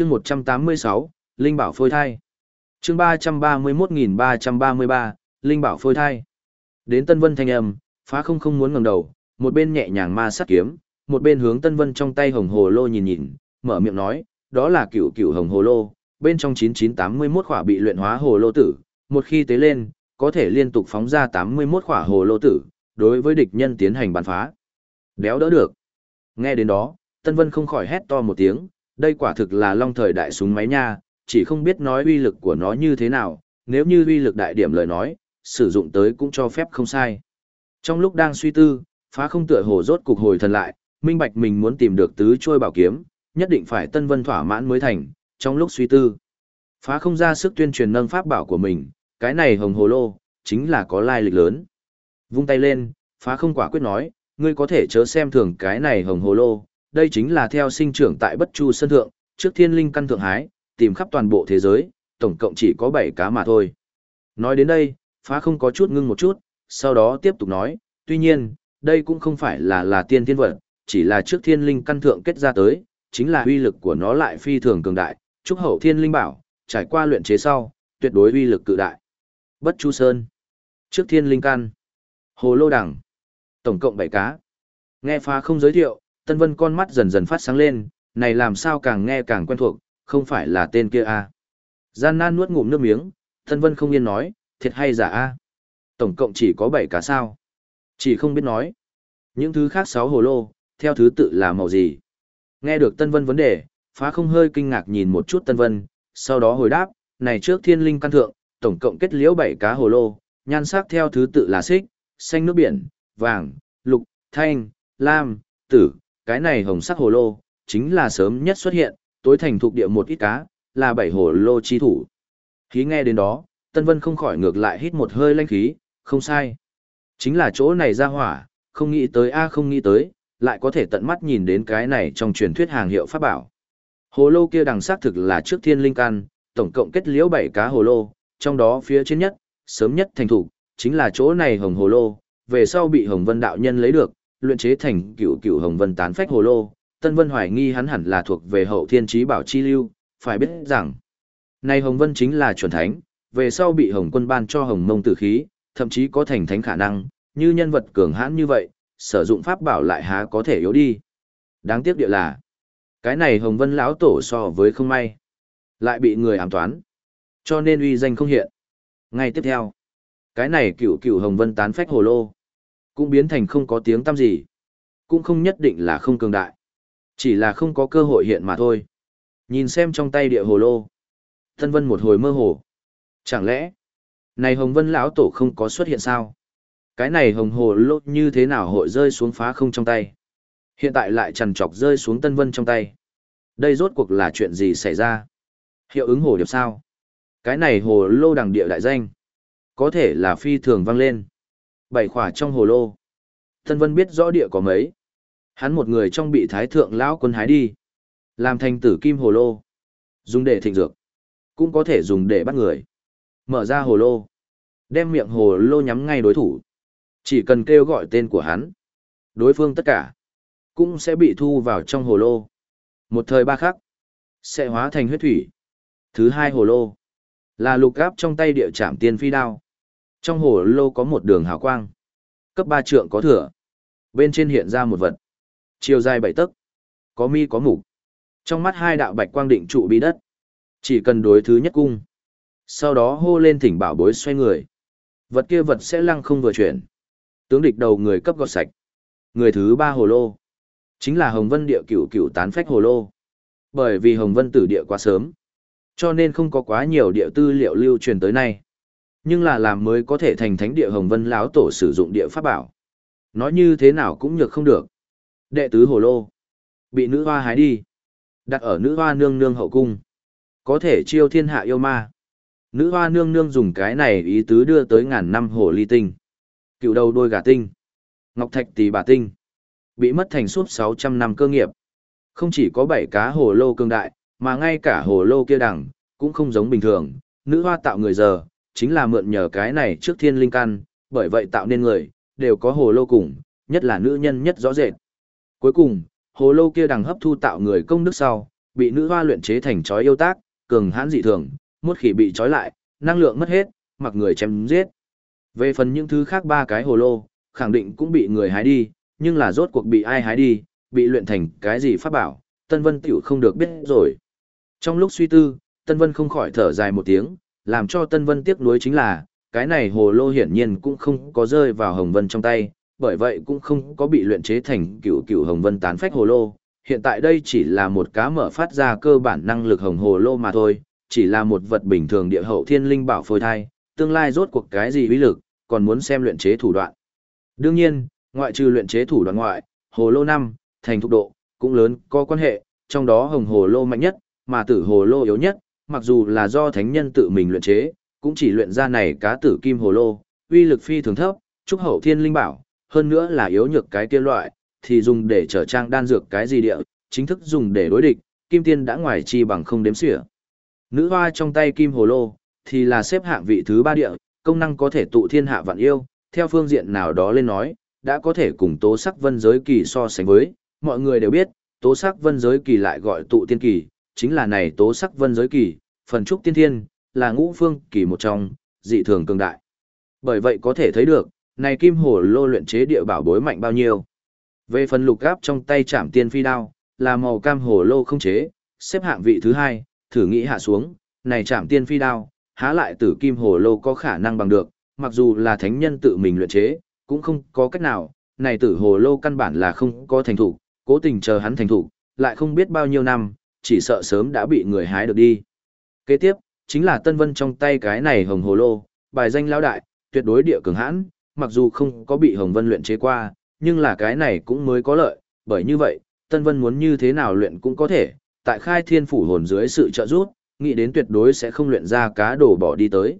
chương 186, Linh Bảo Phôi Thai. chương 331.333, Linh Bảo Phôi Thai. Đến Tân Vân thanh âm, phá không không muốn ngẩng đầu, một bên nhẹ nhàng ma sát kiếm, một bên hướng Tân Vân trong tay hồng hồ lô nhìn nhìn, mở miệng nói, đó là cựu cựu hồng hồ lô, bên trong 9981 khỏa bị luyện hóa hồ lô tử, một khi tế lên, có thể liên tục phóng ra 81 khỏa hồ lô tử, đối với địch nhân tiến hành bắn phá. Đéo đỡ được. Nghe đến đó, Tân Vân không khỏi hét to một tiếng, đây quả thực là long thời đại súng máy nha, chỉ không biết nói uy lực của nó như thế nào, nếu như uy lực đại điểm lời nói, sử dụng tới cũng cho phép không sai. Trong lúc đang suy tư, phá không tựa hồ rốt cục hồi thần lại, minh bạch mình muốn tìm được tứ trôi bảo kiếm, nhất định phải Tân Vân thỏa mãn mới thành, trong lúc suy tư. Phá không ra sức tuyên truyền nâng pháp bảo của mình, cái này hồng hồ lô, chính là có lai lịch lớn. Vung tay lên, phá không quả quyết nói, ngươi có thể chớ xem thường cái này hồng hồ lô, đây chính là theo sinh trưởng tại Bất Chu Sơn Thượng, trước thiên linh căn thượng hái, tìm khắp toàn bộ thế giới, tổng cộng chỉ có 7 cá mà thôi. Nói đến đây, phá không có chút ngưng một chút, sau đó tiếp tục nói, tuy nhiên, đây cũng không phải là là tiên thiên vật, chỉ là trước thiên linh căn thượng kết ra tới, chính là uy lực của nó lại phi thường cường đại, trúc hậu thiên linh bảo, trải qua luyện chế sau, tuyệt đối uy lực cự đại. Bất Chu Sơn, trước thiên linh căn, hồ lô đẳng, tổng cộng 7 cá. Nghe phá không giới thiệu, Tân Vân con mắt dần dần phát sáng lên, này làm sao càng nghe càng quen thuộc, không phải là tên kia à. Gian nan nuốt ngụm nước miếng, Tân Vân không yên nói, thiệt hay giả a Tổng cộng chỉ có 7 cá sao. Chỉ không biết nói. Những thứ khác 6 hồ lô, theo thứ tự là màu gì. Nghe được Tân Vân vấn đề, phá không hơi kinh ngạc nhìn một chút Tân Vân, sau đó hồi đáp, này trước thiên linh căn thượng, tổng cộng kết liễu 7 cá hồ lô, nhan sắc theo thứ tự là xích, xanh nước biển, vàng, lục, thanh, lam, tử, cái này hồng sắc hồ lô, chính là sớm nhất xuất hiện, tối thành thuộc địa một ít cá, là bảy hồ lô chi thủ. Khí nghe đến đó, Tân Vân không khỏi ngược lại hít một hơi lanh khí, không sai. Chính là chỗ này ra hỏa, không nghĩ tới a à không nghĩ tới, lại có thể tận mắt nhìn đến cái này trong truyền thuyết hàng hiệu pháp bảo. Hồ lô kia đằng xác thực là trước thiên linh căn, tổng cộng kết liễu bảy cá hồ lô, trong đó phía trên nhất, sớm nhất thành thủ, chính là chỗ này hồng hồ lô, về sau bị Hồng Vân đạo nhân lấy được, luyện chế thành cựu cựu Hồng Vân tán phách hồ lô, Tân Vân hoài nghi hắn hẳn là thuộc về hậu thiên trí bảo chi lưu, phải biết rằng, này Hồng Vân chính là chuẩn thánh, về sau bị Hồng Quân ban cho Hồng Mông tử khí, thậm chí có thành thánh khả năng, như nhân vật cường hãn như vậy, sử dụng pháp bảo lại há có thể yếu đi. Đáng tiếc địa là, cái này Hồng Vân lão tổ so với không may, lại bị người ám toán, cho nên uy danh không hiện. Ngay tiếp theo, cái này cựu cựu Hồng Vân tán phách hồ lô, cũng biến thành không có tiếng tăm gì, cũng không nhất định là không cường đại, chỉ là không có cơ hội hiện mà thôi. Nhìn xem trong tay địa hồ lô, Tân Vân một hồi mơ hồ. Chẳng lẽ, này Hồng Vân lão tổ không có xuất hiện sao? Cái này hồng hồ lô như thế nào hội rơi xuống phá không trong tay? Hiện tại lại trằn trọc rơi xuống Tân Vân trong tay. Đây rốt cuộc là chuyện gì xảy ra? Hiệu ứng hồ điệp sao? Cái này hồ lô đằng địa đại danh. Có thể là phi thường vang lên. Bảy khỏa trong hồ lô. Tân Vân biết rõ địa có mấy. Hắn một người trong bị thái thượng lão quân hái đi. Làm thành tử kim hồ lô. Dùng để thịnh dược. Cũng có thể dùng để bắt người. Mở ra hồ lô. Đem miệng hồ lô nhắm ngay đối thủ. Chỉ cần kêu gọi tên của hắn. Đối phương tất cả. Cũng sẽ bị thu vào trong hồ lô. Một thời ba khắc. Sẽ hóa thành huyết thủy. Thứ hai hồ lô. Là lục gáp trong tay địa trảm tiên phi đao. Trong hồ lô có một đường hào quang. Cấp ba trượng có thừa. Bên trên hiện ra một vật. Chiều dài bảy tấc. Có mi, có mục. Trong mắt hai đạo bạch quang định trụ bí đất. Chỉ cần đối thứ nhất cung. Sau đó hô lên thỉnh bảo bối xoay người. Vật kia vật sẽ lăng không vừa chuyển. Tướng địch đầu người cấp gọt sạch. Người thứ ba hồ lô. Chính là Hồng Vân địa cửu cửu tán phách hồ lô. Bởi vì Hồng Vân tử địa quá sớm. Cho nên không có quá nhiều địa tư liệu lưu truyền tới nay. Nhưng là làm mới có thể thành thánh địa Hồng Vân lão tổ sử dụng địa pháp bảo. Nói như thế nào cũng nhược không được. Đệ tứ hồ lô. Bị nữ hoa hái đi. Đặt ở nữ hoa nương nương hậu cung. Có thể chiêu thiên hạ yêu ma. Nữ hoa nương nương dùng cái này ý tứ đưa tới ngàn năm hồ ly tinh. Cựu đầu đôi gà tinh. Ngọc thạch tỷ bà tinh. Bị mất thành suốt 600 năm cơ nghiệp. Không chỉ có bảy cá hồ lô cương đại, mà ngay cả hồ lô kia đẳng, cũng không giống bình thường. Nữ hoa tạo người giờ, chính là mượn nhờ cái này trước thiên linh căn, bởi vậy tạo nên người, đều có hồ lô cùng, nhất là nữ nhân nhất rõ rệt. Cuối cùng, hồ lô kia đằng hấp thu tạo người công đức sau, bị nữ hoa luyện chế thành chói yêu tác, cường hãn dị thường, một khi bị chói lại, năng lượng mất hết, mặc người chém giết. Về phần những thứ khác ba cái hồ lô, khẳng định cũng bị người hái đi, nhưng là rốt cuộc bị ai hái đi, bị luyện thành cái gì pháp bảo, Tân Vân tiểu không được biết rồi. Trong lúc suy tư, Tân Vân không khỏi thở dài một tiếng, làm cho Tân Vân tiếc nuối chính là, cái này hồ lô hiển nhiên cũng không có rơi vào Hồng Vân trong tay, bởi vậy cũng không có bị luyện chế thành cựu cựu Hồng Vân tán phách hồ lô. Hiện tại đây chỉ là một cá mở phát ra cơ bản năng lực hồng hồ lô mà thôi, chỉ là một vật bình thường địa hậu thiên linh bảo phôi thai, tương lai rốt cuộc cái gì uy lực, còn muốn xem luyện chế thủ đoạn. Đương nhiên, ngoại trừ luyện chế thủ đoạn ngoại, hồ lô năm thành thục độ, cũng lớn có quan hệ, trong đó hồng hồ lô mạnh nhất, mà tử hồ lô yếu nhất, mặc dù là do thánh nhân tự mình luyện chế, cũng chỉ luyện ra này cá tử kim hồ lô, uy lực phi thường thấp, trúc hậu thiên linh bảo, hơn nữa là yếu nhược cái kia loại, thì dùng để trở trang đan dược cái gì địa, chính thức dùng để đối địch, kim tiên đã ngoài chi bằng không đếm xỉa. Nữ hoa trong tay kim hồ lô, thì là xếp hạng vị thứ ba địa, công năng có thể tụ thiên hạ vạn yêu, theo phương diện nào đó lên nói, đã có thể cùng tố sắc vân giới kỳ so sánh với, mọi người đều biết, tố sắc vân giới kỳ lại gọi tụ tiên kỳ, chính là này tố sắc vân giới kỳ, phần trúc tiên thiên, là ngũ phương kỳ một trong, dị thường cường đại. Bởi vậy có thể thấy được, này kim hồ lô luyện chế địa bảo bối mạnh bao nhiêu. Về phần lục gáp trong tay chạm tiên phi đao, là màu cam hồ lô không chế, xếp hạng vị thứ hai, thử nghĩ hạ xuống, này chạm tiên phi đao, há lại tử kim hồ lô có khả năng bằng được, mặc dù là thánh nhân tự mình luyện chế, cũng không có cách nào, này tử hồ lô căn bản là không có thành thủ, cố tình chờ hắn thành thủ, lại không biết bao nhiêu năm, chỉ sợ sớm đã bị người hái được đi. Kế tiếp, chính là Tân Vân trong tay cái này hồng hồ lô, bài danh lão đại, tuyệt đối địa cường hãn, mặc dù không có bị Hồng Vân luyện chế qua, nhưng là cái này cũng mới có lợi, bởi như vậy, Tân Vân muốn như thế nào luyện cũng có thể, tại khai thiên phủ hồn dưới sự trợ giúp, nghĩ đến tuyệt đối sẽ không luyện ra cá đổ bỏ đi tới.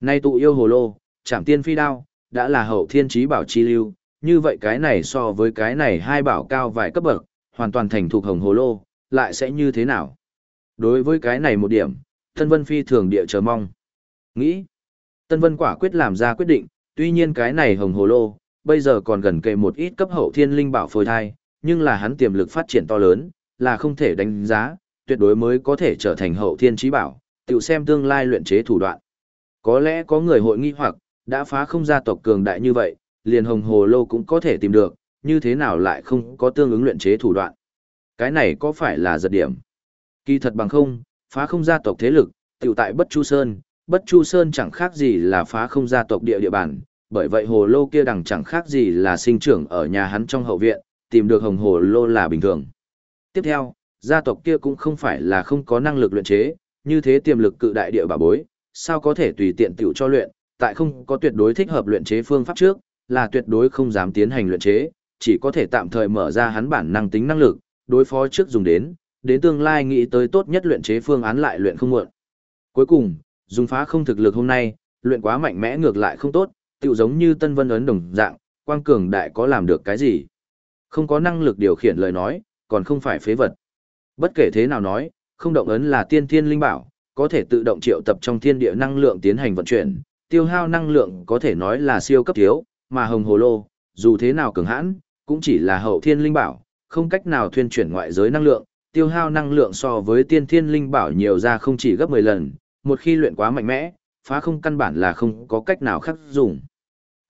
Nay tụ yêu hồ lô, chảm tiên phi đao, đã là hậu thiên trí bảo chi lưu, như vậy cái này so với cái này hai bảo cao vài cấp bậc, hoàn toàn thành thuộc hồng hồ lô, lại sẽ như thế nào? Đối với cái này một điểm, Tân Vân phi thường địa chờ mong. Nghĩ, Tân Vân quả quyết làm ra quyết định, tuy nhiên cái này hồng hồ lô, bây giờ còn gần kề một ít cấp hậu thiên linh bảo phôi thai, nhưng là hắn tiềm lực phát triển to lớn, là không thể đánh giá, tuyệt đối mới có thể trở thành hậu thiên trí bảo, tự xem tương lai luyện chế thủ đoạn. Có lẽ có người hội nghi hoặc, đã phá không gia tộc cường đại như vậy, liền hồng hồ lô cũng có thể tìm được, như thế nào lại không có tương ứng luyện chế thủ đoạn. Cái này có phải là giật điểm? Kỳ thật bằng không, phá không gia tộc thế lực, tiểu tại Bất Chu Sơn, Bất Chu Sơn chẳng khác gì là phá không gia tộc địa địa bàn, bởi vậy hồ lô kia đằng chẳng khác gì là sinh trưởng ở nhà hắn trong hậu viện, tìm được hồng hồ lô là bình thường. Tiếp theo, gia tộc kia cũng không phải là không có năng lực luyện chế, như thế tiềm lực cự đại địa bà bối, sao có thể tùy tiện tiểu cho luyện, tại không có tuyệt đối thích hợp luyện chế phương pháp trước, là tuyệt đối không dám tiến hành luyện chế, chỉ có thể tạm thời mở ra hắn bản năng tính năng lực, đối phó trước dùng đến, đến tương lai nghĩ tới tốt nhất luyện chế phương án lại luyện không muộn. Cuối cùng, dùng phá không thực lực hôm nay, luyện quá mạnh mẽ ngược lại không tốt, tựu giống như Tân Vân ấn đồng dạng, quang cường đại có làm được cái gì? Không có năng lực điều khiển lời nói, còn không phải phế vật. Bất kể thế nào nói, không động ấn là tiên thiên linh bảo, có thể tự động triệu tập trong thiên địa năng lượng tiến hành vận chuyển, tiêu hao năng lượng có thể nói là siêu cấp thiếu, mà hồng hồ lô, dù thế nào cường hãn, cũng chỉ là hậu thiên linh bảo, không cách nào thuyên chuyển ngoại giới năng lượng, tiêu hao năng lượng so với tiên thiên linh bảo nhiều ra không chỉ gấp 10 lần, một khi luyện quá mạnh mẽ, phá không căn bản là không có cách nào khác dùng.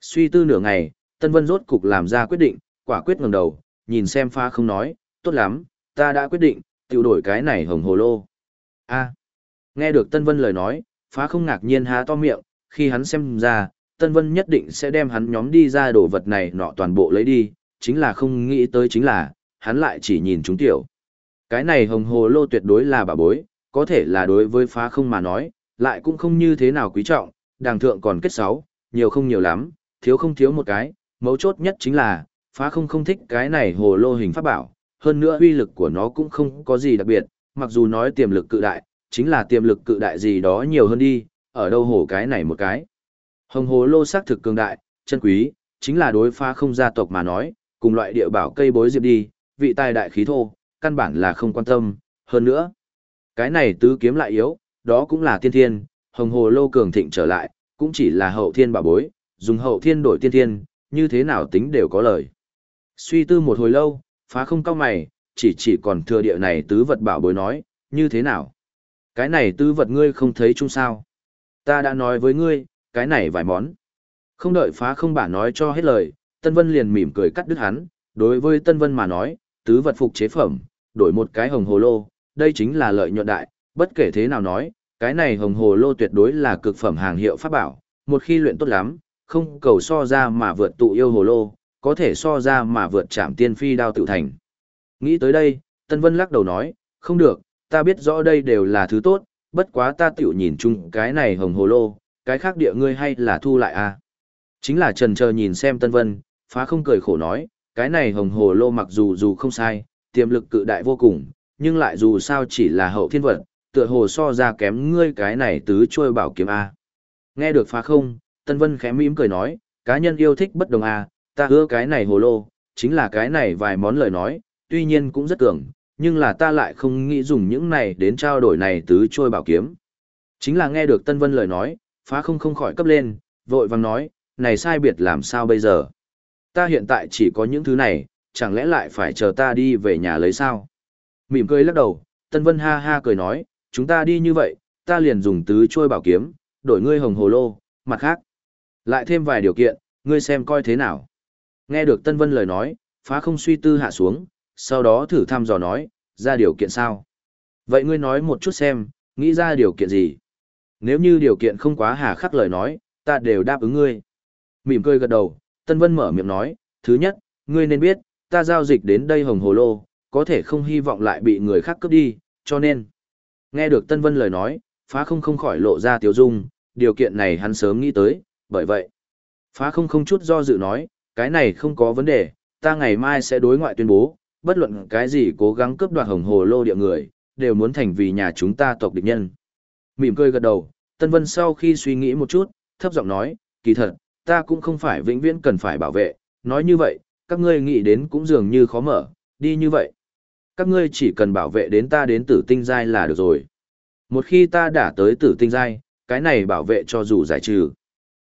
Suy tư nửa ngày, Tân Vân rốt cục làm ra quyết định, quả quyết ngẩng đầu, nhìn xem phá không nói, tốt lắm, ta đã quyết định, tiêu đổi cái này hồng hồ lô. A. nghe được Tân Vân lời nói, phá không ngạc nhiên há to miệng, khi hắn xem ra, Tân Vân nhất định sẽ đem hắn nhóm đi ra đồ vật này nọ toàn bộ lấy đi, chính là không nghĩ tới chính là, hắn lại chỉ nhìn chúng tiểu. Cái này hồng hồ lô tuyệt đối là bà bối, có thể là đối với phá không mà nói, lại cũng không như thế nào quý trọng, đàng thượng còn kết sáu, nhiều không nhiều lắm, thiếu không thiếu một cái, mấu chốt nhất chính là, phá không không thích cái này hồ lô hình pháp bảo, hơn nữa uy lực của nó cũng không có gì đặc biệt, mặc dù nói tiềm lực cự đại, chính là tiềm lực cự đại gì đó nhiều hơn đi, ở đâu hồ cái này một cái. Hồng hồ lô xác thực cường đại, chân quý, chính là đối phá không gia tộc mà nói, cùng loại địa bảo cây bối diệp đi, vị tài đại khí thô, căn bản là không quan tâm, hơn nữa. Cái này tứ kiếm lại yếu, đó cũng là tiên thiên, hồng hồ lô cường thịnh trở lại, cũng chỉ là hậu thiên bảo bối, dùng hậu thiên đổi tiên thiên, như thế nào tính đều có lời. Suy tư một hồi lâu, phá không cao mày, chỉ chỉ còn thừa địa này tứ vật bảo bối nói, như thế nào? Cái này tứ vật ngươi không thấy chung sao? Ta đã nói với ngươi, cái này vài món. Không đợi phá không bả nói cho hết lời, Tân Vân liền mỉm cười cắt đứt hắn, đối với Tân Vân mà nói, tứ vật phục chế phẩm, đổi một cái hồng hồ lô, đây chính là lợi nhuận đại, bất kể thế nào nói, cái này hồng hồ lô tuyệt đối là cực phẩm hàng hiệu pháp bảo, một khi luyện tốt lắm, không cầu so ra mà vượt tụ yêu hồ lô, có thể so ra mà vượt chạm tiên phi đao tự thành. Nghĩ tới đây, Tân Vân lắc đầu nói, không được, ta biết rõ đây đều là thứ tốt, bất quá ta tiểu nhìn chung cái này hồng hồ lô, cái khác địa ngươi hay là thu lại à. Chính là trần chờ nhìn xem Tân Vân, phá không cười khổ nói, cái này hồng hồ lô mặc dù dù không sai, tiềm lực cự đại vô cùng, nhưng lại dù sao chỉ là hậu thiên vật, tựa hồ so ra kém ngươi cái này tứ trôi bảo kiếm A. Nghe được phá không, Tân Vân khẽ mỉm cười nói, cá nhân yêu thích bất đồng A, ta hứa cái này hồ lô, chính là cái này vài món lời nói, tuy nhiên cũng rất tưởng, nhưng là ta lại không nghĩ dùng những này đến trao đổi này tứ trôi bảo kiếm. Chính là nghe được Tân Vân lời nói, phá không không khỏi cấp lên, vội vàng nói, này sai biệt làm sao bây giờ? Ta hiện tại chỉ có những thứ này, chẳng lẽ lại phải chờ ta đi về nhà lấy sao? Mỉm cười lắc đầu, Tân Vân ha ha cười nói, chúng ta đi như vậy, ta liền dùng tứ trôi bảo kiếm, đổi ngươi hồng hồ lô, mặt khác. Lại thêm vài điều kiện, ngươi xem coi thế nào. Nghe được Tân Vân lời nói, phá không suy tư hạ xuống, sau đó thử thăm dò nói, ra điều kiện sao? Vậy ngươi nói một chút xem, nghĩ ra điều kiện gì? Nếu như điều kiện không quá hà khắc lời nói, ta đều đáp ứng ngươi. Mỉm cười gật đầu, Tân Vân mở miệng nói, thứ nhất, ngươi nên biết, ta giao dịch đến đây hồng hồ lô, có thể không hy vọng lại bị người khác cướp đi, cho nên. Nghe được Tân Vân lời nói, phá không không khỏi lộ ra tiểu dung, điều kiện này hắn sớm nghĩ tới, bởi vậy. Phá không không chút do dự nói, cái này không có vấn đề, ta ngày mai sẽ đối ngoại tuyên bố, bất luận cái gì cố gắng cướp đoạt hồng hồ lô địa người, đều muốn thành vì nhà chúng ta tộc địch nhân. Mỉm cười gật đầu, Tân Vân sau khi suy nghĩ một chút, thấp giọng nói, kỳ thật, ta cũng không phải vĩnh viễn cần phải bảo vệ, nói như vậy, các ngươi nghĩ đến cũng dường như khó mở, đi như vậy. Các ngươi chỉ cần bảo vệ đến ta đến tử tinh giai là được rồi. Một khi ta đã tới tử tinh giai, cái này bảo vệ cho dù giải trừ.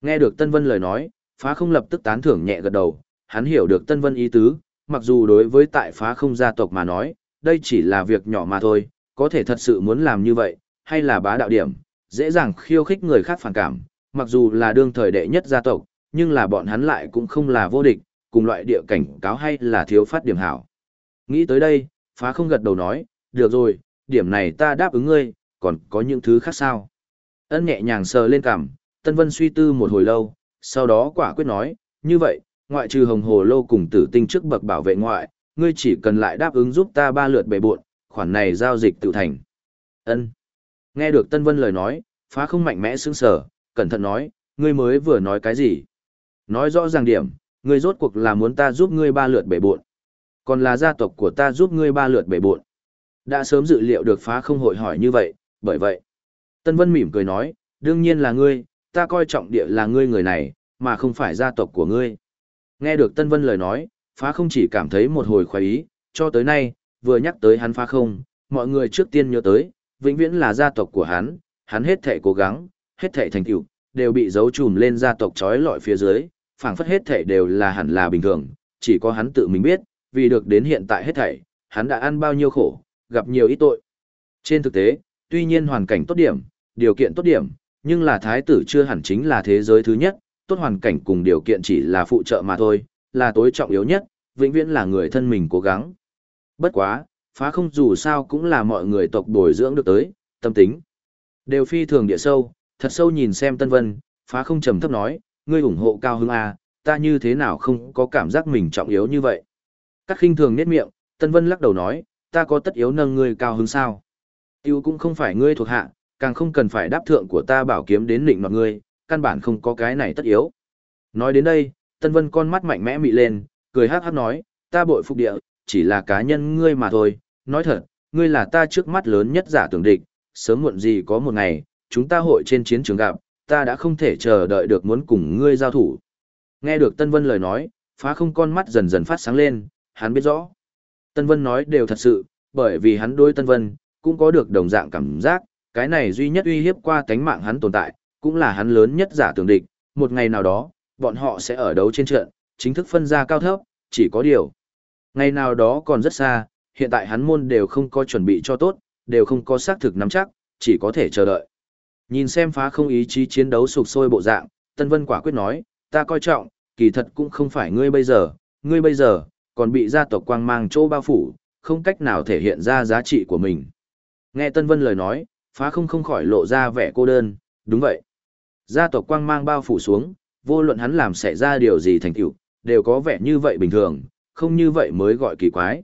Nghe được Tân Vân lời nói, phá không lập tức tán thưởng nhẹ gật đầu, hắn hiểu được Tân Vân ý tứ, mặc dù đối với tại phá không gia tộc mà nói, đây chỉ là việc nhỏ mà thôi, có thể thật sự muốn làm như vậy, hay là bá đạo điểm, dễ dàng khiêu khích người khác phản cảm, mặc dù là đương thời đệ nhất gia tộc, nhưng là bọn hắn lại cũng không là vô địch, cùng loại địa cảnh cáo hay là thiếu phát điểm hảo. Nghĩ tới đây, phá không gật đầu nói, được rồi, điểm này ta đáp ứng ngươi, còn có những thứ khác sao? Ân nhẹ nhàng sờ lên cằm, Tân Vân suy tư một hồi lâu, sau đó quả quyết nói, như vậy, ngoại trừ hồng hồ lô cùng tử tinh trước bậc bảo vệ ngoại, ngươi chỉ cần lại đáp ứng giúp ta ba lượt bề buộn, khoản này giao dịch tự thành. Ân. Nghe được Tân Vân lời nói, phá không mạnh mẽ sững sờ, cẩn thận nói, ngươi mới vừa nói cái gì? Nói rõ ràng điểm, ngươi rốt cuộc là muốn ta giúp ngươi ba lượt bể buộn. Còn là gia tộc của ta giúp ngươi ba lượt bể buộn. Đã sớm dự liệu được phá không hội hỏi như vậy, bởi vậy. Tân Vân mỉm cười nói, đương nhiên là ngươi, ta coi trọng địa là ngươi người này, mà không phải gia tộc của ngươi. Nghe được Tân Vân lời nói, phá không chỉ cảm thấy một hồi khoái ý, cho tới nay, vừa nhắc tới hắn phá không, mọi người trước tiên nhớ tới, vĩnh viễn là gia tộc của hắn, hắn hết thể cố gắng, hết thể thành tựu đều bị giấu trùm lên gia tộc trói lọi phía dưới, phảng phất hết thể đều là hẳn là bình thường, chỉ có hắn tự mình biết, vì được đến hiện tại hết thảy, hắn đã ăn bao nhiêu khổ, gặp nhiều ít tội. Trên thực tế, tuy nhiên hoàn cảnh tốt điểm, điều kiện tốt điểm, nhưng là thái tử chưa hẳn chính là thế giới thứ nhất, tốt hoàn cảnh cùng điều kiện chỉ là phụ trợ mà thôi, là tối trọng yếu nhất, vĩnh viễn là người thân mình cố gắng. Bất quá, phá không dù sao cũng là mọi người tộc bồi dưỡng được tới, tâm tính. Đều phi thường địa sâu, thật sâu nhìn xem Tân Vân, phá không trầm thấp nói, ngươi ủng hộ cao Hưng A, à, ta như thế nào không có cảm giác mình trọng yếu như vậy. Các khinh thường nét miệng, Tân Vân lắc đầu nói, ta có tất yếu nâng ngươi cao Hưng sao. Tiêu cũng không phải ngươi thuộc hạ, càng không cần phải đáp thượng của ta bảo kiếm đến định nọt ngươi, căn bản không có cái này tất yếu. Nói đến đây, Tân Vân con mắt mạnh mẽ mị lên, cười hát hát nói, ta bội phục địa, chỉ là cá nhân ngươi mà thôi, nói thật, ngươi là ta trước mắt lớn nhất giả tưởng địch, sớm muộn gì có một ngày, chúng ta hội trên chiến trường gặp, ta đã không thể chờ đợi được muốn cùng ngươi giao thủ. Nghe được Tân Vân lời nói, phá không con mắt dần dần phát sáng lên, hắn biết rõ. Tân Vân nói đều thật sự, bởi vì hắn đối Tân Vân, cũng có được đồng dạng cảm giác, cái này duy nhất uy hiếp qua tánh mạng hắn tồn tại, cũng là hắn lớn nhất giả tưởng địch, một ngày nào đó, bọn họ sẽ ở đấu trên trận, chính thức phân ra cao thấp, chỉ có điều. Ngày nào đó còn rất xa, hiện tại hắn môn đều không có chuẩn bị cho tốt, đều không có xác thực nắm chắc, chỉ có thể chờ đợi. Nhìn xem phá không ý chí chiến đấu sụp sôi bộ dạng, Tân Vân quả quyết nói, ta coi trọng, kỳ thật cũng không phải ngươi bây giờ, ngươi bây giờ, còn bị gia tộc quang mang chỗ bao phủ, không cách nào thể hiện ra giá trị của mình. Nghe Tân Vân lời nói, phá không không khỏi lộ ra vẻ cô đơn, đúng vậy. Gia tộc quang mang bao phủ xuống, vô luận hắn làm xảy ra điều gì thành tựu, đều có vẻ như vậy bình thường, không như vậy mới gọi kỳ quái.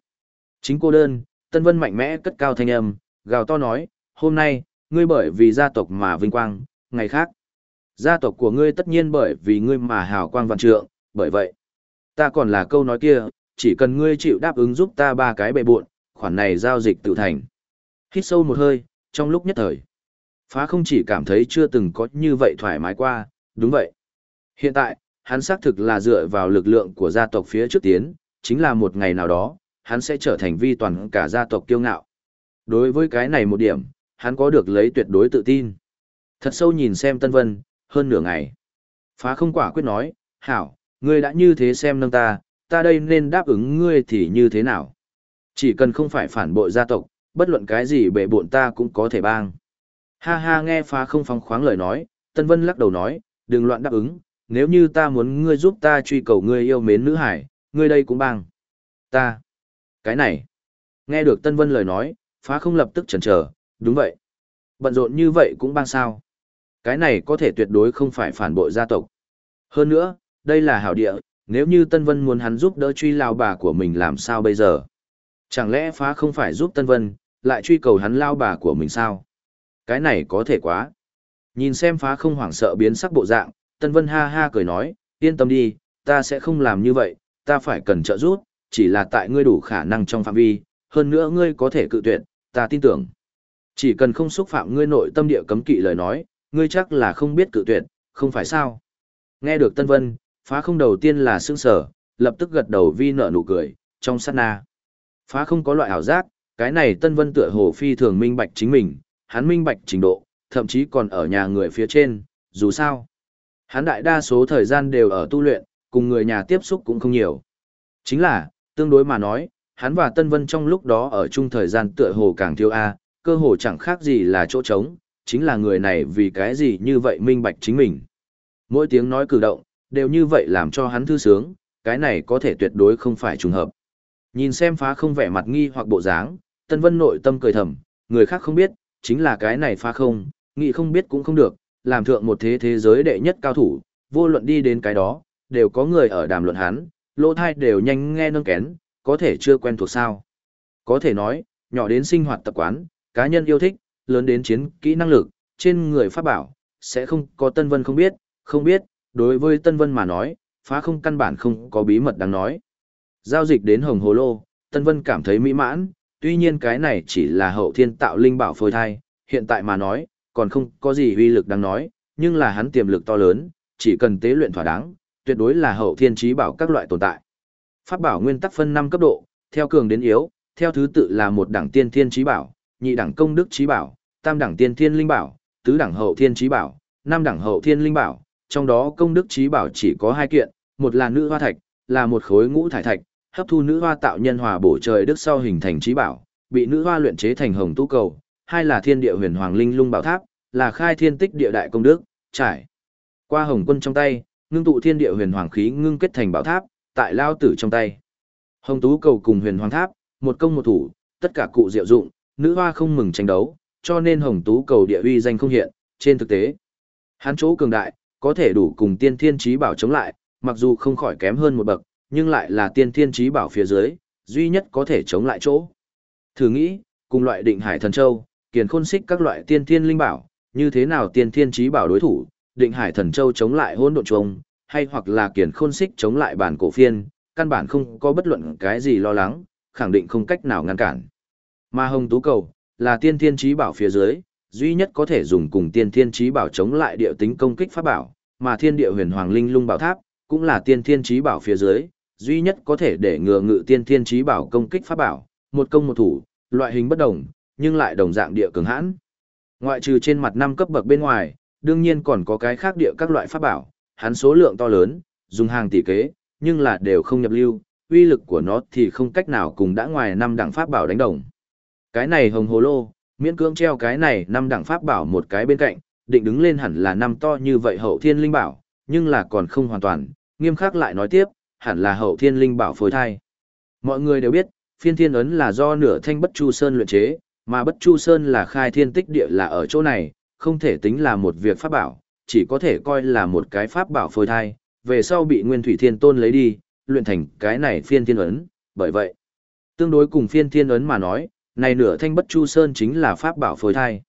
Chính cô đơn, Tân Vân mạnh mẽ cất cao thanh âm, gào to nói, hôm nay, ngươi bởi vì gia tộc mà vinh quang, ngày khác. Gia tộc của ngươi tất nhiên bởi vì ngươi mà hào quang vạn trượng, bởi vậy. Ta còn là câu nói kia, chỉ cần ngươi chịu đáp ứng giúp ta ba cái bệ buộn, khoản này giao dịch tự thành. Hít sâu một hơi, trong lúc nhất thời. Phá không chỉ cảm thấy chưa từng có như vậy thoải mái qua, đúng vậy. Hiện tại, hắn xác thực là dựa vào lực lượng của gia tộc phía trước tiến, chính là một ngày nào đó, hắn sẽ trở thành vi toàn cả gia tộc kiêu ngạo. Đối với cái này một điểm, hắn có được lấy tuyệt đối tự tin. Thật sâu nhìn xem Tân Vân, hơn nửa ngày. Phá không quả quyết nói, hảo, ngươi đã như thế xem nâng ta, ta đây nên đáp ứng ngươi thì như thế nào? Chỉ cần không phải phản bội gia tộc, bất luận cái gì bệ bộn ta cũng có thể bang. Ha ha nghe phá không phóng khoáng lời nói, Tân Vân lắc đầu nói, đừng loạn đáp ứng, nếu như ta muốn ngươi giúp ta truy cầu ngươi yêu mến nữ hải, ngươi đây cũng bang. Ta. Cái này. Nghe được Tân Vân lời nói, phá không lập tức chần chờ, đúng vậy. Bận rộn như vậy cũng bang sao. Cái này có thể tuyệt đối không phải phản bội gia tộc. Hơn nữa, đây là hảo địa, nếu như Tân Vân muốn hắn giúp đỡ truy lao bà của mình làm sao bây giờ? Chẳng lẽ phá không phải giúp Tân Vân, lại truy cầu hắn lao bà của mình sao? Cái này có thể quá. Nhìn xem phá không hoảng sợ biến sắc bộ dạng, Tân Vân ha ha cười nói, yên tâm đi, ta sẽ không làm như vậy, ta phải cần trợ giúp, chỉ là tại ngươi đủ khả năng trong phạm vi, hơn nữa ngươi có thể cự tuyệt, ta tin tưởng. Chỉ cần không xúc phạm ngươi nội tâm địa cấm kỵ lời nói, ngươi chắc là không biết cự tuyệt, không phải sao? Nghe được Tân Vân, phá không đầu tiên là sững sở, lập tức gật đầu vi nở nụ cười, trong sát na. Phá không có loại ảo giác, cái này Tân Vân tựa hồ phi thường minh bạch chính mình, hắn minh bạch trình độ, thậm chí còn ở nhà người phía trên, dù sao. Hắn đại đa số thời gian đều ở tu luyện, cùng người nhà tiếp xúc cũng không nhiều. Chính là, tương đối mà nói, hắn và Tân Vân trong lúc đó ở chung thời gian tựa hồ càng thiếu A, cơ hồ chẳng khác gì là chỗ trống, chính là người này vì cái gì như vậy minh bạch chính mình. Mỗi tiếng nói cử động, đều như vậy làm cho hắn thư sướng, cái này có thể tuyệt đối không phải trùng hợp. Nhìn xem phá không vẻ mặt nghi hoặc bộ dáng, Tân Vân nội tâm cười thầm, người khác không biết, chính là cái này phá không, nghĩ không biết cũng không được, làm thượng một thế thế giới đệ nhất cao thủ, vô luận đi đến cái đó, đều có người ở đàm luận hắn, lỗ thai đều nhanh nghe nâng kén, có thể chưa quen thuộc sao. Có thể nói, nhỏ đến sinh hoạt tập quán, cá nhân yêu thích, lớn đến chiến kỹ năng lực, trên người pháp bảo, sẽ không có Tân Vân không biết, không biết, đối với Tân Vân mà nói, phá không căn bản không có bí mật đáng nói. Giao dịch đến Hồng Hồ Lô, Tân Vân cảm thấy mỹ mãn, tuy nhiên cái này chỉ là hậu thiên tạo linh bảo phôi thai, hiện tại mà nói, còn không có gì uy lực đáng nói, nhưng là hắn tiềm lực to lớn, chỉ cần tế luyện thỏa đáng, tuyệt đối là hậu thiên trí bảo các loại tồn tại. Pháp bảo nguyên tắc phân 5 cấp độ, theo cường đến yếu, theo thứ tự là một đẳng tiên thiên trí bảo, nhị đẳng công đức trí bảo, tam đẳng tiên thiên linh bảo, tứ đẳng hậu thiên trí bảo, năm đẳng hậu thiên linh bảo, trong đó công đức trí bảo chỉ có hai kiện, một là nữ hoa thạch, là một khối ngũ thải thạch, hấp thu nữ hoa tạo nhân hòa bổ trời đức sau hình thành trí bảo, bị nữ hoa luyện chế thành hồng tu cầu, hai là thiên địa huyền hoàng linh lung bảo tháp, là khai thiên tích địa đại công đức, trải qua hồng quân trong tay, ngưng tụ thiên địa huyền hoàng khí ngưng kết thành bảo tháp, tại lao tử trong tay. Hồng tú cầu cùng huyền hoàng tháp, một công một thủ, tất cả cụ diệu dụng, nữ hoa không mừng tranh đấu, cho nên hồng tú cầu địa uy danh không hiện, trên thực tế. Hắn chỗ cường đại, có thể đủ cùng tiên thiên trí bảo chống lại, mặc dù không khỏi kém hơn một bậc, nhưng lại là tiên thiên trí bảo phía dưới, duy nhất có thể chống lại chỗ. Thử nghĩ, cùng loại định hải thần châu, kiền khôn xích các loại tiên thiên linh bảo, như thế nào tiên thiên trí bảo đối thủ, định hải thần châu chống lại Hôn độn trùng, hay hoặc là kiền khôn xích chống lại bản cổ phiên, căn bản không có bất luận cái gì lo lắng, khẳng định không cách nào ngăn cản. Mà hồng tú cầu, là tiên thiên trí bảo phía dưới, duy nhất có thể dùng cùng tiên thiên trí bảo chống lại địa tính công kích pháp bảo, mà thiên địa huyền hoàng linh lung bảo tháp, cũng là tiên thiên trí bảo phía dưới, duy nhất có thể để ngừa ngự tiên thiên trí bảo công kích pháp bảo, một công một thủ, loại hình bất đồng, nhưng lại đồng dạng địa cường hãn. Ngoại trừ trên mặt năm cấp bậc bên ngoài, đương nhiên còn có cái khác địa các loại pháp bảo, hắn số lượng to lớn, dùng hàng tỷ kế, nhưng là đều không nhập lưu, uy lực của nó thì không cách nào cùng đã ngoài năm đẳng pháp bảo đánh đồng. Cái này hồng hồ lô, miễn cưỡng treo cái này năm đẳng pháp bảo một cái bên cạnh, định đứng lên hẳn là năm to như vậy hậu thiên linh bảo, nhưng là còn không hoàn toàn, nghiêm khắc lại nói tiếp, hẳn là hậu thiên linh bảo phối thai. Mọi người đều biết, phiên thiên ấn là do nửa thanh bất chu sơn luyện chế, mà bất chu sơn là khai thiên tích địa là ở chỗ này, không thể tính là một việc pháp bảo, chỉ có thể coi là một cái pháp bảo phôi thai, về sau bị Nguyên Thủy Thiên Tôn lấy đi, luyện thành cái này phiên thiên ấn, bởi vậy, tương đối cùng phiên thiên ấn mà nói, này nửa thanh bất chu sơn chính là pháp bảo phôi thai.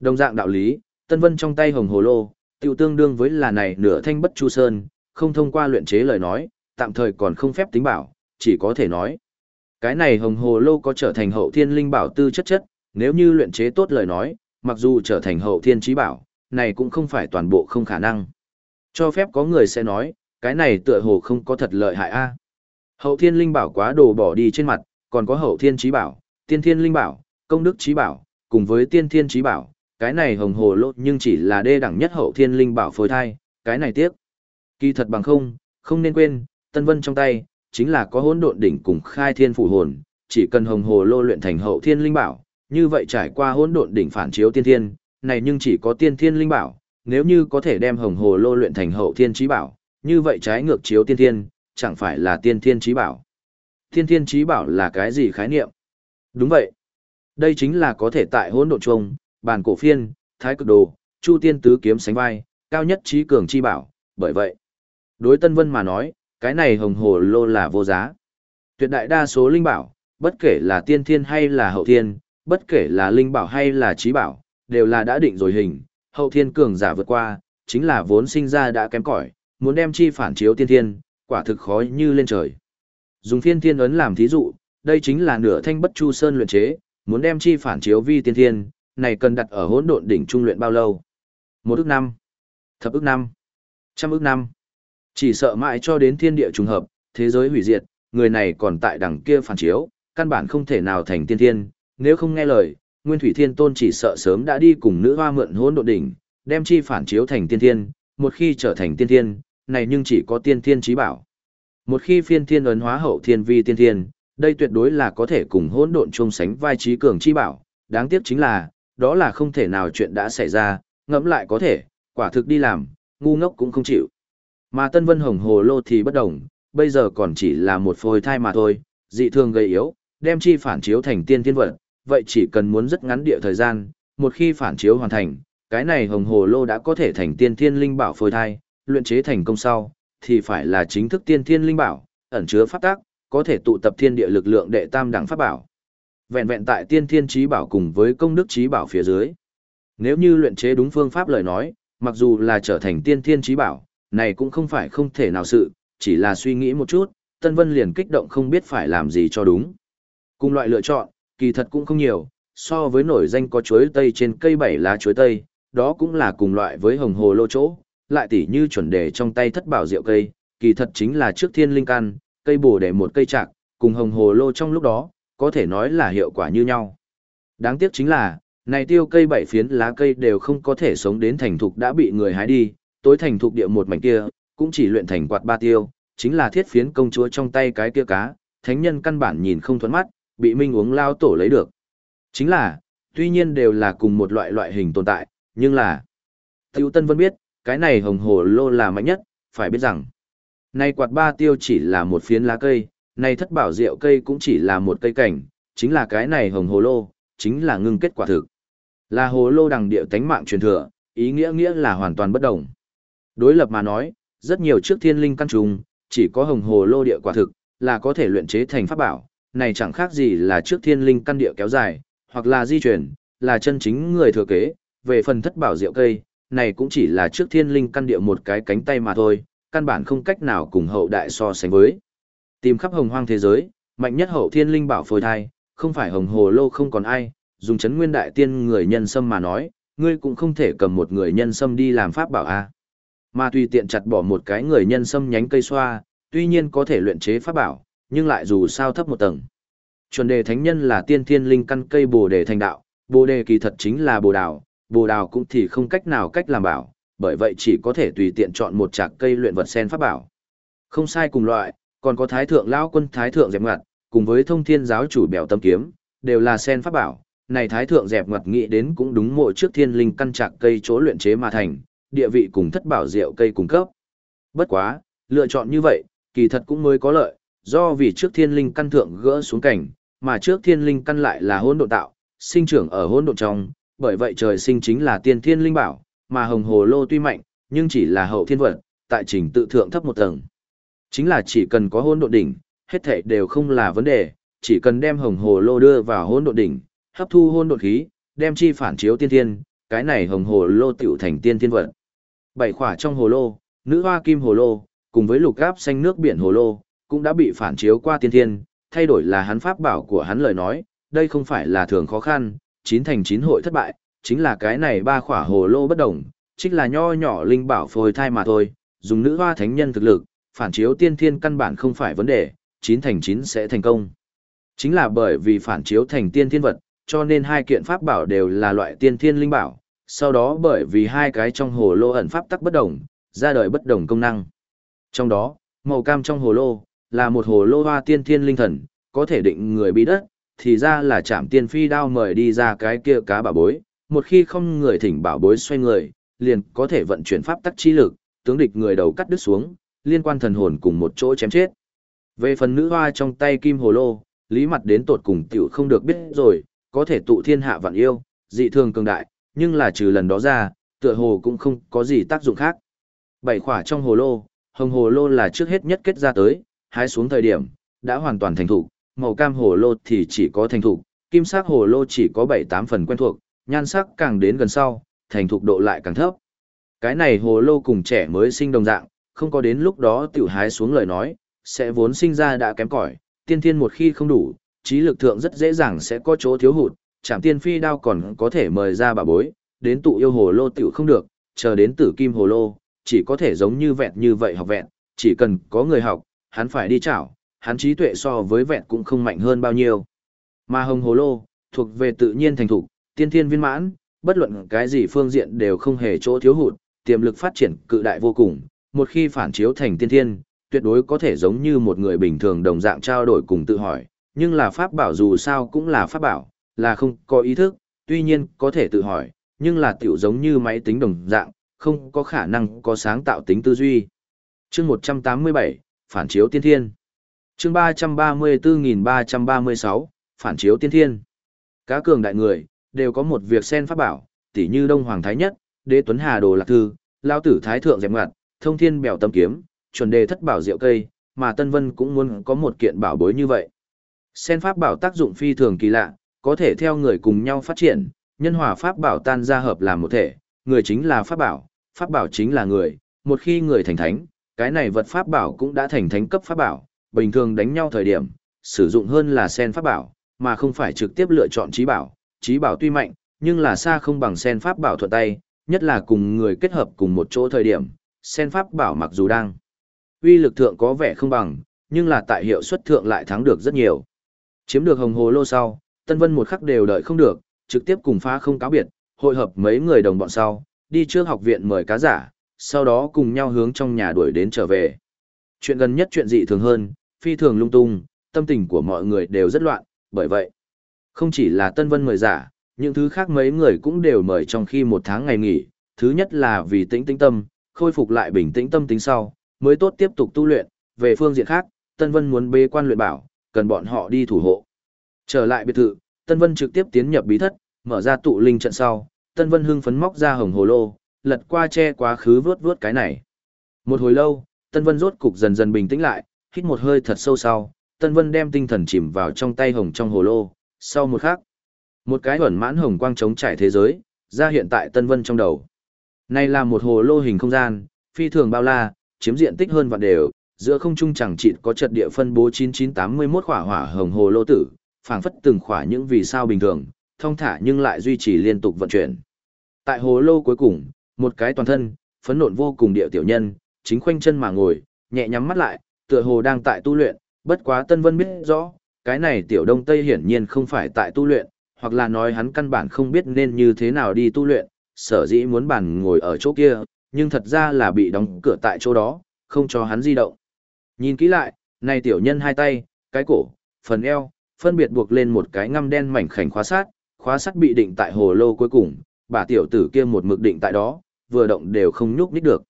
Đồng dạng đạo lý, Tân Vân trong tay hồng hồ lô, tiêu tương đương với là này nửa thanh bất chu sơn, không thông qua luyện chế lời nói, tạm thời còn không phép tính bảo, chỉ có thể nói. Cái này hồng hồ lô có trở thành hậu thiên linh bảo tư chất chất, nếu như luyện chế tốt lời nói, mặc dù trở thành hậu thiên trí bảo, này cũng không phải toàn bộ không khả năng. Cho phép có người sẽ nói, cái này tựa hồ không có thật lợi hại a. Hậu thiên linh bảo quá đồ bỏ đi trên mặt, còn có hậu thiên trí bảo, tiên thiên linh bảo, công đức trí bảo, cùng với tiên thiên trí bảo, cái này hồng hồ lô nhưng chỉ là đê đẳng nhất hậu thiên linh bảo phối thai, cái này tiếc. Kỳ thật bằng không, không nên quên, Tân Vân trong tay, chính là có hỗn độn đỉnh cùng khai thiên phủ hồn, chỉ cần hồng hồ lô luyện thành hậu thiên linh bảo, như vậy trải qua hỗn độn đỉnh phản chiếu tiên thiên, này nhưng chỉ có tiên thiên linh bảo, nếu như có thể đem hồng hồ lô luyện thành hậu thiên trí bảo, như vậy trái ngược chiếu tiên thiên, chẳng phải là tiên thiên trí bảo. Tiên thiên trí bảo là cái gì khái niệm? Đúng vậy. Đây chính là có thể tại hỗn độn trung, bàn cổ phiên, thái cực đồ, chu tiên tứ kiếm sánh vai, cao nhất trí cường chi bảo, bởi vậy. Đối Tân Vân mà nói, cái này hồng hồ lô là vô giá. Tuyệt đại đa số linh bảo, bất kể là tiên thiên hay là hậu thiên, bất kể là linh bảo hay là trí bảo, đều là đã định rồi hình, hậu thiên cường giả vượt qua, chính là vốn sinh ra đã kém cỏi, muốn đem chi phản chiếu tiên thiên, quả thực khó như lên trời. Dùng phiên thiên ấn làm thí dụ, đây chính là nửa thanh bất chu sơn luyện chế, muốn đem chi phản chiếu vi tiên thiên, này cần đặt ở hỗn độn đỉnh trung luyện bao lâu? Một ức năm, thập ức năm, trăm ức năm. Chỉ sợ mãi cho đến thiên địa trùng hợp, thế giới hủy diệt, người này còn tại đằng kia phản chiếu, căn bản không thể nào thành tiên thiên, nếu không nghe lời, Nguyên Thủy Thiên Tôn chỉ sợ sớm đã đi cùng nữ hoa mượn hỗn độn đỉnh, đem chi phản chiếu thành tiên thiên, một khi trở thành tiên thiên, này nhưng chỉ có tiên thiên trí bảo. Một khi phiên thiên ấn hóa hậu thiên vi tiên thiên, đây tuyệt đối là có thể cùng hỗn độn chung sánh vai trí cường chi bảo, đáng tiếc chính là, đó là không thể nào chuyện đã xảy ra, ngẫm lại có thể, quả thực đi làm, ngu ngốc cũng không chịu. Mà Tân Vân Hồng Hồ Lô thì bất đồng, bây giờ còn chỉ là một phôi thai mà thôi, dị thường gây yếu, đem chi phản chiếu thành tiên thiên vật, vậy chỉ cần muốn rất ngắn địa thời gian, một khi phản chiếu hoàn thành, cái này hồng hồ lô đã có thể thành tiên thiên linh bảo phôi thai, luyện chế thành công sau, thì phải là chính thức tiên thiên linh bảo, ẩn chứa pháp tác, có thể tụ tập thiên địa lực lượng đệ tam đẳng pháp bảo. Vẹn vẹn tại tiên thiên trí bảo cùng với công đức trí bảo phía dưới. Nếu như luyện chế đúng phương pháp lời nói, mặc dù là trở thành tiên thiên trí bảo, này cũng không phải không thể nào sự, chỉ là suy nghĩ một chút, Tân Vân liền kích động không biết phải làm gì cho đúng. Cùng loại lựa chọn, kỳ thật cũng không nhiều, so với nổi danh có chuối tây trên cây bảy lá chuối tây, đó cũng là cùng loại với hồng hồ lô chỗ, lại tỉ như chuẩn đề trong tay thất bảo rượu cây, kỳ thật chính là trước thiên linh căn, cây bổ để một cây trạc, cùng hồng hồ lô trong lúc đó, có thể nói là hiệu quả như nhau. Đáng tiếc chính là, này tiêu cây bảy phiến lá cây đều không có thể sống đến thành thục đã bị người hái đi, tối thành thục địa một mảnh kia, cũng chỉ luyện thành quạt ba tiêu, chính là thiết phiến công chúa trong tay cái kia cá, thánh nhân căn bản nhìn không thuẫn mắt, bị minh uống lao tổ lấy được. Chính là, tuy nhiên đều là cùng một loại loại hình tồn tại, nhưng là... Tiêu Tân Vân biết, cái này hồng hồ lô là mạnh nhất, phải biết rằng. Này quạt ba tiêu chỉ là một phiến lá cây, này thất bảo rượu cây cũng chỉ là một cây cảnh, chính là cái này hồng hồ lô, chính là ngưng kết quả thực. Là hồ lô đằng điệu tánh mạng truyền thừa, ý nghĩa nghĩa là hoàn toàn bất đồng. Đối lập mà nói, rất nhiều trước thiên linh căn trùng, chỉ có hồng hồ lô địa quả thực, là có thể luyện chế thành pháp bảo, này chẳng khác gì là trước thiên linh căn địa kéo dài, hoặc là di chuyển, là chân chính người thừa kế, về phần thất bảo diệu cây, này cũng chỉ là trước thiên linh căn địa một cái cánh tay mà thôi, căn bản không cách nào cùng hậu đại so sánh với. Tìm khắp hồng hoang thế giới, mạnh nhất hậu thiên linh bảo phôi thai, không phải hồng hồ lô không còn ai, dùng chấn nguyên đại tiên người nhân sâm mà nói, ngươi cũng không thể cầm một người nhân sâm đi làm pháp bảo a. Mà tùy tiện chặt bỏ một cái người nhân sâm nhánh cây xoa, tuy nhiên có thể luyện chế pháp bảo, nhưng lại dù sao thấp một tầng. Chuẩn đề thánh nhân là tiên thiên linh căn cây bồ đề thành đạo, bồ đề kỳ thật chính là bồ đào, bồ đào cũng thì không cách nào cách làm bảo, bởi vậy chỉ có thể tùy tiện chọn một chạc cây luyện vật sen pháp bảo. Không sai cùng loại, Còn có thái thượng lão quân thái thượng dẹp ngặt cùng với thông thiên giáo chủ bèo tâm kiếm, đều là sen pháp bảo. Này thái thượng dẹp ngặt nghĩ đến cũng đúng mộ trước thiên linh căn chạc cây chỗ luyện chế mà thành, địa vị cùng thất bảo rượu cây cung cấp. Bất quá, lựa chọn như vậy, kỳ thật cũng mới có lợi, do vì trước thiên linh căn thượng gỡ xuống cảnh, mà trước thiên linh căn lại là hỗn độn tạo, sinh trưởng ở hỗn độn trong, bởi vậy trời sinh chính là tiên thiên linh bảo, mà hồng hồ lô tuy mạnh, nhưng chỉ là hậu thiên vật, tại trình tự thượng thấp một tầng. Chính là chỉ cần có hôn độ đỉnh, hết thảy đều không là vấn đề, chỉ cần đem hồng hồ lô đưa vào hôn độ đỉnh, hấp thu hôn độ khí, đem chi phản chiếu tiên thiên, cái này hồng hồ lô tiểu thành tiên thiên vật. Bảy khỏa trong hồ lô, nữ hoa kim hồ lô, cùng với lục áp xanh nước biển hồ lô, cũng đã bị phản chiếu qua tiên thiên, thay đổi là hắn pháp bảo của hắn lời nói, đây không phải là thường khó khăn, chín thành chín hội thất bại, chính là cái này ba khỏa hồ lô bất đồng, chính là nho nhỏ linh bảo phôi thai mà thôi, dùng nữ hoa thánh nhân thực lực, phản chiếu tiên thiên căn bản không phải vấn đề, chín thành chín sẽ thành công. Chính là bởi vì phản chiếu thành tiên thiên vật, cho nên hai kiện pháp bảo đều là loại tiên thiên linh bảo, sau đó bởi vì hai cái trong hồ lô ẩn pháp tắc bất đồng, ra đời bất đồng công năng. Trong đó, màu cam trong hồ lô, là một hồ lô hoa tiên thiên linh thần, có thể định người bị đất, thì ra là chạm tiên phi đao mời đi ra cái kia cá bà bối, một khi không người thỉnh bảo bối xoay người, liền có thể vận chuyển pháp tắc chi lực, tướng địch người đầu cắt đứt xuống, liên quan thần hồn cùng một chỗ chém chết. Về phần nữ hoa trong tay kim hồ lô, lý mặt đến tột cùng tiểu không được biết rồi, có thể tụ thiên hạ vạn yêu, dị thường cường đại, nhưng là trừ lần đó ra, tựa hồ cũng không có gì tác dụng khác. Bảy khỏa trong hồ lô, hồng hồ lô là trước hết nhất kết ra tới, hái xuống thời điểm, đã hoàn toàn thành thủ, màu cam hồ lô thì chỉ có thành thủ, kim sắc hồ lô chỉ có 7-8 phần quen thuộc, nhan sắc càng đến gần sau, thành thục độ lại càng thấp. Cái này hồ lô cùng trẻ mới sinh đồng dạng, không có đến lúc đó tiểu hái xuống lời nói, sẽ vốn sinh ra đã kém cỏi, tiên thiên một khi không đủ, trí lực thượng rất dễ dàng sẽ có chỗ thiếu hụt, chạm tiên phi đao còn có thể mời ra bà bối, đến tụ yêu hồ lô tiểu không được, chờ đến tử kim hồ lô, chỉ có thể giống như vẹn như vậy học vẹn, chỉ cần có người học, hắn phải đi chảo, hắn trí tuệ so với vẹn cũng không mạnh hơn bao nhiêu. Mà hồng hồ lô, thuộc về tự nhiên thành thục, tiên thiên viên mãn, bất luận cái gì phương diện đều không hề chỗ thiếu hụt, tiềm lực phát triển cự đại vô cùng, một khi phản chiếu thành tiên thiên, tuyệt đối có thể giống như một người bình thường đồng dạng trao đổi cùng tự hỏi, nhưng là pháp bảo dù sao cũng là pháp bảo, là không có ý thức, tuy nhiên có thể tự hỏi, nhưng là tiểu giống như máy tính đồng dạng, không có khả năng có sáng tạo tính tư duy. Chương 187, Phản chiếu tiên thiên. Chương 334336, Phản chiếu tiên thiên. Cá cường đại người, đều có một việc sen pháp bảo, tỉ như Đông Hoàng Thái Nhất, Đế Tuấn Hà Đồ Lạc Thư, Lao Tử Thái Thượng Dẹp Ngặt, Thông Thiên Bèo Tâm Kiếm, chuẩn đề thất bảo diệu cây, mà Tân Vân cũng muốn có một kiện bảo bối như vậy. Sen pháp bảo tác dụng phi thường kỳ lạ, có thể theo người cùng nhau phát triển, nhân hòa pháp bảo tan ra hợp làm một thể, người chính là pháp bảo, pháp bảo chính là người, một khi người thành thánh, cái này vật pháp bảo cũng đã thành thánh cấp pháp bảo, bình thường đánh nhau thời điểm, sử dụng hơn là sen pháp bảo, mà không phải trực tiếp lựa chọn trí bảo, trí bảo tuy mạnh, nhưng là xa không bằng sen pháp bảo thuận tay, nhất là cùng người kết hợp cùng một chỗ thời điểm, sen pháp bảo mặc dù đang uy lực thượng có vẻ không bằng, nhưng là tại hiệu suất thượng lại thắng được rất nhiều. Chiếm được hồng hồ lô sau, Tân Vân một khắc đều đợi không được, trực tiếp cùng phá không cáo biệt, hội hợp mấy người đồng bọn sau, đi trước học viện mời cá giả, sau đó cùng nhau hướng trong nhà đuổi đến trở về. Chuyện gần nhất chuyện dị thường hơn, phi thường lung tung, tâm tình của mọi người đều rất loạn, bởi vậy, không chỉ là Tân Vân mời giả, những thứ khác mấy người cũng đều mời trong khi một tháng ngày nghỉ, thứ nhất là vì tĩnh tĩnh tâm, khôi phục lại bình tĩnh tâm tính sau, mới tốt tiếp tục tu luyện, về phương diện khác, Tân Vân muốn bê quan luyện bảo, cần bọn họ đi thủ hộ. Trở lại biệt thự, Tân Vân trực tiếp tiến nhập bí thất, mở ra tụ linh trận sau, Tân Vân hưng phấn móc ra hồng hồ lô, lật qua che quá khứ vớt vớt cái này. Một hồi lâu, Tân Vân rốt cục dần dần bình tĩnh lại, hít một hơi thật sâu sau, Tân Vân đem tinh thần chìm vào trong tay hồng trong hồ lô, sau một khắc, một cái ẩn mãn hồng quang trống trải thế giới, ra hiện tại Tân Vân trong đầu. Này là một hồ lô hình không gian, phi thường bao la, chiếm diện tích hơn vạn đều, giữa không trung chẳng chịt có trật địa phân bố 9981 khỏa hỏa hồng hồ lô tử, phảng phất từng khỏa những vì sao bình thường, thông thả nhưng lại duy trì liên tục vận chuyển. Tại hồ lô cuối cùng, một cái toàn thân, phấn nộn vô cùng địa tiểu nhân, chính khoanh chân mà ngồi, nhẹ nhắm mắt lại, tựa hồ đang tại tu luyện, bất quá Tân Vân biết rõ, cái này tiểu đông tây hiển nhiên không phải tại tu luyện, hoặc là nói hắn căn bản không biết nên như thế nào đi tu luyện, sở dĩ muốn bàn ngồi ở chỗ kia, nhưng thật ra là bị đóng cửa tại chỗ đó, không cho hắn di động. Nhìn kỹ lại, Này tiểu nhân hai tay, cái cổ, phần eo, phân biệt buộc lên một cái ngăm đen mảnh khảnh khóa sát, khóa sắt bị định tại hồ lô cuối cùng, bà tiểu tử kia một mực định tại đó, vừa động đều không nhúc nhích được.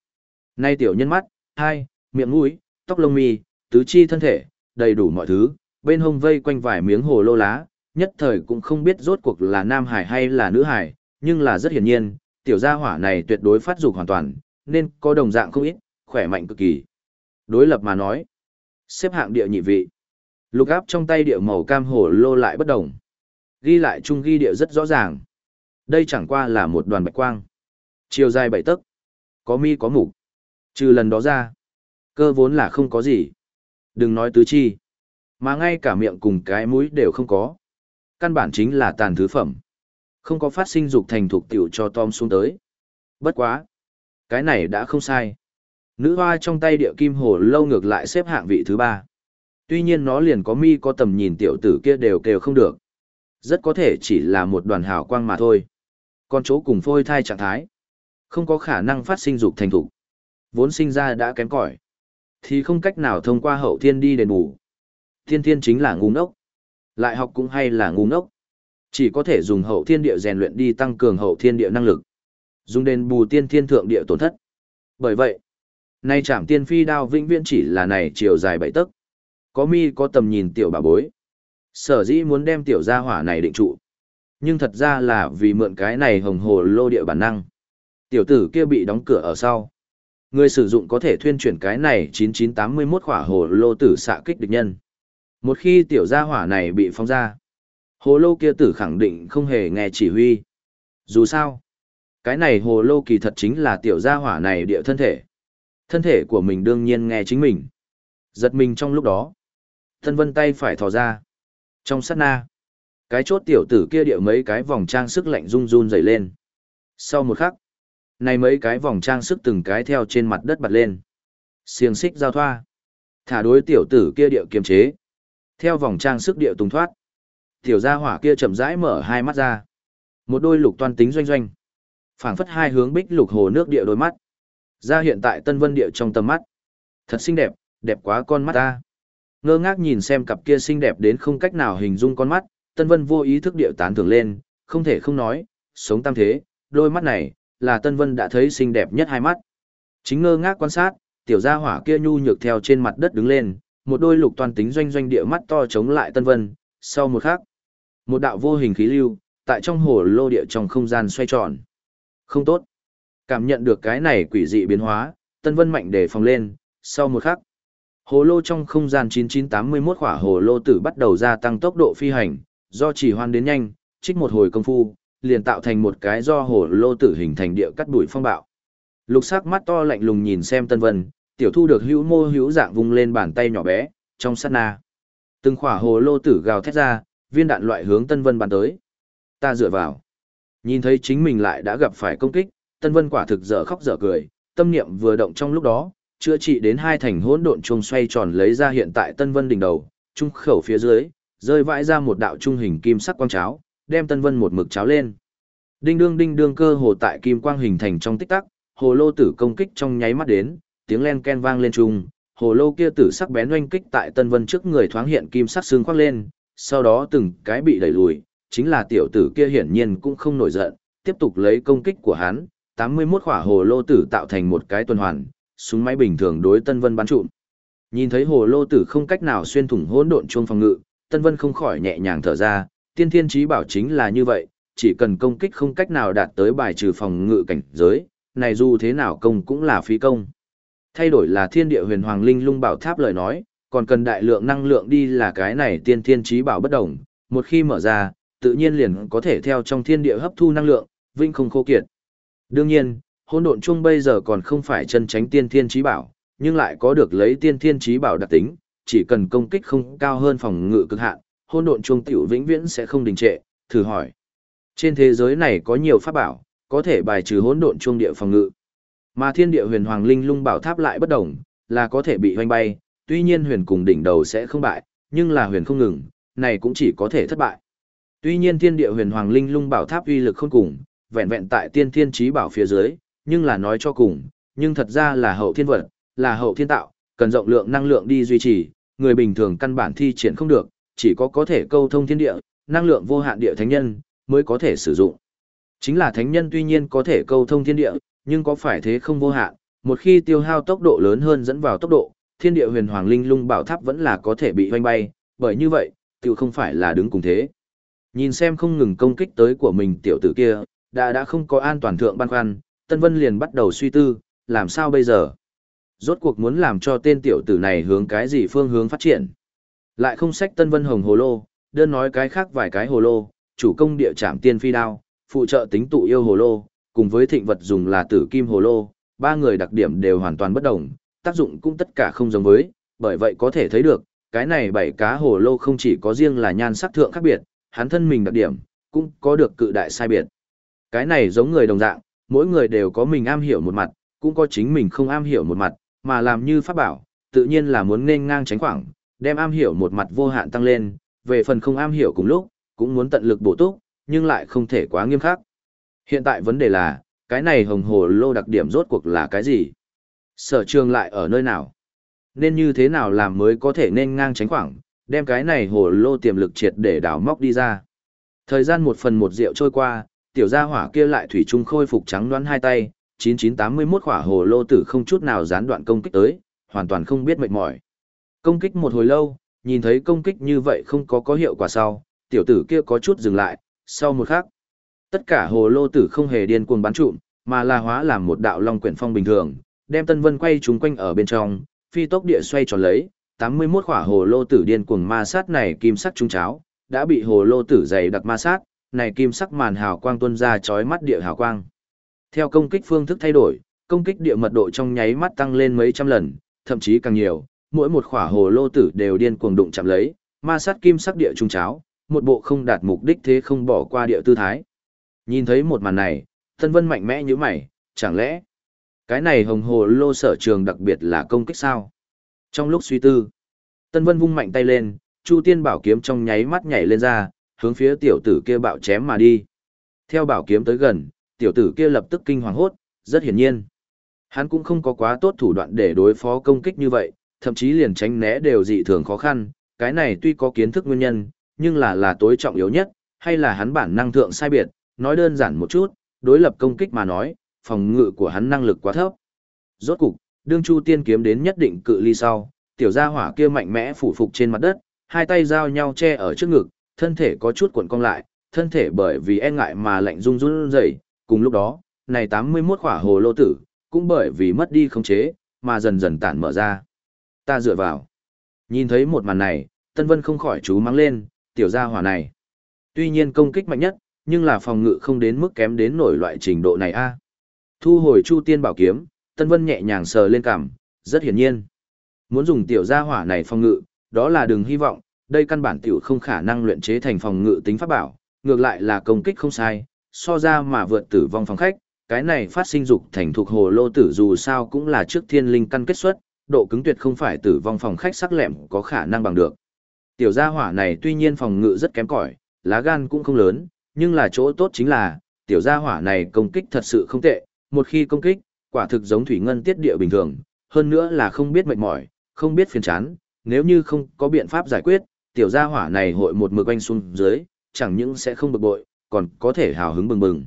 Nay tiểu nhân mắt, hai, miệng mũi, tóc lông mi, tứ chi thân thể, đầy đủ mọi thứ, bên hông vây quanh vài miếng hồ lô lá, nhất thời cũng không biết rốt cuộc là nam hải hay là nữ hải, nhưng là rất hiển nhiên, tiểu gia hỏa này tuyệt đối phát dục hoàn toàn, nên có đồng dạng không ít, khỏe mạnh cực kỳ. Đối lập mà nói, xếp hạng địa nhị vị. Lục áp trong tay địa màu cam hồ lô lại bất đồng. Ghi lại chung ghi địa rất rõ ràng. Đây chẳng qua là một đoàn bạch quang. Chiều dài bảy tấc, có mi có mục. Trừ lần đó ra, cơ vốn là không có gì. Đừng nói tứ chi, mà ngay cả miệng cùng cái mũi đều không có. Căn bản chính là tàn thứ phẩm. Không có phát sinh dục thành thuộc tiểu cho Tom xuống tới. Bất quá. Cái này đã không sai. Nữ hoa trong tay địa kim hồ lâu ngược lại xếp hạng vị thứ ba. Tuy nhiên nó liền có mi có tầm nhìn tiểu tử kia đều kêu không được. Rất có thể chỉ là một đoàn hào quang mà thôi. Còn chỗ cùng phôi thai trạng thái. Không có khả năng phát sinh dục thành thục. Vốn sinh ra đã kém cỏi Thì không cách nào thông qua hậu thiên đi đền bù. Thiên thiên chính là ngu ngốc. Lại học cũng hay là ngu ngốc. Chỉ có thể dùng hậu thiên địa rèn luyện đi tăng cường hậu thiên địa năng lực. Dùng đền bù tiên thiên thượng địa tổn thất. Bởi vậy, nay chạm tiên phi đao vĩnh viễn chỉ là này chiều dài bảy tấc. Có mi có tầm nhìn tiểu bà bối. Sở dĩ muốn đem tiểu gia hỏa này định trụ. Nhưng thật ra là vì mượn cái này hồng hồ lô địa bản năng. Tiểu tử kia bị đóng cửa ở sau. Người sử dụng có thể thuyên chuyển cái này 9981 khỏa hồ lô tử xạ kích địch nhân. Một khi tiểu gia hỏa này bị phóng ra, hồ lô kia tử khẳng định không hề nghe chỉ huy. Dù sao, cái này hồ lô kỳ thật chính là tiểu gia hỏa này địa thân thể. Thân thể của mình đương nhiên nghe chính mình. Giật mình trong lúc đó. Thân vân tay phải thò ra. Trong sát na. Cái chốt tiểu tử kia địa mấy cái vòng trang sức lạnh run run dày lên. Sau một khắc. Này mấy cái vòng trang sức từng cái theo trên mặt đất bật lên. Xiềng xích giao thoa. Thả đối tiểu tử kia địa kiềm chế. Theo vòng trang sức địa tùng thoát. Tiểu gia hỏa kia chậm rãi mở hai mắt ra. Một đôi lục toan tính doanh doanh. Phảng phất hai hướng bích lục hồ nước địa đôi mắt. Ra hiện tại tân vân địa trong tầm mắt. Thật xinh đẹp đẹp quá con mắt ta. Ngơ ngác nhìn xem cặp kia xinh đẹp đến không cách nào hình dung con mắt, tân vân vô ý thức địa tán thưởng lên, không thể không nói, sống tam thế, đôi mắt này là tân vân đã thấy xinh đẹp nhất hai mắt. Chính ngơ ngác quan sát, tiểu gia hỏa kia nhu nhược theo trên mặt đất đứng lên một đôi lục toàn tính doanh doanh địa mắt to chống lại tân vân sau một khắc một đạo vô hình khí lưu tại trong hồ lô địa trong không gian xoay tròn không tốt. Cảm nhận được cái này quỷ dị biến hóa, Tân Vân mạnh để phòng lên, sau một khắc. Hồ lô trong không gian 9981 khỏa hồ lô tử bắt đầu gia tăng tốc độ phi hành, do chỉ hoan đến nhanh, trích một hồi công phu, liền tạo thành một cái do hồ lô tử hình thành địa cắt đuổi phong bạo. Lục sắc mắt to lạnh lùng nhìn xem Tân Vân, tiểu thu được hữu mô hữu dạng vung lên bàn tay nhỏ bé, trong sát na. Từng khỏa hồ lô tử gào thét ra, viên đạn loại hướng Tân Vân bắn tới. Ta dựa vào. Nhìn thấy chính mình lại đã gặp phải công kích, Tân Vân quả thực dở khóc dở cười, tâm niệm vừa động trong lúc đó, chữa trị đến hai thành hỗn độn chuông xoay tròn lấy ra hiện tại Tân Vân đỉnh đầu, trung khẩu phía dưới, rơi vãi ra một đạo trung hình kim sắc quang cháo, đem Tân Vân một mực cháo lên. Đinh đương đinh đương cơ hồ tại kim quang hình thành trong tích tắc, hồ lô tử công kích trong nháy mắt đến, tiếng len ken vang lên trung, hồ lô kia tử sắc bén oanh kích tại Tân Vân trước người thoáng hiện kim sắc xương khoác lên, sau đó từng cái bị đẩy lùi, chính là tiểu tử kia hiển nhiên cũng không nổi giận, tiếp tục lấy công kích của hắn, 81 khỏa hồ lô tử tạo thành một cái tuần hoàn, súng máy bình thường đối Tân Vân bắn trụm. Nhìn thấy hồ lô tử không cách nào xuyên thủng hỗn độn chuông phòng ngự, Tân Vân không khỏi nhẹ nhàng thở ra, tiên thiên trí bảo chính là như vậy, chỉ cần công kích không cách nào đạt tới bài trừ phòng ngự cảnh giới, này dù thế nào công cũng là phí công. Thay đổi là thiên địa huyền hoàng linh lung bảo tháp lời nói, còn cần đại lượng năng lượng đi là cái này tiên thiên trí bảo bất đồng, một khi mở ra, tự nhiên liền có thể theo trong thiên địa hấp thu năng lượng, vinh không khô kiệt. Đương nhiên, hỗn độn chung bây giờ còn không phải chân tránh tiên thiên trí bảo, nhưng lại có được lấy tiên thiên trí bảo đặc tính, chỉ cần công kích không cao hơn phòng ngự cực hạn, hỗn độn chung tiểu vĩnh viễn sẽ không đình trệ, thử hỏi. Trên thế giới này có nhiều pháp bảo, có thể bài trừ hỗn độn chung địa phòng ngự. Mà thiên địa huyền hoàng linh lung bảo tháp lại bất đồng, là có thể bị hoanh bay, tuy nhiên huyền cùng đỉnh đầu sẽ không bại, nhưng là huyền không ngừng, này cũng chỉ có thể thất bại. Tuy nhiên thiên địa huyền hoàng linh lung bảo tháp uy lực không cùng, vẹn vẹn tại tiên thiên trí bảo phía dưới, nhưng là nói cho cùng, nhưng thật ra là hậu thiên vật, là hậu thiên tạo, cần rộng lượng năng lượng đi duy trì, người bình thường căn bản thi triển không được, chỉ có có thể câu thông thiên địa, năng lượng vô hạn địa thánh nhân mới có thể sử dụng. Chính là thánh nhân tuy nhiên có thể câu thông thiên địa, nhưng có phải thế không vô hạn, một khi tiêu hao tốc độ lớn hơn dẫn vào tốc độ, thiên địa huyền hoàng linh lung bảo tháp vẫn là có thể bị hoanh bay, bởi như vậy, tiêu không phải là đứng cùng thế. Nhìn xem không ngừng công kích tới của mình tiểu tử kia, đã đã không có an toàn thượng băn khoăn, Tân Vân liền bắt đầu suy tư, làm sao bây giờ? Rốt cuộc muốn làm cho tên tiểu tử này hướng cái gì phương hướng phát triển? Lại không sách Tân Vân Hồng Hồ Lô, đơn nói cái khác vài cái hồ lô, chủ công địa trạm tiên phi đao, phụ trợ tính tụ yêu hồ lô, cùng với thịnh vật dùng là tử kim hồ lô, ba người đặc điểm đều hoàn toàn bất đồng, tác dụng cũng tất cả không giống với, bởi vậy có thể thấy được, cái này bảy cá hồ lô không chỉ có riêng là nhan sắc thượng khác biệt, hắn thân mình đặc điểm, cũng có được cự đại sai biệt. Cái này giống người đồng dạng, mỗi người đều có mình am hiểu một mặt, cũng có chính mình không am hiểu một mặt, mà làm như pháp bảo, tự nhiên là muốn nên ngang tránh khoảng, đem am hiểu một mặt vô hạn tăng lên, về phần không am hiểu cùng lúc, cũng muốn tận lực bổ túc, nhưng lại không thể quá nghiêm khắc. Hiện tại vấn đề là, cái này hồng hồ lô đặc điểm rốt cuộc là cái gì? Sở trường lại ở nơi nào? Nên như thế nào làm mới có thể nên ngang tránh khoảng, đem cái này hồ lô tiềm lực triệt để đào móc đi ra. Thời gian một phần một rượu trôi qua, tiểu gia hỏa kia lại thủy chung khôi phục trắng đoán hai tay, 9981 khỏa hồ lô tử không chút nào gián đoạn công kích tới, hoàn toàn không biết mệt mỏi. Công kích một hồi lâu, nhìn thấy công kích như vậy không có có hiệu quả sau, tiểu tử kia có chút dừng lại, sau một khắc. Tất cả hồ lô tử không hề điên cuồng bắn trụm, mà là hóa làm một đạo long quyển phong bình thường, đem Tân Vân quay chúng quanh ở bên trong, phi tốc địa xoay tròn lấy, 81 khỏa hồ lô tử điên cuồng ma sát này kim sắc trung cháo, đã bị hồ lô tử dày đặc ma sát, này kim sắc màn hào quang tuôn ra chói mắt địa hào quang. Theo công kích phương thức thay đổi, công kích địa mật độ trong nháy mắt tăng lên mấy trăm lần, thậm chí càng nhiều, mỗi một khỏa hồ lô tử đều điên cuồng đụng chạm lấy, ma sát kim sắc địa trung cháo, một bộ không đạt mục đích thế không bỏ qua địa tư thái. Nhìn thấy một màn này, Tân Vân mạnh mẽ như mày, chẳng lẽ cái này hồng hồ lô sở trường đặc biệt là công kích sao? Trong lúc suy tư, Tân Vân vung mạnh tay lên, Chu Tiên bảo kiếm trong nháy mắt nhảy lên ra, hướng phía tiểu tử kia bạo chém mà đi. Theo bảo kiếm tới gần, tiểu tử kia lập tức kinh hoàng hốt, rất hiển nhiên. Hắn cũng không có quá tốt thủ đoạn để đối phó công kích như vậy, thậm chí liền tránh né đều dị thường khó khăn, cái này tuy có kiến thức nguyên nhân, nhưng là là tối trọng yếu nhất, hay là hắn bản năng thượng sai biệt, nói đơn giản một chút, đối lập công kích mà nói, phòng ngự của hắn năng lực quá thấp. Rốt cục, đương Chu Tiên kiếm đến nhất định cự ly sau, tiểu gia hỏa kia mạnh mẽ phủ phục trên mặt đất, hai tay giao nhau che ở trước ngực, thân thể có chút cuộn cong lại, thân thể bởi vì e ngại mà lạnh run run rẩy, cùng lúc đó, này 81 khỏa hồ lô tử, cũng bởi vì mất đi khống chế, mà dần dần tản mở ra. Ta dựa vào. Nhìn thấy một màn này, Tân Vân không khỏi chú mắng lên, tiểu gia hỏa này. Tuy nhiên công kích mạnh nhất, nhưng là phòng ngự không đến mức kém đến nổi loại trình độ này a. À. Thu hồi Chu Tiên Bảo kiếm, Tân Vân nhẹ nhàng sờ lên cằm, rất hiển nhiên. Muốn dùng tiểu gia hỏa này phòng ngự, đó là đừng hy vọng, đây căn bản tiểu không khả năng luyện chế thành phòng ngự tính pháp bảo, ngược lại là công kích không sai, so ra mà vượt tử vong phòng khách, cái này phát sinh dục thành thuộc hồ lô tử dù sao cũng là trước thiên linh căn kết xuất, độ cứng tuyệt không phải tử vong phòng khách sắc lẹm có khả năng bằng được. Tiểu gia hỏa này tuy nhiên phòng ngự rất kém cỏi, lá gan cũng không lớn, nhưng là chỗ tốt chính là, tiểu gia hỏa này công kích thật sự không tệ, một khi công kích, quả thực giống thủy ngân tiết địa bình thường, hơn nữa là không biết mệt mỏi, không biết phiền chán, nếu như không có biện pháp giải quyết, tiểu gia hỏa này hội một mực quanh xuống dưới, chẳng những sẽ không bực bội, còn có thể hào hứng bừng bừng.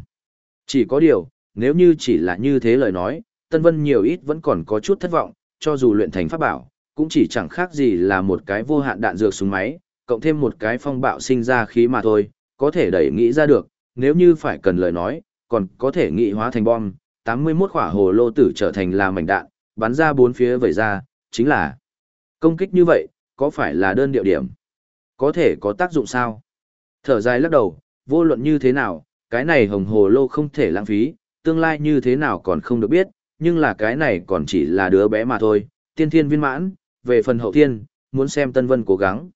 Chỉ có điều, nếu như chỉ là như thế lời nói, Tân Vân nhiều ít vẫn còn có chút thất vọng, cho dù luyện thành pháp bảo, cũng chỉ chẳng khác gì là một cái vô hạn đạn dược súng máy, cộng thêm một cái phong bạo sinh ra khí mà thôi, có thể đẩy nghĩ ra được, nếu như phải cần lời nói, còn có thể nghị hóa thành bom, 81 quả hồ lô tử trở thành là mảnh đạn, bắn ra bốn phía vẩy ra, chính là công kích như vậy, có phải là đơn điệu điểm? Có thể có tác dụng sao? Thở dài lắc đầu, vô luận như thế nào, cái này hồng hồ lô không thể lãng phí, tương lai như thế nào còn không được biết, nhưng là cái này còn chỉ là đứa bé mà thôi, tiên thiên viên mãn, về phần hậu thiên, muốn xem Tân Vân cố gắng.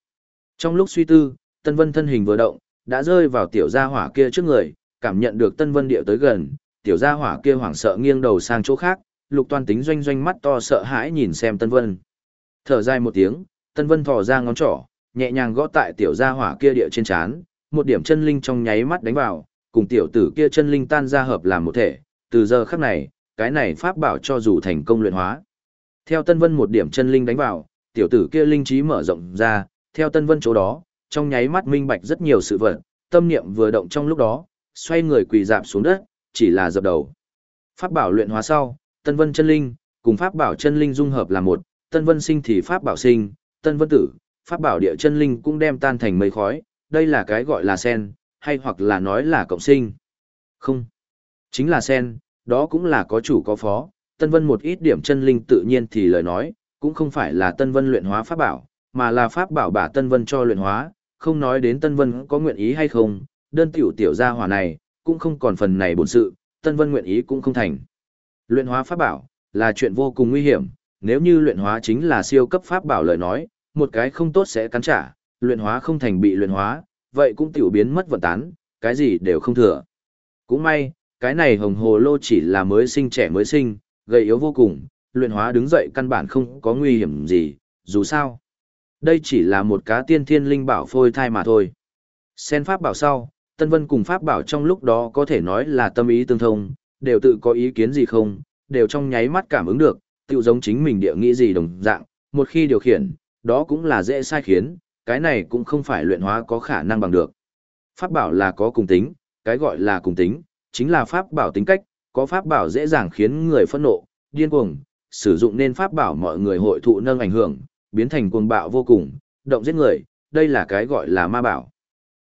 Trong lúc suy tư, Tân Vân thân hình vừa động, đã rơi vào tiểu gia hỏa kia trước người, cảm nhận được Tân Vân điệu tới gần, tiểu gia hỏa kia hoảng sợ nghiêng đầu sang chỗ khác, lục toàn tính doanh doanh mắt to sợ hãi nhìn xem Tân Vân. Thở dài một tiếng, Tân Vân thò ra ngón trỏ, nhẹ nhàng gõ tại tiểu gia hỏa kia địa trên chán, một điểm chân linh trong nháy mắt đánh vào, cùng tiểu tử kia chân linh tan ra hợp làm một thể, từ giờ khắc này, cái này pháp bảo cho dù thành công luyện hóa. Theo Tân Vân một điểm chân linh đánh vào, tiểu tử kia linh trí mở rộng ra, theo Tân Vân chỗ đó, trong nháy mắt minh bạch rất nhiều sự vật, tâm niệm vừa động trong lúc đó, xoay người quỳ dạp xuống đất, chỉ là dập đầu. Pháp bảo luyện hóa sau, Tân Vân chân linh, cùng Pháp bảo chân linh dung hợp là một, Tân Vân sinh thì Pháp bảo sinh, Tân Vân tử, Pháp bảo địa chân linh cũng đem tan thành mây khói, đây là cái gọi là sen, hay hoặc là nói là cộng sinh. Không, chính là sen, đó cũng là có chủ có phó, Tân Vân một ít điểm chân linh tự nhiên thì lời nói, cũng không phải là Tân Vân luyện hóa Pháp bảo, mà là Pháp bảo bả Tân Vân cho luyện hóa, không nói đến Tân Vân có nguyện ý hay không, đơn tiểu tiểu gia hỏa này, cũng không còn phần này bổn sự, Tân Vân nguyện ý cũng không thành. Luyện hóa pháp bảo là chuyện vô cùng nguy hiểm, nếu như luyện hóa chính là siêu cấp pháp bảo lời nói, một cái không tốt sẽ cắn trả, luyện hóa không thành bị luyện hóa, vậy cũng tiểu biến mất vận tán, cái gì đều không thừa. Cũng may, cái này hồng hồ lô chỉ là mới sinh trẻ mới sinh, gầy yếu vô cùng, luyện hóa đứng dậy căn bản không có nguy hiểm gì, dù sao. Đây chỉ là một cá tiên thiên linh bảo phôi thai mà thôi. Xen pháp bảo sau, Tân Vân cùng pháp bảo trong lúc đó có thể nói là tâm ý tương thông, đều tự có ý kiến gì không, đều trong nháy mắt cảm ứng được, tự giống chính mình địa nghĩ gì đồng dạng, một khi điều khiển, đó cũng là dễ sai khiến, cái này cũng không phải luyện hóa có khả năng bằng được. Pháp bảo là có cùng tính, cái gọi là cùng tính, chính là pháp bảo tính cách, có pháp bảo dễ dàng khiến người phẫn nộ, điên cuồng, sử dụng nên pháp bảo mọi người hội thụ nâng ảnh hưởng, biến thành cuồng bạo vô cùng, động giết người, đây là cái gọi là ma bảo.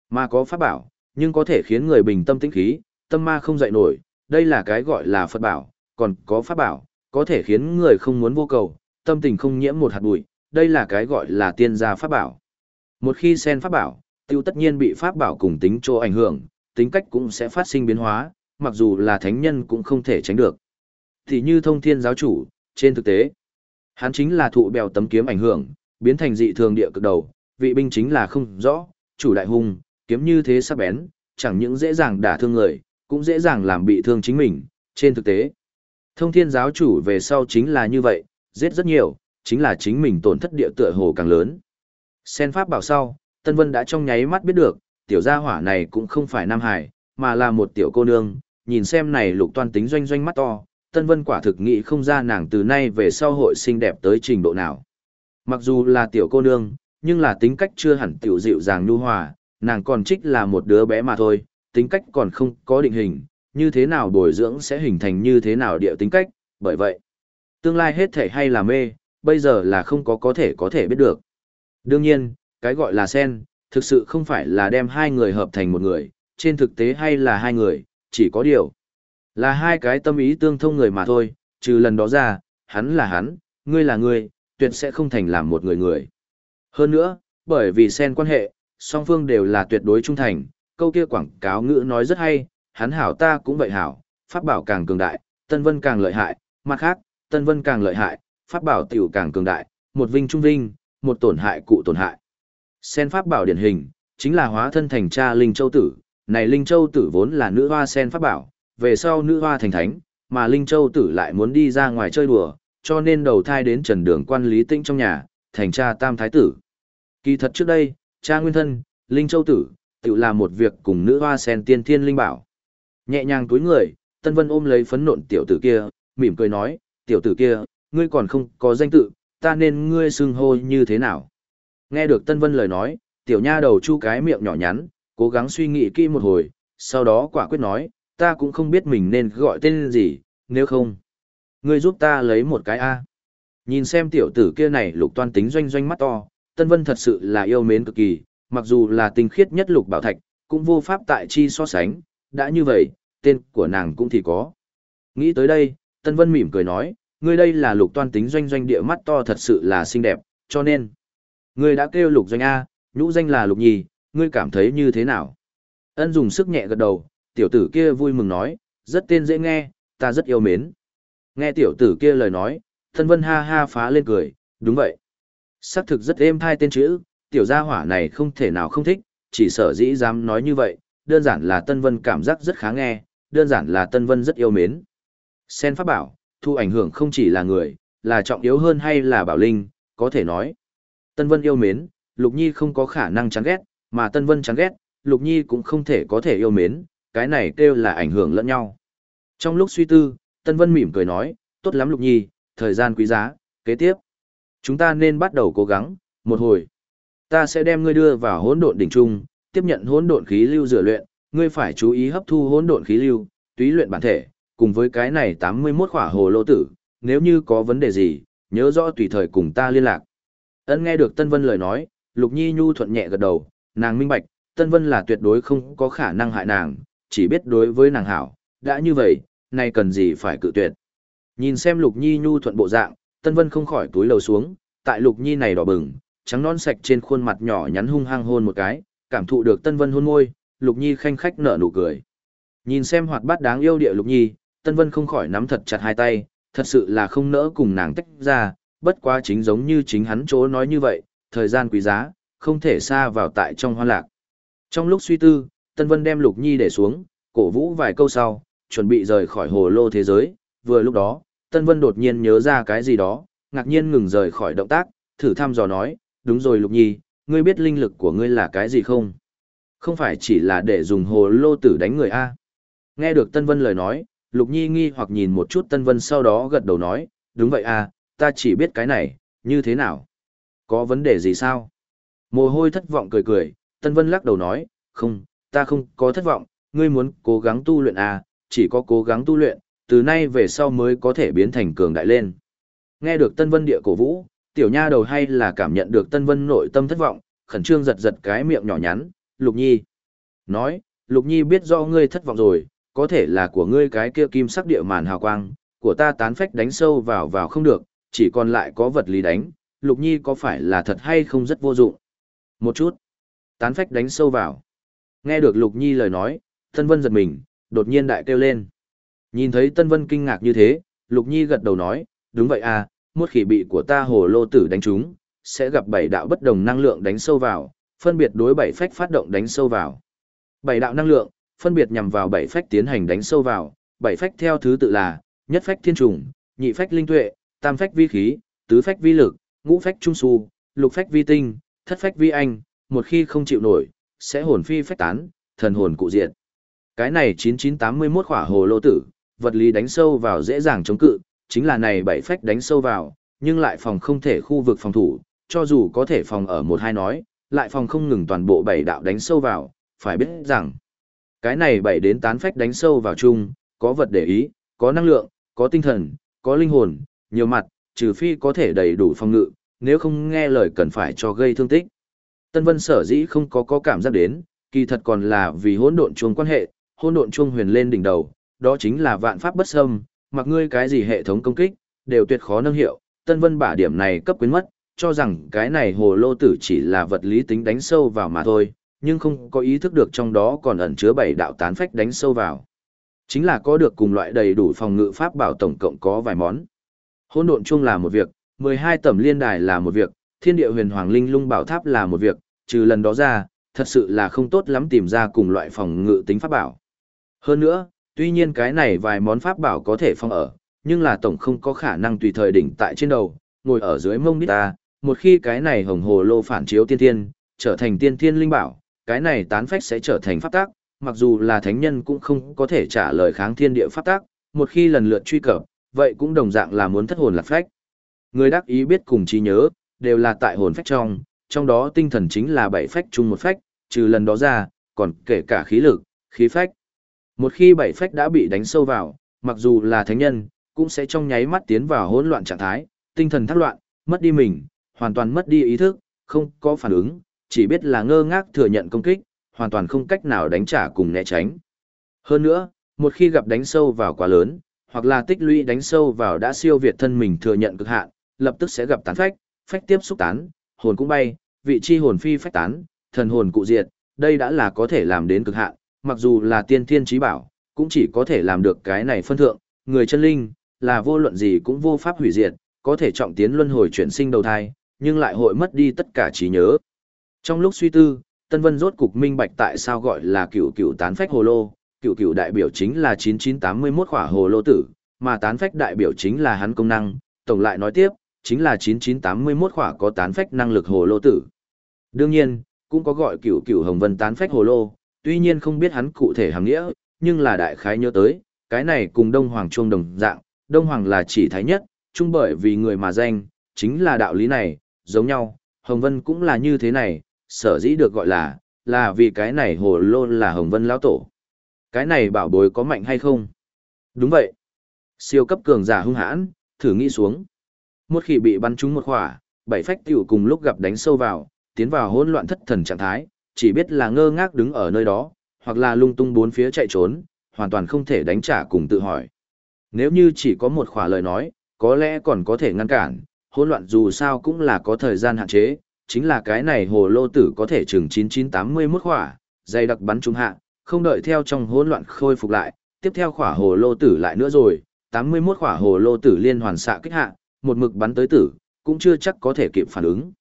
Ma có pháp bảo, nhưng có thể khiến người bình tâm tĩnh khí, tâm ma không dậy nổi, đây là cái gọi là Phật bảo, còn có pháp bảo, có thể khiến người không muốn vô cầu, tâm tình không nhiễm một hạt bụi, đây là cái gọi là tiên gia pháp bảo. Một khi xen pháp bảo, tiêu tất nhiên bị pháp bảo cùng tính chỗ ảnh hưởng, tính cách cũng sẽ phát sinh biến hóa, mặc dù là thánh nhân cũng không thể tránh được. Thì như thông thiên giáo chủ, trên thực tế, hắn chính là thụ bèo tấm kiếm ảnh hưởng, biến thành dị thường địa cực đầu, vị binh chính là không rõ, chủ đại hùng, kiếm như thế sắc bén, chẳng những dễ dàng đả thương người, cũng dễ dàng làm bị thương chính mình, trên thực tế. Thông thiên giáo chủ về sau chính là như vậy, giết rất nhiều, chính là chính mình tổn thất địa tựa hồ càng lớn. Sen pháp bảo sau, Tân Vân đã trong nháy mắt biết được, tiểu gia hỏa này cũng không phải Nam Hải, mà là một tiểu cô nương, nhìn xem này lục toan tính doanh doanh mắt to, Tân Vân quả thực nghĩ không ra nàng từ nay về sau hội xinh đẹp tới trình độ nào. Mặc dù là tiểu cô nương, nhưng là tính cách chưa hẳn tiểu dịu dàng nhu hòa, nàng còn trích là một đứa bé mà thôi, tính cách còn không có định hình, như thế nào bồi dưỡng sẽ hình thành như thế nào địa tính cách, bởi vậy, tương lai hết thể hay là mê, bây giờ là không có có thể có thể biết được. Đương nhiên, cái gọi là sen, thực sự không phải là đem hai người hợp thành một người, trên thực tế hay là hai người, chỉ có điều. Là hai cái tâm ý tương thông người mà thôi, trừ lần đó ra, hắn là hắn, ngươi là ngươi, tuyệt sẽ không thành làm một người người. Hơn nữa, bởi vì sen quan hệ, song phương đều là tuyệt đối trung thành, câu kia quảng cáo ngữ nói rất hay, hắn hảo ta cũng vậy hảo, pháp bảo càng cường đại, Tân Vân càng lợi hại, mặt khác, Tân Vân càng lợi hại, pháp bảo tiểu càng cường đại, một vinh trung vinh, một tổn hại cụ tổn hại. Sen pháp bảo điển hình, chính là hóa thân thành cha Linh Châu Tử, này Linh Châu Tử vốn là nữ hoa sen pháp bảo, về sau nữ hoa thành thánh, mà Linh Châu Tử lại muốn đi ra ngoài chơi đùa, cho nên đầu thai đến trần đường quan lý tĩnh trong nhà, thành cha tam thái tử. Kỳ thật trước đây, cha nguyên thân, Linh Châu Tử, tự làm một việc cùng nữ hoa sen tiên thiên linh bảo. Nhẹ nhàng túi người, Tân Vân ôm lấy phấn nộn tiểu tử kia, mỉm cười nói, tiểu tử kia, ngươi còn không có danh tự, ta nên ngươi xưng hô như thế nào. Nghe được Tân Vân lời nói, tiểu nha đầu chu cái miệng nhỏ nhắn, cố gắng suy nghĩ kỹ một hồi, sau đó quả quyết nói, ta cũng không biết mình nên gọi tên gì, nếu không. Ngươi giúp ta lấy một cái A. Nhìn xem tiểu tử kia này lục toan tính doanh doanh mắt to, Tân Vân thật sự là yêu mến cực kỳ, mặc dù là tinh khiết nhất lục bảo thạch, cũng vô pháp tại chi so sánh, đã như vậy, tên của nàng cũng thì có. Nghĩ tới đây, Tân Vân mỉm cười nói, ngươi đây là lục toan tính doanh doanh địa mắt to thật sự là xinh đẹp, cho nên, ngươi đã kêu lục doanh A, nhũ danh là lục nhì, ngươi cảm thấy như thế nào? Ân dùng sức nhẹ gật đầu, tiểu tử kia vui mừng nói, rất tên dễ nghe, ta rất yêu mến. Nghe tiểu tử kia lời nói, Tân Vân ha ha phá lên cười, đúng vậy. Sắc thực rất êm thai tên chữ, tiểu gia hỏa này không thể nào không thích, chỉ sở dĩ dám nói như vậy, đơn giản là Tân Vân cảm giác rất khá nghe, đơn giản là Tân Vân rất yêu mến. Sen pháp bảo, thu ảnh hưởng không chỉ là người, là trọng yếu hơn hay là bảo linh, có thể nói. Tân Vân yêu mến, Lục Nhi không có khả năng chán ghét, mà Tân Vân chán ghét, Lục Nhi cũng không thể có thể yêu mến, cái này kêu là ảnh hưởng lẫn nhau. Trong lúc suy tư, Tân Vân mỉm cười nói, tốt lắm Lục Nhi, thời gian quý giá, kế tiếp. Chúng ta nên bắt đầu cố gắng, một hồi. Ta sẽ đem ngươi đưa vào hỗn độn đỉnh trung, tiếp nhận hỗn độn khí lưu rửa luyện, ngươi phải chú ý hấp thu hỗn độn khí lưu, túy luyện bản thể, cùng với cái này 81 khỏa hồ lô tử, nếu như có vấn đề gì, nhớ rõ tùy thời cùng ta liên lạc. Ấn nghe được Tân Vân lời nói, Lục Nhi nhu thuận nhẹ gật đầu, nàng minh bạch, Tân Vân là tuyệt đối không có khả năng hại nàng, chỉ biết đối với nàng hảo, đã như vậy, nay cần gì phải cự tuyệt. Nhìn xem Lục Nhi nhu thuận bộ dạng, Tân Vân không khỏi túi lầu xuống, tại Lục Nhi này đỏ bừng, trắng non sạch trên khuôn mặt nhỏ nhắn hung hăng hôn một cái, cảm thụ được Tân Vân hôn môi, Lục Nhi khanh khách nở nụ cười. Nhìn xem hoạt bát đáng yêu địa Lục Nhi, Tân Vân không khỏi nắm thật chặt hai tay, thật sự là không nỡ cùng nàng tách ra, bất quá chính giống như chính hắn chỗ nói như vậy, thời gian quý giá, không thể xa vào tại trong hoa lạc. Trong lúc suy tư, Tân Vân đem Lục Nhi để xuống, cổ vũ vài câu sau, chuẩn bị rời khỏi hồ lô thế giới, vừa lúc đó, Tân Vân đột nhiên nhớ ra cái gì đó, ngạc nhiên ngừng rời khỏi động tác, thử thăm dò nói, đúng rồi Lục Nhi, ngươi biết linh lực của ngươi là cái gì không? Không phải chỉ là để dùng hồ lô tử đánh người A. Nghe được Tân Vân lời nói, Lục Nhi nghi hoặc nhìn một chút Tân Vân sau đó gật đầu nói, đúng vậy A, ta chỉ biết cái này, như thế nào? Có vấn đề gì sao? Mồ hôi thất vọng cười cười, Tân Vân lắc đầu nói, không, ta không có thất vọng, ngươi muốn cố gắng tu luyện à? chỉ có cố gắng tu luyện, từ nay về sau mới có thể biến thành cường đại lên. Nghe được Tân Vân địa cổ vũ, tiểu nha đầu hay là cảm nhận được Tân Vân nội tâm thất vọng, khẩn trương giật giật cái miệng nhỏ nhắn, Lục Nhi. Nói, Lục Nhi biết do ngươi thất vọng rồi, có thể là của ngươi cái kia kim sắc địa màn hào quang, của ta tán phách đánh sâu vào vào không được, chỉ còn lại có vật lý đánh, Lục Nhi có phải là thật hay không rất vô dụng? Một chút. Tán phách đánh sâu vào. Nghe được Lục Nhi lời nói, Tân Vân giật mình, đột nhiên đại kêu lên. Nhìn thấy Tân Vân kinh ngạc như thế, Lục Nhi gật đầu nói, đúng vậy à, một khỉ bị của ta hồ lô tử đánh trúng, sẽ gặp bảy đạo bất đồng năng lượng đánh sâu vào, phân biệt đối bảy phách phát động đánh sâu vào. Bảy đạo năng lượng, phân biệt nhằm vào bảy phách tiến hành đánh sâu vào, bảy phách theo thứ tự là, nhất phách thiên trùng, nhị phách linh tuệ, tam phách vi khí, tứ phách vi lực, ngũ phách trung su, lục phách vi tinh, thất phách vi anh, một khi không chịu nổi, sẽ hồn phi phách tán, thần hồn cụ diệt. Cái này 9981 khỏa hồ lô tử, vật lý đánh sâu vào dễ dàng chống cự, chính là này bảy phách đánh sâu vào, nhưng lại phòng không thể khu vực phòng thủ, cho dù có thể phòng ở một hai nói, lại phòng không ngừng toàn bộ bảy đạo đánh sâu vào, phải biết rằng, cái này bảy đến tán phách đánh sâu vào chung, có vật để ý, có năng lượng, có tinh thần, có linh hồn, nhiều mặt, trừ phi có thể đầy đủ phòng ngự, nếu không nghe lời cần phải cho gây thương tích. Tân Vân sở dĩ không có có cảm giác đến, kỳ thật còn là vì hỗn độn chuông quan hệ, hỗn độn chuông huyền lên đỉnh đầu, đó chính là vạn pháp bất xâm, mặc ngươi cái gì hệ thống công kích, đều tuyệt khó nâng hiệu, Tân Vân bả điểm này cấp quyến mất, cho rằng cái này hồ lô tử chỉ là vật lý tính đánh sâu vào mà thôi, nhưng không có ý thức được trong đó còn ẩn chứa bảy đạo tán phách đánh sâu vào. Chính là có được cùng loại đầy đủ phòng ngự pháp bảo tổng cộng có vài món. Hỗn độn chuông là một việc, 12 tầm liên đài là một việc, thiên địa huyền hoàng linh lung bảo tháp là một việc, trừ lần đó ra, thật sự là không tốt lắm tìm ra cùng loại phòng ngự tính pháp bảo. Hơn nữa, tuy nhiên cái này vài món pháp bảo có thể phong ở, nhưng là tổng không có khả năng tùy thời đỉnh tại trên đầu, ngồi ở dưới mông nít ta, một khi cái này hồng hồ lô phản chiếu tiên thiên, trở thành tiên thiên linh bảo, cái này tán phách sẽ trở thành pháp tác, mặc dù là thánh nhân cũng không có thể trả lời kháng thiên địa pháp tác, một khi lần lượt truy cập, vậy cũng đồng dạng là muốn thất hồn lạc phách. Người đắc ý biết cùng trí nhớ, đều là tại hồn phách trong, trong đó tinh thần chính là bảy phách chung một phách, trừ lần đó ra, còn kể cả khí lực, khí phách. Một khi bảy phách đã bị đánh sâu vào, mặc dù là thánh nhân, cũng sẽ trong nháy mắt tiến vào hỗn loạn trạng thái, tinh thần thác loạn, mất đi mình, hoàn toàn mất đi ý thức, không có phản ứng, chỉ biết là ngơ ngác thừa nhận công kích, hoàn toàn không cách nào đánh trả cùng né tránh. Hơn nữa, một khi gặp đánh sâu vào quá lớn, hoặc là tích lũy đánh sâu vào đã siêu việt thân mình thừa nhận cực hạn, lập tức sẽ gặp tán phách, phách tiếp xúc tán, hồn cũng bay, vị chi hồn phi phách tán, thần hồn cụ diệt, đây đã là có thể làm đến cực hạn, mặc dù là tiên thiên trí bảo, cũng chỉ có thể làm được cái này phân thượng, người chân linh, là vô luận gì cũng vô pháp hủy diệt, có thể trọng tiến luân hồi chuyển sinh đầu thai, nhưng lại hội mất đi tất cả trí nhớ. Trong lúc suy tư, Tân Vân rốt cục minh bạch tại sao gọi là cựu cựu tán phách hồ lô, cựu cựu đại biểu chính là 9981 khỏa hồ lô tử, mà tán phách đại biểu chính là hắn công năng, tổng lại nói tiếp, chính là 9981 khỏa có tán phách năng lực hồ lô tử. Đương nhiên, cũng có gọi cửu cửu hồng vân tán phách hồ lô, tuy nhiên không biết hắn cụ thể hàng nghĩa, nhưng là đại khái nhớ tới, cái này cùng Đông Hoàng chuông đồng dạng, Đông Hoàng là chỉ thái nhất, chung bởi vì người mà danh, chính là đạo lý này, giống nhau, Hồng Vân cũng là như thế này, sở dĩ được gọi là, là vì cái này hồ lô là Hồng Vân lão tổ. Cái này bảo bối có mạnh hay không? Đúng vậy. Siêu cấp cường giả hung hãn, thử nghĩ xuống. Một khi bị bắn trúng một khỏa, bảy phách tiểu cùng lúc gặp đánh sâu vào, tiến vào hỗn loạn thất thần trạng thái, chỉ biết là ngơ ngác đứng ở nơi đó, hoặc là lung tung bốn phía chạy trốn, hoàn toàn không thể đánh trả cùng tự hỏi. Nếu như chỉ có một khỏa lời nói, có lẽ còn có thể ngăn cản, hỗn loạn dù sao cũng là có thời gian hạn chế, chính là cái này hồ lô tử có thể chừng 9981 khỏa, dây đặc bắn trúng hạ, không đợi theo trong hỗn loạn khôi phục lại, tiếp theo khỏa hồ lô tử lại nữa rồi, 81 khỏa hồ lô tử liên hoàn xạ kích hạ, một mực bắn tới tử, cũng chưa chắc có thể kịp phản ứng.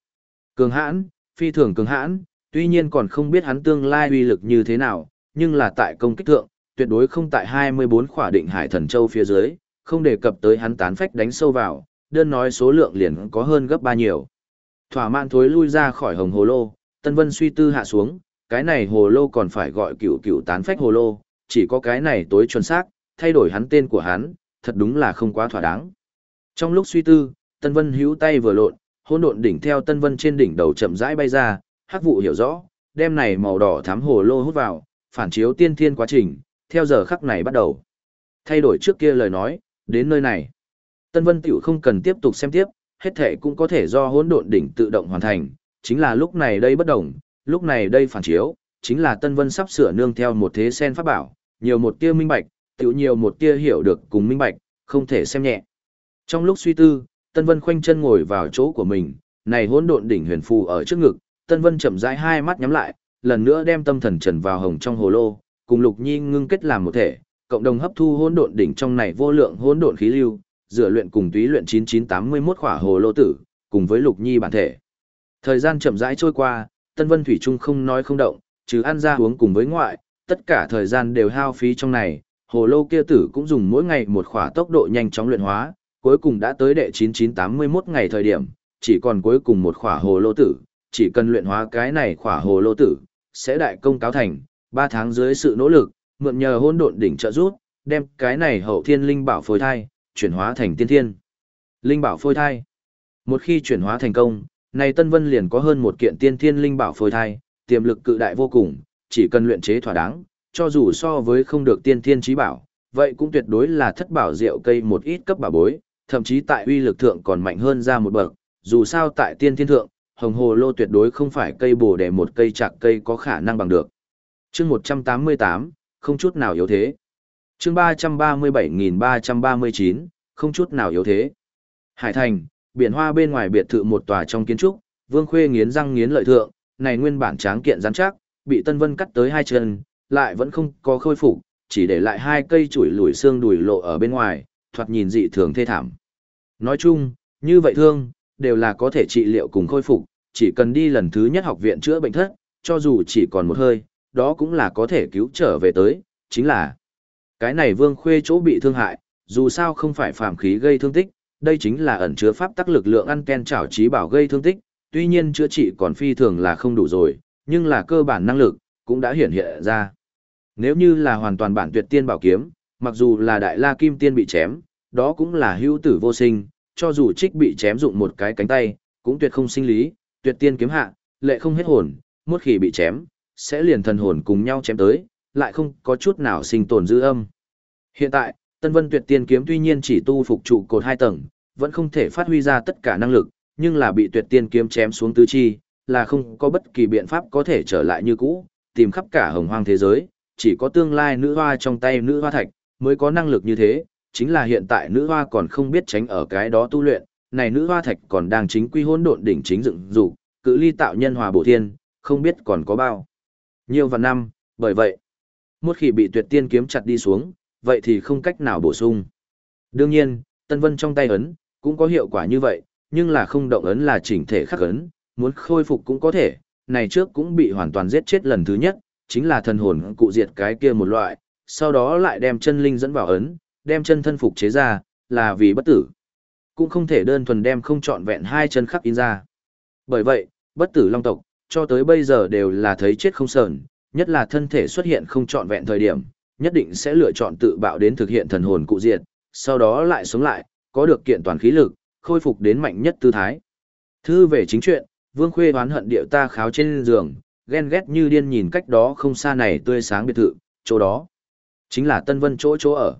Cường hãn, phi thường cường hãn, tuy nhiên còn không biết hắn tương lai uy lực như thế nào, nhưng là tại công kích thượng, tuyệt đối không tại 24 khỏa định hải thần châu phía dưới, không đề cập tới hắn tán phách đánh sâu vào, đơn nói số lượng liền có hơn gấp ba nhiều. Thỏa mãn thối lui ra khỏi hồng hồ lô, Tân Vân suy tư hạ xuống, cái này hồ lô còn phải gọi cựu cựu tán phách hồ lô, chỉ có cái này tối chuẩn xác, thay đổi hắn tên của hắn, thật đúng là không quá thỏa đáng. Trong lúc suy tư, Tân Vân hữu tay vừa lộn, hỗn độn đỉnh theo Tân Vân trên đỉnh đầu chậm rãi bay ra, hắc vụ hiểu rõ, đem này màu đỏ thắm hồ lô hút vào, phản chiếu tiên thiên quá trình, theo giờ khắc này bắt đầu. Thay đổi trước kia lời nói, đến nơi này. Tân Vân Tiểu không cần tiếp tục xem tiếp, hết thể cũng có thể do hỗn độn đỉnh tự động hoàn thành, chính là lúc này đây bất động, lúc này đây phản chiếu, chính là Tân Vân sắp sửa nương theo một thế sen pháp bảo, nhiều một tia minh bạch, tiểu nhiều một tia hiểu được cùng minh bạch, không thể xem nhẹ. Trong lúc suy tư, Tân Vân khoanh chân ngồi vào chỗ của mình, này hỗn độn đỉnh huyền phù ở trước ngực, Tân Vân chậm rãi hai mắt nhắm lại, lần nữa đem tâm thần trần vào hồng trong hồ lô, cùng Lục Nhi ngưng kết làm một thể, cộng đồng hấp thu hỗn độn đỉnh trong này vô lượng hỗn độn khí lưu, dựa luyện cùng túy luyện 9981 khỏa hồ lô tử, cùng với Lục Nhi bản thể. Thời gian chậm rãi trôi qua, Tân Vân Thủy Trung không nói không động, trừ ăn ra uống cùng với ngoại, tất cả thời gian đều hao phí trong này, hồ lô kia tử cũng dùng mỗi ngày một khỏa tốc độ nhanh chóng luyện hóa, cuối cùng đã tới đệ 9981 ngày thời điểm, chỉ còn cuối cùng một khỏa hồ lô tử, chỉ cần luyện hóa cái này khỏa hồ lô tử, sẽ đại công cáo thành, 3 tháng dưới sự nỗ lực, mượn nhờ hôn độn đỉnh trợ giúp, đem cái này hậu thiên linh bảo phôi thai, chuyển hóa thành tiên thiên. Linh bảo phôi thai. Một khi chuyển hóa thành công, này Tân Vân liền có hơn một kiện tiên thiên linh bảo phôi thai, tiềm lực cự đại vô cùng, chỉ cần luyện chế thỏa đáng, cho dù so với không được tiên thiên trí bảo, vậy cũng tuyệt đối là thất bảo rượu cây một ít cấp bảo bối, thậm chí tại uy lực thượng còn mạnh hơn ra một bậc, dù sao tại tiên thiên thượng, hồng hồ lô tuyệt đối không phải cây bồ để một cây chạc cây có khả năng bằng được. chương 188, không chút nào yếu thế. chương 337.339, không chút nào yếu thế. Hải Thành, biển hoa bên ngoài biệt thự một tòa trong kiến trúc, Vương Khuê nghiến răng nghiến lợi thượng, này nguyên bản tráng kiện rắn chắc, bị Tân Vân cắt tới hai chân, lại vẫn không có khôi phục, chỉ để lại hai cây chuỗi lùi xương đùi lộ ở bên ngoài, thoạt nhìn dị thường thê thảm. Nói chung, như vậy thương, đều là có thể trị liệu cùng khôi phục, chỉ cần đi lần thứ nhất học viện chữa bệnh thất, cho dù chỉ còn một hơi, đó cũng là có thể cứu trở về tới, chính là cái này vương khuê chỗ bị thương hại, dù sao không phải phàm khí gây thương tích, đây chính là ẩn chứa pháp tắc lực lượng ăn ken trảo trí bảo gây thương tích, tuy nhiên chữa trị còn phi thường là không đủ rồi, nhưng là cơ bản năng lực, cũng đã hiển hiện ra. Nếu như là hoàn toàn bản tuyệt tiên bảo kiếm, mặc dù là đại la kim tiên bị chém, đó cũng là hữu tử vô sinh, cho dù trích bị chém dụng một cái cánh tay, cũng tuyệt không sinh lý, tuyệt tiên kiếm hạ, lệ không hết hồn, một khi bị chém, sẽ liền thần hồn cùng nhau chém tới, lại không có chút nào sinh tồn dư âm. Hiện tại, Tân Vân Tuyệt Tiên kiếm tuy nhiên chỉ tu phục trụ cột hai tầng, vẫn không thể phát huy ra tất cả năng lực, nhưng là bị Tuyệt Tiên kiếm chém xuống tứ chi, là không có bất kỳ biện pháp có thể trở lại như cũ, tìm khắp cả hồng hoang thế giới, chỉ có tương lai nữ hoa trong tay nữ hoa thạch mới có năng lực như thế, chính là hiện tại nữ hoa còn không biết tránh ở cái đó tu luyện, này nữ hoa thạch còn đang chính quy hỗn độn đỉnh chính dựng dục, cự ly tạo nhân hòa bổ thiên, không biết còn có bao nhiêu vạn năm, bởi vậy, một khi bị tuyệt tiên kiếm chặt đi xuống, vậy thì không cách nào bổ sung. Đương nhiên, Tân Vân trong tay ấn, cũng có hiệu quả như vậy, nhưng là không động ấn là chỉnh thể khắc ấn, muốn khôi phục cũng có thể, này trước cũng bị hoàn toàn giết chết lần thứ nhất, chính là thần hồn cụ diệt cái kia một loại, sau đó lại đem chân linh dẫn vào ấn, đem chân thân phục chế ra, là vì bất tử. Cũng không thể đơn thuần đem không chọn vẹn hai chân khắc in ra. Bởi vậy, bất tử long tộc, cho tới bây giờ đều là thấy chết không sờn, nhất là thân thể xuất hiện không chọn vẹn thời điểm, nhất định sẽ lựa chọn tự bạo đến thực hiện thần hồn cụ diệt, sau đó lại sống lại, có được kiện toàn khí lực, khôi phục đến mạnh nhất tư thái. Thư về chính chuyện, Vương Khuê oán hận điệu ta kháo trên giường, ghen ghét như điên nhìn cách đó không xa này tươi sáng biệt thự, chỗ đó. Chính là Tân Vân chỗ chỗ ở.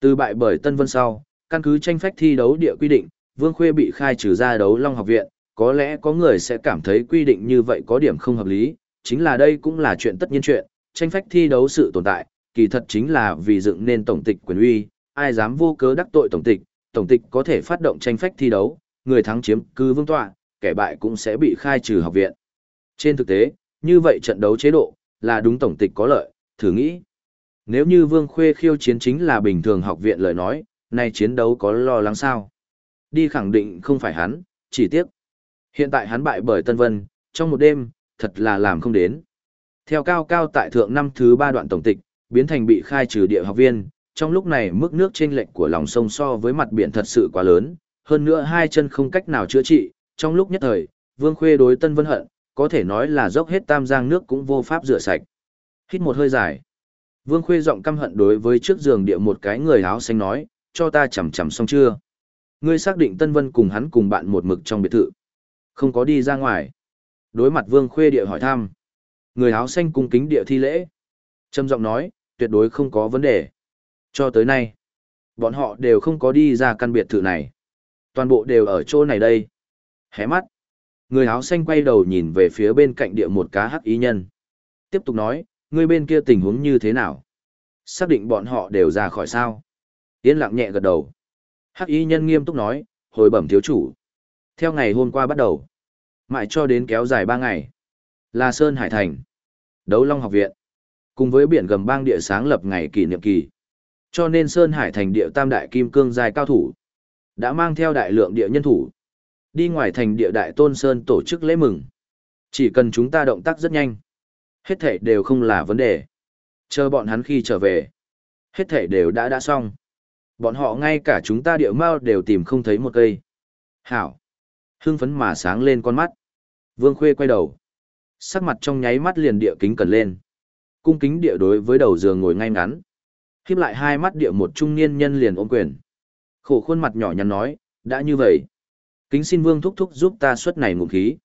Từ bại bởi Tân Vân sau, căn cứ tranh phách thi đấu địa quy định, Vương Khuê bị khai trừ ra đấu Long học viện, có lẽ có người sẽ cảm thấy quy định như vậy có điểm không hợp lý, chính là đây cũng là chuyện tất nhiên chuyện, tranh phách thi đấu sự tồn tại, kỳ thật chính là vì dựng nên tổng tịch quyền uy, ai dám vô cớ đắc tội tổng tịch, tổng tịch có thể phát động tranh phách thi đấu, người thắng chiếm cư vương tọa, kẻ bại cũng sẽ bị khai trừ học viện. Trên thực tế, như vậy trận đấu chế độ, là đúng tổng tịch có lợi, thử nghĩ. Nếu như Vương Khuê khiêu chiến chính là bình thường học viện lời nói, nay chiến đấu có lo lắng sao? Đi khẳng định không phải hắn, chỉ tiếc. Hiện tại hắn bại bởi Tân Vân, trong một đêm, thật là làm không đến. Theo cao cao tại thượng năm thứ ba đoạn tổng tịch, biến thành bị khai trừ địa học viên, trong lúc này mức nước trên lệnh của lòng sông so với mặt biển thật sự quá lớn, hơn nữa hai chân không cách nào chữa trị, trong lúc nhất thời, Vương Khuê đối Tân Vân hận, có thể nói là dốc hết tam giang nước cũng vô pháp rửa sạch. Hít một hơi dài. Vương Khuê giọng căm hận đối với trước giường địa một cái người áo xanh nói, cho ta chầm chầm xong chưa? Ngươi xác định Tân Vân cùng hắn cùng bạn một mực trong biệt thự. Không có đi ra ngoài. Đối mặt Vương Khuê địa hỏi thăm. Người áo xanh cung kính địa thi lễ. Trầm giọng nói, tuyệt đối không có vấn đề. Cho tới nay, bọn họ đều không có đi ra căn biệt thự này. Toàn bộ đều ở chỗ này đây. Hé mắt. Người áo xanh quay đầu nhìn về phía bên cạnh địa một cá hắc ý nhân. Tiếp tục nói, Ngươi bên kia tình huống như thế nào? Xác định bọn họ đều ra khỏi sao? Yên lặng nhẹ gật đầu. Hắc y nhân nghiêm túc nói, hồi bẩm thiếu chủ. Theo ngày hôm qua bắt đầu, mãi cho đến kéo dài ba ngày, là Sơn Hải Thành, Đấu Long Học Viện, cùng với biển gầm bang địa sáng lập ngày kỷ niệm kỳ. Cho nên Sơn Hải Thành địa tam đại kim cương dài cao thủ, đã mang theo đại lượng địa nhân thủ, đi ngoài thành địa đại tôn Sơn tổ chức lễ mừng. Chỉ cần chúng ta động tác rất nhanh, hết thể đều không là vấn đề. Chờ bọn hắn khi trở về, hết thể đều đã đã xong. Bọn họ ngay cả chúng ta địa mao đều tìm không thấy một cây. Hảo. Hưng phấn mà sáng lên con mắt. Vương Khuê quay đầu. Sắc mặt trong nháy mắt liền địa kính cần lên. Cung kính địa đối với đầu giường ngồi ngay ngắn. Khiếp lại hai mắt địa một trung niên nhân liền ôm quyền. Khổ khuôn mặt nhỏ nhắn nói, đã như vậy. Kính xin Vương thúc thúc giúp ta xuất này ngụm khí.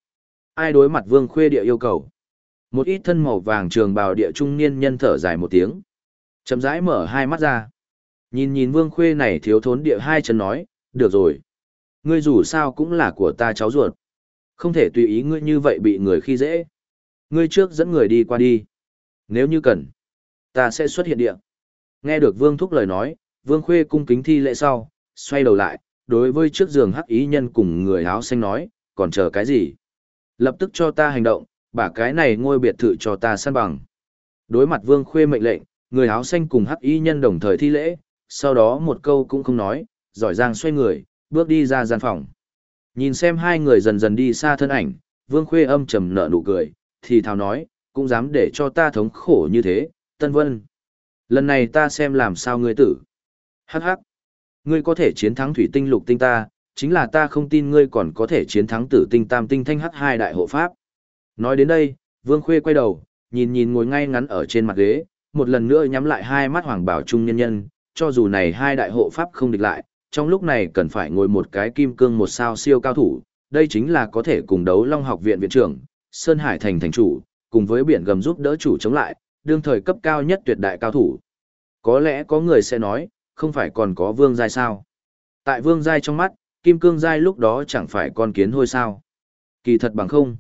Ai đối mặt Vương Khuê địa yêu cầu. Một ít thân màu vàng trường bào địa trung niên nhân thở dài một tiếng. Chậm rãi mở hai mắt ra. Nhìn nhìn Vương Khuê này thiếu thốn địa hai chân nói, được rồi. Ngươi dù sao cũng là của ta cháu ruột. Không thể tùy ý ngươi như vậy bị người khi dễ. Ngươi trước dẫn người đi qua đi. Nếu như cần, ta sẽ xuất hiện địa. Nghe được Vương Thúc lời nói, Vương Khuê cung kính thi lễ sau, xoay đầu lại, đối với trước giường hắc ý nhân cùng người áo xanh nói, còn chờ cái gì? Lập tức cho ta hành động, bả cái này ngôi biệt thự cho ta săn bằng. Đối mặt Vương Khuê mệnh lệnh, người áo xanh cùng hắc y nhân đồng thời thi lễ, sau đó một câu cũng không nói, giỏi giang xoay người, bước đi ra gian phòng. Nhìn xem hai người dần dần đi xa thân ảnh, Vương Khuê âm trầm nở nụ cười, thì thào nói, cũng dám để cho ta thống khổ như thế, Tân Vân. Lần này ta xem làm sao ngươi tử. Hắc hắc. Ngươi có thể chiến thắng thủy tinh lục tinh ta, chính là ta không tin ngươi còn có thể chiến thắng tử tinh tam tinh thanh hắc hai đại hộ pháp. Nói đến đây, Vương Khuê quay đầu, nhìn nhìn ngồi ngay ngắn ở trên mặt ghế, một lần nữa nhắm lại hai mắt hoàng bảo trung nhân nhân, cho dù này hai đại hộ pháp không địch lại, trong lúc này cần phải ngồi một cái kim cương một sao siêu cao thủ, đây chính là có thể cùng đấu Long học viện viện trưởng, Sơn Hải thành thành chủ, cùng với biển gầm giúp đỡ chủ chống lại, đương thời cấp cao nhất tuyệt đại cao thủ. Có lẽ có người sẽ nói, không phải còn có vương giai sao? Tại vương giai trong mắt, kim cương giai lúc đó chẳng phải con kiến hôi sao? Kỳ thật bằng không.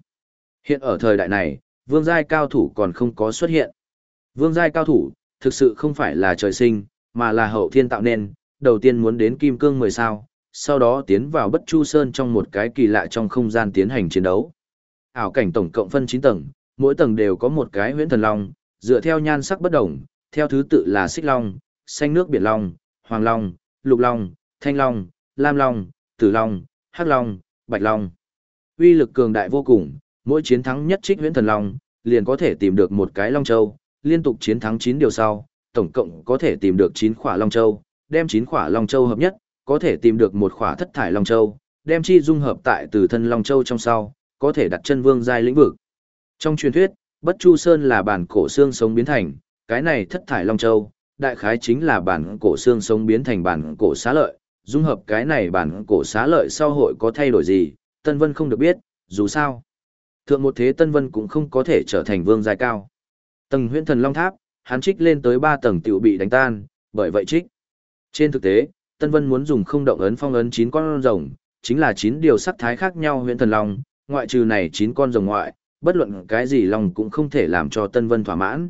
Hiện ở thời đại này, vương giai cao thủ còn không có xuất hiện. Vương giai cao thủ, thực sự không phải là trời sinh, mà là hậu thiên tạo nên, đầu tiên muốn đến kim cương 10 sao, sau đó tiến vào bất chu sơn trong một cái kỳ lạ trong không gian tiến hành chiến đấu. Ảo cảnh tổng cộng phân 9 tầng, mỗi tầng đều có một cái huyễn thần long, dựa theo nhan sắc bất đồng, theo thứ tự là xích long, xanh nước biển long, hoàng long, lục long, thanh long, lam long, tử long, hắc long, bạch long. Uy lực cường đại vô cùng, mỗi chiến thắng nhất trích huyễn thần long, liền có thể tìm được một cái long châu, liên tục chiến thắng chín điều sau, tổng cộng có thể tìm được chín khỏa long châu, đem chín khỏa long châu hợp nhất, có thể tìm được một khỏa thất thải long châu, đem chi dung hợp tại từ thân long châu trong sau, có thể đặt chân vương giai lĩnh vực. Trong truyền thuyết, Bất Chu Sơn là bản cổ xương sống biến thành, cái này thất thải long châu, đại khái chính là bản cổ xương sống biến thành bản cổ xá lợi, dung hợp cái này bản cổ xá lợi sau hội có thay đổi gì, Tân Vân không được biết, dù sao. Thượng một thế Tân Vân cũng không có thể trở thành vương giai cao. Tầng huyễn thần long tháp, hắn trích lên tới 3 tầng tiểu bị đánh tan, bởi vậy trích. Trên thực tế, Tân Vân muốn dùng không động ấn phong ấn 9 con rồng, chính là 9 điều sắc thái khác nhau huyễn thần long, ngoại trừ này 9 con rồng ngoại, bất luận cái gì long cũng không thể làm cho Tân Vân thỏa mãn.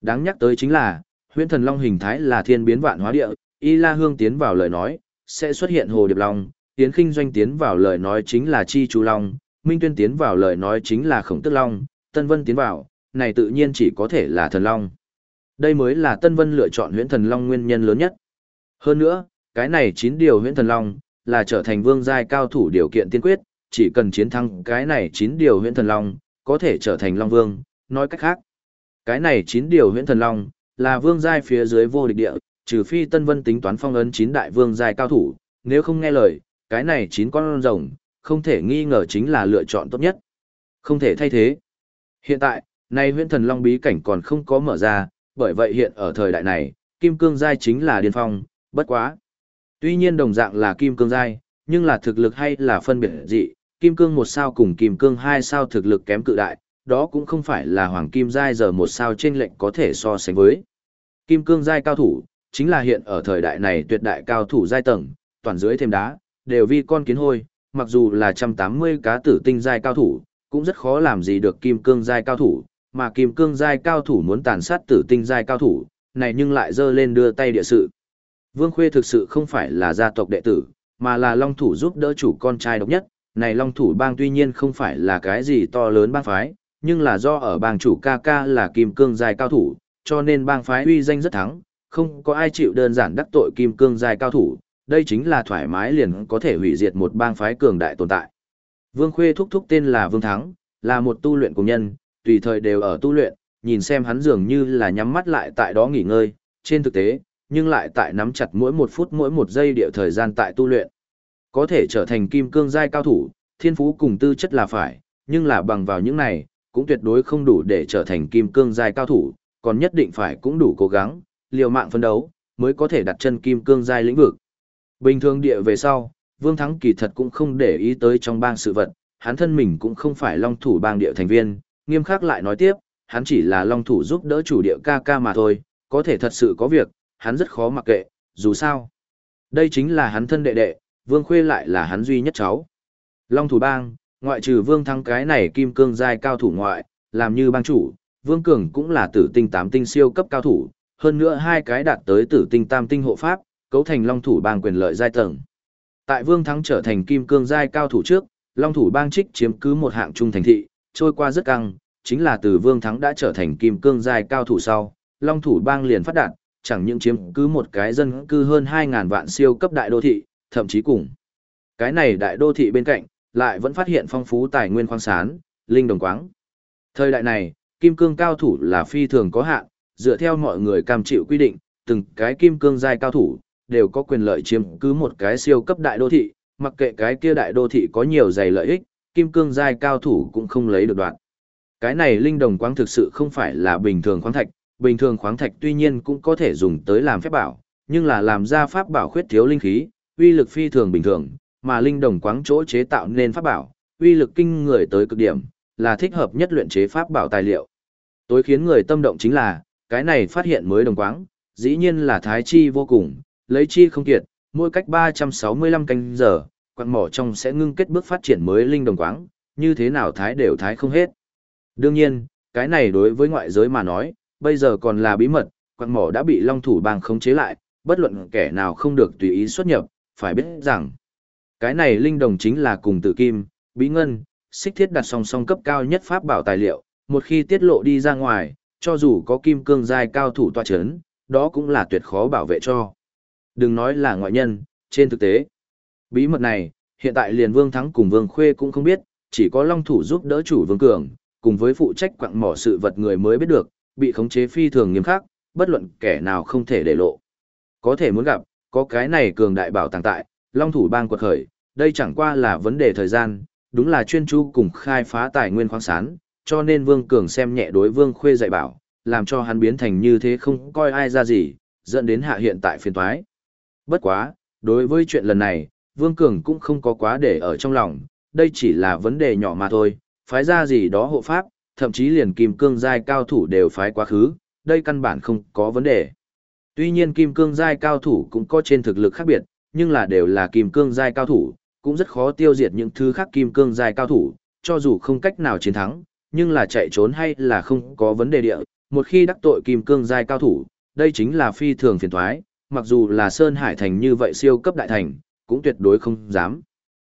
Đáng nhắc tới chính là, huyễn thần long hình thái là thiên biến vạn hóa địa, Y La Hương tiến vào lời nói, sẽ xuất hiện hồ điệp long, Tiến Khinh Doanh tiến vào lời nói chính là chi chú long, Minh Tuyên tiến vào lời nói chính là khổng tức long, Tân Vân tiến vào, này tự nhiên chỉ có thể là thần long. Đây mới là Tân Vân lựa chọn huyễn thần long nguyên nhân lớn nhất. Hơn nữa, cái này chín điều huyễn thần long, là trở thành vương giai cao thủ điều kiện tiên quyết, chỉ cần chiến thắng cái này chín điều huyễn thần long, có thể trở thành long vương, nói cách khác. Cái này chín điều huyễn thần long, là vương giai phía dưới vô địch địa, trừ phi Tân Vân tính toán phong ấn chín đại vương giai cao thủ, nếu không nghe lời, cái này chín con rồng, không thể nghi ngờ chính là lựa chọn tốt nhất. Không thể thay thế. Hiện tại, nay huyễn thần long bí cảnh còn không có mở ra, bởi vậy hiện ở thời đại này, kim cương giai chính là điên phong, bất quá. Tuy nhiên đồng dạng là kim cương giai, nhưng là thực lực hay là phân biệt dị, kim cương một sao cùng kim cương hai sao thực lực kém cự đại, đó cũng không phải là hoàng kim giai giờ một sao trên lệnh có thể so sánh với. Kim cương giai cao thủ, chính là hiện ở thời đại này tuyệt đại cao thủ giai tầng, toàn dưới thêm đá, đều vi con kiến hôi, mặc dù là 180 cá tử tinh giai cao thủ, cũng rất khó làm gì được kim cương giai cao thủ, mà kim cương giai cao thủ muốn tàn sát tử tinh giai cao thủ, này nhưng lại dơ lên đưa tay địa sự. Vương Khuê thực sự không phải là gia tộc đệ tử, mà là long thủ giúp đỡ chủ con trai độc nhất, này long thủ bang tuy nhiên không phải là cái gì to lớn bang phái, nhưng là do ở bang chủ ca ca là kim cương giai cao thủ, cho nên bang phái uy danh rất thắng, không có ai chịu đơn giản đắc tội kim cương giai cao thủ, đây chính là thoải mái liền có thể hủy diệt một bang phái cường đại tồn tại. Vương Khuê thúc thúc tên là Vương Thắng, là một tu luyện cùng nhân, tùy thời đều ở tu luyện, nhìn xem hắn dường như là nhắm mắt lại tại đó nghỉ ngơi, trên thực tế, nhưng lại tại nắm chặt mỗi một phút mỗi một giây địa thời gian tại tu luyện. Có thể trở thành kim cương giai cao thủ, thiên phú cùng tư chất là phải, nhưng là bằng vào những này, cũng tuyệt đối không đủ để trở thành kim cương giai cao thủ, còn nhất định phải cũng đủ cố gắng, liều mạng phân đấu, mới có thể đặt chân kim cương giai lĩnh vực. Bình thường địa về sau, Vương Thắng kỳ thật cũng không để ý tới trong bang sự vật, hắn thân mình cũng không phải long thủ bang địa thành viên, nghiêm khắc lại nói tiếp, hắn chỉ là long thủ giúp đỡ chủ địa ca ca mà thôi, có thể thật sự có việc, hắn rất khó mặc kệ, dù sao. Đây chính là hắn thân đệ đệ, Vương Khuê lại là hắn duy nhất cháu. Long thủ bang, ngoại trừ Vương Thắng cái này kim cương giai cao thủ ngoại, làm như bang chủ, Vương Cường cũng là tử tinh tám tinh siêu cấp cao thủ, hơn nữa hai cái đạt tới tử tinh tam tinh hộ pháp, cấu thành long thủ bang quyền lợi giai tầng. Tại Vương Thắng trở thành kim cương giai cao thủ trước, long thủ bang trích chiếm cứ một hạng trung thành thị, trôi qua rất căng, chính là từ Vương Thắng đã trở thành kim cương giai cao thủ sau, long thủ bang liền phát đạt, chẳng những chiếm cứ một cái dân cư hơn 2.000 vạn siêu cấp đại đô thị, thậm chí cùng. Cái này đại đô thị bên cạnh, lại vẫn phát hiện phong phú tài nguyên khoáng sản, linh đồng quáng. Thời đại này, kim cương cao thủ là phi thường có hạn, dựa theo mọi người cam chịu quy định, từng cái kim cương giai cao thủ, đều có quyền lợi chiếm cứ một cái siêu cấp đại đô thị, mặc kệ cái kia đại đô thị có nhiều dày lợi ích, kim cương giai cao thủ cũng không lấy được đoạn. Cái này linh đồng quáng thực sự không phải là bình thường khoáng thạch, bình thường khoáng thạch tuy nhiên cũng có thể dùng tới làm phép bảo, nhưng là làm ra pháp bảo khuyết thiếu linh khí, uy lực phi thường bình thường, mà linh đồng quáng chỗ chế tạo nên pháp bảo, uy lực kinh người tới cực điểm, là thích hợp nhất luyện chế pháp bảo tài liệu. Tối khiến người tâm động chính là, cái này phát hiện mới đồng quáng, dĩ nhiên là thái chi vô cùng, lấy chi không kiệt, mỗi cách 365 canh giờ, quặng mỏ trong sẽ ngưng kết bước phát triển mới linh đồng quáng, như thế nào thái đều thái không hết. Đương nhiên, cái này đối với ngoại giới mà nói, bây giờ còn là bí mật, quặng mỏ đã bị long thủ bang khống chế lại, bất luận kẻ nào không được tùy ý xuất nhập, phải biết rằng, cái này linh đồng chính là cùng tự kim, bí ngân, xích thiết đặt song song cấp cao nhất pháp bảo tài liệu, một khi tiết lộ đi ra ngoài, cho dù có kim cương giai cao thủ tọa chấn, đó cũng là tuyệt khó bảo vệ cho. Đừng nói là ngoại nhân, trên thực tế. Bí mật này, hiện tại liền Vương Thắng cùng Vương Khuê cũng không biết, chỉ có Long Thủ giúp đỡ chủ Vương Cường, cùng với phụ trách quặng mỏ sự vật người mới biết được, bị khống chế phi thường nghiêm khắc, bất luận kẻ nào không thể để lộ. Có thể muốn gặp, có cái này cường đại bảo tàng tại, Long Thủ bang quật khởi, đây chẳng qua là vấn đề thời gian, đúng là chuyên chú cùng khai phá tài nguyên khoáng sản, cho nên Vương Cường xem nhẹ đối Vương Khuê dạy bảo, làm cho hắn biến thành như thế không coi ai ra gì, dẫn đến hạ hiện tại phiên toái. Bất quá, đối với chuyện lần này, Vương Cường cũng không có quá để ở trong lòng, đây chỉ là vấn đề nhỏ mà thôi, phái ra gì đó hộ pháp, thậm chí liền kim cương giai cao thủ đều phái quá khứ, đây căn bản không có vấn đề. Tuy nhiên kim cương giai cao thủ cũng có trên thực lực khác biệt, nhưng là đều là kim cương giai cao thủ, cũng rất khó tiêu diệt những thứ khác kim cương giai cao thủ, cho dù không cách nào chiến thắng, nhưng là chạy trốn hay là không có vấn đề địa, một khi đắc tội kim cương giai cao thủ, đây chính là phi thường phiền toái, mặc dù là Sơn Hải thành như vậy siêu cấp đại thành, cũng tuyệt đối không dám.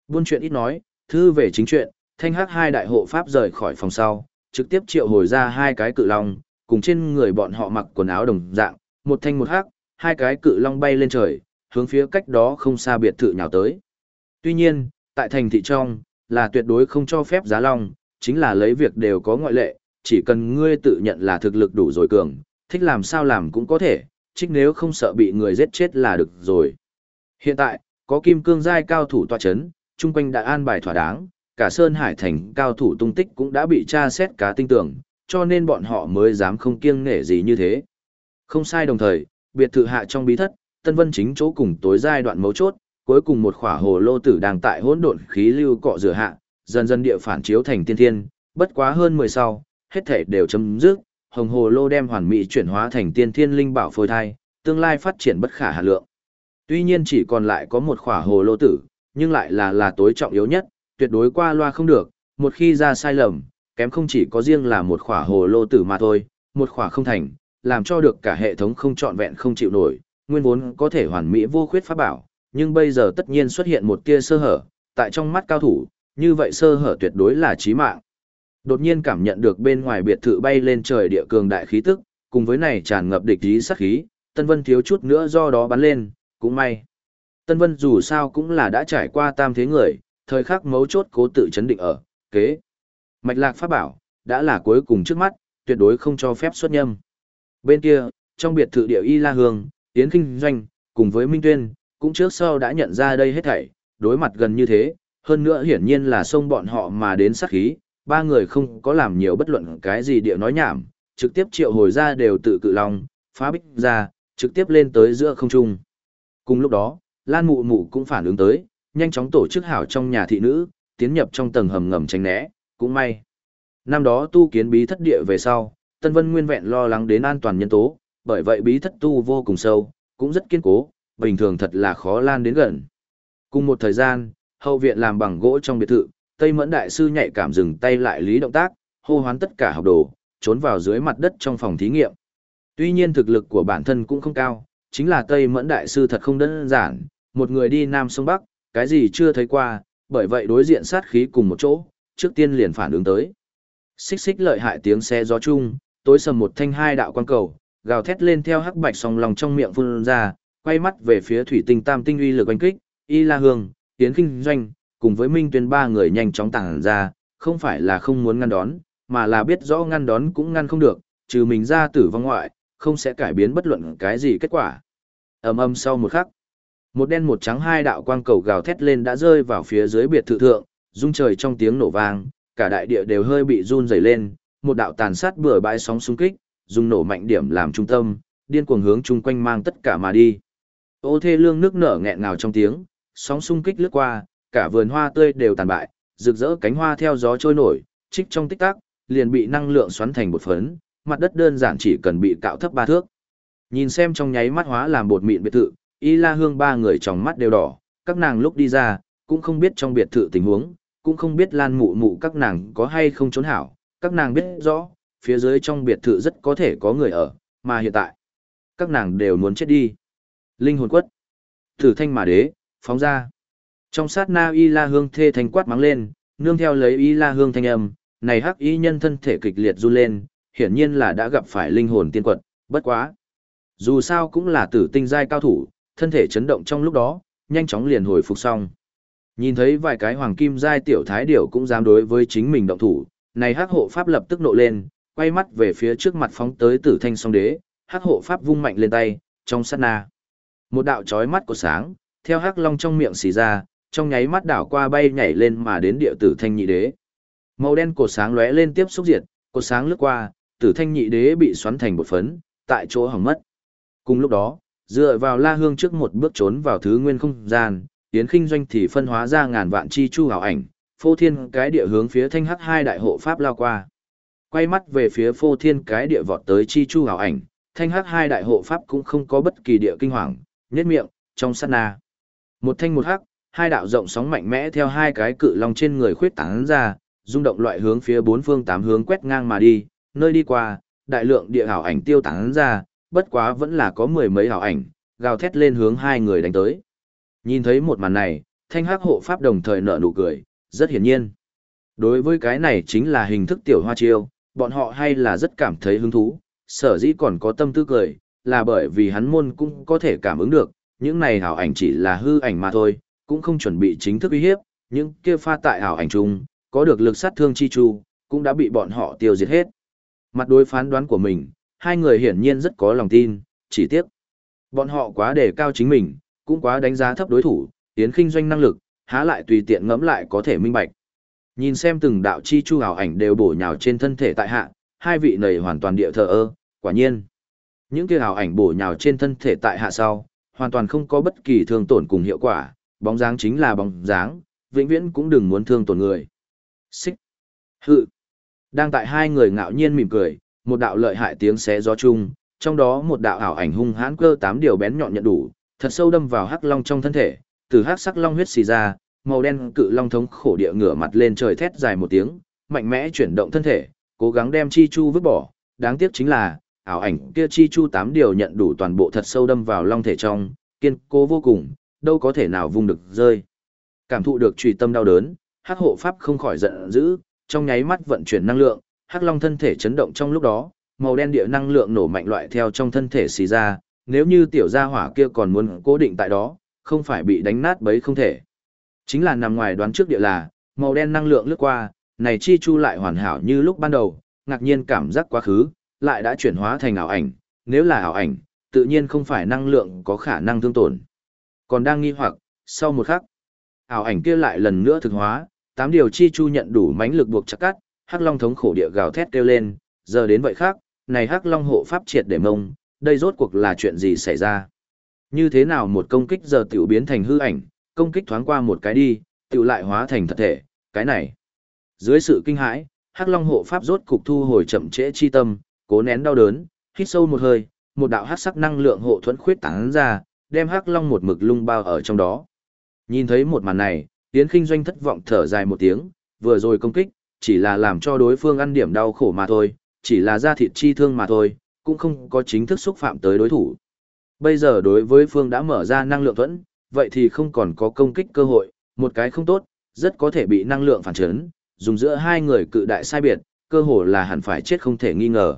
Buôn chuyện ít nói, thư về chính chuyện, thanh hắc hai đại hộ pháp rời khỏi phòng sau, trực tiếp triệu hồi ra hai cái cự long, cùng trên người bọn họ mặc quần áo đồng dạng, một thanh một hắc, hai cái cự long bay lên trời, hướng phía cách đó không xa biệt thự nhào tới. Tuy nhiên, tại thành thị trong, là tuyệt đối không cho phép giá long, chính là lấy việc đều có ngoại lệ, chỉ cần ngươi tự nhận là thực lực đủ rồi cường, thích làm sao làm cũng có thể, trích nếu không sợ bị người giết chết là được rồi. Hiện tại, có kim cương giai cao thủ tọa chấn, chung quanh đã an bài thỏa đáng, cả Sơn Hải thành cao thủ tung tích cũng đã bị tra xét cá tinh tưởng, cho nên bọn họ mới dám không kiêng nể gì như thế. Không sai đồng thời, biệt thự hạ trong bí thất, Tân Vân chính chỗ cùng tối giai đoạn mấu chốt, cuối cùng một khỏa hồ lô tử đang tại hỗn độn khí lưu cọ rửa hạ, dần dần địa phản chiếu thành tiên thiên, bất quá hơn 10 sau, hết thể đều chấm dứt, hồng hồ lô đem hoàn mỹ chuyển hóa thành tiên thiên linh bảo phôi thai, tương lai phát triển bất khả hà lượng. Tuy nhiên chỉ còn lại có một khỏa hồ lô tử, nhưng lại là là tối trọng yếu nhất, tuyệt đối qua loa không được, một khi ra sai lầm, kém không chỉ có riêng là một khỏa hồ lô tử mà thôi, một khỏa không thành, làm cho được cả hệ thống không trọn vẹn không chịu nổi, nguyên vốn có thể hoàn mỹ vô khuyết pháp bảo, nhưng bây giờ tất nhiên xuất hiện một tia sơ hở, tại trong mắt cao thủ, như vậy sơ hở tuyệt đối là chí mạng. Đột nhiên cảm nhận được bên ngoài biệt thự bay lên trời địa cường đại khí tức, cùng với này tràn ngập địch ý sát khí, Tân Vân thiếu chút nữa do đó bắn lên, cũng may. Tân Vân dù sao cũng là đã trải qua tam thế người, thời khắc mấu chốt cố tự chấn định ở, kế. Mạch lạc pháp bảo, đã là cuối cùng trước mắt, tuyệt đối không cho phép xuất nhâm. Bên kia, trong biệt thự địa Y La Hương, Tiến Kinh Doanh, cùng với Minh Tuyên, cũng trước sau đã nhận ra đây hết thảy, đối mặt gần như thế, hơn nữa hiển nhiên là xông bọn họ mà đến sát khí, ba người không có làm nhiều bất luận cái gì địa nói nhảm, trực tiếp triệu hồi ra đều tự cự lòng, phá bích ra, trực tiếp lên tới giữa không trung. Cùng lúc đó, Lan Mụ Mụ cũng phản ứng tới, nhanh chóng tổ chức hảo trong nhà thị nữ, tiến nhập trong tầng hầm ngầm tránh né, cũng may. Năm đó tu kiến bí thất địa về sau, Tân Vân nguyên vẹn lo lắng đến an toàn nhân tố, bởi vậy bí thất tu vô cùng sâu, cũng rất kiên cố, bình thường thật là khó lan đến gần. Cùng một thời gian, hậu viện làm bằng gỗ trong biệt thự, Tây Mẫn Đại Sư nhạy cảm dừng tay lại lý động tác, hô hoán tất cả học đồ, trốn vào dưới mặt đất trong phòng thí nghiệm. Tuy nhiên thực lực của bản thân cũng không cao, chính là Tây Mẫn Đại Sư thật không đơn giản, một người đi Nam sông Bắc, cái gì chưa thấy qua, bởi vậy đối diện sát khí cùng một chỗ, trước tiên liền phản ứng tới. Xích xích lợi hại tiếng xe gió chung, tối sầm một thanh hai đạo quan cầu, gào thét lên theo hắc bạch song lòng trong miệng phun ra, quay mắt về phía thủy tinh tam tinh uy lực oanh kích, Y La Hương, Tiến Kinh Doanh, cùng với Minh Tuyên ba người nhanh chóng tàng ra, không phải là không muốn ngăn đón, mà là biết rõ ngăn đón cũng ngăn không được, trừ mình ra tử vong ngoại, không sẽ cải biến bất luận cái gì kết quả. ầm ầm sau một khắc, một đen một trắng hai đạo quang cầu gào thét lên đã rơi vào phía dưới biệt thự thượng, rung trời trong tiếng nổ vang, cả đại địa đều hơi bị run rẩy lên, một đạo tàn sát bừa bãi sóng xung kích, dùng nổ mạnh điểm làm trung tâm, điên cuồng hướng chung quanh mang tất cả mà đi. Ô thê lương nước nở nghẹn ngào trong tiếng, sóng xung kích lướt qua, cả vườn hoa tươi đều tàn bại, rực rỡ cánh hoa theo gió trôi nổi, trích trong tích tắc, liền bị năng lượng xoắn thành bột phấn, mặt đất đơn giản chỉ cần bị cạo thấp ba thước. Nhìn xem trong nháy mắt hóa làm bột mịn biệt thự, Y La Hương ba người trong mắt đều đỏ, các nàng lúc đi ra, cũng không biết trong biệt thự tình huống, cũng không biết Lan Mụ Mụ các nàng có hay không trốn hảo, các nàng biết rõ, phía dưới trong biệt thự rất có thể có người ở, mà hiện tại, các nàng đều muốn chết đi. Linh hồn quất, thử thanh mà đế, phóng ra. Trong sát na Y La Hương thê thanh quát mắng lên, nương theo lấy Y La Hương thanh âm, này hắc y nhân thân thể kịch liệt run lên, hiển nhiên là đã gặp phải linh hồn tiên quật, bất quá. Dù sao cũng là tử tinh giai cao thủ, thân thể chấn động trong lúc đó, nhanh chóng liền hồi phục xong. Nhìn thấy vài cái hoàng kim giai tiểu thái điểu cũng dám đối với chính mình động thủ, này hắc hộ pháp lập tức nộ lên, quay mắt về phía trước mặt phóng tới tử thanh song đế, hắc hộ pháp vung mạnh lên tay, trong sát na. Một đạo chói mắt của sáng, theo hắc long trong miệng xì ra, trong nháy mắt đảo qua bay nhảy lên mà đến địa tử thanh nhị đế. Màu đen cột sáng lóe lên tiếp xúc diệt, cột sáng lướt qua, tử thanh nhị đế bị xoắn thành một phấn, tại chỗ hỏng mất. Cùng lúc đó, Dựa vào La Hương trước một bước trốn vào thứ nguyên không gian, Yến Kinh Doanh thì phân hóa ra ngàn vạn chi chu hào ảnh, phô thiên cái địa hướng phía thanh hắc hai đại hộ pháp lao qua. Quay mắt về phía phô thiên cái địa vọt tới chi chu hào ảnh, thanh hắc hai đại hộ pháp cũng không có bất kỳ địa kinh hoàng, nhất miệng, trong sát na. Một thanh một hắc, hai đạo rộng sóng mạnh mẽ theo hai cái cự long trên người khuyết tán ra, rung động loại hướng phía bốn phương tám hướng quét ngang mà đi, nơi đi qua, đại lượng địa hảo ảnh tiêu tán ra, bất quá vẫn là có mười mấy hảo ảnh, gào thét lên hướng hai người đánh tới. Nhìn thấy một màn này, thanh hắc hộ pháp đồng thời nở nụ cười, rất hiển nhiên. Đối với cái này chính là hình thức tiểu hoa chiêu, bọn họ hay là rất cảm thấy hứng thú, sở dĩ còn có tâm tư cười, là bởi vì hắn môn cũng có thể cảm ứng được, những này hảo ảnh chỉ là hư ảnh mà thôi, cũng không chuẩn bị chính thức uy hiếp, những kia pha tại ảo ảnh trung có được lực sát thương chi chu, cũng đã bị bọn họ tiêu diệt hết. Mặt đối phán đoán của mình, hai người hiển nhiên rất có lòng tin, chỉ tiếc. Bọn họ quá đề cao chính mình, cũng quá đánh giá thấp đối thủ, tiến khinh doanh năng lực, há lại tùy tiện ngẫm lại có thể minh bạch. Nhìn xem từng đạo chi chu ảo ảnh đều bổ nhào trên thân thể tại hạ, hai vị này hoàn toàn địa thờ ơ, quả nhiên. Những kia ảo ảnh bổ nhào trên thân thể tại hạ sau, hoàn toàn không có bất kỳ thương tổn cùng hiệu quả, bóng dáng chính là bóng dáng, vĩnh viễn cũng đừng muốn thương tổn người. Xích. Hự. Đang tại hai người ngạo nhiên mỉm cười, một đạo lợi hại tiếng xé gió chung, trong đó một đạo ảo ảnh hung hãn cơ tám điều bén nhọn nhận đủ, thật sâu đâm vào hắc long trong thân thể, từ hắc sắc long huyết xì ra, màu đen cự long thống khổ địa ngửa mặt lên trời thét dài một tiếng, mạnh mẽ chuyển động thân thể, cố gắng đem chi chu vứt bỏ, đáng tiếc chính là, ảo ảnh kia chi chu tám điều nhận đủ toàn bộ thật sâu đâm vào long thể trong, kiên cố vô cùng, đâu có thể nào vung được rơi. Cảm thụ được truy tâm đau đớn, hắc hộ pháp không khỏi giận dữ, trong nháy mắt vận chuyển năng lượng, hắc long thân thể chấn động trong lúc đó, màu đen địa năng lượng nổ mạnh loại theo trong thân thể xì ra, nếu như tiểu gia hỏa kia còn muốn cố định tại đó, không phải bị đánh nát bấy không thể. Chính là nằm ngoài đoán trước địa là, màu đen năng lượng lướt qua, này chi chu lại hoàn hảo như lúc ban đầu, ngạc nhiên cảm giác quá khứ, lại đã chuyển hóa thành ảo ảnh, nếu là ảo ảnh, tự nhiên không phải năng lượng có khả năng thương tổn. Còn đang nghi hoặc, sau một khắc, ảo ảnh kia lại lần nữa thực hóa, tám điều chi chu nhận đủ mãnh lực buộc chặt cắt, Hắc Long thống khổ địa gào thét kêu lên, giờ đến vậy khác, này Hắc Long hộ pháp triệt để mông, đây rốt cuộc là chuyện gì xảy ra? Như thế nào một công kích giờ tiểu biến thành hư ảnh, công kích thoáng qua một cái đi, tiểu lại hóa thành thật thể, cái này. Dưới sự kinh hãi, Hắc Long hộ pháp rốt cục thu hồi chậm trễ chi tâm, cố nén đau đớn, hít sâu một hơi, một đạo hắc sắc năng lượng hộ thuẫn khuyết tán ra, đem Hắc Long một mực lung bao ở trong đó. Nhìn thấy một màn này, Tiến Kinh Doanh thất vọng thở dài một tiếng, vừa rồi công kích, chỉ là làm cho đối phương ăn điểm đau khổ mà thôi, chỉ là da thịt chi thương mà thôi, cũng không có chính thức xúc phạm tới đối thủ. Bây giờ đối với phương đã mở ra năng lượng thuẫn, vậy thì không còn có công kích cơ hội, một cái không tốt, rất có thể bị năng lượng phản chấn, dùng giữa hai người cự đại sai biệt, cơ hồ là hẳn phải chết không thể nghi ngờ.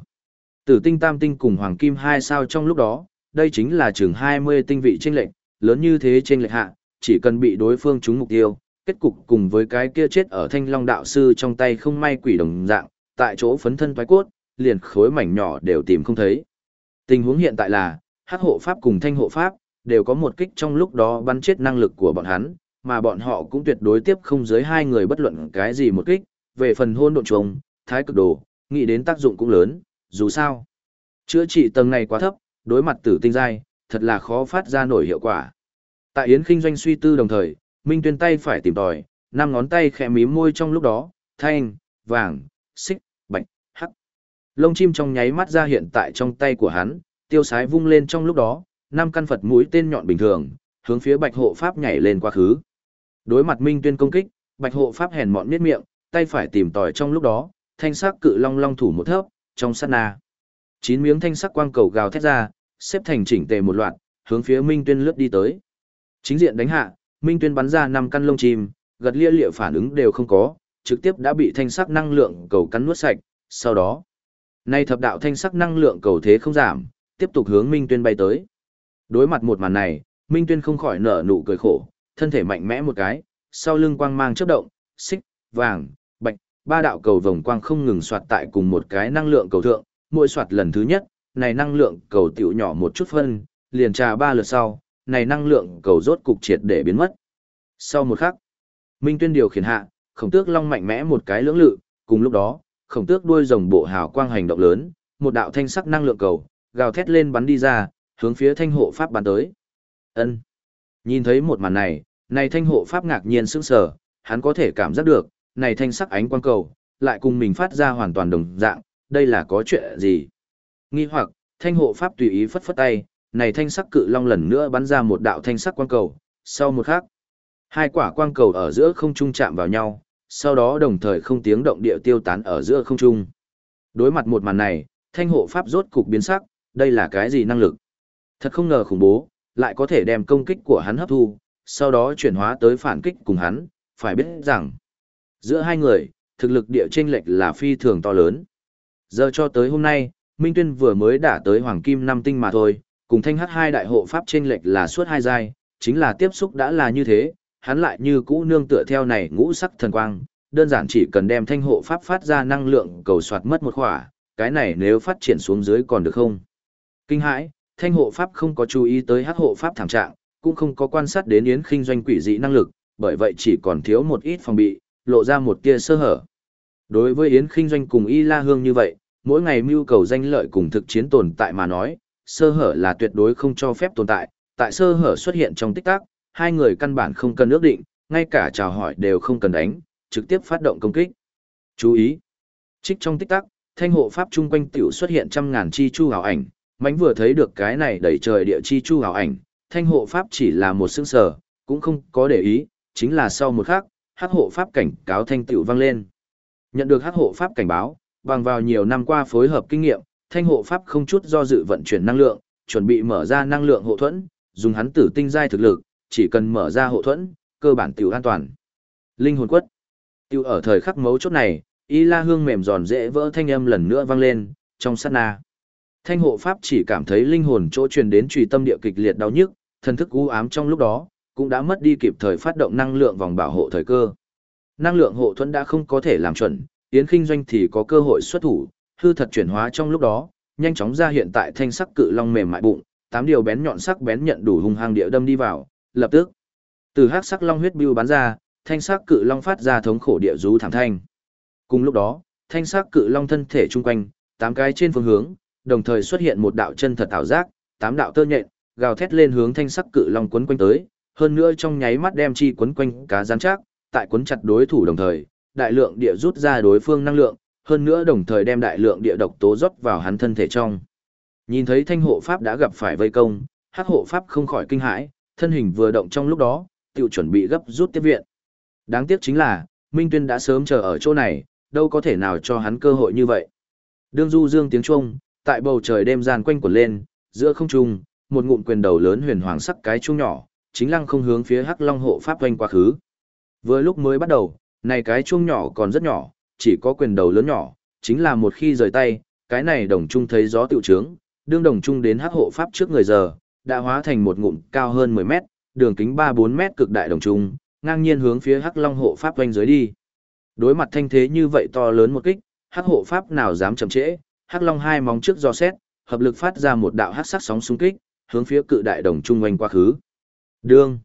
Tử tinh tam tinh cùng hoàng kim hai sao trong lúc đó, đây chính là chừng 20 tinh vị chênh lệch, lớn như thế chênh lệch hạ, chỉ cần bị đối phương trúng mục tiêu, kết cục cùng với cái kia chết ở thanh long đạo sư trong tay không may quỷ đồng dạng, tại chỗ phấn thân thoái cốt, liền khối mảnh nhỏ đều tìm không thấy. Tình huống hiện tại là, hắc hộ pháp cùng thanh hộ pháp, đều có một kích trong lúc đó bắn chết năng lực của bọn hắn, mà bọn họ cũng tuyệt đối tiếp không dưới hai người bất luận cái gì một kích, về phần hôn độn trùng, thái cực đồ, nghĩ đến tác dụng cũng lớn, dù sao. Chữa trị tầng này quá thấp, đối mặt tử tinh giai, thật là khó phát ra nổi hiệu quả. Tại Yến Kinh doanh suy tư đồng thời, Minh Tuyên tay phải tìm tòi, năm ngón tay khẽ mím môi trong lúc đó, thanh, vàng, xích, bạch, hắc. Lông chim trong nháy mắt ra hiện tại trong tay của hắn, tiêu sái vung lên trong lúc đó, năm căn Phật mũi tên nhọn bình thường, hướng phía Bạch Hộ Pháp nhảy lên quá khứ. Đối mặt Minh Tuyên công kích, Bạch Hộ Pháp hèn mọn miết miệng, tay phải tìm tòi trong lúc đó, thanh sắc cự long long thủ một thấp, trong sát na. Chín miếng thanh sắc quang cầu gào thét ra, xếp thành chỉnh tề một loạt, hướng phía Minh Tuyên lướt đi tới. Chính diện đánh hạ, Minh Tuyên bắn ra năm căn lông chim, gật lia lịa phản ứng đều không có, trực tiếp đã bị thanh sắc năng lượng cầu cắn nuốt sạch, sau đó, nay thập đạo thanh sắc năng lượng cầu thế không giảm, tiếp tục hướng Minh Tuyên bay tới. Đối mặt một màn này, Minh Tuyên không khỏi nở nụ cười khổ, thân thể mạnh mẽ một cái, sau lưng quang mang chớp động, xích, vàng, bạch, ba đạo cầu vồng quang không ngừng soạt tại cùng một cái năng lượng cầu thượng, mỗi soạt lần thứ nhất, này năng lượng cầu tiểu nhỏ một chút phân, liền trà ba lượt sau, này năng lượng cầu rốt cục triệt để biến mất. Sau một khắc, Minh Tuyên điều khiển hạ, khổng tước long mạnh mẽ một cái lưỡng lự, cùng lúc đó, khổng tước đuôi rồng bộ hào quang hành động lớn, một đạo thanh sắc năng lượng cầu, gào thét lên bắn đi ra, hướng phía thanh hộ pháp bắn tới. Ân. Nhìn thấy một màn này, này thanh hộ pháp ngạc nhiên sững sờ, hắn có thể cảm giác được, này thanh sắc ánh quang cầu, lại cùng mình phát ra hoàn toàn đồng dạng, đây là có chuyện gì? Nghi hoặc, thanh hộ pháp tùy ý phất phất tay, này thanh sắc cự long lần nữa bắn ra một đạo thanh sắc quang cầu, sau một khắc, hai quả quang cầu ở giữa không trung chạm vào nhau, sau đó đồng thời không tiếng động địa tiêu tán ở giữa không trung. Đối mặt một màn này, thanh hộ pháp rốt cục biến sắc, đây là cái gì năng lực? Thật không ngờ khủng bố, lại có thể đem công kích của hắn hấp thu, sau đó chuyển hóa tới phản kích cùng hắn, phải biết rằng, giữa hai người, thực lực địa chênh lệch là phi thường to lớn. Giờ cho tới hôm nay, Minh Tuyên vừa mới đả tới Hoàng Kim năm tinh mà thôi, cùng thanh hát hai đại hộ pháp trên lệch là suốt hai giai, chính là tiếp xúc đã là như thế, hắn lại như cũ nương tựa theo này ngũ sắc thần quang, đơn giản chỉ cần đem thanh hộ pháp phát ra năng lượng cầu soạt mất một khỏa, cái này nếu phát triển xuống dưới còn được không? Kinh hãi, thanh hộ pháp không có chú ý tới hắc hộ pháp thảm trạng, cũng không có quan sát đến yến khinh doanh quỷ dị năng lực, bởi vậy chỉ còn thiếu một ít phòng bị, lộ ra một tia sơ hở. Đối với yến khinh doanh cùng y la hương như vậy, mỗi ngày mưu cầu danh lợi cùng thực chiến tồn tại mà nói, sơ hở là tuyệt đối không cho phép tồn tại, tại sơ hở xuất hiện trong tích tắc, hai người căn bản không cần ước định, ngay cả chào hỏi đều không cần đánh, trực tiếp phát động công kích. Chú ý! Trích trong tích tắc, thanh hộ pháp chung quanh tiểu xuất hiện trăm ngàn chi chu hào ảnh, mánh vừa thấy được cái này đẩy trời địa chi chu hào ảnh, thanh hộ pháp chỉ là một xương sở, cũng không có để ý, chính là sau một khắc, hắc hộ pháp cảnh cáo thanh tiểu vang lên. Nhận được hắc hộ pháp cảnh báo, bằng vào nhiều năm qua phối hợp kinh nghiệm, thanh hộ pháp không chút do dự vận chuyển năng lượng, chuẩn bị mở ra năng lượng hộ thuẫn, dùng hắn tử tinh giai thực lực, chỉ cần mở ra hộ thuẫn, cơ bản tiểu an toàn. Linh hồn quất. Tiêu ở thời khắc mấu chốt này, y la hương mềm giòn dễ vỡ thanh âm lần nữa vang lên, trong sát na. Thanh hộ pháp chỉ cảm thấy linh hồn chỗ truyền đến trùy tâm địa kịch liệt đau nhức, thần thức u ám trong lúc đó, cũng đã mất đi kịp thời phát động năng lượng vòng bảo hộ thời cơ. Năng lượng hộ thuẫn đã không có thể làm chuẩn, Yến Kinh Doanh thì có cơ hội xuất thủ, hư thật chuyển hóa trong lúc đó, nhanh chóng ra hiện tại thanh sắc cự long mềm mại bụng, tám điều bén nhọn sắc bén nhận đủ hung hăng địa đâm đi vào, lập tức từ hắc sắc long huyết bưu bắn ra, thanh sắc cự long phát ra thống khổ địa rú thảm thanh. Cùng lúc đó, thanh sắc cự long thân thể chung quanh, tám cái trên phương hướng, đồng thời xuất hiện một đạo chân thật ảo giác, tám đạo tơ nhện, gào thét lên hướng thanh sắc cự long quấn quanh tới, hơn nữa trong nháy mắt đem chi quấn quanh cá rắn chắc, tại quấn chặt đối thủ đồng thời, đại lượng địa rút ra đối phương năng lượng, hơn nữa đồng thời đem đại lượng địa độc tố rót vào hắn thân thể trong. Nhìn thấy thanh hộ pháp đã gặp phải vây công, hắc hộ pháp không khỏi kinh hãi, thân hình vừa động trong lúc đó, tiểu chuẩn bị gấp rút tiếp viện. Đáng tiếc chính là, Minh Tuyên đã sớm chờ ở chỗ này, đâu có thể nào cho hắn cơ hội như vậy. Đương du dương tiếng chuông, tại bầu trời đêm gian quanh quẩn lên, giữa không trung, một ngụm quyền đầu lớn huyền hoàng sắc cái chuông nhỏ, chính lăng không hướng phía Hắc Long hộ pháp quanh quá khứ. Vừa lúc mới bắt đầu, này cái chuông nhỏ còn rất nhỏ, chỉ có quyền đầu lớn nhỏ, chính là một khi rời tay, cái này đồng trung thấy gió tiểu trướng, đương đồng trung đến Hắc hộ pháp trước người giờ, đã hóa thành một ngụm cao hơn 10 mét, đường kính 3-4 mét cực đại đồng trung, ngang nhiên hướng phía Hắc Long hộ pháp quanh dưới đi. Đối mặt thanh thế như vậy to lớn một kích, Hắc hộ pháp nào dám chậm trễ, Hắc Long hai móng trước do xét, hợp lực phát ra một đạo hắc sắc sóng xung kích, hướng phía cự đại đồng trung quanh quá khứ. Đương.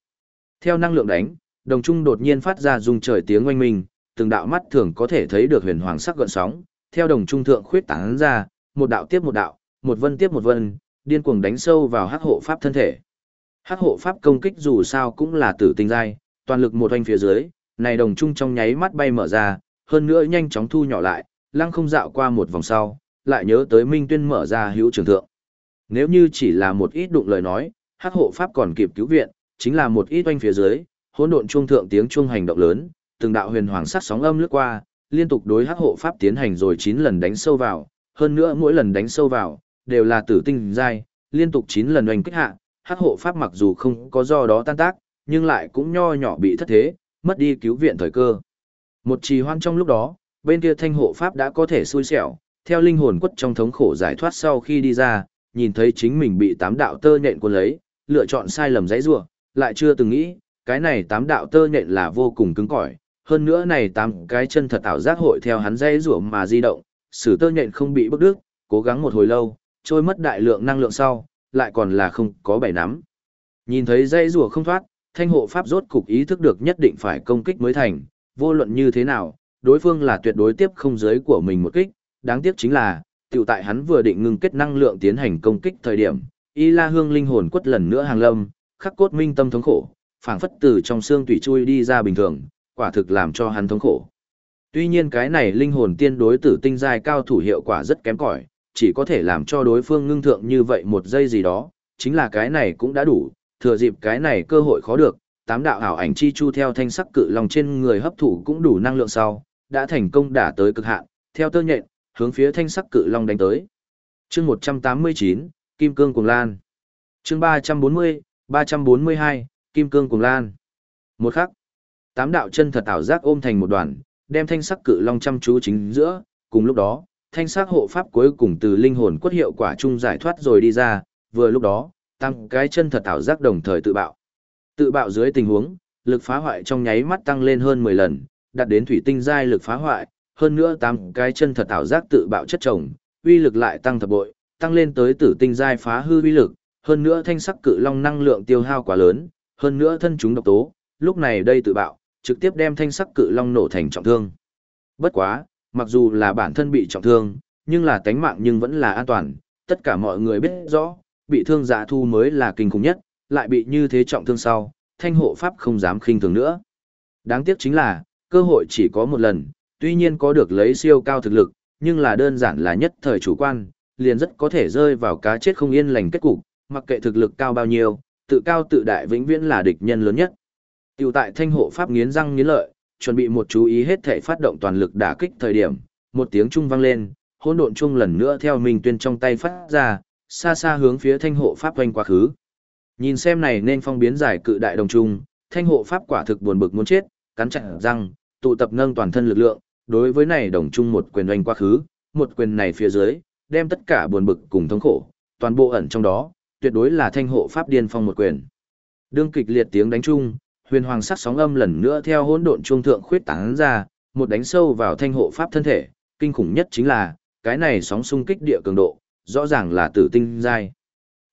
Theo năng lượng đánh, đồng trung đột nhiên phát ra rung trời tiếng oanh minh, từng đạo mắt thường có thể thấy được huyền hoàng sắc gợn sóng, theo đồng trung thượng khuyết tán ra, một đạo tiếp một đạo, một vân tiếp một vân, điên cuồng đánh sâu vào hắc hộ pháp thân thể. Hắc hộ pháp công kích dù sao cũng là tử tinh giai, toàn lực một oanh phía dưới, này đồng trung trong nháy mắt bay mở ra, hơn nữa nhanh chóng thu nhỏ lại, lăng không dạo qua một vòng sau, lại nhớ tới Minh Tuyên mở ra hữu trường thượng. Nếu như chỉ là một ít đụng lời nói, hắc hộ pháp còn kịp cứu viện, chính là một ít oanh phía dưới, hỗn độn trung thượng tiếng trung hành động lớn, từng đạo huyền hoàng sắc sóng âm lướt qua, liên tục đối hắc hộ pháp tiến hành rồi 9 lần đánh sâu vào, hơn nữa mỗi lần đánh sâu vào đều là tử tinh giai, liên tục 9 lần oanh kích hạ, hắc hộ pháp mặc dù không có do đó tan tác, nhưng lại cũng nho nhỏ bị thất thế, mất đi cứu viện thời cơ. Một trì hoan trong lúc đó, bên kia thanh hộ pháp đã có thể xui xẻo, theo linh hồn quất trong thống khổ giải thoát sau khi đi ra, nhìn thấy chính mình bị tám đạo tơ nhện cuốn lấy, lựa chọn sai lầm dãy rủa, lại chưa từng nghĩ, cái này tám đạo tơ nhện là vô cùng cứng cỏi, hơn nữa này tám cái chân thật ảo giác hội theo hắn dây rủa mà di động, sử tơ nhện không bị bức đứt, cố gắng một hồi lâu, trôi mất đại lượng năng lượng sau, lại còn là không có bảy nắm. Nhìn thấy dây rủa không thoát, thanh hộ pháp rốt cục ý thức được nhất định phải công kích mới thành, vô luận như thế nào, đối phương là tuyệt đối tiếp không giới của mình một kích, đáng tiếc chính là, tiểu tại hắn vừa định ngưng kết năng lượng tiến hành công kích thời điểm, Y La Hương linh hồn quất lần nữa hàng lâm, khắc cốt minh tâm thống khổ, phảng phất từ trong xương tủy chui đi ra bình thường, quả thực làm cho hắn thống khổ. Tuy nhiên cái này linh hồn tiên đối tử tinh giai cao thủ hiệu quả rất kém cỏi, chỉ có thể làm cho đối phương ngưng thượng như vậy một giây gì đó, chính là cái này cũng đã đủ, thừa dịp cái này cơ hội khó được, tám đạo ảo ảnh chi chu theo thanh sắc cự long trên người hấp thụ cũng đủ năng lượng sau, đã thành công đả tới cực hạn, theo tơ nhện, hướng phía thanh sắc cự long đánh tới. Chương 189, Kim cương cuồng lan. Chương 340, 342, Kim cương cùng lan. Một khắc, tám đạo chân thật ảo giác ôm thành một đoàn, đem thanh sắc cự long chăm chú chính giữa, cùng lúc đó, thanh sắc hộ pháp cuối cùng từ linh hồn quất hiệu quả chung giải thoát rồi đi ra, vừa lúc đó, tăng cái chân thật ảo giác đồng thời tự bạo. Tự bạo dưới tình huống, lực phá hoại trong nháy mắt tăng lên hơn 10 lần, đạt đến thủy tinh giai lực phá hoại, hơn nữa tăng cái chân thật ảo giác tự bạo chất chồng, uy lực lại tăng thập bội, tăng lên tới tử tinh giai phá hư uy lực, hơn nữa thanh sắc cự long năng lượng tiêu hao quá lớn, hơn nữa thân chúng độc tố, lúc này đây tự bạo, trực tiếp đem thanh sắc cự long nổ thành trọng thương. Bất quá, mặc dù là bản thân bị trọng thương, nhưng là tánh mạng nhưng vẫn là an toàn, tất cả mọi người biết rõ, bị thương giả thu mới là kinh khủng nhất, lại bị như thế trọng thương sau, thanh hộ pháp không dám khinh thường nữa. Đáng tiếc chính là, cơ hội chỉ có một lần, tuy nhiên có được lấy siêu cao thực lực, nhưng là đơn giản là nhất thời chủ quan, liền rất có thể rơi vào cá chết không yên lành kết cục, mặc kệ thực lực cao bao nhiêu, tự cao tự đại vĩnh viễn là địch nhân lớn nhất. Tiểu tại thanh hộ pháp nghiến răng nghiến lợi, chuẩn bị một chú ý hết thể phát động toàn lực đả kích thời điểm, một tiếng trung vang lên, hỗn độn trung lần nữa theo mình tuyên trong tay phát ra, xa xa hướng phía thanh hộ pháp quanh quá khứ. Nhìn xem này nên phong biến giải cự đại đồng trung, thanh hộ pháp quả thực buồn bực muốn chết, cắn chặt răng, tụ tập nâng toàn thân lực lượng, đối với này đồng trung một quyền oanh quá khứ, một quyền này phía dưới, đem tất cả buồn bực cùng thống khổ, toàn bộ ẩn trong đó, tuyệt đối là thanh hộ pháp điên phong một quyền. Đương kịch liệt tiếng đánh chung, huyền hoàng sắc sóng âm lần nữa theo hỗn độn trung thượng khuyết tán ra, một đánh sâu vào thanh hộ pháp thân thể, kinh khủng nhất chính là, cái này sóng xung kích địa cường độ, rõ ràng là tử tinh giai.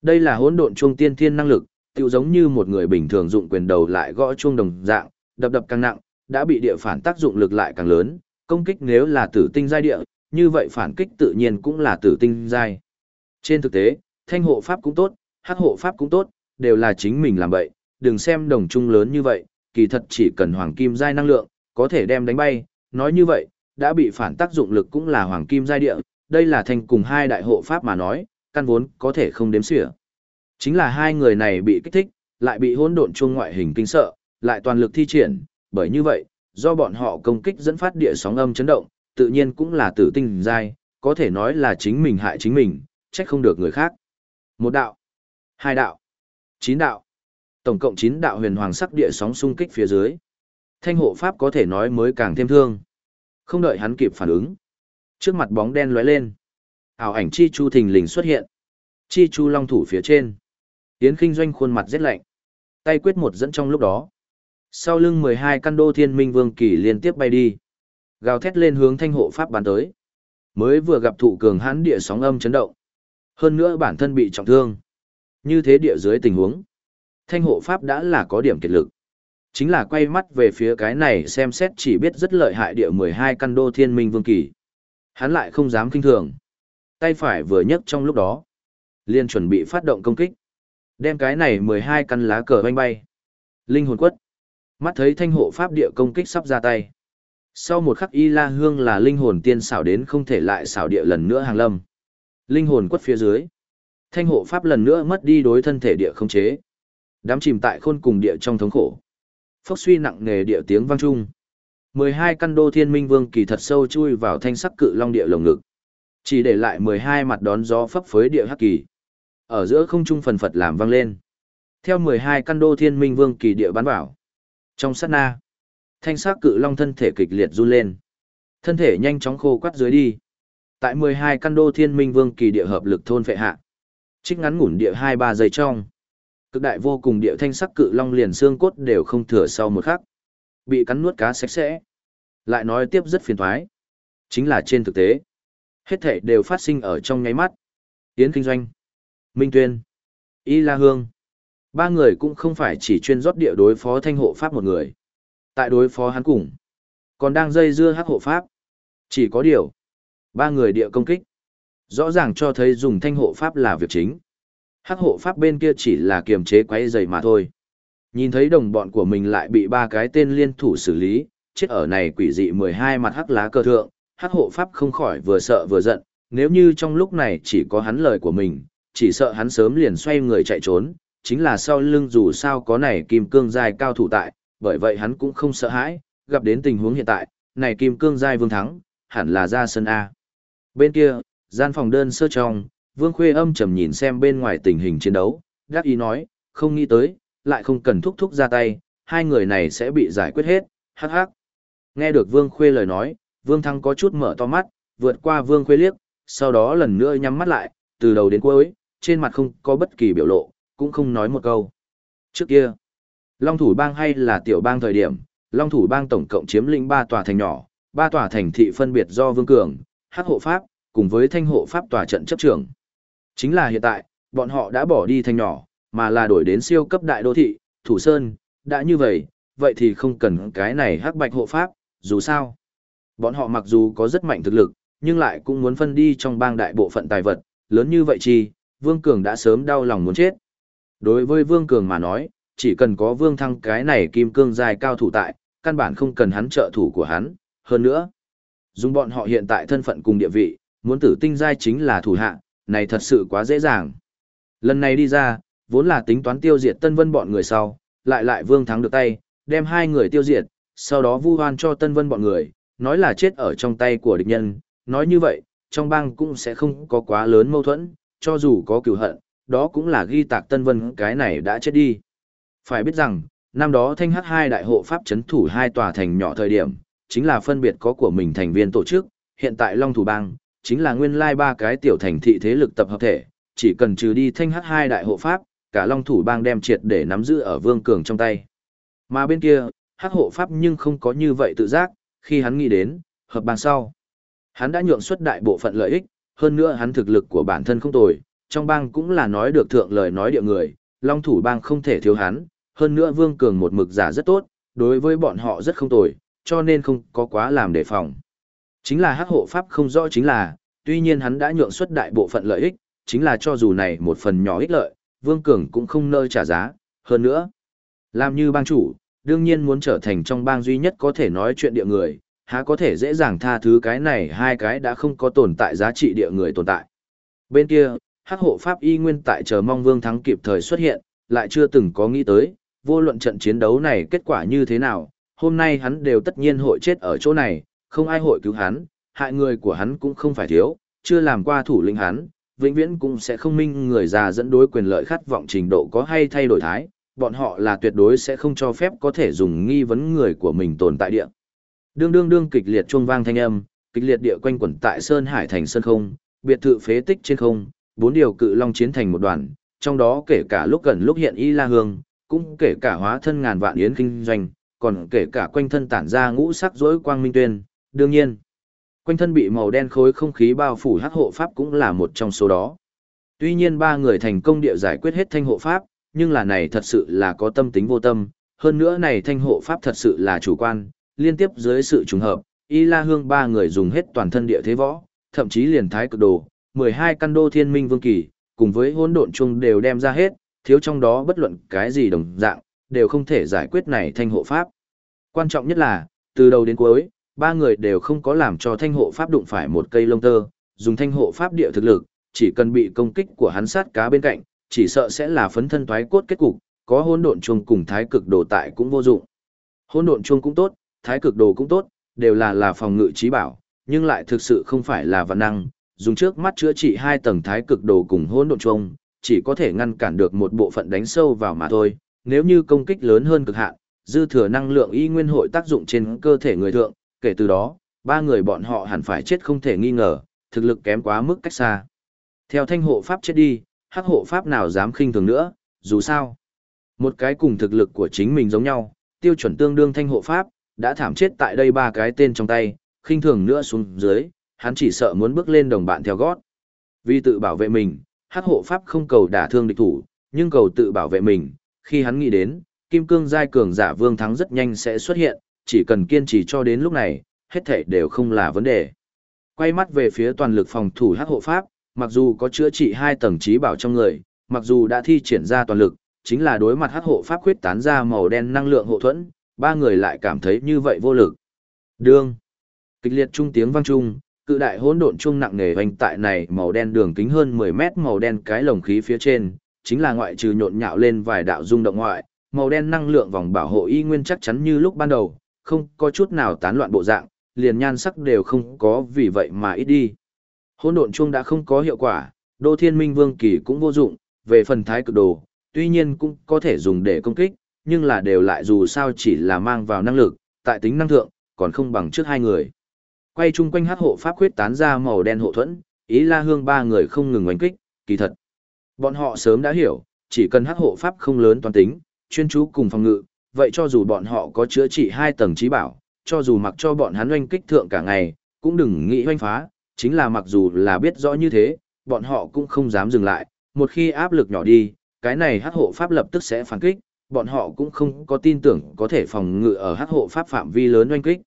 Đây là hỗn độn trung tiên thiên năng lực, tựu giống như một người bình thường dụng quyền đầu lại gõ chuông đồng dạng, đập đập càng nặng, đã bị địa phản tác dụng lực lại càng lớn, công kích nếu là tử tinh giai địa, như vậy phản kích tự nhiên cũng là tử tinh giai. Trên thực tế, thanh hộ pháp cũng tốt, hắc hộ pháp cũng tốt, đều là chính mình làm vậy, đừng xem đồng trung lớn như vậy, kỳ thật chỉ cần hoàng kim giai năng lượng, có thể đem đánh bay, nói như vậy, đã bị phản tác dụng lực cũng là hoàng kim giai địa, đây là thành cùng hai đại hộ pháp mà nói, căn vốn có thể không đếm xỉa. Chính là hai người này bị kích thích, lại bị hỗn độn chuông ngoại hình kinh sợ, lại toàn lực thi triển, bởi như vậy, do bọn họ công kích dẫn phát địa sóng âm chấn động, tự nhiên cũng là tử tinh giai, có thể nói là chính mình hại chính mình, trách không được người khác. Một đạo, hai đạo, chín đạo, tổng cộng chín đạo huyền hoàng sắc địa sóng xung kích phía dưới. Thanh hộ pháp có thể nói mới càng thêm thương. Không đợi hắn kịp phản ứng. Trước mặt bóng đen lóe lên. ảo ảnh chi chu thình lình xuất hiện. Chi chu long thủ phía trên. Yến kinh doanh khuôn mặt rét lạnh. Tay quyết một dẫn trong lúc đó. Sau lưng 12 căn đô thiên minh vương kỳ liên tiếp bay đi. Gào thét lên hướng thanh hộ pháp bắn tới. Mới vừa gặp thụ cường hãn địa sóng âm chấn động. Hơn nữa bản thân bị trọng thương. Như thế địa dưới tình huống. Thanh hộ pháp đã là có điểm kiệt lực. Chính là quay mắt về phía cái này xem xét chỉ biết rất lợi hại địa 12 căn đô thiên minh vương kỳ. Hắn lại không dám kinh thường. Tay phải vừa nhấc trong lúc đó. liền chuẩn bị phát động công kích. Đem cái này 12 căn lá cờ bay bay. Linh hồn quất. Mắt thấy thanh hộ pháp địa công kích sắp ra tay. Sau một khắc y la hương là linh hồn tiên xảo đến không thể lại xảo địa lần nữa hàng lâm. Linh hồn quất phía dưới. Thanh hộ pháp lần nữa mất đi đối thân thể địa không chế. Đám chìm tại khôn cùng địa trong thống khổ. Phốc suy nặng nề địa tiếng vang trung. 12 căn đô thiên minh vương kỳ thật sâu chui vào thanh sắc cự long địa lồng ngực. Chỉ để lại 12 mặt đón gió phấp phới địa hắc kỳ. Ở giữa không trung phần phật làm vang lên. Theo 12 căn đô thiên minh vương kỳ địa bắn vào. Trong sát na, thanh sắc cự long thân thể kịch liệt run lên. Thân thể nhanh chóng khô quắt dưới đi. Tại 12 căn đô thiên minh vương kỳ địa hợp lực thôn phệ hạ. Trích ngắn ngủn địa 2-3 giây trong. Cực đại vô cùng địa thanh sắc cự long liền xương cốt đều không thừa sau một khắc. Bị cắn nuốt cá sạch sẽ. Lại nói tiếp rất phiền thoái. Chính là trên thực tế. Hết thể đều phát sinh ở trong nháy mắt. Tiến kinh doanh. Minh Tuyên. Y La Hương. Ba người cũng không phải chỉ chuyên rót địa đối phó thanh hộ pháp một người. Tại đối phó hắn cùng. Còn đang dây dưa hắc hộ pháp. Chỉ có điều. Ba người địa công kích. Rõ ràng cho thấy dùng thanh hộ pháp là việc chính. Hắc hộ pháp bên kia chỉ là kiềm chế quấy dày mà thôi. Nhìn thấy đồng bọn của mình lại bị ba cái tên liên thủ xử lý, chết ở này quỷ dị 12 mặt hắc lá cơ thượng, hắc hộ pháp không khỏi vừa sợ vừa giận, nếu như trong lúc này chỉ có hắn lời của mình, chỉ sợ hắn sớm liền xoay người chạy trốn, chính là sau lưng dù sao có này kim cương giai cao thủ tại, bởi vậy hắn cũng không sợ hãi, gặp đến tình huống hiện tại, này kim cương giai vương thắng, hẳn là ra sân A. Bên kia, gian phòng đơn sơ trong, vương khuê âm trầm nhìn xem bên ngoài tình hình chiến đấu, gác ý nói, không nghĩ tới, lại không cần thúc thúc ra tay, hai người này sẽ bị giải quyết hết, hắc hắc. Nghe được vương khuê lời nói, vương thăng có chút mở to mắt, vượt qua vương khuê liếc, sau đó lần nữa nhắm mắt lại, từ đầu đến cuối, trên mặt không có bất kỳ biểu lộ, cũng không nói một câu. Trước kia, Long Thủ Bang hay là tiểu bang thời điểm, Long Thủ Bang tổng cộng chiếm lĩnh ba tòa thành nhỏ, ba tòa thành thị phân biệt do Vương Cường, Hắc Hộ Pháp, cùng với Thanh Hộ Pháp tòa trận chấp trưởng. Chính là hiện tại, bọn họ đã bỏ đi thành nhỏ, mà là đổi đến siêu cấp đại đô thị, Thủ Sơn, đã như vậy, vậy thì không cần cái này Hắc Bạch Hộ Pháp, dù sao. Bọn họ mặc dù có rất mạnh thực lực, nhưng lại cũng muốn phân đi trong bang đại bộ phận tài vật, lớn như vậy chi, Vương Cường đã sớm đau lòng muốn chết. Đối với Vương Cường mà nói, chỉ cần có Vương Thăng cái này kim cương dài cao thủ tại, căn bản không cần hắn trợ thủ của hắn, hơn nữa. Dùng bọn họ hiện tại thân phận cùng địa vị, muốn tử tinh giai chính là thủ hạ, này thật sự quá dễ dàng. Lần này đi ra, vốn là tính toán tiêu diệt Tân Vân bọn người sau, lại lại Vương Thắng được tay, đem hai người tiêu diệt, sau đó vu hoan cho Tân Vân bọn người, nói là chết ở trong tay của địch nhân, nói như vậy, trong bang cũng sẽ không có quá lớn mâu thuẫn, cho dù có cửu hận, đó cũng là ghi tạc Tân Vân cái này đã chết đi. Phải biết rằng, năm đó Thanh Hắc hai đại hộ pháp chấn thủ hai tòa thành nhỏ thời điểm, chính là phân biệt có của mình thành viên tổ chức, hiện tại Long Thủ Bang, chính là nguyên lai ba cái tiểu thành thị thế lực tập hợp thể, chỉ cần trừ đi Thanh Hắc hai đại hộ pháp, cả Long Thủ Bang đem triệt để nắm giữ ở Vương Cường trong tay. Mà bên kia, Hắc hộ pháp nhưng không có như vậy tự giác, khi hắn nghĩ đến, hợp bang sau. Hắn đã nhượng xuất đại bộ phận lợi ích, hơn nữa hắn thực lực của bản thân không tồi, trong bang cũng là nói được thượng lời nói địa người, Long thủ bang không thể thiếu hắn, hơn nữa Vương Cường một mực giả rất tốt, đối với bọn họ rất không tồi, cho nên không có quá làm đề phòng. Chính là hắc hộ pháp không rõ chính là, tuy nhiên hắn đã nhượng xuất đại bộ phận lợi ích, chính là cho dù này một phần nhỏ ích lợi, Vương Cường cũng không nơi trả giá, hơn nữa. Làm như bang chủ, đương nhiên muốn trở thành trong bang duy nhất có thể nói chuyện địa người, há có thể dễ dàng tha thứ cái này hai cái đã không có tồn tại giá trị địa người tồn tại. Bên kia, hắc hộ pháp y nguyên tại chờ mong vương thắng kịp thời xuất hiện, lại chưa từng có nghĩ tới, vô luận trận chiến đấu này kết quả như thế nào, hôm nay hắn đều tất nhiên hội chết ở chỗ này, không ai hội cứu hắn, hại người của hắn cũng không phải thiếu, chưa làm qua thủ lĩnh hắn, vĩnh viễn cũng sẽ không minh người già dẫn đối quyền lợi khát vọng trình độ có hay thay đổi thái, bọn họ là tuyệt đối sẽ không cho phép có thể dùng nghi vấn người của mình tồn tại địa. Đương đương đương kịch liệt chuông vang thanh âm, kịch liệt địa quanh quẩn tại Sơn Hải thành sơn không, biệt thự phế tích trên không, bốn điều cự long chiến thành một đoàn, trong đó kể cả lúc gần lúc hiện y la hương, cũng kể cả hóa thân ngàn vạn yến kinh doanh, còn kể cả quanh thân tản ra ngũ sắc rỗi quang minh tuyên, đương nhiên. Quanh thân bị màu đen khối không khí bao phủ hắc hộ pháp cũng là một trong số đó. Tuy nhiên ba người thành công địa giải quyết hết thanh hộ pháp, nhưng là này thật sự là có tâm tính vô tâm, hơn nữa này thanh hộ pháp thật sự là chủ quan, liên tiếp dưới sự trùng hợp, Y La Hương ba người dùng hết toàn thân địa thế võ, thậm chí liền thái cực đồ, 12 căn đô thiên minh vương kỳ, cùng với hỗn độn chung đều đem ra hết, thiếu trong đó bất luận cái gì đồng dạng, đều không thể giải quyết này thanh hộ pháp. Quan trọng nhất là, từ đầu đến cuối, ba người đều không có làm cho thanh hộ pháp đụng phải một cây lông tơ, dùng thanh hộ pháp địa thực lực, chỉ cần bị công kích của hắn sát cá bên cạnh, chỉ sợ sẽ là phấn thân toái cốt kết cục, có hỗn độn chung cùng thái cực đồ tại cũng vô dụng. Hỗn độn chung cũng tốt, thái cực đồ cũng tốt, đều là là phòng ngự trí bảo, nhưng lại thực sự không phải là vạn năng, dùng trước mắt chữa trị hai tầng thái cực đồ cùng hỗn độn chung, chỉ có thể ngăn cản được một bộ phận đánh sâu vào mà thôi, nếu như công kích lớn hơn cực hạn, dư thừa năng lượng y nguyên hội tác dụng trên cơ thể người thượng, kể từ đó, ba người bọn họ hẳn phải chết không thể nghi ngờ, thực lực kém quá mức cách xa. Theo thanh hộ pháp chết đi, hắc hộ pháp nào dám khinh thường nữa, dù sao. Một cái cùng thực lực của chính mình giống nhau, tiêu chuẩn tương đương thanh hộ pháp, đã thảm chết tại đây ba cái tên trong tay, khinh thường nữa xuống dưới, hắn chỉ sợ muốn bước lên đồng bạn theo gót. Vì tự bảo vệ mình, hắc hộ pháp không cầu đả thương địch thủ, nhưng cầu tự bảo vệ mình, khi hắn nghĩ đến, kim cương giai cường giả vương thắng rất nhanh sẽ xuất hiện, chỉ cần kiên trì cho đến lúc này, hết thảy đều không là vấn đề. Quay mắt về phía toàn lực phòng thủ hắc hộ pháp, mặc dù có chữa trị hai tầng trí bảo trong người, mặc dù đã thi triển ra toàn lực, chính là đối mặt hắc hộ pháp khuyết tán ra màu đen năng lượng hộ thuẫn, ba người lại cảm thấy như vậy vô lực. Đương. Kịch liệt trung tiếng vang trung, cự đại hỗn độn trung nặng nề hoành tại này màu đen đường kính hơn 10 mét màu đen cái lồng khí phía trên, chính là ngoại trừ nhộn nhạo lên vài đạo rung động ngoại, màu đen năng lượng vòng bảo hộ y nguyên chắc chắn như lúc ban đầu, không có chút nào tán loạn bộ dạng, liền nhan sắc đều không có vì vậy mà ít đi. Hỗn độn chuông đã không có hiệu quả, Đô Thiên Minh Vương Kỳ cũng vô dụng, về phần thái cực đồ, tuy nhiên cũng có thể dùng để công kích, nhưng là đều lại dù sao chỉ là mang vào năng lực, tại tính năng thượng, còn không bằng trước hai người. Quay chung quanh hát hộ pháp quyết tán ra màu đen hộ thuẫn, ý la hương ba người không ngừng oanh kích, kỳ thật. Bọn họ sớm đã hiểu, chỉ cần hát hộ pháp không lớn toàn tính, chuyên chú cùng phòng ngự, vậy cho dù bọn họ có chữa trị hai tầng trí bảo, cho dù mặc cho bọn hắn oanh kích thượng cả ngày, cũng đừng nghĩ oanh phá, chính là mặc dù là biết rõ như thế, bọn họ cũng không dám dừng lại, một khi áp lực nhỏ đi, cái này hắc hộ pháp lập tức sẽ phản kích, bọn họ cũng không có tin tưởng có thể phòng ngự ở hắc hộ pháp phạm vi lớn oanh kích.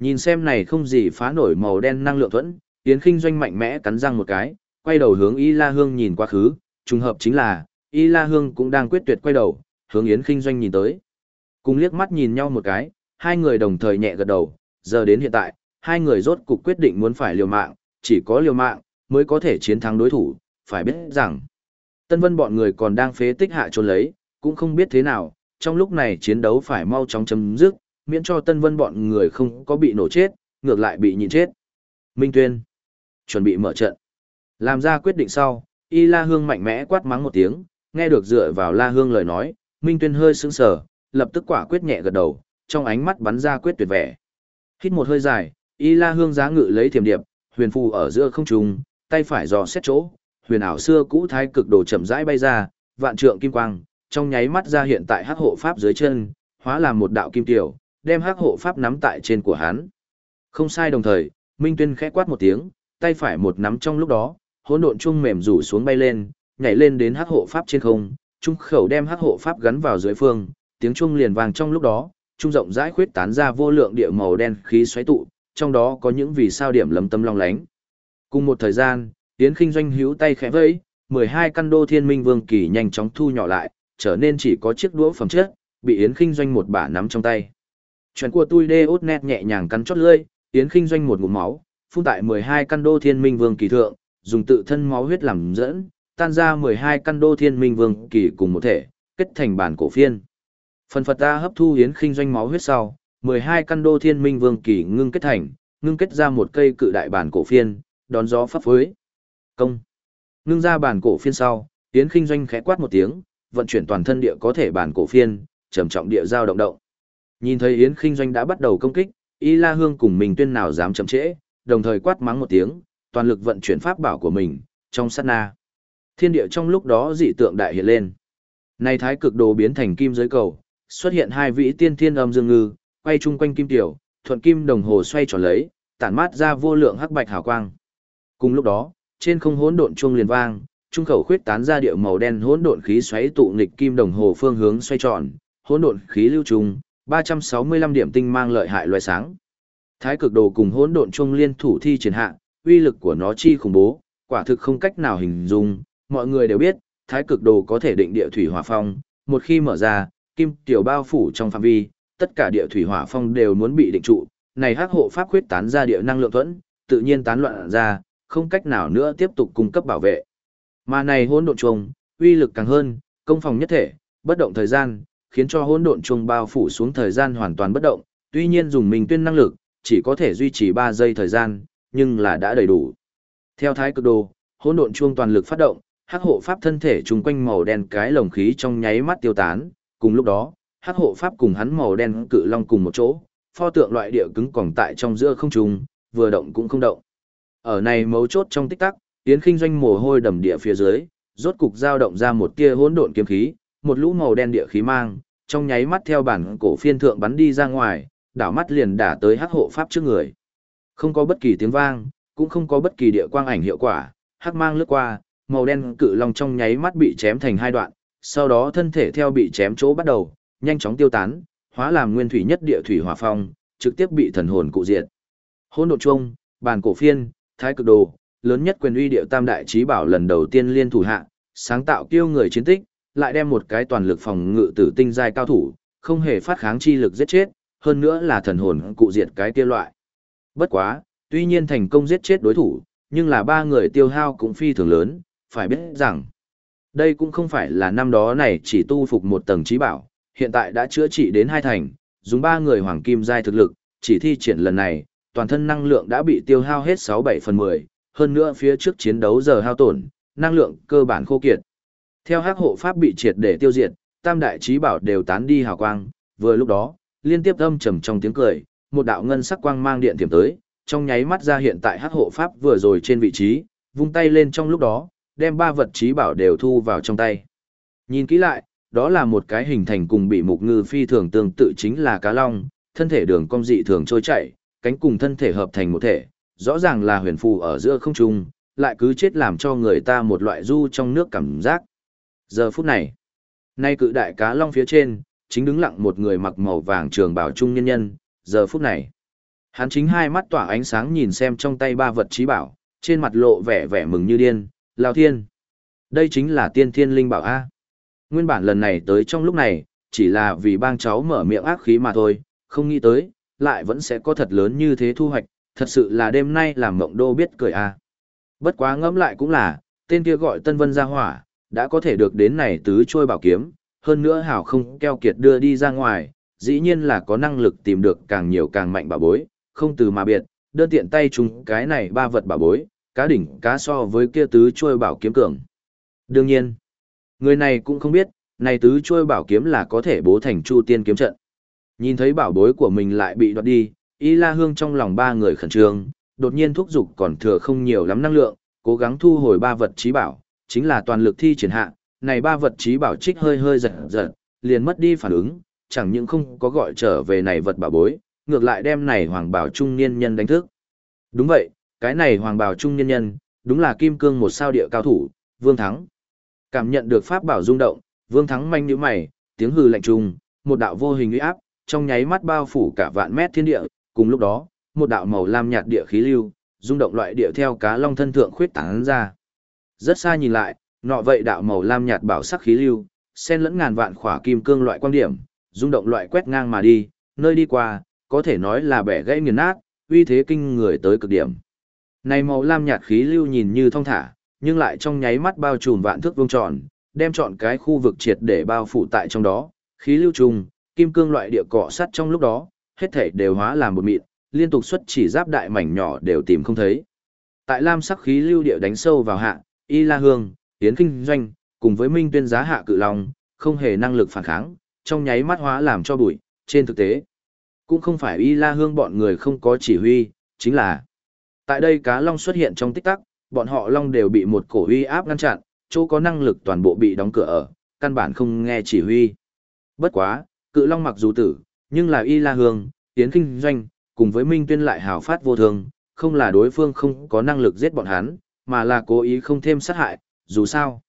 Nhìn xem này không gì phá nổi màu đen năng lượng thuẫn, Yến Kinh doanh mạnh mẽ cắn răng một cái, quay đầu hướng Y La Hương nhìn quá khứ, trùng hợp chính là, Y La Hương cũng đang quyết tuyệt quay đầu, hướng Yến Kinh doanh nhìn tới. Cùng liếc mắt nhìn nhau một cái, hai người đồng thời nhẹ gật đầu, giờ đến hiện tại, hai người rốt cục quyết định muốn phải liều mạng, chỉ có liều mạng mới có thể chiến thắng đối thủ, phải biết rằng Tân Vân bọn người còn đang phế tích hạ trốn lấy, cũng không biết thế nào, trong lúc này chiến đấu phải mau chóng chấm dứt, miễn cho Tân Vân bọn người không có bị nổ chết, ngược lại bị nhìn chết. Minh Tuyên, chuẩn bị mở trận. Làm ra quyết định sau, Y La Hương mạnh mẽ quát mắng một tiếng, nghe được dựa vào La Hương lời nói, Minh Tuyên hơi sững sờ, lập tức quả quyết nhẹ gật đầu, trong ánh mắt bắn ra quyết tuyệt vẻ. Hít một hơi dài, Y La Hương giá ngự lấy thiểm điệp, huyền phù ở giữa không trung, tay phải dò xét chỗ, huyền ảo xưa cũ thái cực đồ chậm rãi bay ra, vạn trượng kim quang, trong nháy mắt ra hiện tại hắc hộ pháp dưới chân, hóa làm một đạo kim tiểu, đem hắc hộ pháp nắm tại trên của hắn. Không sai đồng thời, Minh Tuyên khẽ quát một tiếng, tay phải một nắm trong lúc đó, hỗn độn chung mềm rủ xuống bay lên, nhảy lên đến hắc hộ pháp trên không, trung khẩu đem hắc hộ pháp gắn vào dưới phương, tiếng chuông liền vang trong lúc đó, trung rộng rãi khuyết tán ra vô lượng địa màu đen khí xoáy tụ, trong đó có những vì sao điểm lấm tấm long lánh. Cùng một thời gian, Yến Kinh doanh hữu tay khẽ vẫy, 12 căn đô thiên minh vương kỳ nhanh chóng thu nhỏ lại, trở nên chỉ có chiếc đũa phẩm chất, bị Yến Kinh doanh một bả nắm trong tay. Chuyện của tôi đê út nét nhẹ nhàng cắn chót lưỡi, Yến Kinh doanh một ngụm máu, phun tại 12 căn đô thiên minh vương kỳ thượng, dùng tự thân máu huyết làm dẫn, tan ra 12 căn đô thiên minh vương kỳ cùng một thể, kết thành bản cổ phiên. Phần Phật ta hấp thu Yến Kinh doanh máu huyết sau, 12 căn đô thiên minh vương kỳ ngưng kết thành, ngưng kết ra một cây cự đại bản cổ phiên, đón gió pháp phối. Công. Ngưng ra bản cổ phiên sau, Yến Kinh doanh khẽ quát một tiếng, vận chuyển toàn thân địa có thể bản cổ phiên, trầm trọng địa giao động động. Nhìn thấy Yến Kinh doanh đã bắt đầu công kích, Y La Hương cùng mình tuyên nào dám chậm trễ, đồng thời quát mắng một tiếng, toàn lực vận chuyển pháp bảo của mình, trong sát na. Thiên địa trong lúc đó dị tượng đại hiện lên. Này thái cực đồ biến thành kim giới cầu, xuất hiện hai vị tiên thiên âm dương ngư, quay chung quanh kim tiểu, thuận kim đồng hồ xoay tròn lấy, tản mát ra vô lượng hắc bạch hào quang. Cùng lúc đó, trên không hỗn độn chuông liền vang, trung khẩu khuyết tán ra điệu màu đen hỗn độn khí xoáy tụ nghịch kim đồng hồ phương hướng xoay tròn, hỗn độn khí lưu trùng, 365 điểm tinh mang lợi hại loài sáng. Thái cực đồ cùng hỗn độn chuông liên thủ thi triển hạ, uy lực của nó chi khủng bố, quả thực không cách nào hình dung, mọi người đều biết, thái cực đồ có thể định địa thủy hỏa phong, một khi mở ra, kim tiểu bao phủ trong phạm vi, tất cả địa thủy hỏa phong đều muốn bị định trụ, này hắc hộ pháp khuyết tán ra địa năng lượng thuẫn, tự nhiên tán loạn ra, không cách nào nữa tiếp tục cung cấp bảo vệ. Mà này hỗn độn chuông, uy lực càng hơn, công phòng nhất thể, bất động thời gian, khiến cho hỗn độn chuông bao phủ xuống thời gian hoàn toàn bất động, tuy nhiên dùng mình tuyên năng lực, chỉ có thể duy trì 3 giây thời gian, nhưng là đã đầy đủ. Theo thái cực đồ, hỗn độn chuông toàn lực phát động, hắc hộ pháp thân thể trùng quanh màu đen cái lồng khí trong nháy mắt tiêu tán, cùng lúc đó, hắc hộ pháp cùng hắn màu đen cự long cùng một chỗ, pho tượng loại địa cứng còn tại trong giữa không trung, vừa động cũng không động. Ở này mấu chốt trong tích tắc, Yến Kinh doanh mồ hôi đầm địa phía dưới, rốt cục dao động ra một tia hỗn độn kiếm khí, một lũ màu đen địa khí mang, trong nháy mắt theo bản cổ phiên thượng bắn đi ra ngoài, đảo mắt liền đả tới hắc hộ pháp trước người. Không có bất kỳ tiếng vang, cũng không có bất kỳ địa quang ảnh hiệu quả, hắc mang lướt qua, màu đen cự long trong nháy mắt bị chém thành hai đoạn, sau đó thân thể theo bị chém chỗ bắt đầu, nhanh chóng tiêu tán, hóa làm nguyên thủy nhất địa thủy hỏa phong, trực tiếp bị thần hồn cụ diệt. Hỗn độn trung, bàn cổ phiên, thái cực đồ, lớn nhất quyền uy điệu tam đại trí bảo lần đầu tiên liên thủ hạ, sáng tạo kiêu người chiến tích, lại đem một cái toàn lực phòng ngự tử tinh giai cao thủ, không hề phát kháng chi lực giết chết, hơn nữa là thần hồn cụ diệt cái kia loại. Bất quá, tuy nhiên thành công giết chết đối thủ, nhưng là ba người tiêu hao cũng phi thường lớn, phải biết rằng, đây cũng không phải là năm đó này chỉ tu phục một tầng trí bảo, hiện tại đã chữa trị đến hai thành, dùng ba người hoàng kim giai thực lực, chỉ thi triển lần này, toàn thân năng lượng đã bị tiêu hao hết 6-7 phần 10, hơn nữa phía trước chiến đấu giờ hao tổn, năng lượng cơ bản khô kiệt. Theo hắc hộ pháp bị triệt để tiêu diệt, tam đại trí bảo đều tán đi hào quang, vừa lúc đó, liên tiếp âm trầm trong tiếng cười, một đạo ngân sắc quang mang điện tiềm tới, trong nháy mắt ra hiện tại hắc hộ pháp vừa rồi trên vị trí, vung tay lên trong lúc đó, đem ba vật trí bảo đều thu vào trong tay. Nhìn kỹ lại, đó là một cái hình thành cùng bị mục ngư phi thường tương tự chính là cá long, thân thể đường cong dị thường trôi chảy, cánh cùng thân thể hợp thành một thể, rõ ràng là huyền phù ở giữa không trung, lại cứ chết làm cho người ta một loại du trong nước cảm giác. Giờ phút này, nay cự đại cá long phía trên, chính đứng lặng một người mặc màu vàng trường bảo trung nhân nhân, giờ phút này. Hắn chính hai mắt tỏa ánh sáng nhìn xem trong tay ba vật trí bảo, trên mặt lộ vẻ vẻ mừng như điên, lao thiên. Đây chính là tiên thiên linh bảo A. Nguyên bản lần này tới trong lúc này, chỉ là vì bang cháu mở miệng ác khí mà thôi, không nghĩ tới, lại vẫn sẽ có thật lớn như thế thu hoạch, thật sự là đêm nay làm mộng đô biết cười A. Bất quá ngẫm lại cũng là, tên kia gọi Tân Vân ra hỏa, đã có thể được đến này tứ trôi bảo kiếm, hơn nữa hảo không keo kiệt đưa đi ra ngoài, dĩ nhiên là có năng lực tìm được càng nhiều càng mạnh bảo bối, không từ mà biệt, đơn tiện tay chúng cái này ba vật bảo bối, cá đỉnh cá so với kia tứ trôi bảo kiếm cường. Đương nhiên, người này cũng không biết, này tứ trôi bảo kiếm là có thể bố thành chu tiên kiếm trận. Nhìn thấy bảo bối của mình lại bị đoạt đi, Y La Hương trong lòng ba người khẩn trương, đột nhiên thúc giục còn thừa không nhiều lắm năng lượng, cố gắng thu hồi ba vật trí bảo, chính là toàn lực thi triển hạ, này ba vật trí bảo trích hơi hơi giật giật, liền mất đi phản ứng, chẳng những không có gọi trở về này vật bảo bối, ngược lại đem này hoàng bảo trung niên nhân đánh thức. Đúng vậy, cái này hoàng bào trung nhân nhân, đúng là kim cương một sao địa cao thủ, Vương Thắng. Cảm nhận được pháp bảo rung động, Vương Thắng manh nhíu mày, tiếng hừ lạnh trùng, một đạo vô hình uy áp, trong nháy mắt bao phủ cả vạn mét thiên địa, cùng lúc đó, một đạo màu lam nhạt địa khí lưu, rung động loại địa theo cá long thân thượng khuyết tán ra. Rất xa nhìn lại, nọ vậy đạo màu lam nhạt bảo sắc khí lưu, xen lẫn ngàn vạn khỏa kim cương loại quan điểm, rung động loại quét ngang mà đi, nơi đi qua, có thể nói là bẻ gãy nghiền nát, uy thế kinh người tới cực điểm. Này màu lam nhạt khí lưu nhìn như thong thả, nhưng lại trong nháy mắt bao trùm vạn thước vuông tròn, đem trọn cái khu vực triệt để bao phủ tại trong đó, khí lưu trùng, kim cương loại địa cọ sắt trong lúc đó, hết thể đều hóa làm một mịn, liên tục xuất chỉ giáp đại mảnh nhỏ đều tìm không thấy. Tại lam sắc khí lưu địa đánh sâu vào hạ, Y La Hương, yến Kinh Doanh, cùng với Minh Tuyên giá hạ cự long, không hề năng lực phản kháng, trong nháy mắt hóa làm cho bụi, trên thực tế. Cũng không phải Y La Hương bọn người không có chỉ huy, chính là Tại đây cá long xuất hiện trong tích tắc, bọn họ long đều bị một cổ uy áp ngăn chặn, chỗ có năng lực toàn bộ bị đóng cửa ở, căn bản không nghe chỉ huy. Bất quá, cự long mặc dù tử, nhưng là Y La Hương, Tiến Kinh Doanh, cùng với Minh Tuyên lại hào phát vô thường, không là đối phương không có năng lực giết bọn hắn, mà là cố ý không thêm sát hại, dù sao.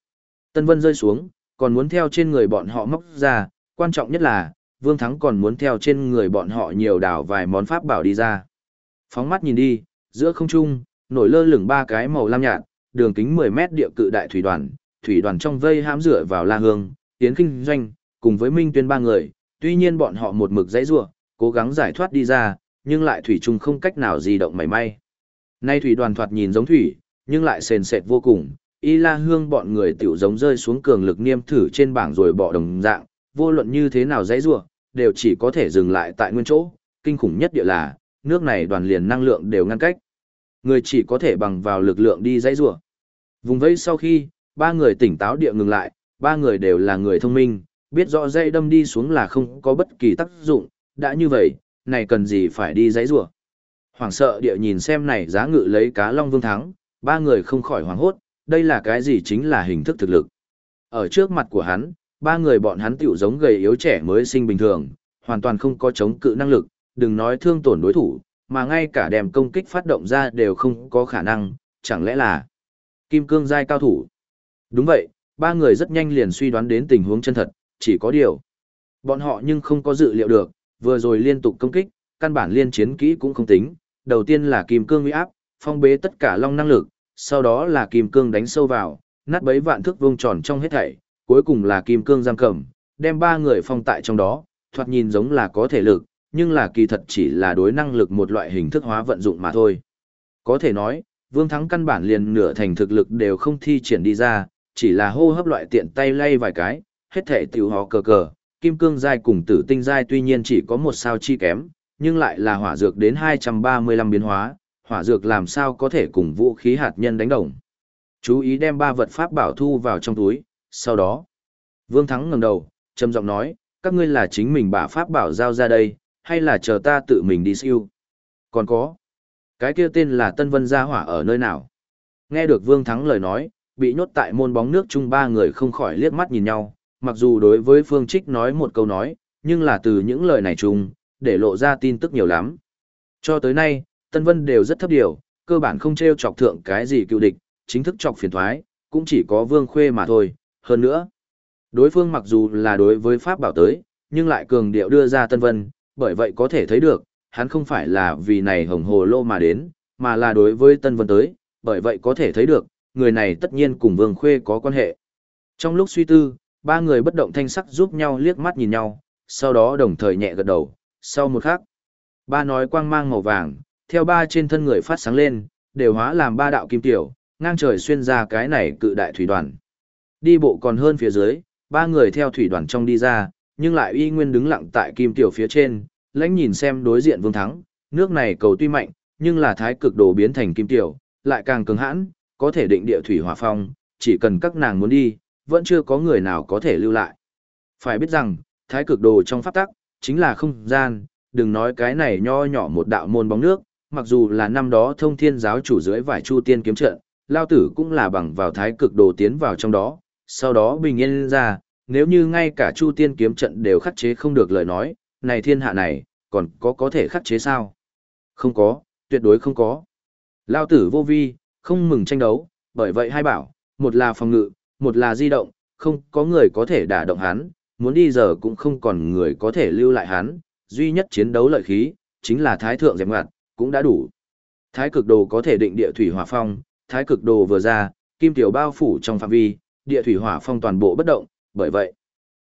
Tân Vân rơi xuống, còn muốn theo trên người bọn họ móc ra, quan trọng nhất là, Vương Thắng còn muốn theo trên người bọn họ nhiều đảo vài món pháp bảo đi ra. Phóng mắt nhìn đi, giữa không trung, nổi lơ lửng ba cái màu lam nhạt, đường kính 10 mét địa cự đại thủy đoàn, thủy đoàn trong vây hãm rửa vào La Hương, Tiến Kinh Doanh, cùng với Minh Tuyên ba người, tuy nhiên bọn họ một mực dãy rủa, cố gắng giải thoát đi ra, nhưng lại thủy chung không cách nào di động mảy may. Nay thủy đoàn thoạt nhìn giống thủy, nhưng lại sền sệt vô cùng, y la hương bọn người tiểu giống rơi xuống cường lực niêm thử trên bảng rồi bỏ đồng dạng, vô luận như thế nào dãy rủa đều chỉ có thể dừng lại tại nguyên chỗ, kinh khủng nhất địa là, nước này đoàn liền năng lượng đều ngăn cách. Người chỉ có thể bằng vào lực lượng đi dãy rủa. Vùng vây sau khi, ba người tỉnh táo địa ngừng lại, ba người đều là người thông minh, biết rõ dây đâm đi xuống là không có bất kỳ tác dụng, đã như vậy, này cần gì phải đi dãy rủa. Hoàng sợ địa nhìn xem này giá ngự lấy cá long vương thắng, ba người không khỏi hoảng hốt, đây là cái gì chính là hình thức thực lực. Ở trước mặt của hắn, ba người bọn hắn tiểu giống gầy yếu trẻ mới sinh bình thường, hoàn toàn không có chống cự năng lực, đừng nói thương tổn đối thủ, mà ngay cả đem công kích phát động ra đều không có khả năng, chẳng lẽ là kim cương giai cao thủ. Đúng vậy, ba người rất nhanh liền suy đoán đến tình huống chân thật, chỉ có điều. Bọn họ nhưng không có dự liệu được, vừa rồi liên tục công kích, căn bản liên chiến kỹ cũng không tính, đầu tiên là kim cương uy áp, phong bế tất cả long năng lực, sau đó là kim cương đánh sâu vào, nát bấy vạn thước vuông tròn trong hết thảy, cuối cùng là kim cương giam cầm, đem ba người phong tại trong đó, thoạt nhìn giống là có thể lực, nhưng là kỳ thật chỉ là đối năng lực một loại hình thức hóa vận dụng mà thôi. Có thể nói, Vương Thắng căn bản liền nửa thành thực lực đều không thi triển đi ra, chỉ là hô hấp loại tiện tay lay vài cái, hết thể tiểu họ cờ cờ, kim cương giai cùng tử tinh giai tuy nhiên chỉ có một sao chi kém, nhưng lại là hỏa dược đến 235 biến hóa, hỏa dược làm sao có thể cùng vũ khí hạt nhân đánh đồng. Chú ý đem ba vật pháp bảo thu vào trong túi, sau đó, Vương Thắng ngẩng đầu, trầm giọng nói, các ngươi là chính mình bả pháp bảo giao ra đây, hay là chờ ta tự mình đi siêu? Còn có, cái kia tên là Tân Vân Gia Hỏa ở nơi nào? Nghe được Vương Thắng lời nói, bị nhốt tại môn bóng nước chung ba người không khỏi liếc mắt nhìn nhau, mặc dù đối với Phương Trích nói một câu nói, nhưng là từ những lời này chung, để lộ ra tin tức nhiều lắm. Cho tới nay, Tân Vân đều rất thấp điều, cơ bản không treo chọc thượng cái gì cựu địch, chính thức chọc phiền thoái, cũng chỉ có Vương Khuê mà thôi, hơn nữa. Đối phương mặc dù là đối với Pháp bảo tới, nhưng lại cường điệu đưa ra Tân Vân, bởi vậy có thể thấy được, hắn không phải là vì này hồng hồ lô mà đến, mà là đối với Tân Vân tới, bởi vậy có thể thấy được, người này tất nhiên cùng Vương Khuê có quan hệ. Trong lúc suy tư, ba người bất động thanh sắc giúp nhau liếc mắt nhìn nhau, sau đó đồng thời nhẹ gật đầu, sau một khắc, ba nói quang mang màu vàng, theo ba trên thân người phát sáng lên, đều hóa làm ba đạo kim tiểu, ngang trời xuyên ra cái này cự đại thủy đoàn. Đi bộ còn hơn phía dưới, ba người theo thủy đoàn trong đi ra, nhưng lại y nguyên đứng lặng tại kim tiểu phía trên, lãnh nhìn xem đối diện vương thắng, nước này cầu tuy mạnh, nhưng là thái cực đồ biến thành kim tiểu, lại càng cứng hãn, có thể định địa thủy hỏa phong, chỉ cần các nàng muốn đi, vẫn chưa có người nào có thể lưu lại. Phải biết rằng, thái cực đồ trong pháp tắc, chính là không gian, đừng nói cái này nho nhỏ một đạo môn bóng nước, mặc dù là năm đó thông thiên giáo chủ dưới vải chu tiên kiếm trận, lao tử cũng là bằng vào thái cực đồ tiến vào trong đó, sau đó bình yên ra, nếu như ngay cả chu tiên kiếm trận đều khắc chế không được lời nói, này thiên hạ này, còn có có thể khắc chế sao? Không có, tuyệt đối không có. Lao tử vô vi, không mừng tranh đấu, bởi vậy hai bảo, một là phòng ngự, một là di động, không có người có thể đả động hắn, muốn đi giờ cũng không còn người có thể lưu lại hắn, duy nhất chiến đấu lợi khí, chính là thái thượng dẹp ngặt, cũng đã đủ. Thái cực đồ có thể định địa thủy hỏa phong, thái cực đồ vừa ra, kim tiểu bao phủ trong phạm vi, địa thủy hỏa phong toàn bộ bất động, bởi vậy,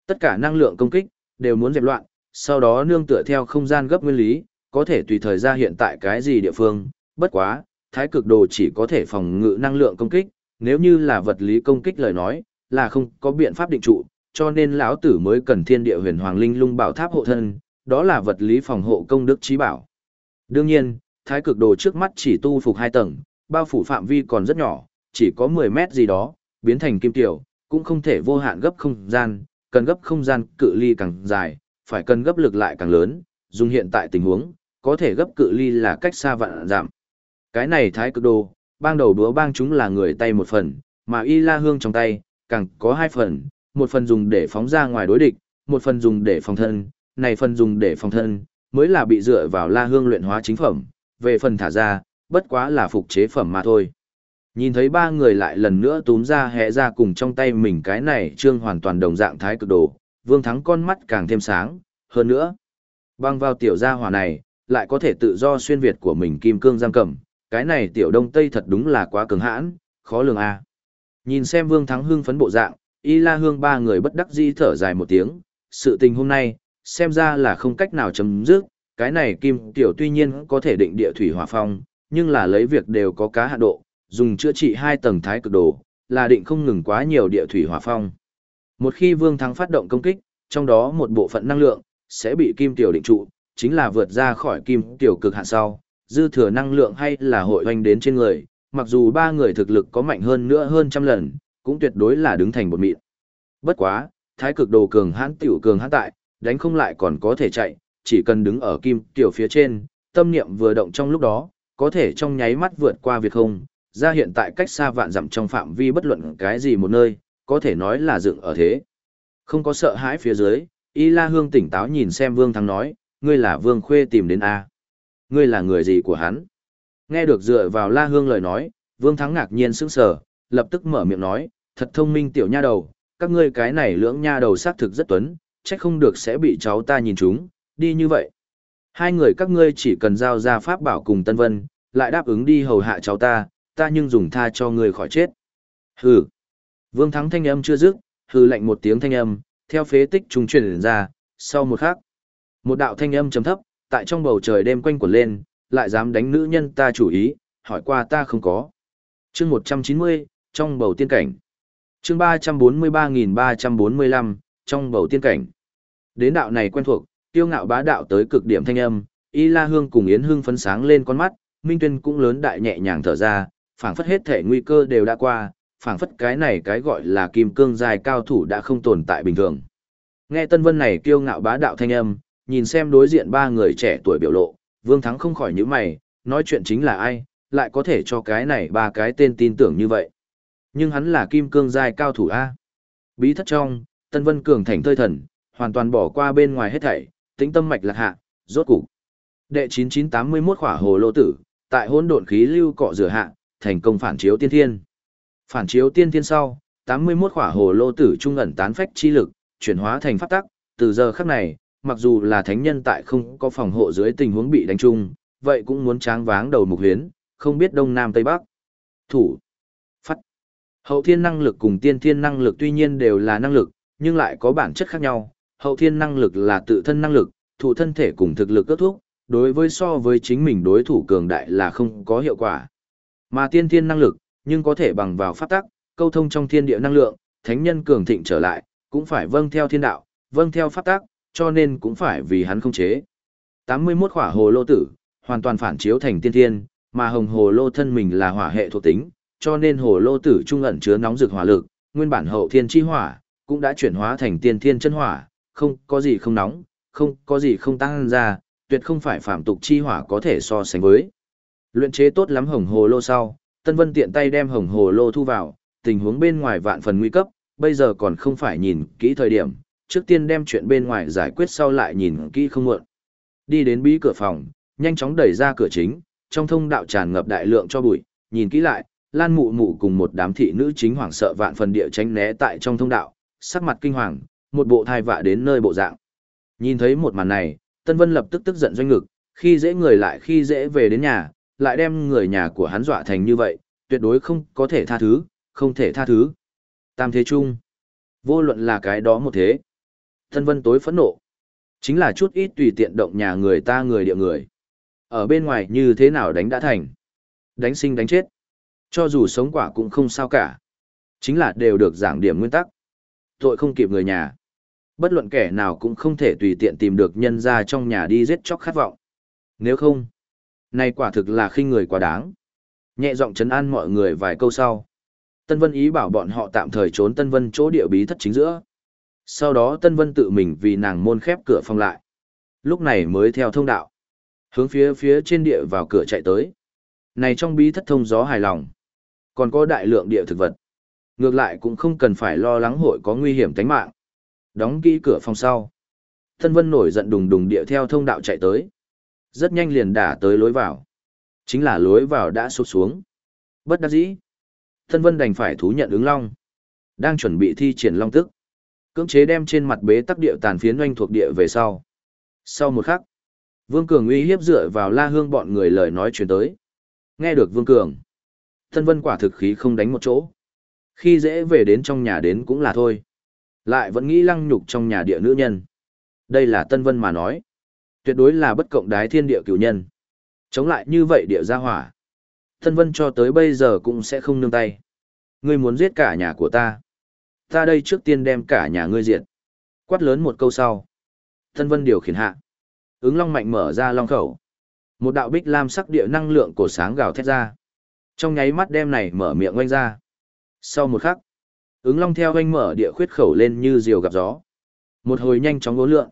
tất cả năng lượng công kích, đều muốn dẹp loạn, sau đó nương tựa theo không gian gấp nguyên lý, có thể tùy thời ra hiện tại cái gì địa phương, bất quá, thái cực đồ chỉ có thể phòng ngự năng lượng công kích, nếu như là vật lý công kích lời nói, là không có biện pháp định trụ, cho nên lão tử mới cần thiên địa huyền hoàng linh lung bảo tháp hộ thân, đó là vật lý phòng hộ công đức trí bảo. Đương nhiên, thái cực đồ trước mắt chỉ tu phục hai tầng, bao phủ phạm vi còn rất nhỏ, chỉ có 10 mét gì đó, biến thành kim tiểu, cũng không thể vô hạn gấp không gian, cần gấp không gian cự ly càng dài, phải cần gấp lực lại càng lớn, dùng hiện tại tình huống, có thể gấp cự ly là cách xa vạn giảm. Cái này thái cực đồ, bang đầu đúa bang chúng là người tay một phần, mà y la hương trong tay, càng có hai phần, một phần dùng để phóng ra ngoài đối địch, một phần dùng để phòng thân, này phần dùng để phòng thân, mới là bị dựa vào la hương luyện hóa chính phẩm, về phần thả ra, bất quá là phục chế phẩm mà thôi. Nhìn thấy ba người lại lần nữa túm ra hẹ ra cùng trong tay mình cái này trương hoàn toàn đồng dạng thái cực đồ, vương thắng con mắt càng thêm sáng, hơn nữa. Băng vào tiểu gia hỏa này, lại có thể tự do xuyên Việt của mình kim cương giam cầm, cái này tiểu đông tây thật đúng là quá cứng hãn, khó lường a. Nhìn xem vương thắng hưng phấn bộ dạng, y la hương ba người bất đắc dĩ thở dài một tiếng, sự tình hôm nay, xem ra là không cách nào chấm dứt, cái này kim tiểu tuy nhiên có thể định địa thủy hỏa phong, nhưng là lấy việc đều có cá hạ độ, dùng chữa trị hai tầng thái cực đồ, là định không ngừng quá nhiều địa thủy hỏa phong. Một khi Vương Thắng phát động công kích, trong đó một bộ phận năng lượng sẽ bị kim tiểu định trụ, chính là vượt ra khỏi kim tiểu cực hạn sau, dư thừa năng lượng hay là hội hoành đến trên người, mặc dù ba người thực lực có mạnh hơn nữa hơn trăm lần, cũng tuyệt đối là đứng thành một mịn. Bất quá, thái cực đồ cường hãn tiểu cường hãn tại, đánh không lại còn có thể chạy, chỉ cần đứng ở kim tiểu phía trên, tâm niệm vừa động trong lúc đó, có thể trong nháy mắt vượt qua việc không, ra hiện tại cách xa vạn dặm trong phạm vi bất luận cái gì một nơi, có thể nói là dựng ở thế. Không có sợ hãi phía dưới, Y La Hương tỉnh táo nhìn xem Vương Thắng nói, ngươi là Vương Khuê tìm đến A. Ngươi là người gì của hắn? Nghe được dựa vào La Hương lời nói, Vương Thắng ngạc nhiên sững sờ, lập tức mở miệng nói, thật thông minh tiểu nha đầu, các ngươi cái này lưỡng nha đầu xác thực rất tuấn, trách không được sẽ bị cháu ta nhìn chúng, đi như vậy. Hai người các ngươi chỉ cần giao ra pháp bảo cùng Tân Vân, lại đáp ứng đi hầu hạ cháu ta, ta nhưng dùng tha cho ngươi khỏi chết. Hừ. Vương Thắng thanh âm chưa dứt, hư lạnh một tiếng thanh âm, theo phế tích trùng truyền ra, sau một khắc, một đạo thanh âm trầm thấp, tại trong bầu trời đêm quanh quẩn lên, lại dám đánh nữ nhân ta chủ ý, hỏi qua ta không có. Chương 190, trong bầu tiên cảnh. Chương 343345, trong bầu tiên cảnh. Đến đạo này quen thuộc, tiêu ngạo bá đạo tới cực điểm thanh âm, Y La Hương cùng Yến Hương phấn sáng lên con mắt, Minh Tuyên cũng lớn đại nhẹ nhàng thở ra, phảng phất hết thể nguy cơ đều đã qua, phảng phất cái này cái gọi là kim cương dài cao thủ đã không tồn tại bình thường. Nghe Tân Vân này kiêu ngạo bá đạo thanh âm, nhìn xem đối diện ba người trẻ tuổi biểu lộ, Vương Thắng không khỏi nhíu mày, nói chuyện chính là ai, lại có thể cho cái này ba cái tên tin tưởng như vậy. Nhưng hắn là kim cương dài cao thủ A. Bí thất trong, Tân Vân Cường thành thơi thần, hoàn toàn bỏ qua bên ngoài hết thảy, tĩnh tâm mạch lạc hạ, rốt cục. Đệ 9981 khỏa hồ lô tử, tại hỗn độn khí lưu cọ rửa hạ, thành công phản chiếu tiên thiên. Phản chiếu tiên thiên sau, 81 khỏa hồ lô tử trung ẩn tán phách chi lực, chuyển hóa thành pháp tắc, từ giờ khắc này, mặc dù là thánh nhân tại không có phòng hộ dưới tình huống bị đánh chung, vậy cũng muốn tráng váng đầu mục huyến, không biết đông nam tây bắc. Thủ, phát, hậu thiên năng lực cùng tiên thiên năng lực tuy nhiên đều là năng lực, nhưng lại có bản chất khác nhau. Hậu thiên năng lực là tự thân năng lực, thủ thân thể cùng thực lực cấp thuốc, đối với so với chính mình đối thủ cường đại là không có hiệu quả. Mà tiên thiên năng lực, nhưng có thể bằng vào pháp tắc, câu thông trong thiên địa năng lượng, thánh nhân cường thịnh trở lại, cũng phải vâng theo thiên đạo, vâng theo pháp tắc, cho nên cũng phải vì hắn không chế. 81 khỏa hồ lô tử, hoàn toàn phản chiếu thành tiên thiên, mà hồng hồ lô thân mình là hỏa hệ thuộc tính, cho nên hồ lô tử trung ẩn chứa nóng rực hỏa lực, nguyên bản hậu thiên chi hỏa, cũng đã chuyển hóa thành tiên thiên chân hỏa, không có gì không nóng, không có gì không tăng ra, tuyệt không phải phạm tục chi hỏa có thể so sánh với. Luyện chế tốt lắm hồng hồ lô sau, Tân Vân tiện tay đem hồng hồ lô thu vào, tình huống bên ngoài vạn phần nguy cấp, bây giờ còn không phải nhìn kỹ thời điểm, trước tiên đem chuyện bên ngoài giải quyết sau lại nhìn kỹ không muộn. Đi đến bí cửa phòng, nhanh chóng đẩy ra cửa chính, trong thông đạo tràn ngập đại lượng cho bụi, nhìn kỹ lại, Lan Mụ Mụ cùng một đám thị nữ chính hoảng sợ vạn phần địa tránh né tại trong thông đạo, sắc mặt kinh hoàng, một bộ thai vạ đến nơi bộ dạng. Nhìn thấy một màn này, Tân Vân lập tức tức giận doanh ngực, khi dễ người lại khi dễ về đến nhà, lại đem người nhà của hắn dọa thành như vậy, tuyệt đối không có thể tha thứ, không thể tha thứ. Tam thế chung, vô luận là cái đó một thế. thân Vân tối phẫn nộ, chính là chút ít tùy tiện động nhà người ta người địa người. Ở bên ngoài như thế nào đánh đã thành. Đánh sinh đánh chết. Cho dù sống quả cũng không sao cả. Chính là đều được giảng điểm nguyên tắc. Tội không kịp người nhà. Bất luận kẻ nào cũng không thể tùy tiện tìm được nhân ra trong nhà đi giết chóc khát vọng. Nếu không, này quả thực là khinh người quá đáng. Nhẹ giọng chấn an mọi người vài câu sau. Tân Vân ý bảo bọn họ tạm thời trốn Tân Vân chỗ địa bí thất chính giữa. Sau đó Tân Vân tự mình vì nàng môn khép cửa phòng lại. Lúc này mới theo thông đạo. Hướng phía phía trên địa vào cửa chạy tới. Này trong bí thất thông gió hài lòng. Còn có đại lượng địa thực vật. Ngược lại cũng không cần phải lo lắng hội có nguy hiểm tính mạng. Đóng kỹ cửa phòng sau. Tân Vân nổi giận đùng đùng địa theo thông đạo chạy tới. Rất nhanh liền đả tới lối vào. Chính là lối vào đã sụp xuống. Bất đắc dĩ. thân Vân đành phải thú nhận ứng long. Đang chuẩn bị thi triển long tức. Cưỡng chế đem trên mặt bế tắc địa tàn phiến oanh thuộc địa về sau. Sau một khắc, Vương Cường uy hiếp dựa vào La Hương bọn người lời nói chuyển tới. Nghe được Vương Cường. thân Vân quả thực khí không đánh một chỗ. Khi dễ về đến trong nhà đến cũng là thôi. Lại vẫn nghĩ lăng nhục trong nhà địa nữ nhân. Đây là Tân Vân mà nói. Tuyệt đối là bất cộng đái thiên địa cửu nhân. Chống lại như vậy địa gia hỏa. thân Vân cho tới bây giờ cũng sẽ không nương tay. Ngươi muốn giết cả nhà của ta. Ta đây trước tiên đem cả nhà ngươi diệt. Quát lớn một câu sau. thân Vân điều khiển hạ. Ứng long mạnh mở ra long khẩu. Một đạo bích lam sắc địa năng lượng cổ sáng gào thét ra. Trong nháy mắt đem này mở miệng oanh ra. Sau một khắc, ứng long theo oanh mở địa khuyết khẩu lên như diều gặp gió. Một hồi nhanh chóng ngố lượng.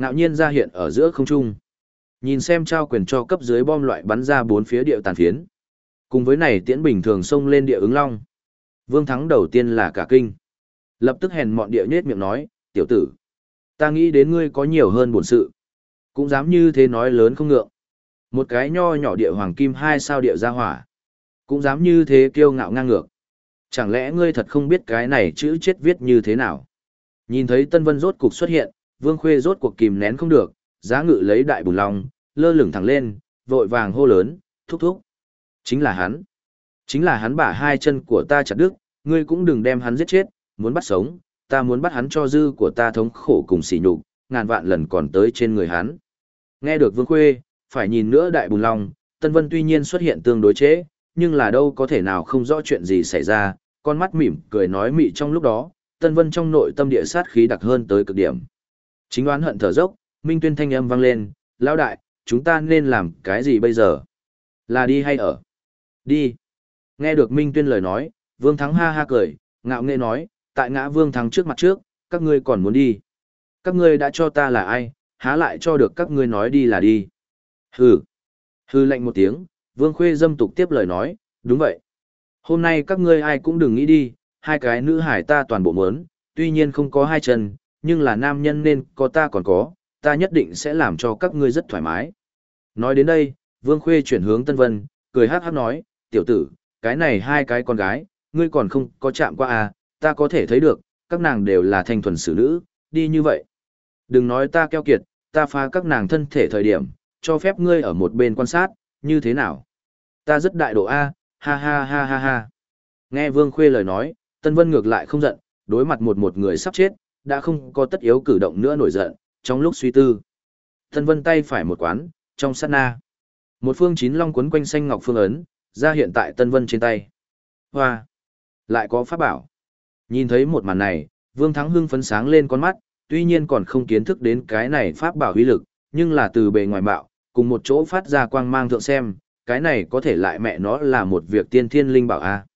Ngạo nhiên ra hiện ở giữa không trung. Nhìn xem trao quyền cho cấp dưới bom loại bắn ra bốn phía địa tàn phiến. Cùng với này tiễn bình thường xông lên địa ứng long. Vương thắng đầu tiên là cả kinh. Lập tức hèn mọn địa nhết miệng nói, tiểu tử. Ta nghĩ đến ngươi có nhiều hơn bổn sự. Cũng dám như thế nói lớn không ngượng. Một cái nho nhỏ địa hoàng kim hai sao địa gia hỏa. Cũng dám như thế kiêu ngạo ngang ngược. Chẳng lẽ ngươi thật không biết cái này chữ chết viết như thế nào? Nhìn thấy Tân Vân rốt cục xuất hiện, Vương Khuê rốt cuộc kìm nén không được, giá ngự lấy đại bùn lòng, lơ lửng thẳng lên, vội vàng hô lớn, thúc thúc. Chính là hắn. Chính là hắn bả hai chân của ta chặt đứt, ngươi cũng đừng đem hắn giết chết, muốn bắt sống, ta muốn bắt hắn cho dư của ta thống khổ cùng sỉ nhục, ngàn vạn lần còn tới trên người hắn. Nghe được Vương Khuê, phải nhìn nữa đại bùn long, Tân Vân tuy nhiên xuất hiện tương đối chế, nhưng là đâu có thể nào không rõ chuyện gì xảy ra, con mắt mỉm cười nói mị trong lúc đó, Tân Vân trong nội tâm địa sát khí đặc hơn tới cực điểm. Chính đoán hận thở dốc, Minh Tuyên thanh âm vang lên, lão đại, chúng ta nên làm cái gì bây giờ? Là đi hay ở? Đi. Nghe được Minh Tuyên lời nói, Vương Thắng ha ha cười, ngạo nghễ nói, tại ngã Vương Thắng trước mặt trước, các ngươi còn muốn đi. Các ngươi đã cho ta là ai, há lại cho được các ngươi nói đi là đi. Hừ. Hừ lạnh một tiếng, Vương Khuê dâm tục tiếp lời nói, đúng vậy. Hôm nay các ngươi ai cũng đừng nghĩ đi, hai cái nữ hải ta toàn bộ mớn, tuy nhiên không có hai chân, nhưng là nam nhân nên có ta còn có, ta nhất định sẽ làm cho các ngươi rất thoải mái. Nói đến đây, Vương Khuê chuyển hướng Tân Vân, cười hát hát nói, tiểu tử, cái này hai cái con gái, ngươi còn không có chạm qua à, ta có thể thấy được, các nàng đều là thanh thuần xử nữ, đi như vậy. Đừng nói ta keo kiệt, ta phá các nàng thân thể thời điểm, cho phép ngươi ở một bên quan sát, như thế nào? Ta rất đại độ A, ha ha ha ha ha. Nghe Vương Khuê lời nói, Tân Vân ngược lại không giận, đối mặt một một người sắp chết, đã không có tất yếu cử động nữa nổi giận, trong lúc suy tư. Thân Vân tay phải một quán, trong sát na. Một phương chín long quấn quanh xanh ngọc phương ấn, ra hiện tại Tân Vân trên tay. Hoa! Lại có pháp bảo. Nhìn thấy một màn này, Vương Thắng hưng phấn sáng lên con mắt, tuy nhiên còn không kiến thức đến cái này pháp bảo uy lực, nhưng là từ bề ngoài bạo, cùng một chỗ phát ra quang mang thượng xem, cái này có thể lại mẹ nó là một việc tiên thiên linh bảo a. À.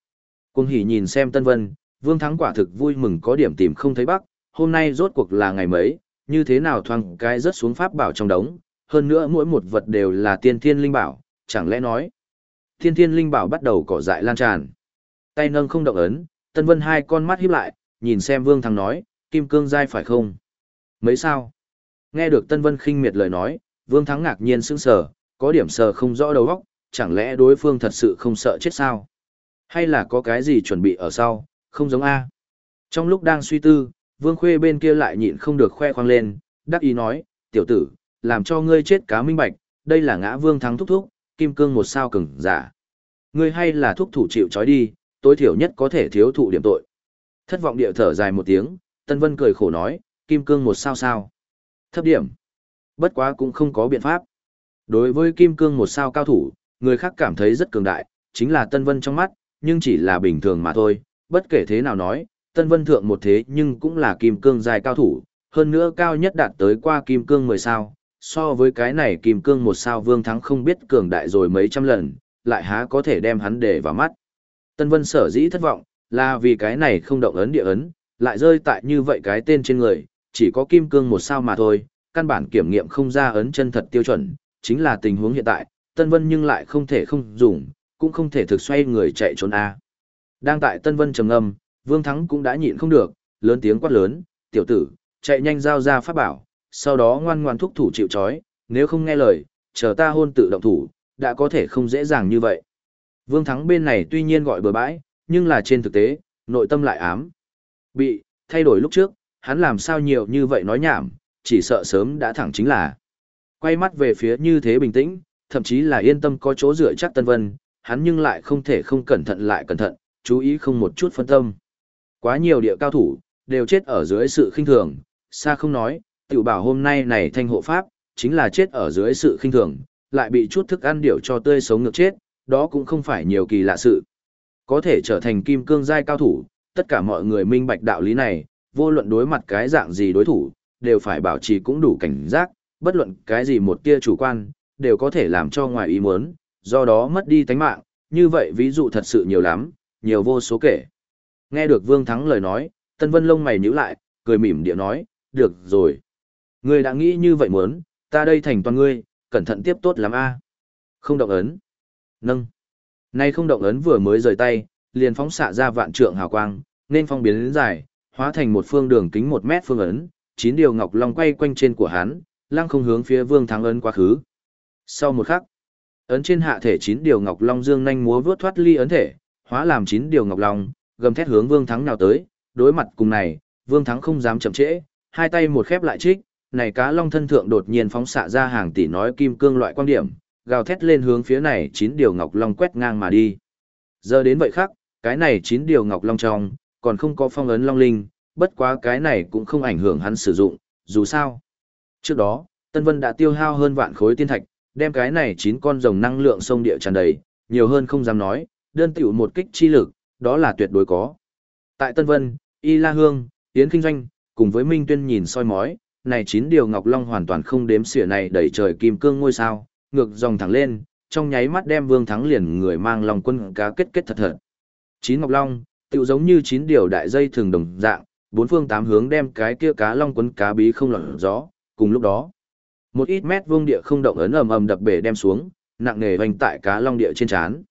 Cung hỉ nhìn xem Tân Vân, Vương Thắng quả thực vui mừng có điểm tìm không thấy bắc, hôm nay rốt cuộc là ngày mấy, như thế nào thoang cái rớt xuống pháp bảo trong đống, hơn nữa mỗi một vật đều là tiên thiên linh bảo, chẳng lẽ nói. Tiên thiên linh bảo bắt đầu cỏ dại lan tràn. Tay nâng không động ấn, Tân Vân hai con mắt híp lại, nhìn xem Vương Thắng nói, kim cương giai phải không? Mấy sao? Nghe được Tân Vân khinh miệt lời nói, Vương Thắng ngạc nhiên sững sờ, có điểm sờ không rõ đầu óc, chẳng lẽ đối phương thật sự không sợ chết sao? Hay là có cái gì chuẩn bị ở sau, không giống A? Trong lúc đang suy tư, Vương Khuê bên kia lại nhịn không được khoe khoang lên, đắc ý nói, tiểu tử, làm cho ngươi chết cá minh bạch, đây là ngã Vương Thắng thúc thúc, kim cương một sao cứng, giả. Ngươi hay là thúc thủ chịu trói đi, tối thiểu nhất có thể thiếu thụ điểm tội. Thất vọng địa thở dài một tiếng, Tân Vân cười khổ nói, kim cương một sao sao. Thấp điểm. Bất quá cũng không có biện pháp. Đối với kim cương một sao cao thủ, người khác cảm thấy rất cường đại, chính là Tân Vân trong mắt, nhưng chỉ là bình thường mà thôi, bất kể thế nào nói, Tân Vân thượng một thế nhưng cũng là kim cương dài cao thủ, hơn nữa cao nhất đạt tới qua kim cương 10 sao, so với cái này kim cương một sao vương thắng không biết cường đại rồi mấy trăm lần, lại há có thể đem hắn để vào mắt. Tân Vân sở dĩ thất vọng, là vì cái này không động ấn địa ấn, lại rơi tại như vậy cái tên trên người, chỉ có kim cương một sao mà thôi, căn bản kiểm nghiệm không ra ấn chân thật tiêu chuẩn, chính là tình huống hiện tại, Tân Vân nhưng lại không thể không dùng, cũng không thể thực xoay người chạy trốn A. Đang tại Tân Vân trầm ngâm, Vương Thắng cũng đã nhịn không được, lớn tiếng quát lớn, tiểu tử, chạy nhanh giao ra pháp bảo, sau đó ngoan ngoan thúc thủ chịu chói, nếu không nghe lời, chờ ta hôn tự động thủ, đã có thể không dễ dàng như vậy. Vương Thắng bên này tuy nhiên gọi bừa bãi, nhưng là trên thực tế, nội tâm lại ám. Bị, thay đổi lúc trước, hắn làm sao nhiều như vậy nói nhảm, chỉ sợ sớm đã thẳng chính là. Quay mắt về phía như thế bình tĩnh, thậm chí là yên tâm có chỗ dựa chắc Tân Vân, hắn nhưng lại không thể không cẩn thận lại cẩn thận, chú ý không một chút phân tâm. Quá nhiều địa cao thủ, đều chết ở dưới sự khinh thường, xa không nói, tiểu bảo hôm nay này thanh hộ pháp, chính là chết ở dưới sự khinh thường, lại bị chút thức ăn điểu cho tươi sống ngược chết, đó cũng không phải nhiều kỳ lạ sự. Có thể trở thành kim cương giai cao thủ, tất cả mọi người minh bạch đạo lý này, vô luận đối mặt cái dạng gì đối thủ, đều phải bảo trì cũng đủ cảnh giác, bất luận cái gì một tia chủ quan, đều có thể làm cho ngoài ý muốn, do đó mất đi tánh mạng, như vậy ví dụ thật sự nhiều lắm, nhiều vô số kể. Nghe được Vương Thắng lời nói, Tân Vân lông mày nhíu lại, cười mỉm địa nói, được rồi. Ngươi đã nghĩ như vậy muốn, ta đây thành toàn ngươi, cẩn thận tiếp tốt lắm a. Không động ấn. Nâng. Nay không động ấn vừa mới rời tay, liền phóng xạ ra vạn trượng hào quang, nên phong biến đến dài, hóa thành một phương đường kính một mét phương ấn, chín điều ngọc long quay quanh trên của hắn, lăng không hướng phía Vương Thắng ấn quá khứ. Sau một khắc, ấn trên hạ thể chín điều ngọc long dương nhanh múa vớt thoát ly ấn thể, hóa làm chín điều ngọc long, gầm thét hướng Vương Thắng nào tới, đối mặt cùng này, Vương Thắng không dám chậm trễ, hai tay một khép lại trích, này cá long thân thượng đột nhiên phóng xạ ra hàng tỷ nói kim cương loại quan điểm, gào thét lên hướng phía này chín điều ngọc long quét ngang mà đi. Giờ đến vậy khắc, Cái này chín điều ngọc long trong, còn không có phong ấn long linh, bất quá cái này cũng không ảnh hưởng hắn sử dụng, dù sao. Trước đó, Tân Vân đã tiêu hao hơn vạn khối tiên thạch, đem cái này chín con rồng năng lượng sông địa tràn đầy, nhiều hơn không dám nói, đơn tiểu một kích chi lực, đó là tuyệt đối có. Tại Tân Vân, Y La Hương, Yến Kinh Doanh, cùng với Minh Tuyên nhìn soi mói, này chín điều ngọc long hoàn toàn không đếm xỉa này đẩy trời kim cương ngôi sao, ngược dòng thẳng lên, trong nháy mắt đem Vương Thắng liền người mang lòng quân cá kết kết thật thật. Chín ngọc long, tựu giống như chín điều đại dây thường đồng dạng, bốn phương tám hướng đem cái kia cá long quấn cá bí không lọt gió, cùng lúc đó, một ít mét vuông địa không động ấn ầm ầm đập bể đem xuống, nặng nề vành tại cá long địa trên chán.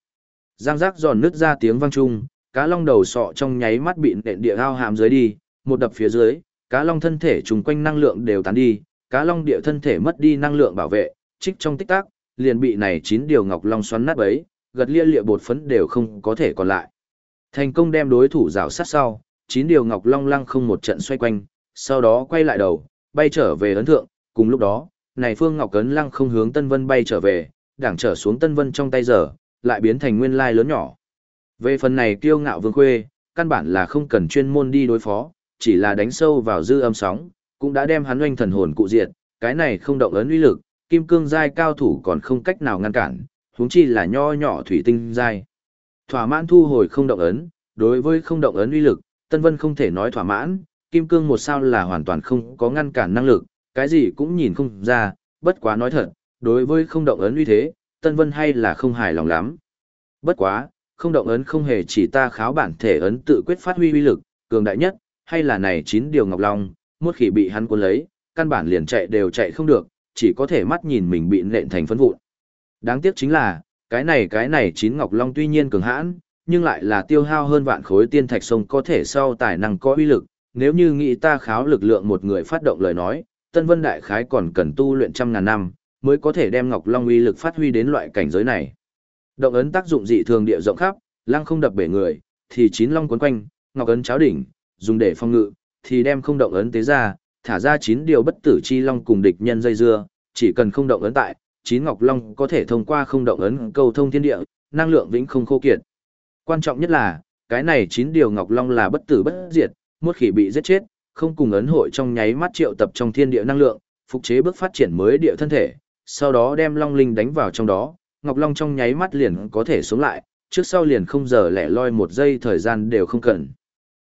Giang giác giòn nứt ra tiếng vang trung, cá long đầu sọ trong nháy mắt bị nện địa ao hàm dưới đi, một đập phía dưới, cá long thân thể trùng quanh năng lượng đều tán đi, cá long địa thân thể mất đi năng lượng bảo vệ, trích trong tích tắc, liền bị này chín điều ngọc long xoắn nát bấy, gật lia lịa bột phấn đều không có thể còn lại. Thành công đem đối thủ rào sát sau, chín điều ngọc long lăng không một trận xoay quanh, sau đó quay lại đầu, bay trở về ấn thượng, cùng lúc đó, này phương ngọc cấn lăng không hướng Tân Vân bay trở về, đảng trở xuống Tân Vân trong tay giờ, lại biến thành nguyên lai lớn nhỏ. Về phần này kiêu ngạo vương khuê, căn bản là không cần chuyên môn đi đối phó, chỉ là đánh sâu vào dư âm sóng, cũng đã đem hắn oanh thần hồn cụ diệt, cái này không động ấn uy lực, kim cương giai cao thủ còn không cách nào ngăn cản, huống chi là nho nhỏ thủy tinh giai. Thỏa mãn thu hồi không động ấn, đối với không động ấn uy lực, Tân Vân không thể nói thỏa mãn, kim cương một sao là hoàn toàn không có ngăn cản năng lực, cái gì cũng nhìn không ra, bất quá nói thật, đối với không động ấn uy thế, Tân Vân hay là không hài lòng lắm. Bất quá, không động ấn không hề chỉ ta kháo bản thể ấn tự quyết phát huy uy lực, cường đại nhất, hay là này chín điều ngọc long, một khi bị hắn cuốn lấy, căn bản liền chạy đều chạy không được, chỉ có thể mắt nhìn mình bị nện thành phấn vụn. Đáng tiếc chính là, cái này cái này chín ngọc long tuy nhiên cường hãn, nhưng lại là tiêu hao hơn vạn khối tiên thạch sông có thể sau tài năng có uy lực, nếu như nghĩ ta kháo lực lượng một người phát động lời nói, Tân Vân Đại Khái còn cần tu luyện trăm ngàn năm, mới có thể đem Ngọc Long uy lực phát huy đến loại cảnh giới này. Động ấn tác dụng dị thường địa rộng khắp, lăng không đập bể người, thì chín long cuốn quanh, ngọc ấn cháo đỉnh, dùng để phong ngự, thì đem không động ấn tế ra, thả ra chín điều bất tử chi long cùng địch nhân dây dưa, chỉ cần không động ấn tại, chín ngọc long có thể thông qua không động ấn cầu thông thiên địa, năng lượng vĩnh không khô kiệt. Quan trọng nhất là, cái này chín điều ngọc long là bất tử bất diệt, một khi bị giết chết, không cùng ấn hội trong nháy mắt triệu tập trong thiên địa năng lượng, phục chế bước phát triển mới địa thân thể, sau đó đem long linh đánh vào trong đó, ngọc long trong nháy mắt liền có thể sống lại, trước sau liền không giờ lẻ loi một giây thời gian đều không cần.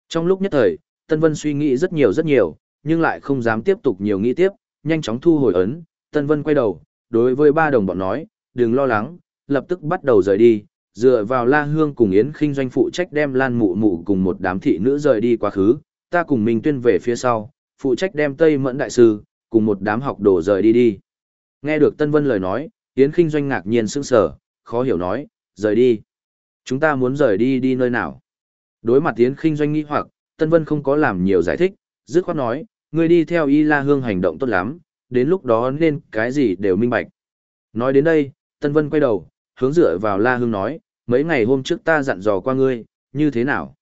Trong lúc nhất thời, Tân Vân suy nghĩ rất nhiều rất nhiều, nhưng lại không dám tiếp tục nhiều nghĩ tiếp, nhanh chóng thu hồi ấn, Tân Vân quay đầu, đối với ba đồng bọn nói, đừng lo lắng, lập tức bắt đầu rời đi, dựa vào La Hương cùng Yến Kinh doanh phụ trách đem Lan Mụ Mụ cùng một đám thị nữ rời đi quá khứ, ta cùng mình Tuyên về phía sau, phụ trách đem Tây Mẫn Đại Sư, cùng một đám học đồ rời đi đi. Nghe được Tân Vân lời nói, Yến Kinh doanh ngạc nhiên sững sờ, khó hiểu nói, rời đi. Chúng ta muốn rời đi đi nơi nào? Đối mặt Yến Kinh doanh nghi hoặc, Tân Vân không có làm nhiều giải thích, dứt khoát nói, ngươi đi theo Y La Hương hành động tốt lắm, đến lúc đó nên cái gì đều minh bạch. Nói đến đây, Tân Vân quay đầu, hướng dựa vào La Hương nói, mấy ngày hôm trước ta dặn dò qua ngươi, như thế nào?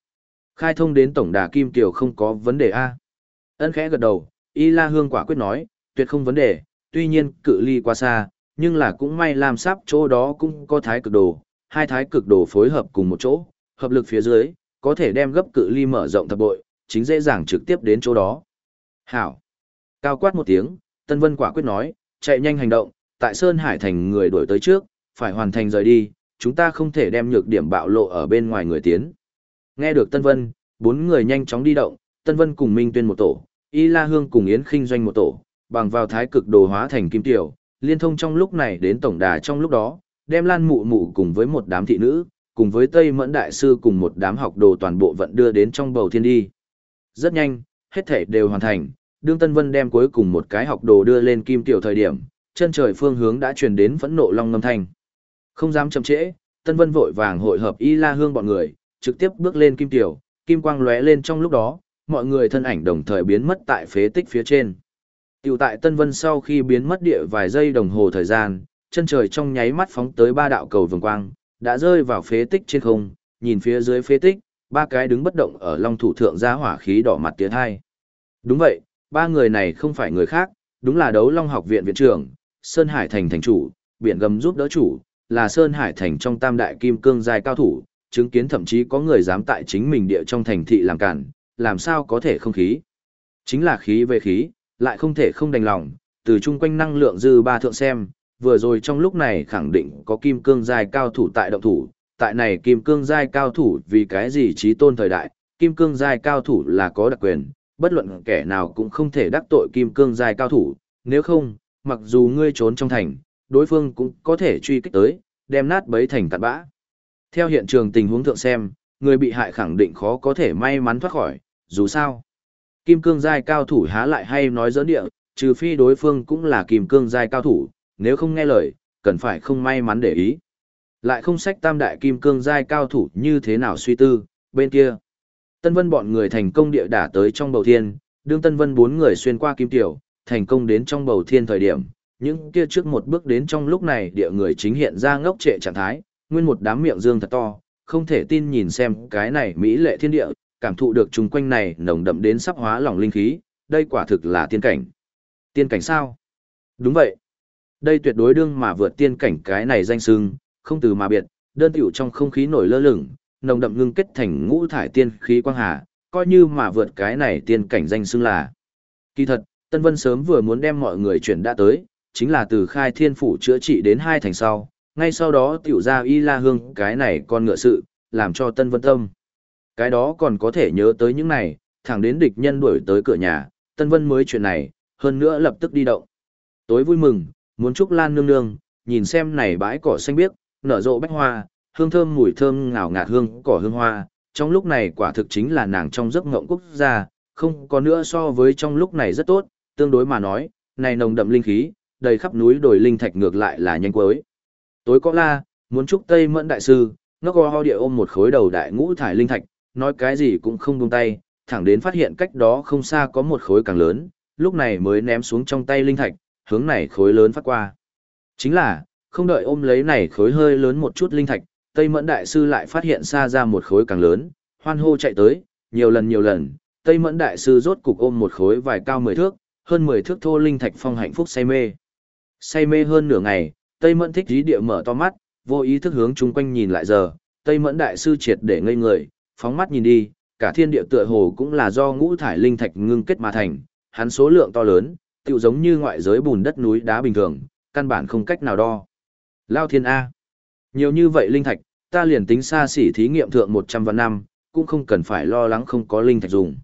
Khai thông đến tổng đà Kim Kiều không có vấn đề a Ân khẽ gật đầu, Y La Hương quả quyết nói, tuyệt không vấn đề, tuy nhiên cự ly quá xa, nhưng là cũng may làm sắp chỗ đó cũng có thái cực đồ, hai thái cực đồ phối hợp cùng một chỗ, hợp lực phía dưới, có thể đem gấp cự ly mở rộng thập bội, chính dễ dàng trực tiếp đến chỗ đó. Hảo. Cao quát một tiếng, Tân Vân quả quyết nói, chạy nhanh hành động, tại Sơn Hải thành người đuổi tới trước, phải hoàn thành rời đi, chúng ta không thể đem nhược điểm bạo lộ ở bên ngoài người tiến. Nghe được Tân Vân, bốn người nhanh chóng đi động, Tân Vân cùng Minh Tuyên một tổ, Y La Hương cùng Yến Kinh doanh một tổ, bằng vào thái cực đồ hóa thành kim tiểu, liên thông trong lúc này đến tổng đà trong lúc đó, đem Lan Mụ Mụ cùng với một đám thị nữ, cùng với Tây Mẫn Đại Sư cùng một đám học đồ toàn bộ vận đưa đến trong bầu thiên đi. Rất nhanh, hết thể đều hoàn thành, đương Tân Vân đem cuối cùng một cái học đồ đưa lên kim tiểu thời điểm, chân trời phương hướng đã truyền đến phẫn nộ long ngâm thanh. Không dám chậm trễ, Tân Vân vội vàng hội hợp Y La Hương bọn người, trực tiếp bước lên kim tiểu, kim quang lóe lên trong lúc đó, mọi người thân ảnh đồng thời biến mất tại phế tích phía trên. Tiểu tại Tân Vân sau khi biến mất địa vài giây đồng hồ thời gian, chân trời trong nháy mắt phóng tới ba đạo cầu vồng quang, đã rơi vào phế tích trên không, nhìn phía dưới phế tích, ba cái đứng bất động ở long thủ thượng ra hỏa khí đỏ mặt tiến hai. Đúng vậy, ba người này không phải người khác, đúng là đấu long học viện viện trưởng, Sơn Hải Thành thành chủ, biển gầm giúp đỡ chủ, là Sơn Hải Thành trong tam đại kim cương dài cao thủ, chứng kiến thậm chí có người dám tại chính mình địa trong thành thị làm cản, làm sao có thể không khí. Chính là khí về khí, lại không thể không đành lòng, từ chung quanh năng lượng dư ba thượng xem, vừa rồi trong lúc này khẳng định có kim cương giai cao thủ tại động thủ, tại này kim cương giai cao thủ vì cái gì trí tôn thời đại, kim cương giai cao thủ là có đặc quyền, bất luận kẻ nào cũng không thể đắc tội kim cương giai cao thủ, nếu không, mặc dù ngươi trốn trong thành, đối phương cũng có thể truy kích tới, đem nát bấy thành tạt bã. Theo hiện trường tình huống thượng xem, người bị hại khẳng định khó có thể may mắn thoát khỏi, dù sao. Kim cương giai cao thủ há lại hay nói giỡn địa, trừ phi đối phương cũng là kim cương giai cao thủ, nếu không nghe lời, cần phải không may mắn để ý. Lại không sách tam đại kim cương giai cao thủ như thế nào suy tư, bên kia. Tân Vân bọn người thành công địa đả tới trong bầu thiên, đương Tân Vân bốn người xuyên qua kim tiểu, thành công đến trong bầu thiên thời điểm, những kia trước một bước đến trong lúc này địa người chính hiện ra ngốc trệ trạng thái, nguyên một đám miệng dương thật to, không thể tin nhìn xem cái này mỹ lệ thiên địa, cảm thụ được chung quanh này nồng đậm đến sắp hóa lỏng linh khí, đây quả thực là tiên cảnh. Tiên cảnh sao? Đúng vậy. Đây tuyệt đối đương mà vượt tiên cảnh cái này danh sưng, không từ mà biệt, đơn tiểu trong không khí nổi lơ lửng, nồng đậm ngưng kết thành ngũ thải tiên khí quang hà, coi như mà vượt cái này tiên cảnh danh xưng là. Kỳ thật, Tân Vân sớm vừa muốn đem mọi người chuyển đã tới, chính là từ khai thiên phủ chữa trị đến hai thành sau, ngay sau đó tiểu ra y la hương cái này con ngựa sự, làm cho Tân Vân tâm. Cái đó còn có thể nhớ tới những này, thẳng đến địch nhân đuổi tới cửa nhà, Tân Vân mới chuyện này, hơn nữa lập tức đi động. Tối vui mừng, muốn chúc Lan nương nương, nhìn xem này bãi cỏ xanh biếc, nở rộ bách hoa, hương thơm mùi thơm ngào ngạt hương cỏ hương hoa, trong lúc này quả thực chính là nàng trong giấc ngộng quốc gia, không có nữa so với trong lúc này rất tốt, tương đối mà nói, này nồng đậm linh khí, đầy khắp núi đồi linh thạch ngược lại là nhanh cuối. Tối có la, muốn chúc Tây Mẫn đại sư, nó có ho địa ôm một khối đầu đại ngũ thải linh thạch, nói cái gì cũng không buông tay, thẳng đến phát hiện cách đó không xa có một khối càng lớn, lúc này mới ném xuống trong tay linh thạch, hướng này khối lớn phát qua. Chính là, không đợi ôm lấy này khối hơi lớn một chút linh thạch, Tây Mẫn Đại Sư lại phát hiện xa ra một khối càng lớn, hoan hô chạy tới, nhiều lần nhiều lần, Tây Mẫn Đại Sư rốt cục ôm một khối vài cao 10 thước, hơn 10 thước thô linh thạch phong hạnh phúc say mê. Say mê hơn nửa ngày, Tây Mẫn thích dí địa mở to mắt, vô ý thức hướng chung quanh nhìn lại giờ, Tây Mẫn Đại Sư triệt để ngây người, phóng mắt nhìn đi, cả thiên địa tựa hồ cũng là do ngũ thải linh thạch ngưng kết mà thành, hắn số lượng to lớn, tựu giống như ngoại giới bùn đất núi đá bình thường, căn bản không cách nào đo. Lao thiên A. Nhiều như vậy linh thạch, ta liền tính xa xỉ thí nghiệm thượng 100 vạn năm, cũng không cần phải lo lắng không có linh thạch dùng.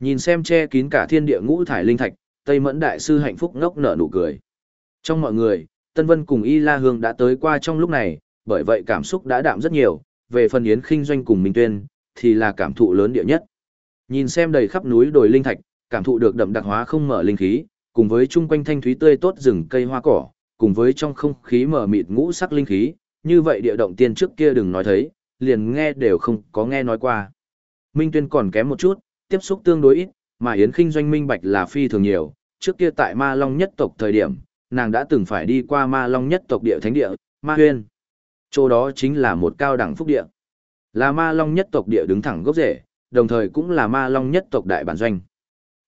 Nhìn xem che kín cả thiên địa ngũ thải linh thạch, Tây Mẫn Đại Sư hạnh phúc ngốc nở nụ cười. Trong mọi người, Tân Vân cùng Y La Hương đã tới qua trong lúc này, bởi vậy cảm xúc đã đạm rất nhiều, về phần Yến Kinh Doanh cùng Minh Tuyên, thì là cảm thụ lớn địa nhất. Nhìn xem đầy khắp núi đồi linh thạch, cảm thụ được đậm đặc hóa không mở linh khí, cùng với chung quanh thanh thúy tươi tốt rừng cây hoa cỏ, cùng với trong không khí mở mịt ngũ sắc linh khí, như vậy địa động tiên trước kia đừng nói thấy, liền nghe đều không có nghe nói qua. Minh Tuyên còn kém một chút, tiếp xúc tương đối ít, mà Yến Kinh doanh minh bạch là phi thường nhiều, trước kia tại Ma Long nhất tộc thời điểm, nàng đã từng phải đi qua Ma Long nhất tộc địa thánh địa, Ma Huyên. Chỗ đó chính là một cao đẳng phúc địa. Là Ma Long nhất tộc địa đứng thẳng gốc rễ, đồng thời cũng là Ma Long nhất tộc đại bản doanh.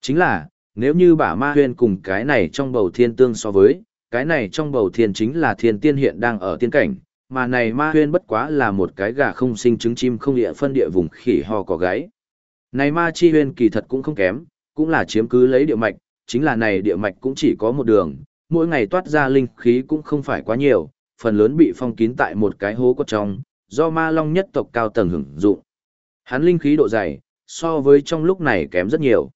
Chính là, nếu như bả Ma Huyên cùng cái này trong bầu thiên tương so với, cái này trong bầu thiên chính là thiên tiên hiện đang ở tiên cảnh, mà này Ma Huyên bất quá là một cái gà không sinh trứng chim không địa phân địa vùng khỉ ho có gáy. Này Ma Chi Huyên kỳ thật cũng không kém, cũng là chiếm cứ lấy địa mạch, chính là này địa mạch cũng chỉ có một đường, mỗi ngày toát ra linh khí cũng không phải quá nhiều, phần lớn bị phong kín tại một cái hố cốt trong, do ma long nhất tộc cao tầng hưởng dụng. Hắn linh khí độ dày, so với trong lúc này kém rất nhiều.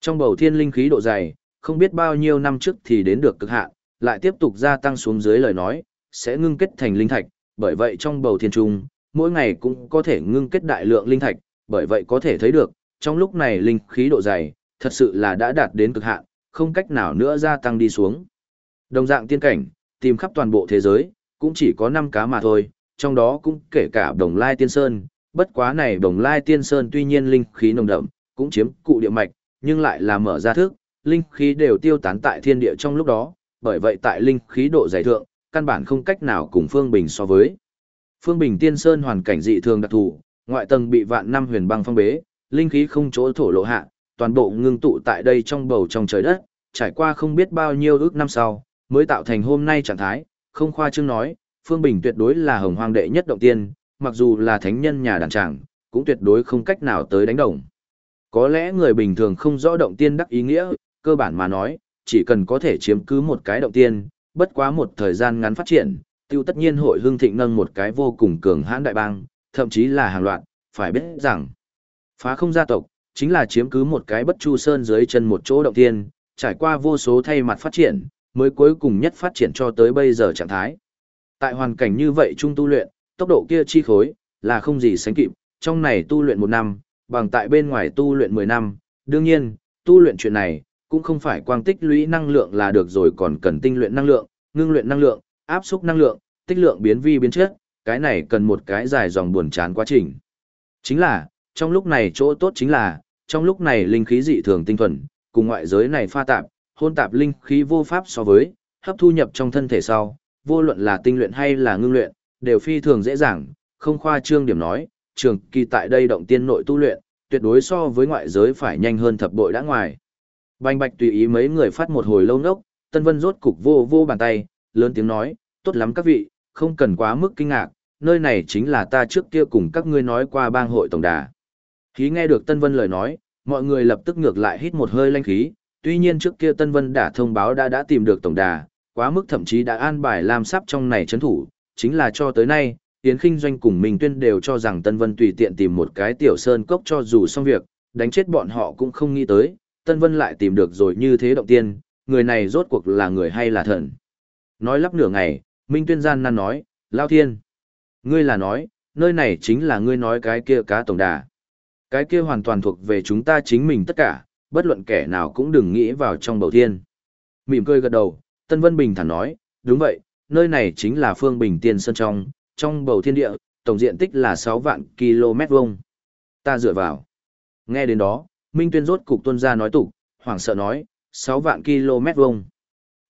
Trong bầu thiên linh khí độ dày, không biết bao nhiêu năm trước thì đến được cực hạn, lại tiếp tục gia tăng xuống dưới lời nói, sẽ ngưng kết thành linh thạch, bởi vậy trong bầu thiên trung, mỗi ngày cũng có thể ngưng kết đại lượng linh thạch, bởi vậy có thể thấy được, trong lúc này linh khí độ dày, thật sự là đã đạt đến cực hạn, không cách nào nữa gia tăng đi xuống. Đồng dạng tiên cảnh, tìm khắp toàn bộ thế giới, cũng chỉ có 5 cá mà thôi, trong đó cũng kể cả Đồng Lai Tiên Sơn, bất quá này Đồng Lai Tiên Sơn tuy nhiên linh khí nồng đậm, cũng chiếm cụ địa mạch, nhưng lại là mở ra thức, linh khí đều tiêu tán tại thiên địa trong lúc đó, bởi vậy tại linh khí độ dày thượng, căn bản không cách nào cùng Phương Bình so với. Phương Bình Tiên Sơn hoàn cảnh dị thường đặc thù, ngoại tầng bị vạn năm huyền băng phong bế, linh khí không chỗ thổ lộ hạ, toàn bộ ngưng tụ tại đây trong bầu trong trời đất, trải qua không biết bao nhiêu ước năm sau, mới tạo thành hôm nay trạng thái, không khoa trương nói, Phương Bình tuyệt đối là hồng hoang đệ nhất động tiên, mặc dù là thánh nhân nhà đàn tràng, cũng tuyệt đối không cách nào tới đánh đồng. Có lẽ người bình thường không rõ động tiên đắc ý nghĩa, cơ bản mà nói, chỉ cần có thể chiếm cứ một cái động tiên, bất quá một thời gian ngắn phát triển, tiêu tất nhiên hội hương thịnh nâng một cái vô cùng cường hãn đại bang, thậm chí là hàng loạt, phải biết rằng, phá không gia tộc, chính là chiếm cứ một cái bất chu sơn dưới chân một chỗ động tiên, trải qua vô số thay mặt phát triển, mới cuối cùng nhất phát triển cho tới bây giờ trạng thái. Tại hoàn cảnh như vậy trung tu luyện, tốc độ kia chi khối, là không gì sánh kịp, trong này tu luyện một năm, bằng tại bên ngoài tu luyện 10 năm, đương nhiên, tu luyện chuyện này, cũng không phải quang tích lũy năng lượng là được rồi còn cần tinh luyện năng lượng, ngưng luyện năng lượng, áp xúc năng lượng, tích lượng biến vi biến chất, cái này cần một cái dài dòng buồn chán quá trình. Chính là, trong lúc này chỗ tốt chính là, trong lúc này linh khí dị thường tinh thuần, cùng ngoại giới này pha tạp, hôn tạp linh khí vô pháp so với, hấp thu nhập trong thân thể sau, vô luận là tinh luyện hay là ngưng luyện, đều phi thường dễ dàng, không khoa trương điểm nói, trường kỳ tại đây động tiên nội tu luyện, tuyệt đối so với ngoại giới phải nhanh hơn thập bội đã ngoài. Bành bạch tùy ý mấy người phát một hồi lâu nốc, Tân Vân rốt cục vô vô bàn tay, lớn tiếng nói, tốt lắm các vị, không cần quá mức kinh ngạc, nơi này chính là ta trước kia cùng các ngươi nói qua bang hội tổng đà. Khí nghe được Tân Vân lời nói, mọi người lập tức ngược lại hít một hơi lanh khí, tuy nhiên trước kia Tân Vân đã thông báo đã đã tìm được tổng đà, quá mức thậm chí đã an bài làm sắp trong này chấn thủ, chính là cho tới nay, Yến Kinh Doanh cùng Minh Tuyên đều cho rằng Tân Vân tùy tiện tìm một cái tiểu sơn cốc cho dù xong việc, đánh chết bọn họ cũng không nghĩ tới, Tân Vân lại tìm được rồi như thế động tiên, người này rốt cuộc là người hay là thần. Nói lắp nửa ngày, Minh Tuyên gian nan nói, Lao Thiên. Ngươi là nói, nơi này chính là ngươi nói cái kia cá tổng đà. Cái kia hoàn toàn thuộc về chúng ta chính mình tất cả, bất luận kẻ nào cũng đừng nghĩ vào trong bầu thiên. Mỉm cười gật đầu, Tân Vân Bình thản nói, đúng vậy, nơi này chính là phương bình tiên sơn trong, trong bầu thiên địa, tổng diện tích là 6 vạn km vuông. Ta dựa vào. Nghe đến đó, Minh Tuyên rốt cục tuân ra nói tục, hoảng sợ nói, 6 vạn km vuông.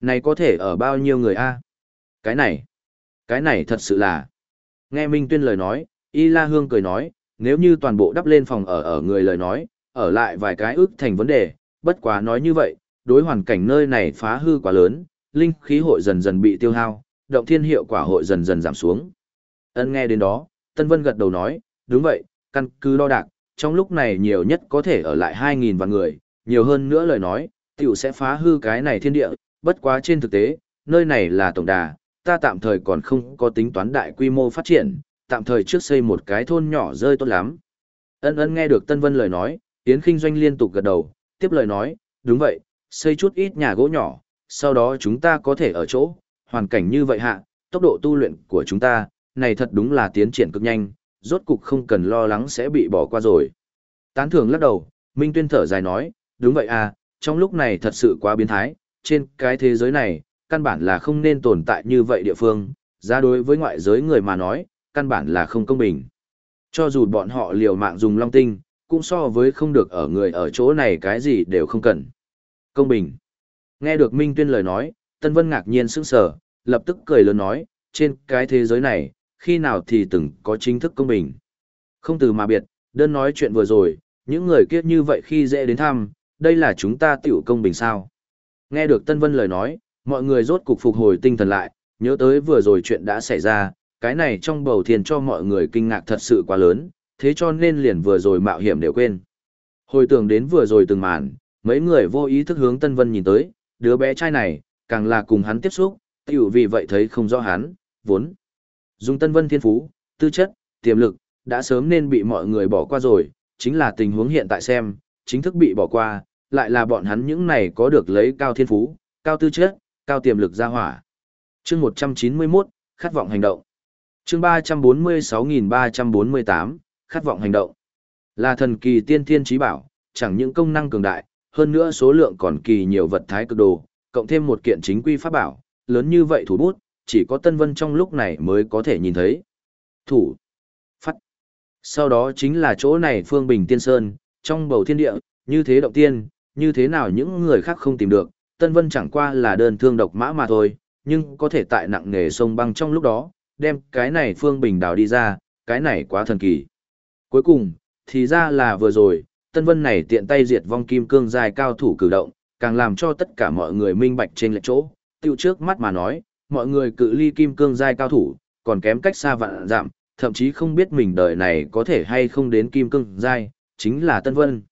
Này có thể ở bao nhiêu người a? Cái này, cái này thật sự là. Nghe Minh Tuyên lời nói, Y La Hương cười nói, nếu như toàn bộ đắp lên phòng ở ở người lời nói, ở lại vài cái ước thành vấn đề, bất quá nói như vậy, đối hoàn cảnh nơi này phá hư quá lớn, linh khí hội dần dần bị tiêu hao, động thiên hiệu quả hội dần dần giảm xuống. Ân nghe đến đó, Tân Vân gật đầu nói, đúng vậy, căn cứ đo đạc, trong lúc này nhiều nhất có thể ở lại 2.000 vạn người, nhiều hơn nữa lời nói, tiểu sẽ phá hư cái này thiên địa, bất quá trên thực tế, nơi này là tổng đà, ta tạm thời còn không có tính toán đại quy mô phát triển, tạm thời trước xây một cái thôn nhỏ rơi tốt lắm. Ân ân nghe được Tân Vân lời nói, Yến Kinh Doanh liên tục gật đầu, tiếp lời nói, đúng vậy, xây chút ít nhà gỗ nhỏ, sau đó chúng ta có thể ở chỗ, hoàn cảnh như vậy hạ, tốc độ tu luyện của chúng ta, này thật đúng là tiến triển cực nhanh, rốt cục không cần lo lắng sẽ bị bỏ qua rồi. Tán thưởng lắc đầu, Minh Tuyên thở dài nói, đúng vậy à, trong lúc này thật sự quá biến thái, trên cái thế giới này, căn bản là không nên tồn tại như vậy địa phương, ra đối với ngoại giới người mà nói, căn bản là không công bình. Cho dù bọn họ liều mạng dùng long tinh, cũng so với không được ở người ở chỗ này cái gì đều không cần. Công bình. Nghe được Minh Tuyên lời nói, Tân Vân ngạc nhiên sững sờ, lập tức cười lớn nói, trên cái thế giới này, khi nào thì từng có chính thức công bình. Không từ mà biệt, đơn nói chuyện vừa rồi, những người kia như vậy khi dễ đến thăm, đây là chúng ta tiểu công bình sao. Nghe được Tân Vân lời nói, mọi người rốt cục phục hồi tinh thần lại, nhớ tới vừa rồi chuyện đã xảy ra, cái này trong bầu thiền cho mọi người kinh ngạc thật sự quá lớn, thế cho nên liền vừa rồi mạo hiểm đều quên. Hồi tưởng đến vừa rồi từng màn, mấy người vô ý thức hướng Tân Vân nhìn tới, đứa bé trai này, càng là cùng hắn tiếp xúc, tiểu vì vậy thấy không rõ hắn, vốn. Dùng Tân Vân thiên phú, tư chất, tiềm lực, đã sớm nên bị mọi người bỏ qua rồi, chính là tình huống hiện tại xem, chính thức bị bỏ qua, lại là bọn hắn những này có được lấy cao thiên phú, cao tư chất, cao tiềm lực ra hỏa. Chương 191, khát vọng hành động. Chương 346348, khát vọng hành động. Là thần kỳ tiên thiên trí bảo, chẳng những công năng cường đại, hơn nữa số lượng còn kỳ nhiều vật thái cực đồ, cộng thêm một kiện chính quy pháp bảo, lớn như vậy thủ bút, chỉ có Tân Vân trong lúc này mới có thể nhìn thấy. Thủ. Phát. Sau đó chính là chỗ này Phương Bình Tiên Sơn, trong bầu thiên địa, như thế động tiên, như thế nào những người khác không tìm được, Tân Vân chẳng qua là đơn thương độc mã mà thôi, nhưng có thể tại nặng nghề sông băng trong lúc đó, đem cái này Phương Bình đào đi ra, cái này quá thần kỳ. Cuối cùng, thì ra là vừa rồi, Tân Vân này tiện tay diệt vong kim cương dài cao thủ cử động, càng làm cho tất cả mọi người minh bạch trên lệch chỗ, tiêu trước mắt mà nói, mọi người cự ly kim cương dài cao thủ, còn kém cách xa vạn giảm, thậm chí không biết mình đời này có thể hay không đến kim cương dài chính là Tân Vân.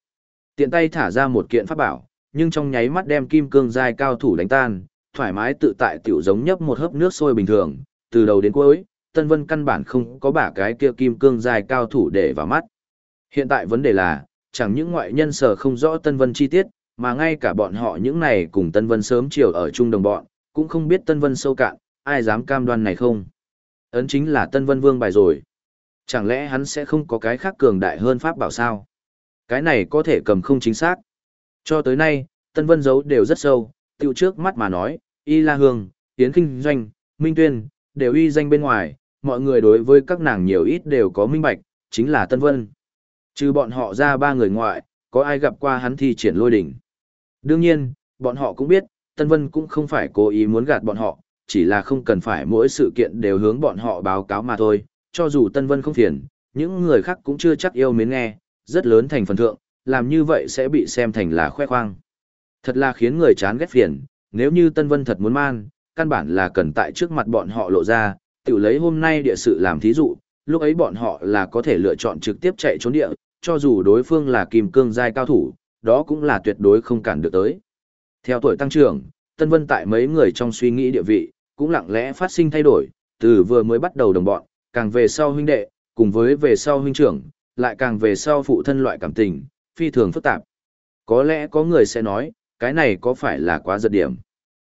Tiện tay thả ra một kiện pháp bảo, nhưng trong nháy mắt đem kim cương dài cao thủ đánh tan, thoải mái tự tại tiểu giống nhấp một hớp nước sôi bình thường, từ đầu đến cuối, Tân Vân căn bản không có bả cái kia kim cương dài cao thủ để vào mắt. Hiện tại vấn đề là, chẳng những ngoại nhân sở không rõ Tân Vân chi tiết, mà ngay cả bọn họ những này cùng Tân Vân sớm chiều ở chung đồng bọn, cũng không biết Tân Vân sâu cạn, ai dám cam đoan này không. Ấn chính là Tân Vân Vương bài rồi. Chẳng lẽ hắn sẽ không có cái khác cường đại hơn Pháp bảo sao? Cái này có thể cầm không chính xác. Cho tới nay, Tân Vân giấu đều rất sâu, tiêu trước mắt mà nói, Y La Hương, Yến Kinh Doanh, Minh Tuyên, đều uy danh bên ngoài, mọi người đối với các nàng nhiều ít đều có minh bạch, chính là Tân Vân. Trừ bọn họ ra ba người ngoại, có ai gặp qua hắn thi triển lôi đỉnh. Đương nhiên, bọn họ cũng biết, Tân Vân cũng không phải cố ý muốn gạt bọn họ, chỉ là không cần phải mỗi sự kiện đều hướng bọn họ báo cáo mà thôi, cho dù Tân Vân không phiền, những người khác cũng chưa chắc yêu mến nghe, rất lớn thành phần thượng, làm như vậy sẽ bị xem thành là khoe khoang. Thật là khiến người chán ghét phiền, nếu như Tân Vân thật muốn man, căn bản là cần tại trước mặt bọn họ lộ ra, tiểu lấy hôm nay địa sự làm thí dụ, lúc ấy bọn họ là có thể lựa chọn trực tiếp chạy trốn địa, cho dù đối phương là kim cương giai cao thủ, đó cũng là tuyệt đối không cản được tới. Theo tuổi tăng trưởng, Tân Vân tại mấy người trong suy nghĩ địa vị, cũng lặng lẽ phát sinh thay đổi, từ vừa mới bắt đầu đồng bọn, càng về sau huynh đệ, cùng với về sau huynh trưởng, lại càng về sau phụ thân loại cảm tình, phi thường phức tạp. Có lẽ có người sẽ nói, cái này có phải là quá giật điểm.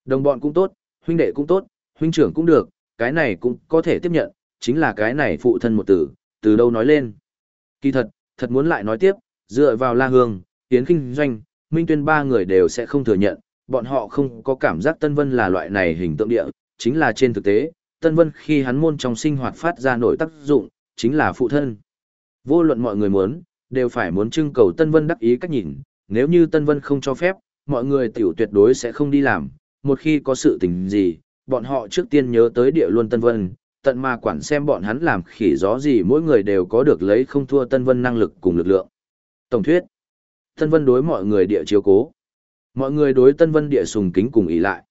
Đồng bọn cũng tốt, huynh đệ cũng tốt, huynh trưởng cũng được, cái này cũng có thể tiếp nhận, chính là cái này phụ thân một từ, từ đâu nói lên. Kỳ thật, thật muốn lại nói tiếp, dựa vào La Hương, Yến Kinh Doanh, Minh Tuyên ba người đều sẽ không thừa nhận, bọn họ không có cảm giác Tân Vân là loại này hình tượng địa, chính là trên thực tế, Tân Vân khi hắn môn trong sinh hoạt phát ra nội tác dụng, chính là phụ thân. Vô luận mọi người muốn, đều phải muốn trưng cầu Tân Vân đắc ý cách nhìn, nếu như Tân Vân không cho phép, mọi người tiểu tuyệt đối sẽ không đi làm, một khi có sự tình gì, bọn họ trước tiên nhớ tới địa luôn Tân Vân, tận mà quản xem bọn hắn làm khỉ gió gì mỗi người đều có được lấy không thua Tân Vân năng lực cùng lực lượng. Tổng thuyết, Tân Vân đối mọi người địa chiếu cố. Mọi người đối Tân Vân địa sùng kính cùng ý lại.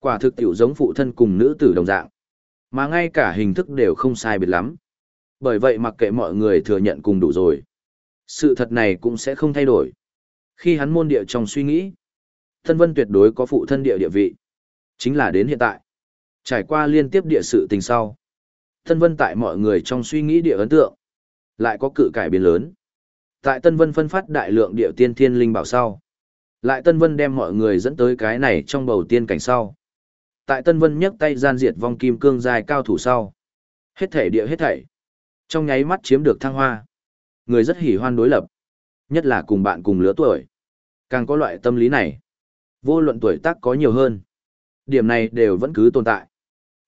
Quả thực tiểu giống phụ thân cùng nữ tử đồng dạng. Mà ngay cả hình thức đều không sai biệt lắm. Bởi vậy mặc kệ mọi người thừa nhận cùng đủ rồi. Sự thật này cũng sẽ không thay đổi. Khi hắn môn địa trong suy nghĩ, Tân Vân tuyệt đối có phụ thân địa địa vị. Chính là đến hiện tại. Trải qua liên tiếp địa sự tình sau. Tân Vân tại mọi người trong suy nghĩ địa ấn tượng. Lại có cự cải biến lớn. Tại Tân Vân phân phát đại lượng địa tiên thiên linh bảo sau. Lại Tân Vân đem mọi người dẫn tới cái này trong bầu tiên cảnh sau. Tại Tân Vân nhấc tay gian diệt vong kim cương dài cao thủ sau. Hết thể địa hết thảy. Trong nháy mắt chiếm được thăng hoa. Người rất hỉ hoan đối lập. Nhất là cùng bạn cùng lứa tuổi. Càng có loại tâm lý này. Vô luận tuổi tác có nhiều hơn. Điểm này đều vẫn cứ tồn tại.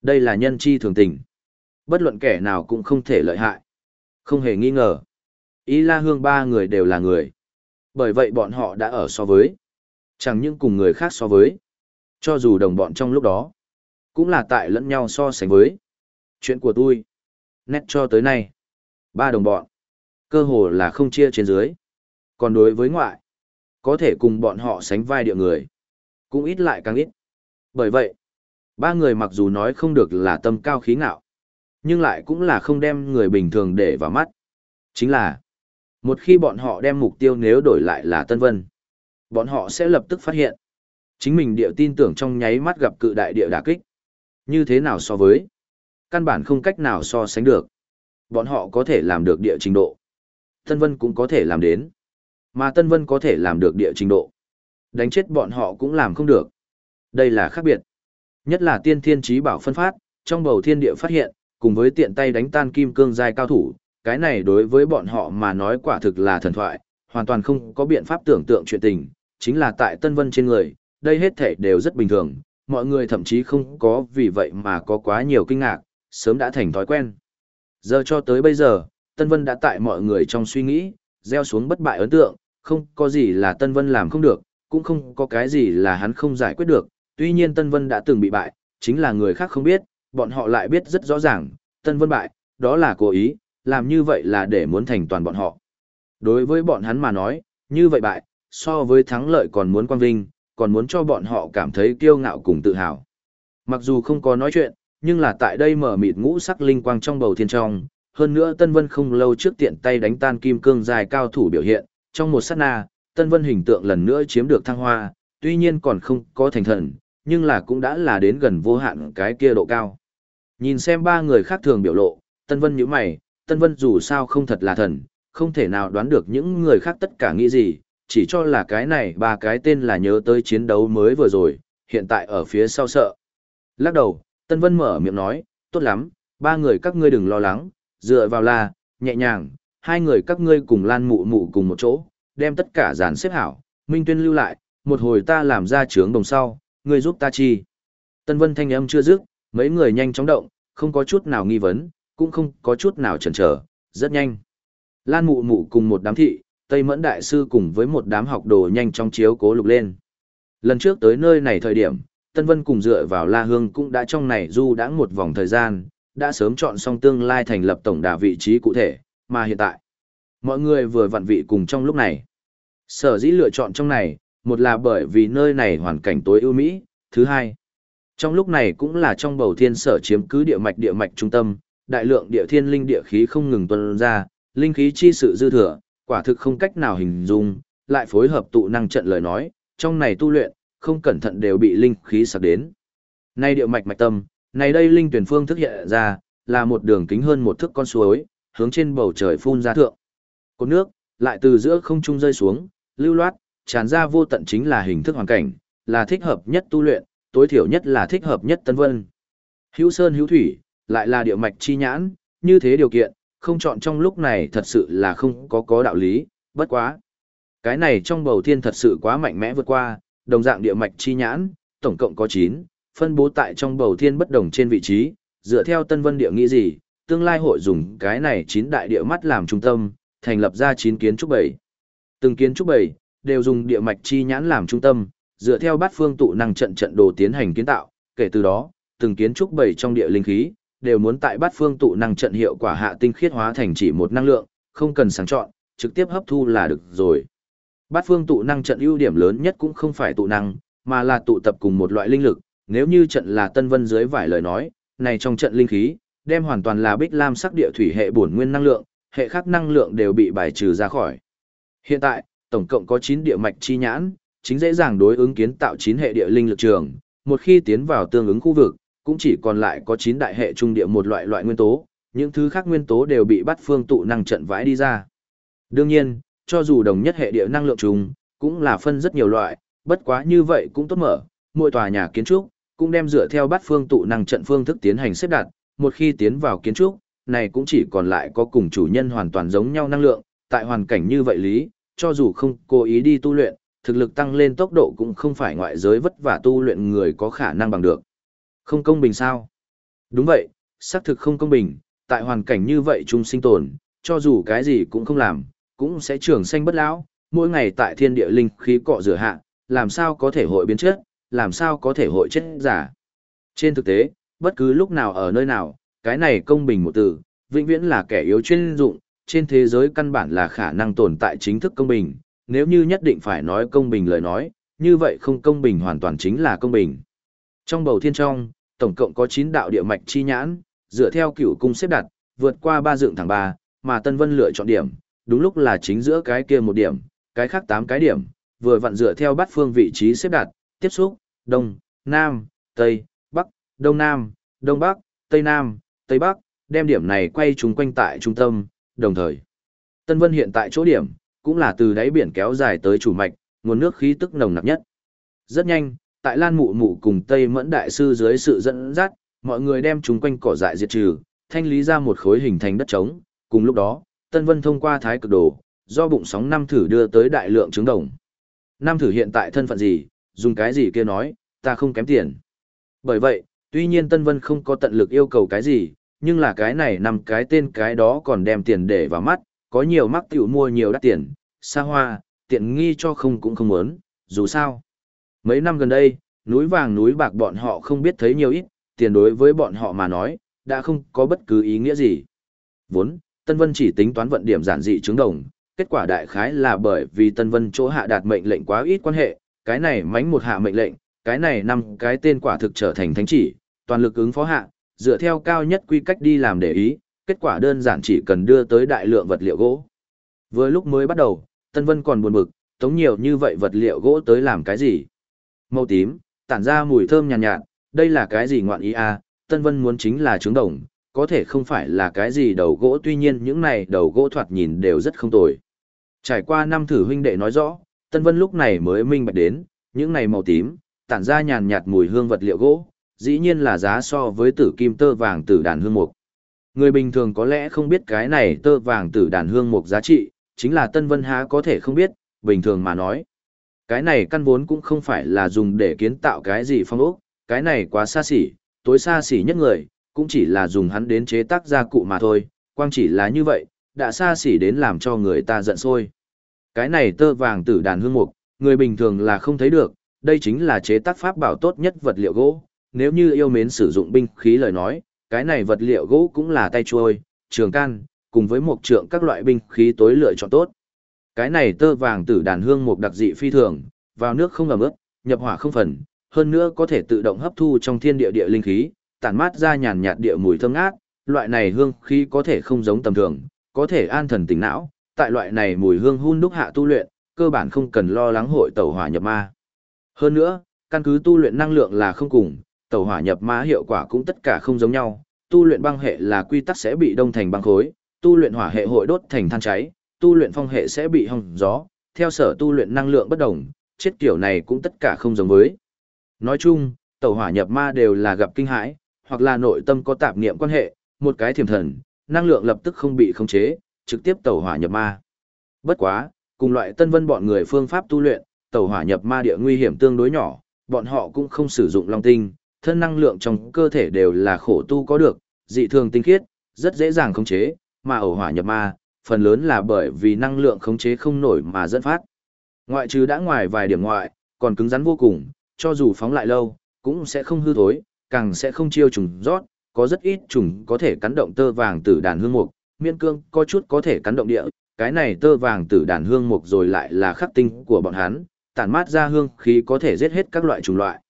Đây là nhân chi thường tình. Bất luận kẻ nào cũng không thể lợi hại. Không hề nghi ngờ. Ý la hương ba người đều là người. Bởi vậy bọn họ đã ở so với. Chẳng những cùng người khác so với. Cho dù đồng bọn trong lúc đó. Cũng là tại lẫn nhau so sánh với. Chuyện của tôi. Nét cho tới nay. Ba đồng bọn. Cơ hồ là không chia trên dưới. Còn đối với ngoại. Có thể cùng bọn họ sánh vai địa người. Cũng ít lại càng ít. Bởi vậy. Ba người mặc dù nói không được là tâm cao khí ngạo. Nhưng lại cũng là không đem người bình thường để vào mắt. Chính là. Một khi bọn họ đem mục tiêu nếu đổi lại là Tân Vân, bọn họ sẽ lập tức phát hiện. Chính mình địa tin tưởng trong nháy mắt gặp cự đại địa đả kích. Như thế nào so với? Căn bản không cách nào so sánh được. Bọn họ có thể làm được địa trình độ. Tân Vân cũng có thể làm đến. Mà Tân Vân có thể làm được địa trình độ. Đánh chết bọn họ cũng làm không được. Đây là khác biệt. Nhất là tiên thiên trí bảo phân phát, trong bầu thiên địa phát hiện, cùng với tiện tay đánh tan kim cương giai cao thủ, cái này đối với bọn họ mà nói quả thực là thần thoại, hoàn toàn không có biện pháp tưởng tượng chuyện tình, chính là tại Tân Vân trên người, đây hết thể đều rất bình thường, mọi người thậm chí không có vì vậy mà có quá nhiều kinh ngạc, sớm đã thành thói quen. Giờ cho tới bây giờ, Tân Vân đã tại mọi người trong suy nghĩ, gieo xuống bất bại ấn tượng, không có gì là Tân Vân làm không được, cũng không có cái gì là hắn không giải quyết được, tuy nhiên Tân Vân đã từng bị bại, chính là người khác không biết, bọn họ lại biết rất rõ ràng, Tân Vân bại, đó là cố ý, làm như vậy là để muốn thành toàn bọn họ. Đối với bọn hắn mà nói, như vậy bại, so với thắng lợi còn muốn quang vinh, còn muốn cho bọn họ cảm thấy kiêu ngạo cùng tự hào. Mặc dù không có nói chuyện, nhưng là tại đây mở mịt ngũ sắc linh quang trong bầu thiên trong, hơn nữa Tân Vân không lâu trước tiện tay đánh tan kim cương dài cao thủ biểu hiện, trong một sát na, Tân Vân hình tượng lần nữa chiếm được thăng hoa, tuy nhiên còn không có thành thần, nhưng là cũng đã là đến gần vô hạn cái kia độ cao. Nhìn xem ba người khác thường biểu lộ, Tân Vân nhíu mày, Tân Vân dù sao không thật là thần, không thể nào đoán được những người khác tất cả nghĩ gì, chỉ cho là cái này ba cái tên là nhớ tới chiến đấu mới vừa rồi, hiện tại ở phía sau sợ. Lắc đầu, Tân Vân mở miệng nói, tốt lắm, ba người các ngươi đừng lo lắng, dựa vào là, nhẹ nhàng, hai người các ngươi cùng lan mụ mụ cùng một chỗ, đem tất cả dàn xếp hảo, Minh Tuyên lưu lại, một hồi ta làm ra trướng đồng sau, ngươi giúp ta chi. Tân Vân thanh âm chưa dứt, mấy người nhanh chóng động, không có chút nào nghi vấn, cũng không có chút nào chần chờ, rất nhanh. Lan mụ mụ cùng một đám thị, Tây Mẫn Đại Sư cùng với một đám học đồ nhanh chóng chiếu cố lục lên. Lần trước tới nơi này thời điểm, Tân Vân cùng dựa vào La Hương cũng đã trong này du đã một vòng thời gian, đã sớm chọn xong tương lai thành lập tổng đà vị trí cụ thể, mà hiện tại, mọi người vừa vặn vị cùng trong lúc này. Sở dĩ lựa chọn trong này, một là bởi vì nơi này hoàn cảnh tối ưu mỹ, thứ hai, trong lúc này cũng là trong bầu thiên sở chiếm cứ địa mạch địa mạch trung tâm, đại lượng địa thiên linh địa khí không ngừng tuôn ra, linh khí chi sự dư thừa, quả thực không cách nào hình dung, lại phối hợp tụ năng trận lời nói, trong này tu luyện, không cẩn thận đều bị linh khí sạc đến. Nay địa mạch mạch tâm, này đây linh tuyển phương thức hiện ra, là một đường kính hơn một thước con suối, hướng trên bầu trời phun ra thượng. Cột nước, lại từ giữa không trung rơi xuống, lưu loát, tràn ra vô tận chính là hình thức hoàn cảnh, là thích hợp nhất tu luyện, tối thiểu nhất là thích hợp nhất tân vân. Hữu sơn hữu thủy, lại là địa mạch chi nhãn, như thế điều kiện, không chọn trong lúc này thật sự là không có có đạo lý, bất quá. Cái này trong bầu thiên thật sự quá mạnh mẽ vượt qua, đồng dạng địa mạch chi nhãn, tổng cộng có 9, phân bố tại trong bầu thiên bất đồng trên vị trí, dựa theo Tân Vân địa nghĩ gì, tương lai hội dùng cái này 9 đại địa mắt làm trung tâm, thành lập ra 9 kiến trúc bảy. Từng kiến trúc bảy đều dùng địa mạch chi nhãn làm trung tâm, dựa theo bát phương tụ năng trận trận đồ tiến hành kiến tạo, kể từ đó, từng kiến trúc bảy trong địa linh khí đều muốn tại bát phương tụ năng trận hiệu quả hạ tinh khiết hóa thành chỉ một năng lượng, không cần sáng chọn, trực tiếp hấp thu là được rồi. Bát phương tụ năng trận ưu điểm lớn nhất cũng không phải tụ năng, mà là tụ tập cùng một loại linh lực, nếu như trận là tân vân dưới vải lời nói, này trong trận linh khí, đem hoàn toàn là bích lam sắc địa thủy hệ bổn nguyên năng lượng, hệ khác năng lượng đều bị bài trừ ra khỏi. Hiện tại, tổng cộng có 9 địa mạch chi nhãn, chính dễ dàng đối ứng kiến tạo 9 hệ địa linh lực trường, một khi tiến vào tương ứng khu vực, cũng chỉ còn lại có 9 đại hệ trung địa một loại loại nguyên tố, những thứ khác nguyên tố đều bị bắt phương tụ năng trận vãi đi ra. Đương nhiên, cho dù đồng nhất hệ địa năng lượng trùng, cũng là phân rất nhiều loại, bất quá như vậy cũng tốt mở, mỗi tòa nhà kiến trúc cũng đem dựa theo bắt phương tụ năng trận phương thức tiến hành xếp đặt, một khi tiến vào kiến trúc, này cũng chỉ còn lại có cùng chủ nhân hoàn toàn giống nhau năng lượng, tại hoàn cảnh như vậy lý, cho dù không cố ý đi tu luyện, thực lực tăng lên tốc độ cũng không phải ngoại giới vất vả tu luyện người có khả năng bằng được. Không công bình sao? Đúng vậy, xác thực không công bình, tại hoàn cảnh như vậy chung sinh tồn, cho dù cái gì cũng không làm, cũng sẽ trường sanh bất lão, mỗi ngày tại thiên địa linh khí cọ rửa hạ, làm sao có thể hội biến chết, làm sao có thể hội chết giả. Trên thực tế, bất cứ lúc nào ở nơi nào, cái này công bình một từ, vĩnh viễn là kẻ yếu chuyên dụng, trên thế giới căn bản là khả năng tồn tại chính thức công bình, nếu như nhất định phải nói công bình lời nói, như vậy không công bình hoàn toàn chính là công bình. Trong bầu thiên trong, tổng cộng có 9 đạo địa mạch chi nhãn, dựa theo cửu cung xếp đặt, vượt qua ba dựng thẳng ba, mà Tân Vân lựa chọn điểm, đúng lúc là chính giữa cái kia một điểm, cái khác 8 cái điểm, vừa vặn dựa theo bát phương vị trí xếp đặt, tiếp xúc, đông, nam, tây, bắc, đông nam, đông bắc, tây nam, tây bắc, đem điểm này quay chúng quanh tại trung tâm, đồng thời. Tân Vân hiện tại chỗ điểm, cũng là từ đáy biển kéo dài tới chủ mạch, nguồn nước khí tức nồng nặc nhất. Rất nhanh, tại Lan Mụ Mụ cùng Tây Mẫn Đại Sư dưới sự dẫn dắt, mọi người đem chúng quanh cỏ dại diệt trừ, thanh lý ra một khối hình thành đất trống. Cùng lúc đó, Tân Vân thông qua thái cực đồ, do bụng sóng năm thử đưa tới đại lượng trứng đồng. Năm thử hiện tại thân phận gì, dùng cái gì kia nói, ta không kém tiền. Bởi vậy, tuy nhiên Tân Vân không có tận lực yêu cầu cái gì, nhưng là cái này nằm cái tên cái đó còn đem tiền để vào mắt, có nhiều mắc tiểu mua nhiều đắt tiền, xa hoa, tiện nghi cho không cũng không muốn, dù sao. Mấy năm gần đây, núi vàng núi bạc bọn họ không biết thấy nhiều ít, tiền đối với bọn họ mà nói, đã không có bất cứ ý nghĩa gì. Vốn, Tân Vân chỉ tính toán vận điểm giản dị chứng đồng, kết quả đại khái là bởi vì Tân Vân chỗ hạ đạt mệnh lệnh quá ít quan hệ, cái này mánh một hạ mệnh lệnh, cái này năm cái tên quả thực trở thành thánh chỉ, toàn lực ứng phó hạ, dựa theo cao nhất quy cách đi làm để ý, kết quả đơn giản chỉ cần đưa tới đại lượng vật liệu gỗ. Vừa lúc mới bắt đầu, Tân Vân còn buồn bực, tống nhiều như vậy vật liệu gỗ tới làm cái gì? Màu tím, tản ra mùi thơm nhàn nhạt, nhạt, đây là cái gì ngoạn ý à, Tân Vân muốn chính là trứng đồng, có thể không phải là cái gì đầu gỗ tuy nhiên những này đầu gỗ thoạt nhìn đều rất không tồi. Trải qua năm thử huynh đệ nói rõ, Tân Vân lúc này mới minh bạch đến, những này màu tím, tản ra nhàn nhạt mùi hương vật liệu gỗ, dĩ nhiên là giá so với tử kim tơ vàng tử đàn hương mục. Người bình thường có lẽ không biết cái này tơ vàng tử đàn hương mục giá trị, chính là Tân Vân há có thể không biết, bình thường mà nói. Cái này căn vốn cũng không phải là dùng để kiến tạo cái gì phong ốc, cái này quá xa xỉ, tối xa xỉ nhất người, cũng chỉ là dùng hắn đến chế tác gia cụ mà thôi, quang chỉ là như vậy, đã xa xỉ đến làm cho người ta giận sôi. Cái này tơ vàng tử đàn hương mục, người bình thường là không thấy được, đây chính là chế tác pháp bảo tốt nhất vật liệu gỗ, nếu như yêu mến sử dụng binh khí lời nói, cái này vật liệu gỗ cũng là tay chuôi, trường can, cùng với một trượng các loại binh khí tối lựa chọn tốt. Cái này tơ vàng tử đàn hương mục đặc dị phi thường, vào nước không ẩm ướt, nhập hỏa không phần, hơn nữa có thể tự động hấp thu trong thiên địa địa linh khí, tản mát ra nhàn nhạt địa mùi thơm ngát, loại này hương khí có thể không giống tầm thường, có thể an thần tỉnh não, tại loại này mùi hương hun đúc hạ tu luyện, cơ bản không cần lo lắng hội tẩu hỏa nhập ma. Hơn nữa, căn cứ tu luyện năng lượng là không cùng, tẩu hỏa nhập ma hiệu quả cũng tất cả không giống nhau, tu luyện băng hệ là quy tắc sẽ bị đông thành băng khối, tu luyện hỏa hệ hội đốt thành than cháy, tu luyện phong hệ sẽ bị hong gió, theo sở tu luyện năng lượng bất đồng, chết kiểu này cũng tất cả không giống với. Nói chung, tẩu hỏa nhập ma đều là gặp kinh hãi, hoặc là nội tâm có tạp niệm quan hệ, một cái thiềm thần, năng lượng lập tức không bị khống chế, trực tiếp tẩu hỏa nhập ma. Bất quá, cùng loại tân vân bọn người phương pháp tu luyện, tẩu hỏa nhập ma địa nguy hiểm tương đối nhỏ, bọn họ cũng không sử dụng long tinh, thân năng lượng trong cơ thể đều là khổ tu có được, dị thường tinh khiết, rất dễ dàng khống chế, mà ẩu hỏa nhập ma, phần lớn là bởi vì năng lượng khống chế không nổi mà dẫn phát. Ngoại trừ đã ngoài vài điểm ngoại, còn cứng rắn vô cùng, cho dù phóng lại lâu, cũng sẽ không hư thối, càng sẽ không chiêu trùng rót, có rất ít trùng có thể cắn động tơ vàng tử đàn hương mục, miên cương có chút có thể cắn động địa, cái này tơ vàng tử đàn hương mục rồi lại là khắc tinh của bọn hắn, tản mát ra hương khí có thể giết hết các loại trùng loại.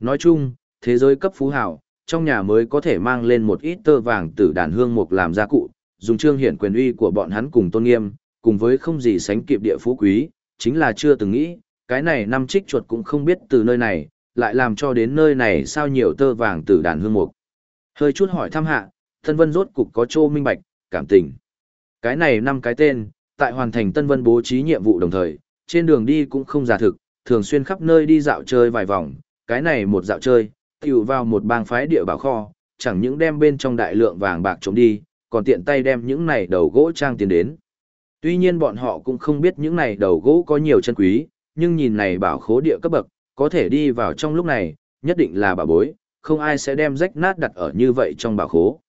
Nói chung, thế giới cấp phú hào, trong nhà mới có thể mang lên một ít tơ vàng từ đàn hương mục làm gia cụ, dùng trương hiển quyền uy của bọn hắn cùng tôn nghiêm, cùng với không gì sánh kịp địa phú quý, chính là chưa từng nghĩ, cái này năm trích chuột cũng không biết từ nơi này, lại làm cho đến nơi này sao nhiều tơ vàng từ đàn hương mục. Hơi chút hỏi thăm hạ, Tân Vân rốt cục có trô minh bạch, cảm tình. Cái này năm cái tên, tại hoàn thành Tân Vân bố trí nhiệm vụ đồng thời, trên đường đi cũng không giả thực, thường xuyên khắp nơi đi dạo chơi vài vòng, cái này một dạo chơi, tiểu vào một bang phái địa bảo kho, chẳng những đem bên trong đại lượng vàng bạc trống đi, còn tiện tay đem những này đầu gỗ trang tiền đến. Tuy nhiên bọn họ cũng không biết những này đầu gỗ có nhiều chân quý, nhưng nhìn này bảo khố địa cấp bậc, có thể đi vào trong lúc này, nhất định là bảo bối, không ai sẽ đem rách nát đặt ở như vậy trong bảo khố.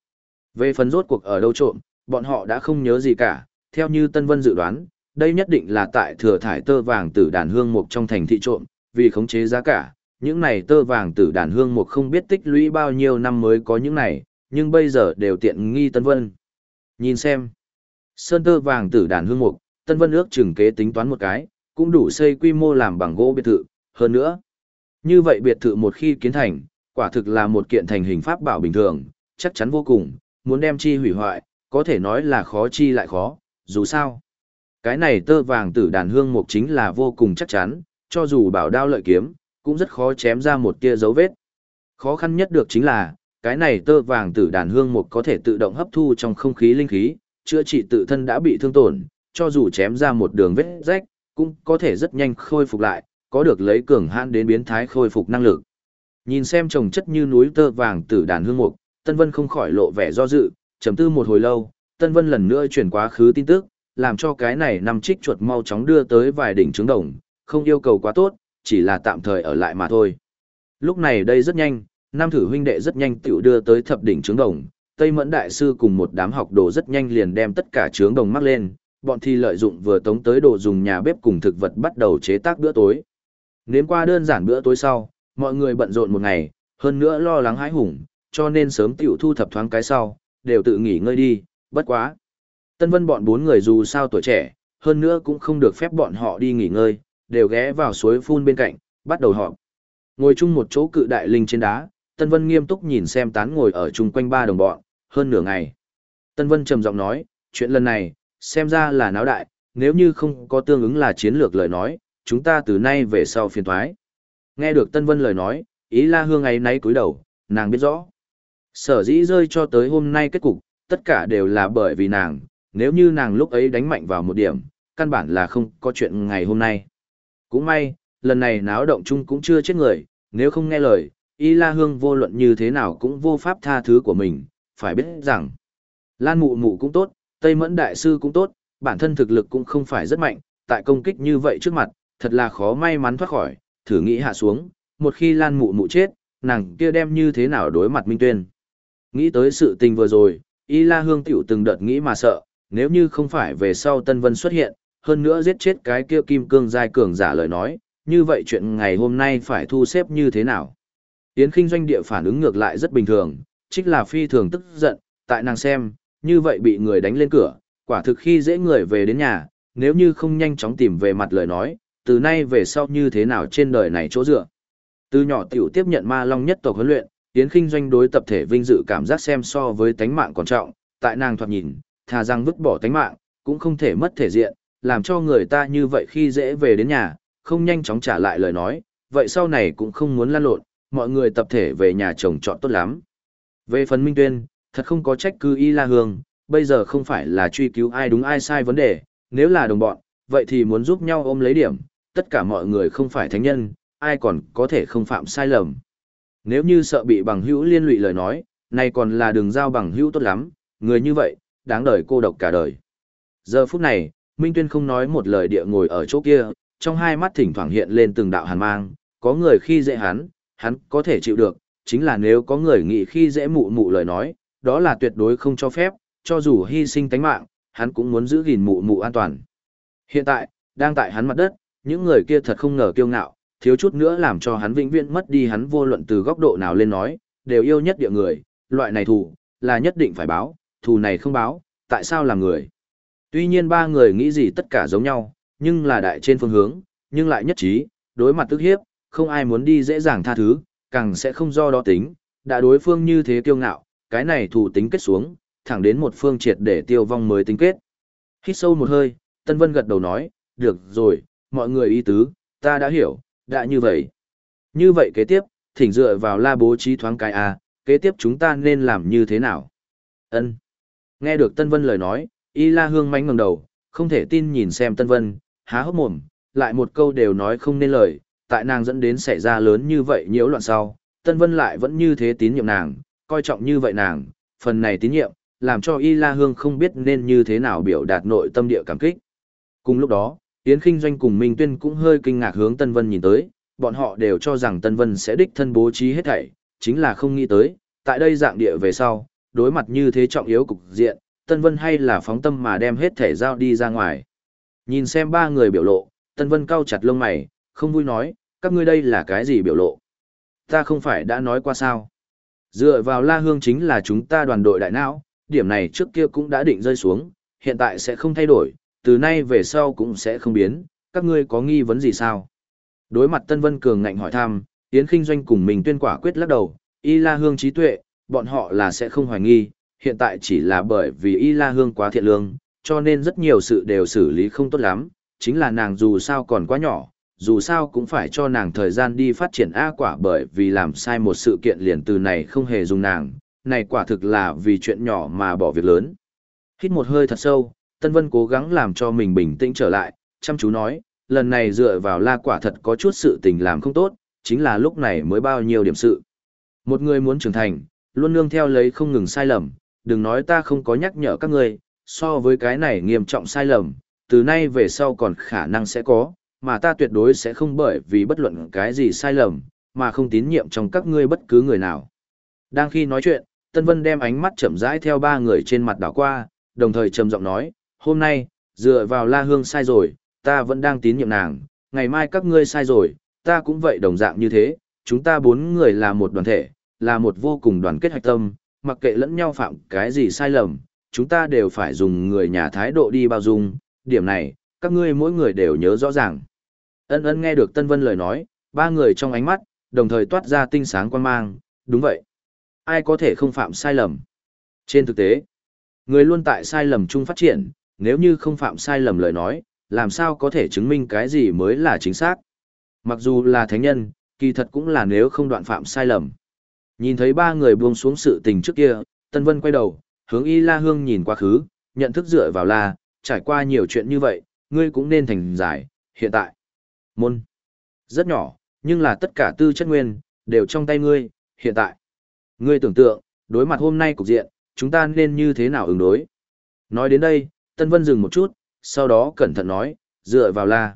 Về phần rốt cuộc ở đâu trộm, bọn họ đã không nhớ gì cả, theo như Tân Vân dự đoán, đây nhất định là tại thừa thải tơ vàng từ đàn hương mục trong thành thị trộm, vì khống chế giá cả, những này tơ vàng tử đàn hương mục không biết tích lũy bao nhiêu năm mới có những này, nhưng bây giờ đều tiện nghi Tân Vân. Nhìn xem, sơn tơ vàng tử đàn hương mục, Tân Vân ước chừng kế tính toán một cái, cũng đủ xây quy mô làm bằng gỗ biệt thự, hơn nữa. Như vậy biệt thự một khi kiến thành, quả thực là một kiện thành hình pháp bảo bình thường, chắc chắn vô cùng, muốn đem chi hủy hoại, có thể nói là khó chi lại khó, dù sao. Cái này tơ vàng tử đàn hương mục chính là vô cùng chắc chắn, cho dù bảo đao lợi kiếm, cũng rất khó chém ra một tia dấu vết. Khó khăn nhất được chính là, cái này tơ vàng tử đàn hương mục có thể tự động hấp thu trong không khí linh khí, chữa trị tự thân đã bị thương tổn, cho dù chém ra một đường vết rách, cũng có thể rất nhanh khôi phục lại, có được lấy cường hãn đến biến thái khôi phục năng lực. Nhìn xem trồng chất như núi tơ vàng tử đàn hương mục, Tân Vân không khỏi lộ vẻ do dự, trầm tư một hồi lâu, Tân Vân lần nữa chuyển quá khứ tin tức, làm cho cái này nằm trích chuột mau chóng đưa tới vài đỉnh trứng đồng, không yêu cầu quá tốt, chỉ là tạm thời ở lại mà thôi. Lúc này đây rất nhanh, nam thử huynh đệ rất nhanh tiểu đưa tới thập đỉnh trứng đồng, Tây Mẫn Đại Sư cùng một đám học đồ rất nhanh liền đem tất cả trứng đồng mắc lên, bọn thi lợi dụng vừa tống tới đồ dùng nhà bếp cùng thực vật bắt đầu chế tác bữa tối. Nếm qua đơn giản bữa tối sau, mọi người bận rộn một ngày, hơn nữa lo lắng hãi hùng, cho nên sớm tiểu thu thập thoáng cái sau, đều tự nghỉ ngơi đi, bất quá. Tân Vân bọn bốn người dù sao tuổi trẻ, hơn nữa cũng không được phép bọn họ đi nghỉ ngơi, đều ghé vào suối phun bên cạnh, bắt đầu họp. Ngồi chung một chỗ cự đại linh trên đá, Tân Vân nghiêm túc nhìn xem tán ngồi ở chung quanh ba đồng bọn, hơn nửa ngày. Tân Vân trầm giọng nói, chuyện lần này, xem ra là náo đại, nếu như không có tương ứng là chiến lược lời nói, chúng ta từ nay về sau phiền thoái. Nghe được Tân Vân lời nói, ý la hương ấy nấy cúi đầu, nàng biết rõ. Sở dĩ rơi cho tới hôm nay kết cục, tất cả đều là bởi vì nàng, nếu như nàng lúc ấy đánh mạnh vào một điểm, căn bản là không có chuyện ngày hôm nay. Cũng may, lần này náo động chung cũng chưa chết người, nếu không nghe lời, Y La Hương vô luận như thế nào cũng vô pháp tha thứ của mình, phải biết rằng, Lan Mụ Mụ cũng tốt, Tây Mẫn Đại Sư cũng tốt, bản thân thực lực cũng không phải rất mạnh, tại công kích như vậy trước mặt, thật là khó may mắn thoát khỏi, thử nghĩ hạ xuống, một khi Lan Mụ Mụ chết, nàng kia đem như thế nào đối mặt Minh Tuyên. Nghĩ tới sự tình vừa rồi, Y La Hương tiểu từng đợt nghĩ mà sợ, nếu như không phải về sau Tân Vân xuất hiện, hơn nữa giết chết cái kia kim cương giai cường giả lời nói, như vậy chuyện ngày hôm nay phải thu xếp như thế nào? Yến Kinh doanh địa phản ứng ngược lại rất bình thường, trích là phi thường tức giận, tại nàng xem, như vậy bị người đánh lên cửa, quả thực khi dễ người về đến nhà, nếu như không nhanh chóng tìm về mặt lời nói, từ nay về sau như thế nào trên đời này chỗ dựa. Từ nhỏ tiểu tiếp nhận ma long nhất tộc huấn luyện, Yến Kinh doanh đối tập thể vinh dự cảm giác xem so với tánh mạng còn trọng, tại nàng thoạt nhìn, thà rằng vứt bỏ tánh mạng, cũng không thể mất thể diện, làm cho người ta như vậy khi dễ về đến nhà, không nhanh chóng trả lại lời nói, vậy sau này cũng không muốn lan lộn, mọi người tập thể về nhà chồng chọn tốt lắm. Về phần Minh Tuyên, thật không có trách cứ Y La Hương, bây giờ không phải là truy cứu ai đúng ai sai vấn đề, nếu là đồng bọn, vậy thì muốn giúp nhau ôm lấy điểm, tất cả mọi người không phải thánh nhân, ai còn có thể không phạm sai lầm. Nếu như sợ bị bằng hữu liên lụy lời nói, này còn là đường giao bằng hữu tốt lắm, người như vậy, đáng đời cô độc cả đời. Giờ phút này, Minh Tuyên không nói một lời địa ngồi ở chỗ kia, trong hai mắt thỉnh thoảng hiện lên từng đạo hàn mang, có người khi dễ hắn, hắn có thể chịu được, chính là nếu có người nghĩ khi dễ mụ mụ lời nói, đó là tuyệt đối không cho phép, cho dù hy sinh tánh mạng, hắn cũng muốn giữ gìn mụ mụ an toàn. Hiện tại, đang tại hắn mặt đất, những người kia thật không ngờ kiêu ngạo, thiếu chút nữa làm cho hắn vĩnh viễn mất đi hắn vô luận từ góc độ nào lên nói, đều yêu nhất địa người, loại này thù, là nhất định phải báo, thù này không báo, tại sao làm người. Tuy nhiên ba người nghĩ gì tất cả giống nhau, nhưng là đại trên phương hướng, nhưng lại nhất trí, đối mặt tức hiếp, không ai muốn đi dễ dàng tha thứ, càng sẽ không do đó tính, đã đối phương như thế kiêu ngạo, cái này thủ tính kết xuống, thẳng đến một phương triệt để tiêu vong mới tính kết. Hít sâu một hơi, Tân Vân gật đầu nói, được rồi, mọi người ý tứ, ta đã hiểu, đã như vậy. Như vậy kế tiếp, thỉnh dựa vào la bố trí thoáng cái A, kế tiếp chúng ta nên làm như thế nào? ân Nghe được Tân Vân lời nói, Y La Hương mánh ngẩng đầu, không thể tin nhìn xem Tân Vân, há hốc mồm, lại một câu đều nói không nên lời, tại nàng dẫn đến xảy ra lớn như vậy nhiễu loạn sau, Tân Vân lại vẫn như thế tín nhiệm nàng, coi trọng như vậy nàng, phần này tín nhiệm, làm cho Y La Hương không biết nên như thế nào biểu đạt nội tâm địa cảm kích. Cùng lúc đó, Yến Kinh Doanh cùng Minh Tuyên cũng hơi kinh ngạc hướng Tân Vân nhìn tới, bọn họ đều cho rằng Tân Vân sẽ đích thân bố trí hết thảy, chính là không nghĩ tới, tại đây dạng địa về sau, đối mặt như thế trọng yếu cục diện, Tân Vân hay là phóng tâm mà đem hết thể giao đi ra ngoài. Nhìn xem ba người biểu lộ, Tân Vân cau chặt lông mày, không vui nói, các ngươi đây là cái gì biểu lộ? Ta không phải đã nói qua sao? Dựa vào La Hương chính là chúng ta đoàn đội đại não, điểm này trước kia cũng đã định rơi xuống, hiện tại sẽ không thay đổi, từ nay về sau cũng sẽ không biến, các ngươi có nghi vấn gì sao? Đối mặt Tân Vân Cường ngạnh hỏi thăm, Yến Kinh Doanh cùng mình tuyên quả quyết lắc đầu, y La Hương trí tuệ, bọn họ là sẽ không hoài nghi, hiện tại chỉ là bởi vì y La Hương quá thiện lương, cho nên rất nhiều sự đều xử lý không tốt lắm, chính là nàng dù sao còn quá nhỏ, dù sao cũng phải cho nàng thời gian đi phát triển A quả bởi vì làm sai một sự kiện liền từ này không hề dùng nàng, này quả thực là vì chuyện nhỏ mà bỏ việc lớn. Hít một hơi thật sâu, Tân Vân cố gắng làm cho mình bình tĩnh trở lại, chăm chú nói, lần này dựa vào la quả thật có chút sự tình làm không tốt, chính là lúc này mới bao nhiêu điểm sự. Một người muốn trưởng thành, luôn nương theo lấy không ngừng sai lầm, đừng nói ta không có nhắc nhở các ngươi, so với cái này nghiêm trọng sai lầm, từ nay về sau còn khả năng sẽ có, mà ta tuyệt đối sẽ không bởi vì bất luận cái gì sai lầm, mà không tín nhiệm trong các ngươi bất cứ người nào. Đang khi nói chuyện, Tân Vân đem ánh mắt chậm rãi theo ba người trên mặt đảo qua, đồng thời trầm giọng nói, hôm nay, dựa vào La Hương sai rồi, ta vẫn đang tín nhiệm nàng, ngày mai các ngươi sai rồi, ta cũng vậy đồng dạng như thế, chúng ta bốn người là một đoàn thể, là một vô cùng đoàn kết hạch tâm, mặc kệ lẫn nhau phạm cái gì sai lầm, chúng ta đều phải dùng người nhà thái độ đi bao dung, điểm này, các ngươi mỗi người đều nhớ rõ ràng. Ân ân nghe được Tân Vân lời nói, ba người trong ánh mắt, đồng thời toát ra tinh sáng quan mang, đúng vậy. Ai có thể không phạm sai lầm? Trên thực tế, Người luôn tại sai lầm chung phát triển, nếu như không phạm sai lầm lời nói, làm sao có thể chứng minh cái gì mới là chính xác. Mặc dù là thánh nhân, kỳ thật cũng là nếu không đoạn phạm sai lầm. Nhìn thấy ba người buông xuống sự tình trước kia, Tân Vân quay đầu, hướng Y La Hương nhìn quá khứ, nhận thức dựa vào La, trải qua nhiều chuyện như vậy, ngươi cũng nên thành giải, hiện tại. Môn. Rất nhỏ, nhưng là tất cả tư chất nguyên, đều trong tay ngươi, hiện tại. Ngươi tưởng tượng, đối mặt hôm nay cục diện, chúng ta nên như thế nào ứng đối. Nói đến đây, Tân Vân dừng một chút, sau đó cẩn thận nói, dựa vào La.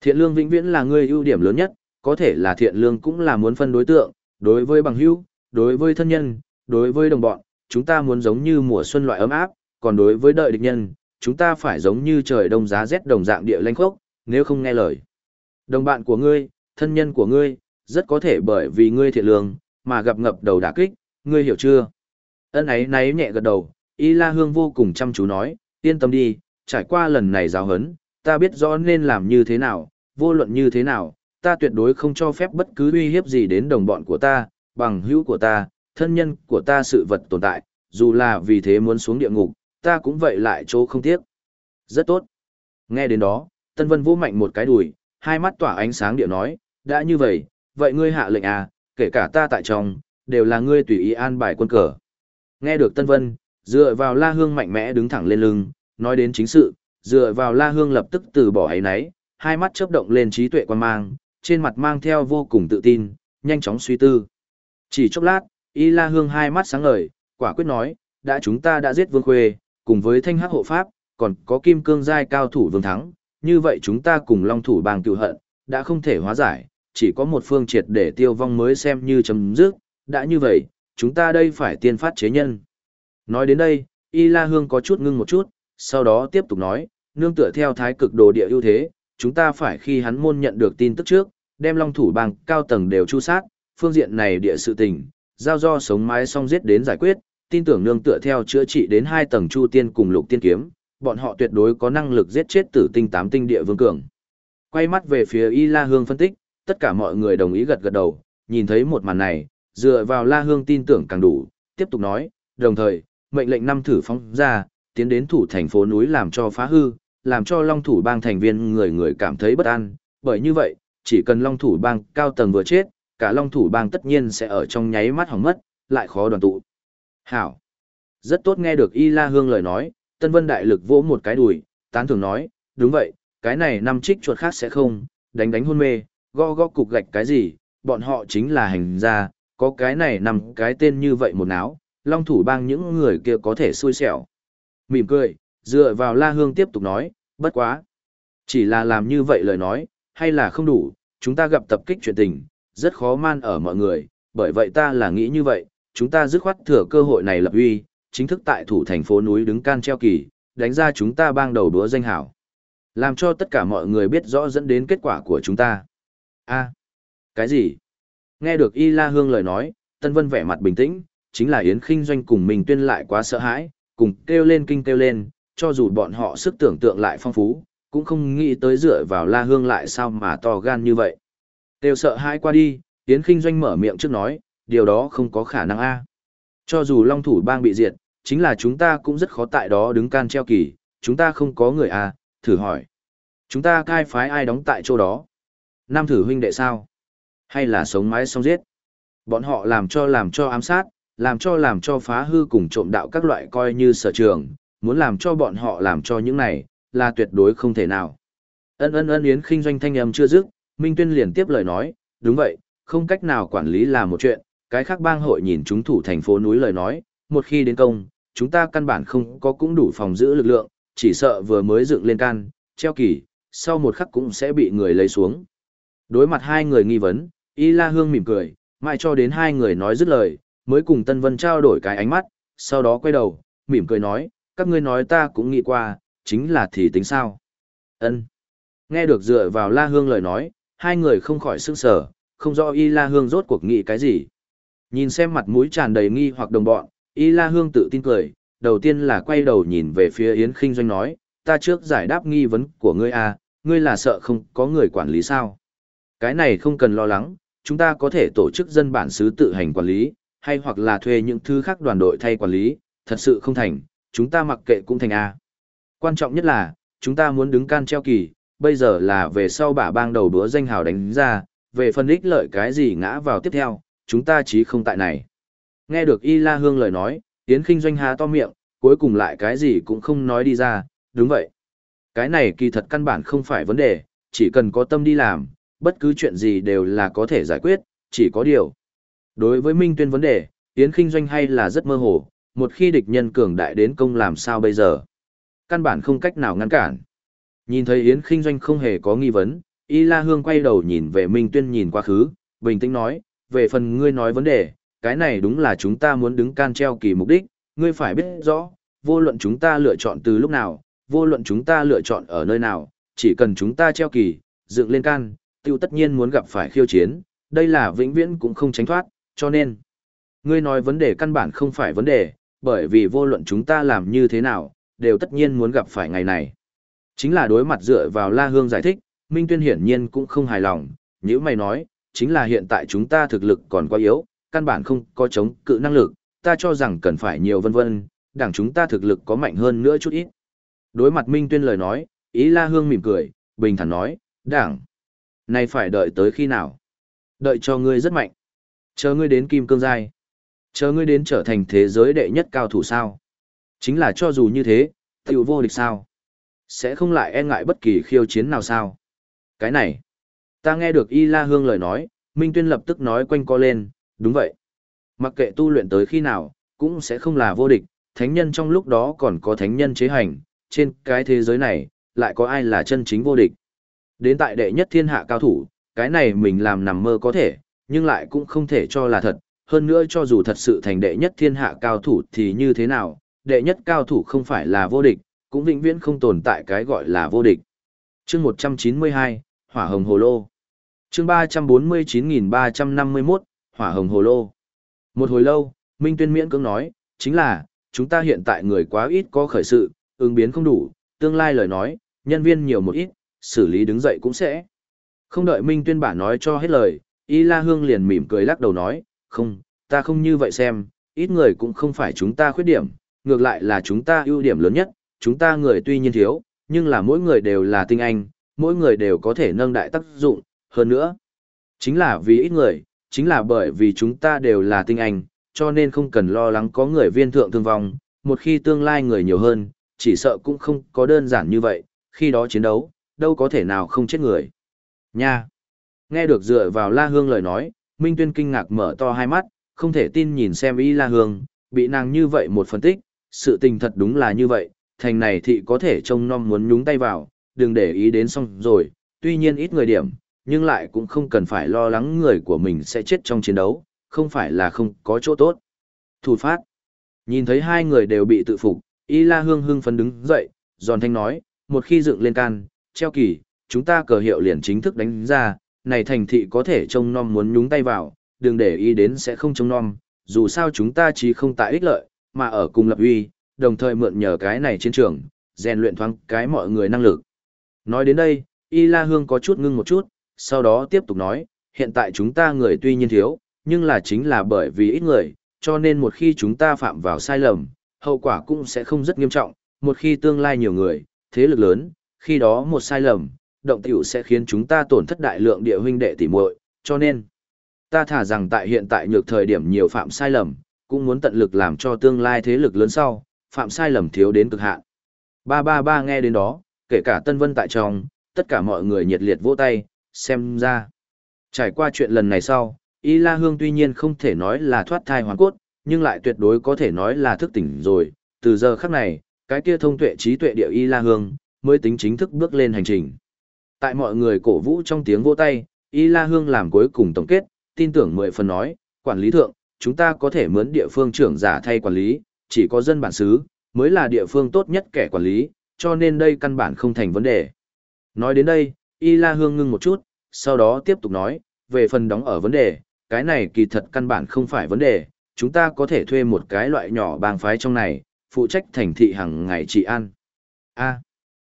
Thiện lương vĩnh viễn là ngươi ưu điểm lớn nhất, có thể là thiện lương cũng là muốn phân đối tượng, đối với bằng hữu, đối với thân nhân, đối với đồng bọn, chúng ta muốn giống như mùa xuân loại ấm áp, còn đối với đợi địch nhân, chúng ta phải giống như trời đông giá rét đồng dạng địa lanh khốc, nếu không nghe lời. Đồng bạn của ngươi, thân nhân của ngươi, rất có thể bởi vì ngươi thiện lương, mà gặp ngập đầu đả kích, ngươi hiểu chưa? Ân ấy náy nhẹ gật đầu, Y La Hương vô cùng chăm chú nói, yên tâm đi, trải qua lần này giáo hấn, ta biết rõ nên làm như thế nào, vô luận như thế nào, ta tuyệt đối không cho phép bất cứ uy hiếp gì đến đồng bọn của ta, bằng hữu của ta, thân nhân của ta sự vật tồn tại, dù là vì thế muốn xuống địa ngục, ta cũng vậy lại chỗ không tiếc. Rất tốt. Nghe đến đó, Tân Vân vô mạnh một cái đùi, hai mắt tỏa ánh sáng địa nói, đã như vậy, vậy ngươi hạ lệnh à, kể cả ta tại trong, đều là ngươi tùy ý an bài quân cờ. Nghe được Tân Vân, dựa vào La Hương mạnh mẽ đứng thẳng lên lưng, nói đến chính sự, dựa vào La Hương lập tức từ bỏ ấy nấy, hai mắt chớp động lên trí tuệ quan mang, trên mặt mang theo vô cùng tự tin, nhanh chóng suy tư. Chỉ chốc lát, Y La Hương hai mắt sáng ngời, quả quyết nói, đã chúng ta đã giết Vương Khuê, cùng với thanh hắc hộ pháp, còn có kim cương giai cao thủ Vương Thắng, như vậy chúng ta cùng long thủ bang cựu hận, đã không thể hóa giải, chỉ có một phương triệt để tiêu vong mới xem như chấm dứt, đã như vậy, chúng ta đây phải tiên phát chế nhân. Nói đến đây, Y La Hương có chút ngưng một chút, sau đó tiếp tục nói, nương tựa theo thái cực đồ địa ưu thế, chúng ta phải khi hắn môn nhận được tin tức trước, đem long thủ bang cao tầng đều chu sát, phương diện này địa sự tình, giao do sống mái xong giết đến giải quyết, tin tưởng nương tựa theo chữa trị đến hai tầng chu tiên cùng lục tiên kiếm, bọn họ tuyệt đối có năng lực giết chết tử tinh tám tinh địa vương cường. Quay mắt về phía Y La Hương phân tích, tất cả mọi người đồng ý gật gật đầu, nhìn thấy một màn này, dựa vào La Hương tin tưởng càng đủ, tiếp tục nói, đồng thời, mệnh lệnh năm thử phóng ra, tiến đến thủ thành phố núi làm cho phá hư, làm cho Long thủ bang thành viên người người cảm thấy bất an, bởi như vậy, chỉ cần Long thủ bang cao tầng vừa chết, cả Long thủ bang tất nhiên sẽ ở trong nháy mắt hỏng mất, lại khó đoàn tụ. Hảo. Rất tốt nghe được Y La Hương lời nói, Tân Vân đại lực vỗ một cái đùi, tán thường nói, đúng vậy, cái này năm trích chuột khác sẽ không, đánh đánh hôn mê, gõ gõ cục gạch cái gì, bọn họ chính là hành gia, có cái này nằm cái tên như vậy một náo, long thủ bang những người kia có thể xui xẻo. Mỉm cười, dựa vào La Hương tiếp tục nói, bất quá. Chỉ là làm như vậy lời nói, hay là không đủ, chúng ta gặp tập kích chuyện tình, rất khó man ở mọi người, bởi vậy ta là nghĩ như vậy, chúng ta dứt khoát thừa cơ hội này lập uy, chính thức tại thủ thành phố núi đứng can treo kỳ, đánh ra chúng ta bang đầu đúa danh hảo. Làm cho tất cả mọi người biết rõ dẫn đến kết quả của chúng ta. a cái gì? Nghe được Y La Hương lời nói, Tân Vân vẻ mặt bình tĩnh, chính là Yến Kinh Doanh cùng mình tuyên lại quá sợ hãi, cùng kêu lên kinh kêu lên, cho dù bọn họ sức tưởng tượng lại phong phú, cũng không nghĩ tới dựa vào La Hương lại sao mà to gan như vậy. Đều sợ hãi qua đi, Yến Kinh Doanh mở miệng trước nói, điều đó không có khả năng a. Cho dù Long Thủ Bang bị diệt, chính là chúng ta cũng rất khó tại đó đứng can treo kỳ, chúng ta không có người a, thử hỏi. Chúng ta cai phái ai đóng tại chỗ đó? Nam thử huynh đệ sao? Hay là sống mái xong giết? Bọn họ làm cho làm cho ám sát, làm cho làm cho phá hư cùng trộm đạo các loại coi như sở trường, muốn làm cho bọn họ làm cho những này, là tuyệt đối không thể nào. Ân ân ân yến khinh doanh thanh âm chưa dứt, Minh Tuyên liền tiếp lời nói, đúng vậy, không cách nào quản lý là một chuyện, cái khác bang hội nhìn chúng thủ thành phố núi lời nói, một khi đến công, chúng ta căn bản không có cũng đủ phòng giữ lực lượng, chỉ sợ vừa mới dựng lên can, treo kỳ, sau một khắc cũng sẽ bị người lấy xuống. Đối mặt hai người nghi vấn, Y La Hương mỉm cười, mãi cho đến hai người nói dứt lời, mới cùng Tân Vân trao đổi cái ánh mắt, sau đó quay đầu, mỉm cười nói, các ngươi nói ta cũng nghĩ qua, chính là thì tính sao. ân Nghe được dựa vào La Hương lời nói, hai người không khỏi sững sờ, không rõ Y La Hương rốt cuộc nghĩ cái gì. Nhìn xem mặt mũi tràn đầy nghi hoặc đồng bọn, Y La Hương tự tin cười, đầu tiên là quay đầu nhìn về phía Yến Kinh Doanh nói, ta trước giải đáp nghi vấn của ngươi à, ngươi là sợ không có người quản lý sao. Cái này không cần lo lắng, chúng ta có thể tổ chức dân bản xứ tự hành quản lý, hay hoặc là thuê những thứ khác đoàn đội thay quản lý, thật sự không thành, chúng ta mặc kệ cũng thành A. Quan trọng nhất là, chúng ta muốn đứng can treo kỳ, bây giờ là về sau bả bang đầu đúa danh hào đánh ra, về phân ích lợi cái gì ngã vào tiếp theo, chúng ta chí không tại này. Nghe được Y La Hương lời nói, Yến Kinh Doanh há to miệng, cuối cùng lại cái gì cũng không nói đi ra, đúng vậy. Cái này kỳ thật căn bản không phải vấn đề, chỉ cần có tâm đi làm, bất cứ chuyện gì đều là có thể giải quyết, chỉ có điều. Đối với Minh Tuyên vấn đề, Yến Kinh Doanh hay là rất mơ hồ, một khi địch nhân cường đại đến công làm sao bây giờ. Căn bản không cách nào ngăn cản. Nhìn thấy Yến Kinh Doanh không hề có nghi vấn, Y La Hương quay đầu nhìn về Minh Tuyên nhìn quá khứ, bình tĩnh nói, về phần ngươi nói vấn đề, cái này đúng là chúng ta muốn đứng can treo kỳ mục đích, ngươi phải biết rõ, vô luận chúng ta lựa chọn từ lúc nào, vô luận chúng ta lựa chọn ở nơi nào, chỉ cần chúng ta treo kỳ, dựng lên can, tiêu tất nhiên muốn gặp phải khiêu chiến, đây là vĩnh viễn cũng không tránh thoát, cho nên, ngươi nói vấn đề căn bản không phải vấn đề, bởi vì vô luận chúng ta làm như thế nào, đều tất nhiên muốn gặp phải ngày này. Chính là đối mặt dựa vào La Hương giải thích, Minh Tuyên hiển nhiên cũng không hài lòng, như mày nói, chính là hiện tại chúng ta thực lực còn quá yếu, căn bản không có chống cự năng lực, ta cho rằng cần phải nhiều vân vân, đảng chúng ta thực lực có mạnh hơn nữa chút ít. Đối mặt Minh Tuyên lời nói, ý La Hương mỉm cười, bình thản nói, đảng, này phải đợi tới khi nào? Đợi cho ngươi rất mạnh. Chờ ngươi đến Kim Cương Giai. Chờ ngươi đến trở thành thế giới đệ nhất cao thủ sao? Chính là cho dù như thế, tiểu vô địch sao? Sẽ không lại e ngại bất kỳ khiêu chiến nào sao? Cái này, ta nghe được Y La Hương lời nói, Minh Tuyên lập tức nói quanh co lên, đúng vậy. Mặc kệ tu luyện tới khi nào, cũng sẽ không là vô địch, thánh nhân trong lúc đó còn có thánh nhân chế hành, trên cái thế giới này, lại có ai là chân chính vô địch. Đến tại đệ nhất thiên hạ cao thủ, cái này mình làm nằm mơ có thể, nhưng lại cũng không thể cho là thật, hơn nữa cho dù thật sự thành đệ nhất thiên hạ cao thủ thì như thế nào, đệ nhất cao thủ không phải là vô địch, cũng vĩnh viễn không tồn tại cái gọi là vô địch. Chương 192, Hỏa Hồng Hồ Lô. Chương 349351, Hỏa Hồng Hồ Lô. Một hồi lâu, Minh Tuyên miễn cưỡng nói, chính là, chúng ta hiện tại người quá ít có khởi sự, ứng biến không đủ, tương lai lời nói, nhân viên nhiều một ít, xử lý đứng dậy cũng sẽ. Không đợi Minh Tuyên bản nói cho hết lời, Y La Hương liền mỉm cười lắc đầu nói, không, ta không như vậy xem, ít người cũng không phải chúng ta khuyết điểm, ngược lại là chúng ta ưu điểm lớn nhất, chúng ta người tuy nhiên thiếu, nhưng là mỗi người đều là tinh anh, mỗi người đều có thể nâng đại tác dụng, hơn nữa. Chính là vì ít người, chính là bởi vì chúng ta đều là tinh anh, cho nên không cần lo lắng có người viên thượng thương vong, một khi tương lai người nhiều hơn, chỉ sợ cũng không có đơn giản như vậy, khi đó chiến đấu, đâu có thể nào không chết người. Nha! Nghe được dựa vào La Hương lời nói, Minh Tuyên kinh ngạc mở to hai mắt, không thể tin nhìn xem Y La Hương, bị nàng như vậy một phân tích, sự tình thật đúng là như vậy, thành này thị có thể trông nom muốn nhúng tay vào, đừng để ý đến xong rồi, tuy nhiên ít người điểm, nhưng lại cũng không cần phải lo lắng người của mình sẽ chết trong chiến đấu, không phải là không có chỗ tốt. Thủ phát. Nhìn thấy hai người đều bị tự phục, Y La Hương hưng phấn đứng dậy, giòn thanh nói, một khi dựng lên can, treo kỳ, chúng ta cờ hiệu liền chính thức đánh ra, này thành thị có thể trông nom muốn nhúng tay vào, đừng để ý đến sẽ không trông nom, dù sao chúng ta chỉ không tại ích lợi, mà ở cùng lập uy, đồng thời mượn nhờ cái này chiến trường, rèn luyện thoáng cái mọi người năng lực. Nói đến đây, Y La Hương có chút ngưng một chút, sau đó tiếp tục nói, hiện tại chúng ta người tuy nhiên thiếu, nhưng là chính là bởi vì ít người, cho nên một khi chúng ta phạm vào sai lầm, hậu quả cũng sẽ không rất nghiêm trọng, một khi tương lai nhiều người, thế lực lớn, khi đó một sai lầm, động tiểu sẽ khiến chúng ta tổn thất đại lượng địa huynh đệ tỉ muội, cho nên ta thả rằng tại hiện tại nhược thời điểm nhiều phạm sai lầm, cũng muốn tận lực làm cho tương lai thế lực lớn sau, phạm sai lầm thiếu đến cực hạn. Ba ba ba nghe đến đó, kể cả Tân Vân tại trong, tất cả mọi người nhiệt liệt vỗ tay, xem ra. Trải qua chuyện lần này sau, Y La Hương tuy nhiên không thể nói là thoát thai hoàn cốt, nhưng lại tuyệt đối có thể nói là thức tỉnh rồi. Từ giờ khắc này, cái kia thông tuệ trí tuệ địa Y La Hương, mới tính chính thức bước lên hành trình. Tại mọi người cổ vũ trong tiếng vỗ tay, Y La Hương làm cuối cùng tổng kết, tin tưởng mười phần nói, quản lý thượng, chúng ta có thể mướn địa phương trưởng giả thay quản lý, chỉ có dân bản xứ, mới là địa phương tốt nhất kẻ quản lý, cho nên đây căn bản không thành vấn đề. Nói đến đây, Y La Hương ngưng một chút, sau đó tiếp tục nói, về phần đóng ở vấn đề, cái này kỳ thật căn bản không phải vấn đề, chúng ta có thể thuê một cái loại nhỏ bang phái trong này, phụ trách thành thị hàng ngày trị ăn. A.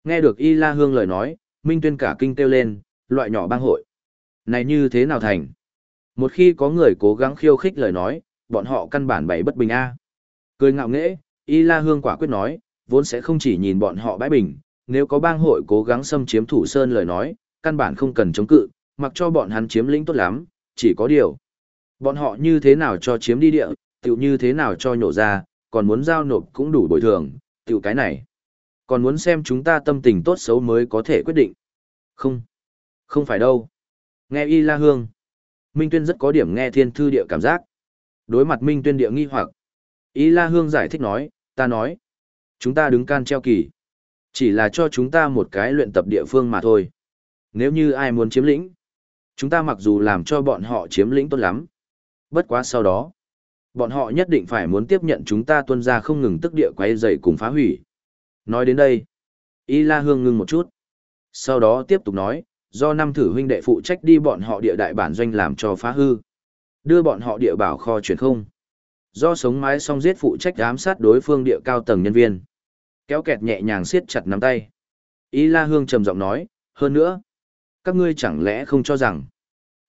nghe được Y La Hương lời nói, Minh Tuyên cả kinh kêu lên, loại nhỏ bang hội. Này như thế nào thành? Một khi có người cố gắng khiêu khích lời nói, bọn họ căn bản bày bất bình A. Cười ngạo nghễ, Y La Hương quả quyết nói, vốn sẽ không chỉ nhìn bọn họ bãi bình, nếu có bang hội cố gắng xâm chiếm thủ sơn lời nói, căn bản không cần chống cự, mặc cho bọn hắn chiếm lĩnh tốt lắm, chỉ có điều. Bọn họ như thế nào cho chiếm đi địa, tiểu như thế nào cho nhổ ra, còn muốn giao nộp cũng đủ bồi thường, tiểu cái này. Còn muốn xem chúng ta tâm tình tốt xấu mới có thể quyết định. Không, không phải đâu. Nghe Y La Hương. Minh Tuyên rất có điểm nghe thiên thư địa cảm giác. Đối mặt Minh Tuyên địa nghi hoặc. Ý La Hương giải thích nói, ta nói. Chúng ta đứng can treo kỳ. Chỉ là cho chúng ta một cái luyện tập địa phương mà thôi. Nếu như ai muốn chiếm lĩnh, chúng ta mặc dù làm cho bọn họ chiếm lĩnh tốt lắm. Bất quá sau đó, bọn họ nhất định phải muốn tiếp nhận chúng ta tuân ra không ngừng tức địa quay dày cùng phá hủy. Nói đến đây, Y La Hương ngưng một chút. Sau đó tiếp tục nói, do năm thử huynh đệ phụ trách đi bọn họ địa đại bản doanh làm cho phá hư. Đưa bọn họ địa bảo kho chuyển không. Do sống mái song giết phụ trách giám sát đối phương địa cao tầng nhân viên. Kéo kẹt nhẹ nhàng siết chặt nắm tay. Y La Hương trầm giọng nói, hơn nữa, các ngươi chẳng lẽ không cho rằng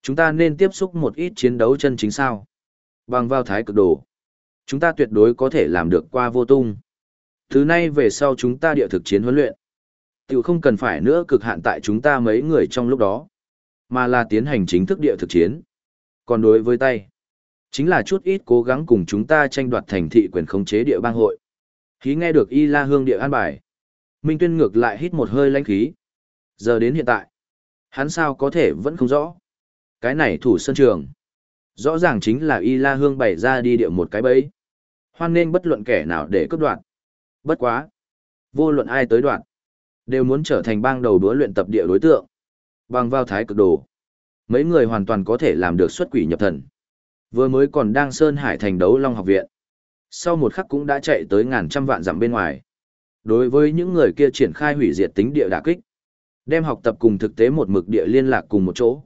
chúng ta nên tiếp xúc một ít chiến đấu chân chính sao? Bằng vào thái cực đồ, chúng ta tuyệt đối có thể làm được qua vô tung. Thứ nay về sau chúng ta địa thực chiến huấn luyện. Tiểu không cần phải nữa cực hạn tại chúng ta mấy người trong lúc đó, mà là tiến hành chính thức địa thực chiến. Còn đối với tay, chính là chút ít cố gắng cùng chúng ta tranh đoạt thành thị quyền khống chế địa bang hội. Khí nghe được Y La Hương địa an bài. Minh Tuyên ngược lại hít một hơi lãnh khí. Giờ đến hiện tại, hắn sao có thể vẫn không rõ. Cái này thủ sân trường. Rõ ràng chính là Y La Hương bày ra đi địa một cái bẫy. Hoan nên bất luận kẻ nào để cướp đoạt. Bất quá. Vô luận ai tới đoạt. Đều muốn trở thành bang đầu đúa luyện tập địa đối tượng. Bằng vào thái cực đồ. Mấy người hoàn toàn có thể làm được xuất quỷ nhập thần. Vừa mới còn đang Sơn Hải thành đấu Long học viện. Sau một khắc cũng đã chạy tới ngàn trăm vạn dặm bên ngoài. Đối với những người kia triển khai hủy diệt tính địa đả kích. Đem học tập cùng thực tế một mực địa liên lạc cùng một chỗ.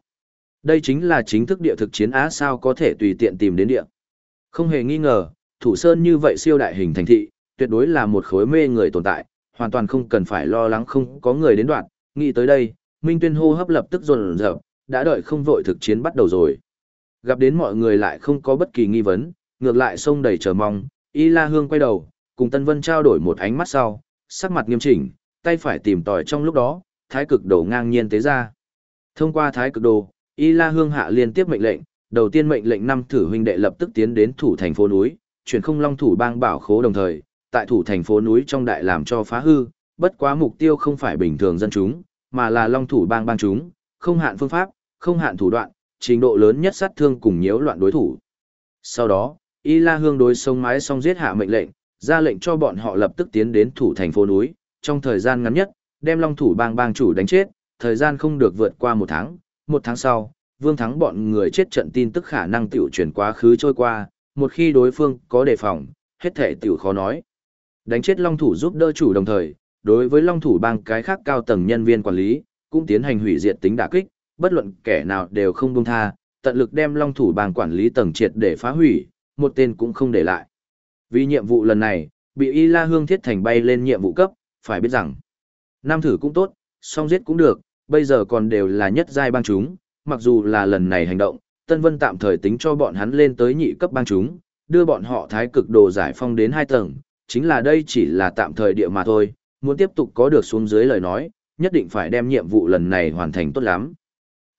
Đây chính là chính thức địa thực chiến á sao có thể tùy tiện tìm đến địa. Không hề nghi ngờ, thủ sơn như vậy siêu đại hình thành thị, tuyệt đối là một khối mê người tồn tại, hoàn toàn không cần phải lo lắng không có người đến đoạn, nghĩ tới đây, Minh Tuyên hô hấp lập tức dồn dập, đã đợi không vội thực chiến bắt đầu rồi. Gặp đến mọi người lại không có bất kỳ nghi vấn, ngược lại sông đầy chờ mong, Y La Hương quay đầu, cùng Tân Vân trao đổi một ánh mắt sau, sắc mặt nghiêm chỉnh, tay phải tìm tòi trong lúc đó, thái cực đồ ngang nhiên tế ra. Thông qua thái cực đồ, Y La Hương hạ liên tiếp mệnh lệnh, đầu tiên mệnh lệnh năm thử huynh đệ lập tức tiến đến thủ thành phố núi, chuyển không long thủ bang bảo khố đồng thời, tại thủ thành phố núi trong đại làm cho phá hư, bất quá mục tiêu không phải bình thường dân chúng, mà là long thủ bang bang chúng, không hạn phương pháp, không hạn thủ đoạn, trình độ lớn nhất sát thương cùng nhiễu loạn đối thủ. Sau đó, Y La Hương đối sông mái xong giết hạ mệnh lệnh, ra lệnh cho bọn họ lập tức tiến đến thủ thành phố núi, trong thời gian ngắn nhất, đem long thủ bang bang chủ đánh chết, thời gian không được vượt qua một tháng, một tháng sau, vương thắng bọn người chết trận tin tức khả năng tiểu chuyển quá khứ trôi qua, một khi đối phương có đề phòng, hết thể tiểu khó nói. Đánh chết long thủ giúp đỡ chủ đồng thời, đối với long thủ bang cái khác cao tầng nhân viên quản lý, cũng tiến hành hủy diệt tính đả kích, bất luận kẻ nào đều không buông tha, tận lực đem long thủ bang quản lý tầng triệt để phá hủy, một tên cũng không để lại. Vì nhiệm vụ lần này, bị Y La Hương Thiết Thành bay lên nhiệm vụ cấp, phải biết rằng, nam thử cũng tốt, song giết cũng được, bây giờ còn đều là nhất giai bang chúng, mặc dù là lần này hành động, Tân Vân tạm thời tính cho bọn hắn lên tới nhị cấp bang chúng, đưa bọn họ thái cực đồ giải phong đến hai tầng, chính là đây chỉ là tạm thời địa mà thôi, muốn tiếp tục có được xuống dưới lời nói, nhất định phải đem nhiệm vụ lần này hoàn thành tốt lắm.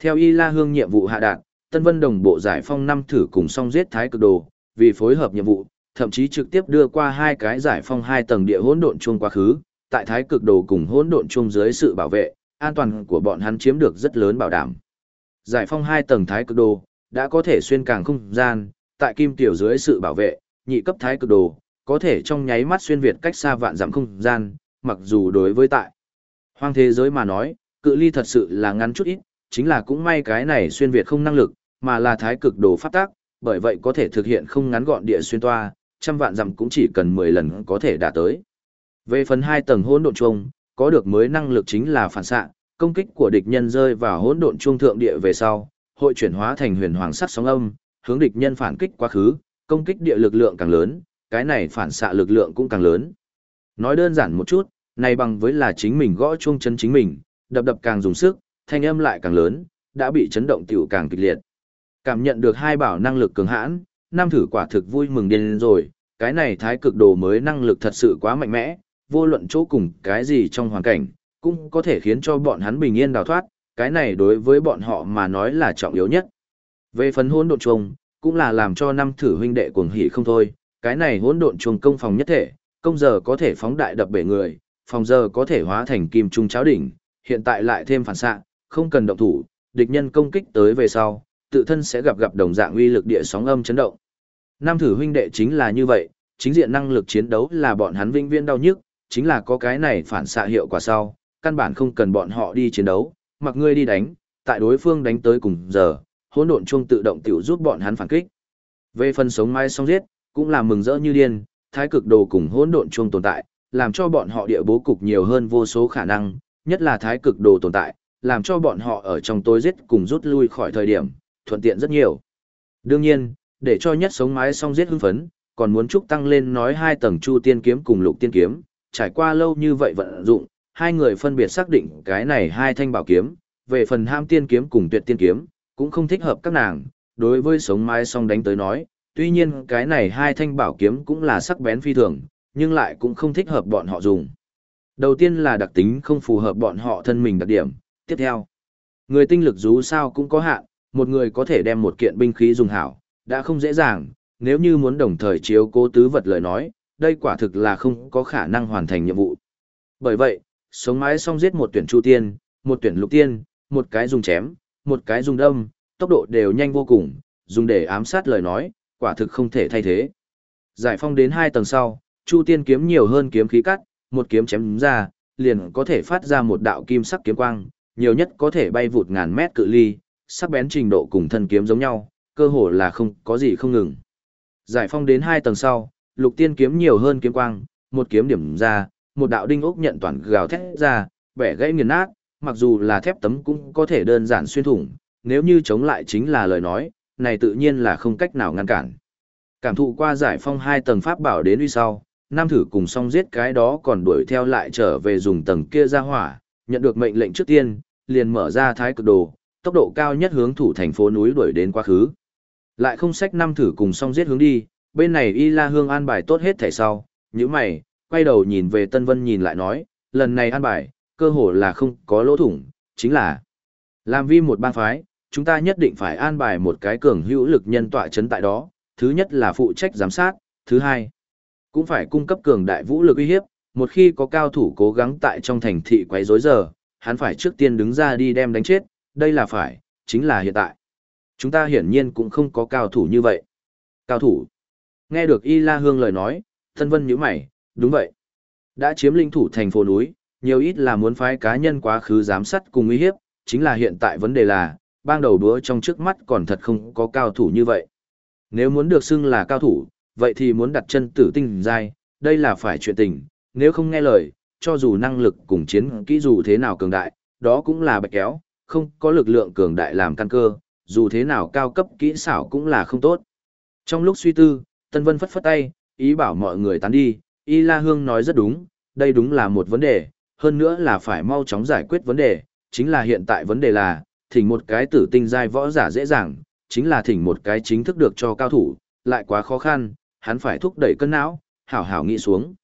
Theo Y La Hương nhiệm vụ hạ đạt, Tân Vân đồng bộ giải phong năm thử cùng song giết thái cực đồ, vì phối hợp nhiệm vụ, thậm chí trực tiếp đưa qua hai cái giải phong hai tầng địa hỗn độn chuông quá khứ, tại thái cực đồ cùng hỗn độn chuông dưới sự bảo vệ, an toàn của bọn hắn chiếm được rất lớn bảo đảm. Giải phong hai tầng thái cực đồ đã có thể xuyên càng không gian, tại kim tiểu dưới sự bảo vệ, nhị cấp thái cực đồ có thể trong nháy mắt xuyên việt cách xa vạn dặm không gian, mặc dù đối với tại hoang thế giới mà nói, cự ly thật sự là ngắn chút ít, chính là cũng may cái này xuyên việt không năng lực, mà là thái cực đồ phát tác, bởi vậy có thể thực hiện không ngắn gọn địa xuyên toa, trăm vạn dặm cũng chỉ cần 10 lần có thể đạt tới. Về phần hai tầng hỗn độn chuông, có được mới năng lực chính là phản xạ, công kích của địch nhân rơi vào hỗn độn chuông thượng địa về sau, hội chuyển hóa thành huyền hoàng sắc sóng âm, hướng địch nhân phản kích quá khứ, công kích địa lực lượng càng lớn, cái này phản xạ lực lượng cũng càng lớn. Nói đơn giản một chút, này bằng với là chính mình gõ chuông chân chính mình, đập đập càng dùng sức, thanh âm lại càng lớn, đã bị chấn động tiểu càng kịch liệt. Cảm nhận được hai bảo năng lực cường hãn, nam thử quả thực vui mừng điên rồi, cái này thái cực đồ mới năng lực thật sự quá mạnh mẽ, vô luận chỗ cùng cái gì trong hoàn cảnh, cũng có thể khiến cho bọn hắn bình yên đào thoát, cái này đối với bọn họ mà nói là trọng yếu nhất. Về phần hỗn độn trùng, cũng là làm cho năm thử huynh đệ cuồng hỉ không thôi, cái này hỗn độn trùng công phòng nhất thể, công giờ có thể phóng đại đập bể người, phòng giờ có thể hóa thành kim trung cháo đỉnh, hiện tại lại thêm phản xạ, không cần động thủ, địch nhân công kích tới về sau, tự thân sẽ gặp gặp đồng dạng uy lực địa sóng âm chấn động. Nam thử huynh đệ chính là như vậy, chính diện năng lực chiến đấu là bọn hắn vinh viên đau nhức, chính là có cái này phản xạ hiệu quả sau, căn bản không cần bọn họ đi chiến đấu, mặc ngươi đi đánh, tại đối phương đánh tới cùng giờ, hỗn độn chuông tự động tiểu giúp bọn hắn phản kích. Về phần sống mai xong giết, cũng là mừng rỡ như điên, thái cực đồ cùng hỗn độn chuông tồn tại, làm cho bọn họ địa bố cục nhiều hơn vô số khả năng, nhất là thái cực đồ tồn tại, làm cho bọn họ ở trong tối giết cùng rút lui khỏi thời điểm, thuận tiện rất nhiều. Đương nhiên, để cho nhất sống mái xong giết hưng phấn, còn muốn trúc tăng lên nói hai tầng chu tiên kiếm cùng lục tiên kiếm, trải qua lâu như vậy vận dụng, hai người phân biệt xác định cái này hai thanh bảo kiếm, về phần ham tiên kiếm cùng tuyệt tiên kiếm, cũng không thích hợp các nàng, đối với sống mái song đánh tới nói, tuy nhiên cái này hai thanh bảo kiếm cũng là sắc bén phi thường, nhưng lại cũng không thích hợp bọn họ dùng. Đầu tiên là đặc tính không phù hợp bọn họ thân mình đặc điểm, tiếp theo. Người tinh lực dù sao cũng có hạn, một người có thể đem một kiện binh khí dùng hảo, đã không dễ dàng, nếu như muốn đồng thời chiếu cố tứ vật lời nói, đây quả thực là không có khả năng hoàn thành nhiệm vụ. Bởi vậy, sống mái xong giết một tuyển chu tiên, một tuyển lục tiên, một cái dùng chém, một cái dùng đâm, tốc độ đều nhanh vô cùng, dùng để ám sát lời nói, quả thực không thể thay thế. Giải phong đến hai tầng sau, chu tiên kiếm nhiều hơn kiếm khí cắt, một kiếm chém ra, liền có thể phát ra một đạo kim sắc kiếm quang, nhiều nhất có thể bay vụt ngàn mét cự ly, sắc bén trình độ cùng thân kiếm giống nhau, cơ hồ là không có gì không ngừng. Giải phong đến hai tầng sau, lục tiên kiếm nhiều hơn kiếm quang, một kiếm điểm ra, một đạo đinh ốc nhận toàn gào thét ra, bẻ gãy nghiền nát, mặc dù là thép tấm cũng có thể đơn giản xuyên thủng, nếu như chống lại chính là lời nói, này tự nhiên là không cách nào ngăn cản. Cảm thụ qua giải phong hai tầng pháp bảo đến uy sau, nam thử cùng xong giết cái đó còn đuổi theo lại trở về dùng tầng kia ra hỏa, nhận được mệnh lệnh trước tiên, liền mở ra thái cực đồ, tốc độ cao nhất hướng thủ thành phố núi đuổi đến quá khứ. Lại không sách năm thử cùng xong giết hướng đi, bên này Y La Hương an bài tốt hết thẻ sau, như mày, quay đầu nhìn về Tân Vân nhìn lại nói, lần này an bài, cơ hồ là không có lỗ thủng, chính là làm vi một bang phái, chúng ta nhất định phải an bài một cái cường hữu lực nhân tọa chấn tại đó, thứ nhất là phụ trách giám sát, thứ hai, cũng phải cung cấp cường đại vũ lực uy hiếp, một khi có cao thủ cố gắng tại trong thành thị quấy rối giờ, hắn phải trước tiên đứng ra đi đem đánh chết, đây là phải, chính là hiện tại. Chúng ta hiển nhiên cũng không có cao thủ như vậy. Cao thủ. Nghe được Y La Hương lời nói, Tân Vân nhíu mày, đúng vậy. Đã chiếm linh thủ thành phố núi, nhiều ít là muốn phái cá nhân quá khứ giám sát cùng uy hiếp, chính là hiện tại vấn đề là, bang đầu đũa trong trước mắt còn thật không có cao thủ như vậy. Nếu muốn được xưng là cao thủ, vậy thì muốn đặt chân tử tinh dai, đây là phải chuyện tình, nếu không nghe lời, cho dù năng lực cùng chiến kỹ dù thế nào cường đại, đó cũng là bạch kéo, không có lực lượng cường đại làm căn cơ, dù thế nào cao cấp kỹ xảo cũng là không tốt. Trong lúc suy tư, Tân Vân phất phất tay, ý bảo mọi người tán đi, Y La Hương nói rất đúng, đây đúng là một vấn đề, hơn nữa là phải mau chóng giải quyết vấn đề, chính là hiện tại vấn đề là, thỉnh một cái tử tinh giai võ giả dễ dàng, chính là thỉnh một cái chính thức được cho cao thủ, lại quá khó khăn, hắn phải thúc đẩy cân não, hảo hảo nghĩ xuống.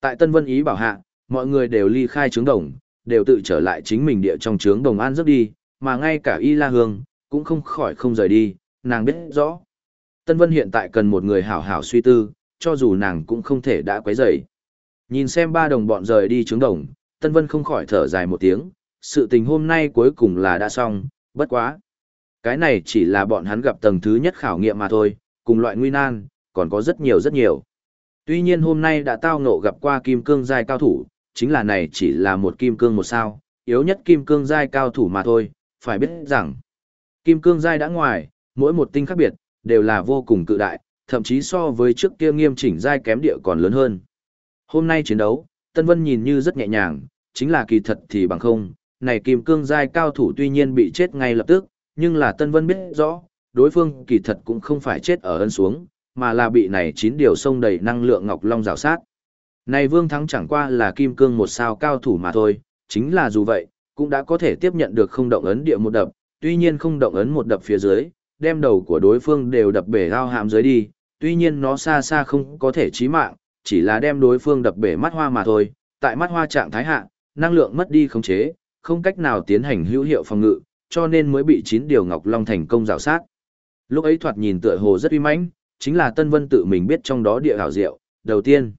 Tại Tân Vân ý bảo hạ, mọi người đều ly khai trướng đồng, đều tự trở lại chính mình địa trong trướng đồng an giấc đi, mà ngay cả Y La Hương, cũng không khỏi không rời đi, nàng biết rõ. Tân Vân hiện tại cần một người hảo hảo suy tư, cho dù nàng cũng không thể đã quấy rầy. Nhìn xem ba đồng bọn rời đi trướng đồng, Tân Vân không khỏi thở dài một tiếng, sự tình hôm nay cuối cùng là đã xong, bất quá. Cái này chỉ là bọn hắn gặp tầng thứ nhất khảo nghiệm mà thôi, cùng loại nguy nan, còn có rất nhiều rất nhiều. Tuy nhiên hôm nay đã tao ngộ gặp qua kim cương giai cao thủ, chính là này chỉ là một kim cương một sao, yếu nhất kim cương giai cao thủ mà thôi, phải biết rằng kim cương giai đã ngoài, mỗi một tinh khác biệt, đều là vô cùng cự đại, thậm chí so với trước kia nghiêm chỉnh giai kém địa còn lớn hơn. Hôm nay chiến đấu, Tân Vân nhìn như rất nhẹ nhàng, chính là kỳ thật thì bằng không, này kim cương giai cao thủ tuy nhiên bị chết ngay lập tức, nhưng là Tân Vân biết rõ, đối phương kỳ thật cũng không phải chết ở ân xuống, mà là bị này chín điều sông đầy năng lượng ngọc long rào sát. Này Vương Thắng chẳng qua là kim cương một sao cao thủ mà thôi, chính là dù vậy, cũng đã có thể tiếp nhận được không động ấn địa một đập, tuy nhiên không động ấn một đập phía dưới, đem đầu của đối phương đều đập bể ao hàm dưới đi, tuy nhiên nó xa xa không có thể chí mạng, chỉ là đem đối phương đập bể mắt hoa mà thôi, tại mắt hoa trạng thái hạ, năng lượng mất đi khống chế, không cách nào tiến hành hữu hiệu phòng ngự, cho nên mới bị chín điều ngọc long thành công rào sát. Lúc ấy thoạt nhìn tựa hồ rất uy mãnh, chính là Tân Vân tự mình biết trong đó địa hảo diệu. Đầu tiên,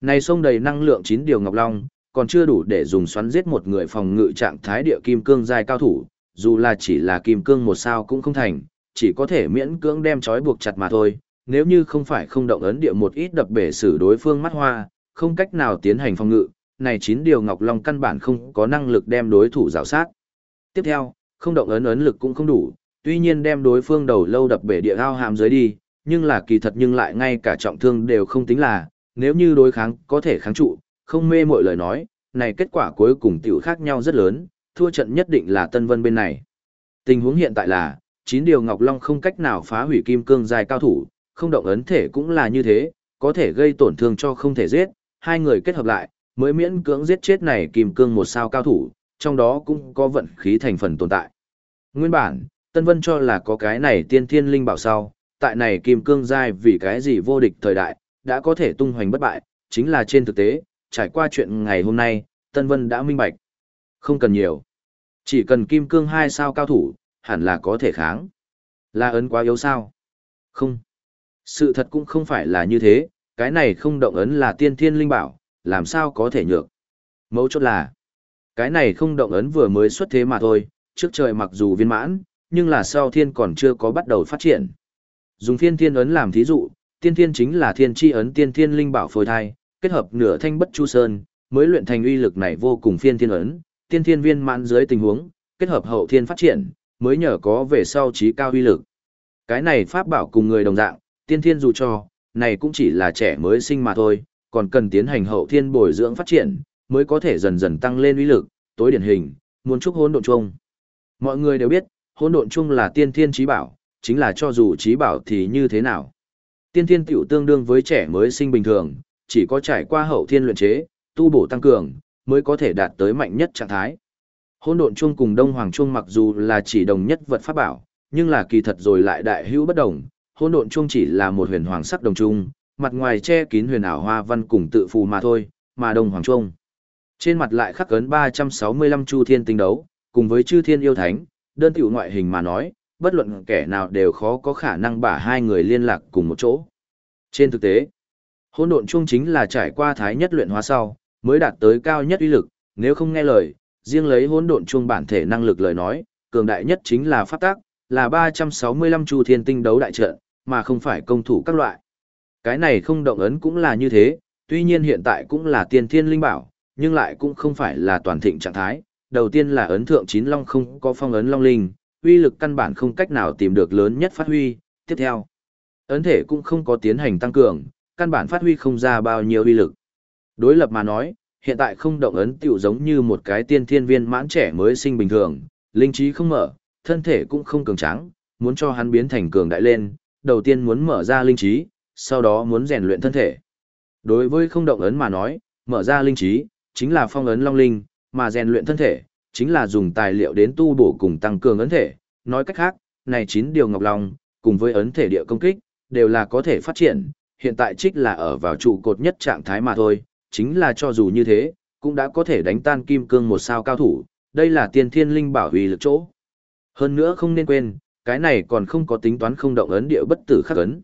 này sông đầy năng lượng chín điều ngọc long, còn chưa đủ để dùng xoắn giết một người phòng ngự trạng thái địa kim cương giai cao thủ, dù là chỉ là kim cương một sao cũng không thành, chỉ có thể miễn cưỡng đem trói buộc chặt mà thôi, nếu như không phải không động ấn địa một ít đập bể xử đối phương mắt hoa, không cách nào tiến hành phòng ngự, này chín điều Ngọc Long căn bản không có năng lực đem đối thủ rào sát. Tiếp theo, không động ấn ấn lực cũng không đủ, tuy nhiên đem đối phương đầu lâu đập bể địa ao hàm dưới đi, nhưng là kỳ thật nhưng lại ngay cả trọng thương đều không tính là, nếu như đối kháng có thể kháng trụ, không mê mọi lời nói, này kết quả cuối cùng tiểu khác nhau rất lớn, thua trận nhất định là Tân Vân bên này. Tình huống hiện tại là, chín điều Ngọc Long không cách nào phá hủy kim cương dài cao thủ, không động ấn thể cũng là như thế, có thể gây tổn thương cho không thể giết, hai người kết hợp lại, mới miễn cưỡng giết chết này kim cương một sao cao thủ, trong đó cũng có vận khí thành phần tồn tại. Nguyên bản, Tân Vân cho là có cái này tiên thiên linh bảo sau, tại này kim cương giai vì cái gì vô địch thời đại, đã có thể tung hoành bất bại, chính là trên thực tế, trải qua chuyện ngày hôm nay, Tân Vân đã minh bạch. Không cần nhiều. Chỉ cần kim cương hai sao cao thủ, hẳn là có thể kháng. Là ấn quá yếu sao? Không. Sự thật cũng không phải là như thế, cái này không động ấn là tiên thiên linh bảo, làm sao có thể nhược. Mấu chốt là, cái này không động ấn vừa mới xuất thế mà thôi, trước trời mặc dù viên mãn, nhưng là sau thiên còn chưa có bắt đầu phát triển. Dùng phiên thiên ấn làm thí dụ, tiên thiên chính là thiên tri ấn tiên thiên linh bảo phôi thai, kết hợp nửa thanh bất chu sơn, mới luyện thành uy lực này vô cùng phiên thiên ấn, tiên thiên viên mãn dưới tình huống, kết hợp hậu thiên phát triển, mới nhờ có về sau trí cao uy lực. Cái này pháp bảo cùng người đồng dạng, tiên thiên dù cho, này cũng chỉ là trẻ mới sinh mà thôi, còn cần tiến hành hậu thiên bồi dưỡng phát triển, mới có thể dần dần tăng lên uy lực, tối điển hình, muốn chúc hỗn độn chung. Mọi người đều biết, hỗn độn chung là tiên thiên trí bảo, chính là cho dù trí bảo thì như thế nào. Tiên thiên tiểu tương đương với trẻ mới sinh bình thường, chỉ có trải qua hậu thiên luyện chế, tu bổ tăng cường, mới có thể đạt tới mạnh nhất trạng thái. Hôn độn chung cùng Đông Hoàng chung mặc dù là chỉ đồng nhất vật pháp bảo, nhưng là kỳ thật rồi lại đại hữu bất đồng. hôn độn chung chỉ là một huyền hoàng sắc đồng chung, mặt ngoài che kín huyền ảo hoa văn cùng tự phù mà thôi, mà Đông Hoàng chung trên mặt lại khắc ấn 365 chu thiên tinh đấu, cùng với chư thiên yêu thánh, đơn tiểu ngoại hình mà nói, bất luận kẻ nào đều khó có khả năng bả hai người liên lạc cùng một chỗ. Trên thực tế, hỗn độn chung chính là trải qua thái nhất luyện hóa sau, mới đạt tới cao nhất uy lực, nếu không nghe lời, riêng lấy hỗn độn chung bản thể năng lực lời nói, cường đại nhất chính là pháp tác, là 365 chu thiên tinh đấu đại trận, mà không phải công thủ các loại. Cái này không động ấn cũng là như thế, tuy nhiên hiện tại cũng là tiên thiên linh bảo, nhưng lại cũng không phải là toàn thịnh trạng thái. Đầu tiên là ấn thượng chín long không có phong ấn long linh, uy lực căn bản không cách nào tìm được lớn nhất phát huy. Tiếp theo, ấn thể cũng không có tiến hành tăng cường, căn bản phát huy không ra bao nhiêu uy lực. Đối lập mà nói, hiện tại không động ấn tiểu giống như một cái tiên thiên viên mãn trẻ mới sinh bình thường, linh trí không mở, thân thể cũng không cường tráng, muốn cho hắn biến thành cường đại lên, đầu tiên muốn mở ra linh trí, sau đó muốn rèn luyện thân thể. Đối với không động ấn mà nói, mở ra linh trí, chính là phong ấn long linh, mà rèn luyện thân thể, chính là dùng tài liệu đến tu bổ cùng tăng cường ấn thể. Nói cách khác, này chín điều ngọc long, cùng với ấn thể địa công kích, đều là có thể phát triển, hiện tại trích là ở vào trụ cột nhất trạng thái mà thôi, chính là cho dù như thế, cũng đã có thể đánh tan kim cương một sao cao thủ, đây là tiên thiên linh bảo hủy lực chỗ. Hơn nữa không nên quên, cái này còn không có tính toán không động ấn địa bất tử khắc ấn.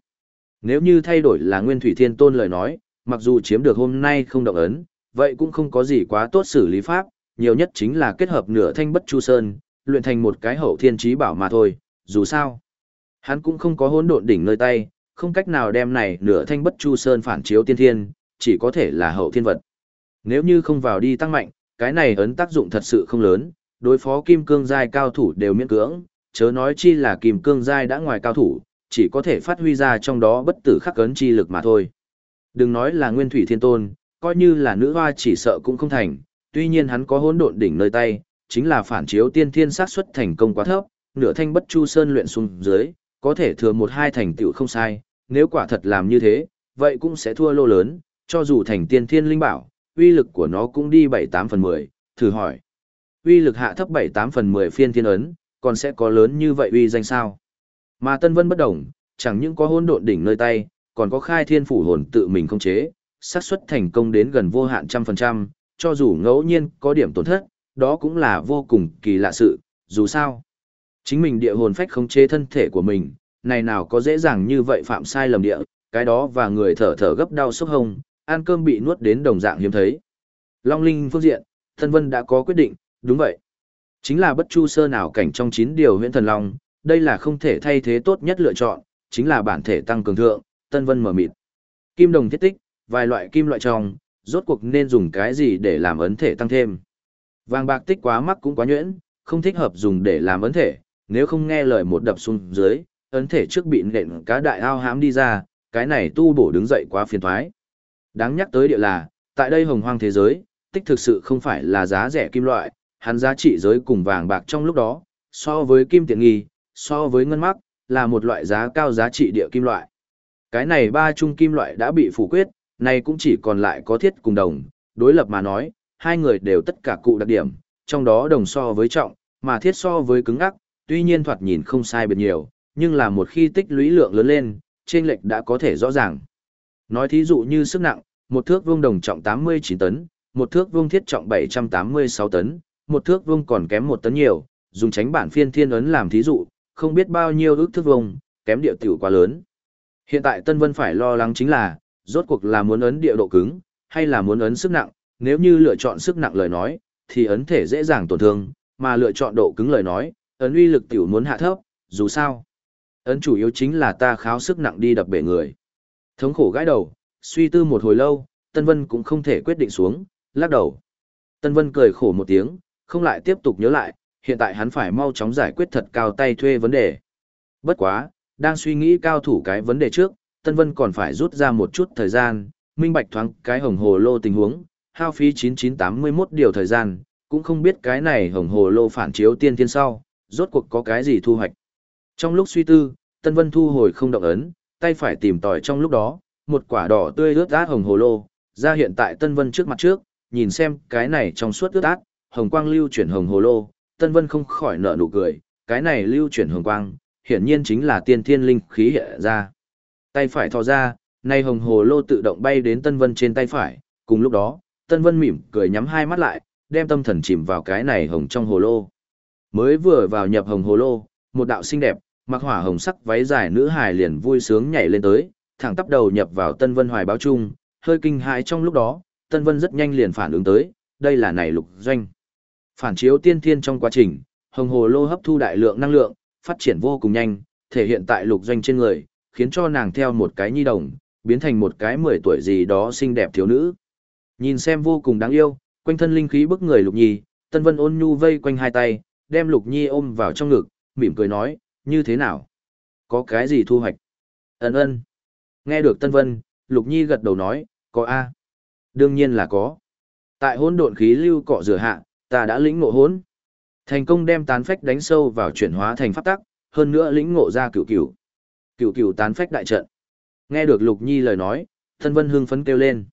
Nếu như thay đổi là nguyên thủy thiên tôn lời nói, mặc dù chiếm được hôm nay không động ấn, vậy cũng không có gì quá tốt xử lý pháp, nhiều nhất chính là kết hợp nửa thanh bất chu sơn, luyện thành một cái hậu thiên trí bảo mà thôi, dù sao. Hắn cũng không có hỗn độn đỉnh nơi tay, không cách nào đem này nửa thanh bất chu sơn phản chiếu tiên thiên, chỉ có thể là hậu thiên vật. Nếu như không vào đi tăng mạnh, cái này ấn tác dụng thật sự không lớn, đối phó kim cương giai cao thủ đều miễn cưỡng, chớ nói chi là kim cương giai đã ngoài cao thủ, chỉ có thể phát huy ra trong đó bất tử khắc ấn chi lực mà thôi. Đừng nói là nguyên thủy thiên tôn, coi như là nữ hoa chỉ sợ cũng không thành, tuy nhiên hắn có hỗn độn đỉnh nơi tay, chính là phản chiếu tiên thiên sát xuất thành công quá thấp, nửa thanh bất chu sơn luyện xuống dưới, có thể thừa một hai thành tựu không sai, nếu quả thật làm như thế, vậy cũng sẽ thua lô lớn, cho dù thành tiên thiên linh bảo, uy lực của nó cũng đi 7-8 phần 10, thử hỏi. Uy lực hạ thấp 7-8 phần 10 phiên thiên ấn, còn sẽ có lớn như vậy uy danh sao? Mà Tân Vân bất đồng, chẳng những có hỗn độn đỉnh nơi tay, còn có khai thiên phủ hồn tự mình không chế, xác suất thành công đến gần vô hạn trăm phần trăm, cho dù ngẫu nhiên có điểm tổn thất, đó cũng là vô cùng kỳ lạ sự, dù sao. Chính mình địa hồn phách khống chế thân thể của mình, này nào có dễ dàng như vậy phạm sai lầm địa, cái đó và người thở thở gấp đau sốc hông, ăn cơm bị nuốt đến đồng dạng hiếm thấy. Long Linh phương diện, Thân Vân đã có quyết định, đúng vậy. Chính là bất chu sơ nào cảnh trong 9 điều huyện thần long, đây là không thể thay thế tốt nhất lựa chọn, chính là bản thể tăng cường thượng, Tân Vân mở mịt. Kim đồng thiết tích, vài loại kim loại trong, rốt cuộc nên dùng cái gì để làm ấn thể tăng thêm. Vàng bạc tích quá mắc cũng quá nhuyễn, không thích hợp dùng để làm ấn thể, nếu không nghe lời một đập xuống dưới, ấn thể trước bị nện cá đại ao hám đi ra, cái này tu bổ đứng dậy quá phiền thoái. Đáng nhắc tới địa là, tại đây hồng hoang thế giới, tích thực sự không phải là giá rẻ kim loại, hắn giá trị giới cùng vàng bạc trong lúc đó, so với kim tiện nghi, so với ngân mắc, là một loại giá cao giá trị địa kim loại. Cái này ba chung kim loại đã bị phủ quyết, nay cũng chỉ còn lại có thiết cùng đồng, đối lập mà nói, hai người đều tất cả cụ đặc điểm, trong đó đồng so với trọng, mà thiết so với cứng ắc, tuy nhiên thoạt nhìn không sai biệt nhiều, nhưng là một khi tích lũy lượng lớn lên, trên lệch đã có thể rõ ràng. Nói thí dụ như sức nặng, một thước vuông đồng trọng 89 tấn, một thước vuông thiết trọng 786 tấn, một thước vuông còn kém một tấn nhiều, dùng tránh bản phiên thiên ấn làm thí dụ, không biết bao nhiêu ước thước vuông, kém địa tiểu quá lớn. Hiện tại Tân Vân phải lo lắng chính là, rốt cuộc là muốn ấn địa độ cứng, hay là muốn ấn sức nặng, nếu như lựa chọn sức nặng lời nói, thì ấn thể dễ dàng tổn thương, mà lựa chọn độ cứng lời nói, ấn uy lực tiểu muốn hạ thấp, dù sao. Ấn chủ yếu chính là ta kháo sức nặng đi đập bể người. Thống khổ gãi đầu, suy tư một hồi lâu, Tân Vân cũng không thể quyết định xuống, lắc đầu. Tân Vân cười khổ một tiếng, không lại tiếp tục nhớ lại, hiện tại hắn phải mau chóng giải quyết thật cao tay thuê vấn đề. Bất quá, đang suy nghĩ cao thủ cái vấn đề trước, Tân Vân còn phải rút ra một chút thời gian, minh bạch thoáng cái hồng hồ lô tình huống, hao phí 9981 điều thời gian, cũng không biết cái này hồng hồ lô phản chiếu tiên thiên sau, rốt cuộc có cái gì thu hoạch. Trong lúc suy tư, Tân Vân thu hồi không động ấn, tay phải tìm tòi trong lúc đó, một quả đỏ tươi ướt át hồng hồ lô, ra hiện tại Tân Vân trước mặt trước, nhìn xem cái này trong suốt ướt át, hồng quang lưu chuyển hồng hồ lô, Tân Vân không khỏi nở nụ cười, cái này lưu chuyển hồng quang, hiển nhiên chính là tiên thiên linh khí hiện ra. Tay phải thò ra, nay hồng hồ lô tự động bay đến Tân Vân trên tay phải, cùng lúc đó, Tân Vân mỉm cười nhắm hai mắt lại, đem tâm thần chìm vào cái này hồng trong hồ lô. Mới vừa vào nhập hồng hồ lô, một đạo xinh đẹp, mặc hỏa hồng sắc váy dài nữ hài liền vui sướng nhảy lên tới, thẳng tắp đầu nhập vào Tân Vân hoài báo chung, hơi kinh hãi trong lúc đó, Tân Vân rất nhanh liền phản ứng tới, đây là này lục doanh. Phản chiếu tiên thiên trong quá trình, hồng hồ lô hấp thu đại lượng năng lượng, phát triển vô cùng nhanh, thể hiện tại lục doanh trên người, khiến cho nàng theo một cái nhi đồng, biến thành một cái 10 tuổi gì đó xinh đẹp thiếu nữ. Nhìn xem vô cùng đáng yêu, quanh thân linh khí bức người lục nhi, Tân Vân ôn nhu vây quanh hai tay, đem lục nhi ôm vào trong ngực, mỉm cười nói, như thế nào? Có cái gì thu hoạch? Ấn ơn. Nghe được Tân Vân, Lục Nhi gật đầu nói, có A. Đương nhiên là có. Tại hôn độn khí lưu cọ rửa hạ, ta đã lĩnh ngộ hốn. Thành công đem tán phách đánh sâu vào chuyển hóa thành pháp tắc, hơn nữa lĩnh ngộ ra cửu cửu cựu cựu tán phách đại trận. Nghe được Lục Nhi lời nói, thân Vân hưng phấn kêu lên.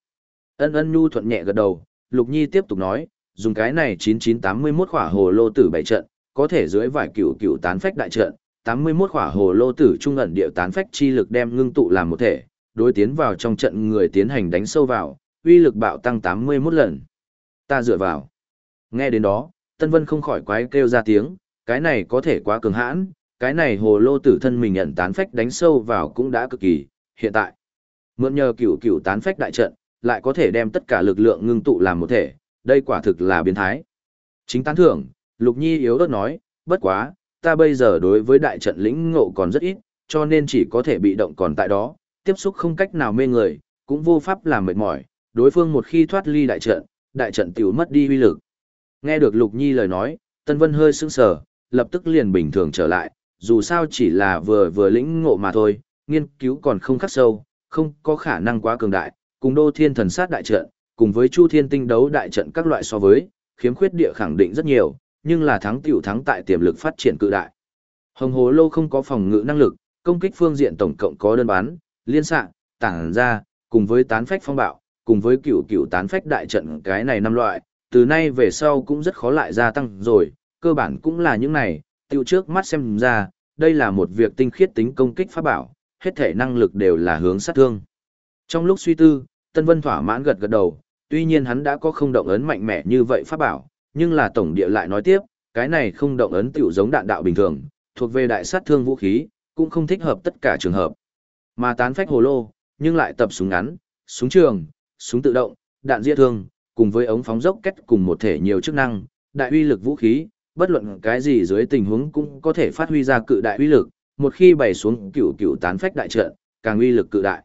Ân ân nhu thuận nhẹ gật đầu, Lục Nhi tiếp tục nói, dùng cái này 9981 khỏa hồ lô tử bảy trận, có thể dưới vài cựu cựu tán phách đại trận, 81 khỏa hồ lô tử trung ẩn địa tán phách chi lực đem ngưng tụ làm một thể, đối tiến vào trong trận người tiến hành đánh sâu vào, uy lực bạo tăng 81 lần. Ta dựa vào. Nghe đến đó, Tân Vân không khỏi quái kêu ra tiếng, cái này có thể quá cường hãn, cái này hồ lô tử thân mình nhận tán phách đánh sâu vào cũng đã cực kỳ, hiện tại. Mượn nhờ cửu cửu tán phách đại trận, lại có thể đem tất cả lực lượng ngưng tụ làm một thể, đây quả thực là biến thái. Chính tán thưởng, Lục Nhi yếu ớt nói, bất quá, ta bây giờ đối với đại trận lĩnh ngộ còn rất ít, cho nên chỉ có thể bị động còn tại đó, tiếp xúc không cách nào mê người, cũng vô pháp làm mệt mỏi, đối phương một khi thoát ly đại trận, đại trận tiểu mất đi uy lực. Nghe được Lục Nhi lời nói, Tân Vân hơi sững sờ, lập tức liền bình thường trở lại, dù sao chỉ là vừa vừa lĩnh ngộ mà thôi, nghiên cứu còn không khắc sâu, không có khả năng quá cường đại, cùng đô thiên thần sát đại trận, cùng với chu thiên tinh đấu đại trận các loại so với, khiếm khuyết địa khẳng định rất nhiều, nhưng là thắng tiểu thắng tại tiềm lực phát triển cự đại. Hồng Hồ Lô không có phòng ngự năng lực, công kích phương diện tổng cộng có đơn bán, liên xạ, tản ra, cùng với tán phách phong bạo, cùng với cửu cửu tán phách đại trận cái này năm loại, từ nay về sau cũng rất khó lại gia tăng rồi, cơ bản cũng là những này, tiêu trước mắt xem ra, đây là một việc tinh khiết tính công kích pháp bảo, hết thể năng lực đều là hướng sát thương. Trong lúc suy tư, Tân Vân thỏa mãn gật gật đầu, tuy nhiên hắn đã có không động ấn mạnh mẽ như vậy pháp bảo, nhưng là tổng địa lại nói tiếp, cái này không động ấn tiểu giống đạn đạo bình thường, thuộc về đại sát thương vũ khí, cũng không thích hợp tất cả trường hợp. Mà tán phách hồ lô, nhưng lại tập súng ngắn, súng trường, súng tự động, đạn diệt thương, cùng với ống phóng dốc kết cùng một thể nhiều chức năng, đại uy lực vũ khí, bất luận cái gì dưới tình huống cũng có thể phát huy ra cự đại uy lực, một khi bày xuống cửu cửu tán phách đại trận, càng uy lực cự đại.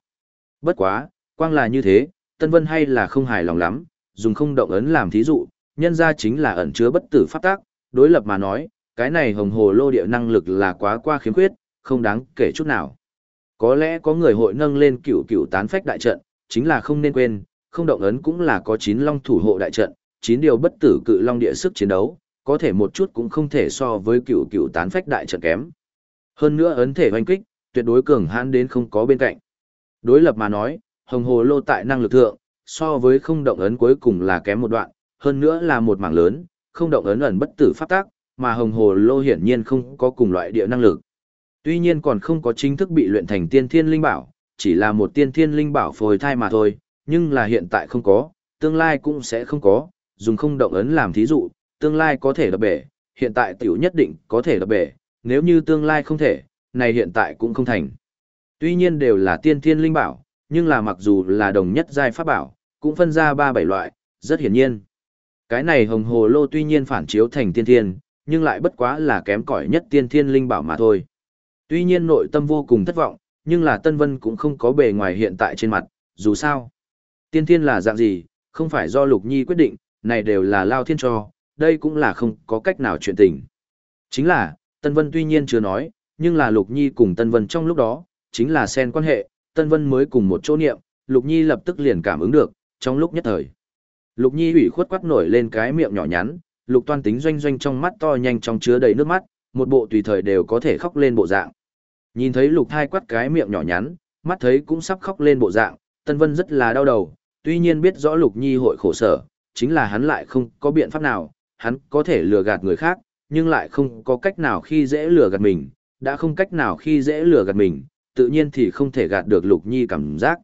Bất quá, quang là như thế, Tân Vân hay là không hài lòng lắm, dùng không động ấn làm thí dụ, nhân ra chính là ẩn chứa bất tử pháp tác, đối lập mà nói, cái này hồng hồ lô địa năng lực là quá qua khiếm khuyết, không đáng kể chút nào. Có lẽ có người hội nâng lên cửu cửu tán phách đại trận, chính là không nên quên, không động ấn cũng là có 9 long thủ hộ đại trận, 9 điều bất tử cự long địa sức chiến đấu, có thể một chút cũng không thể so với cựu cựu tán phách đại trận kém. Hơn nữa ấn thể hoanh kích, tuyệt đối cường hãn đến không có bên cạnh. Đối lập mà nói, hồng hồ lô tại năng lực thượng, so với không động ấn cuối cùng là kém một đoạn, hơn nữa là một mảng lớn, không động ấn ẩn bất tử pháp tác, mà hồng hồ lô hiển nhiên không có cùng loại địa năng lực. Tuy nhiên còn không có chính thức bị luyện thành tiên thiên linh bảo, chỉ là một tiên thiên linh bảo phôi thai mà thôi, nhưng là hiện tại không có, tương lai cũng sẽ không có, dùng không động ấn làm thí dụ, tương lai có thể đập bể, hiện tại tiểu nhất định có thể đập bể, nếu như tương lai không thể, này hiện tại cũng không thành. Tuy nhiên đều là tiên thiên linh bảo, nhưng là mặc dù là đồng nhất giai pháp bảo, cũng phân ra ba bảy loại, rất hiển nhiên. Cái này hồng hồ lô tuy nhiên phản chiếu thành tiên thiên, nhưng lại bất quá là kém cỏi nhất tiên thiên linh bảo mà thôi. Tuy nhiên nội tâm vô cùng thất vọng, nhưng là Tân Vân cũng không có bề ngoài hiện tại trên mặt, dù sao. Tiên thiên là dạng gì, không phải do Lục Nhi quyết định, này đều là lao thiên cho, đây cũng là không có cách nào chuyện tình. Chính là, Tân Vân tuy nhiên chưa nói, nhưng là Lục Nhi cùng Tân Vân trong lúc đó, chính là xen quan hệ, Tân Vân mới cùng một chỗ niệm, Lục Nhi lập tức liền cảm ứng được, trong lúc nhất thời. Lục Nhi ủy khuất quát nổi lên cái miệng nhỏ nhắn, Lục Toan tính doanh doanh trong mắt to nhanh trong chứa đầy nước mắt, một bộ tùy thời đều có thể khóc lên bộ dạng. Nhìn thấy Lục Thai quát cái miệng nhỏ nhắn, mắt thấy cũng sắp khóc lên bộ dạng, Tân Vân rất là đau đầu, tuy nhiên biết rõ Lục Nhi hội khổ sở, chính là hắn lại không có biện pháp nào, hắn có thể lừa gạt người khác, nhưng lại không có cách nào khi dễ lừa gạt mình, đã không cách nào khi dễ lừa gạt mình, tự nhiên thì không thể gạt được Lục Nhi cảm giác.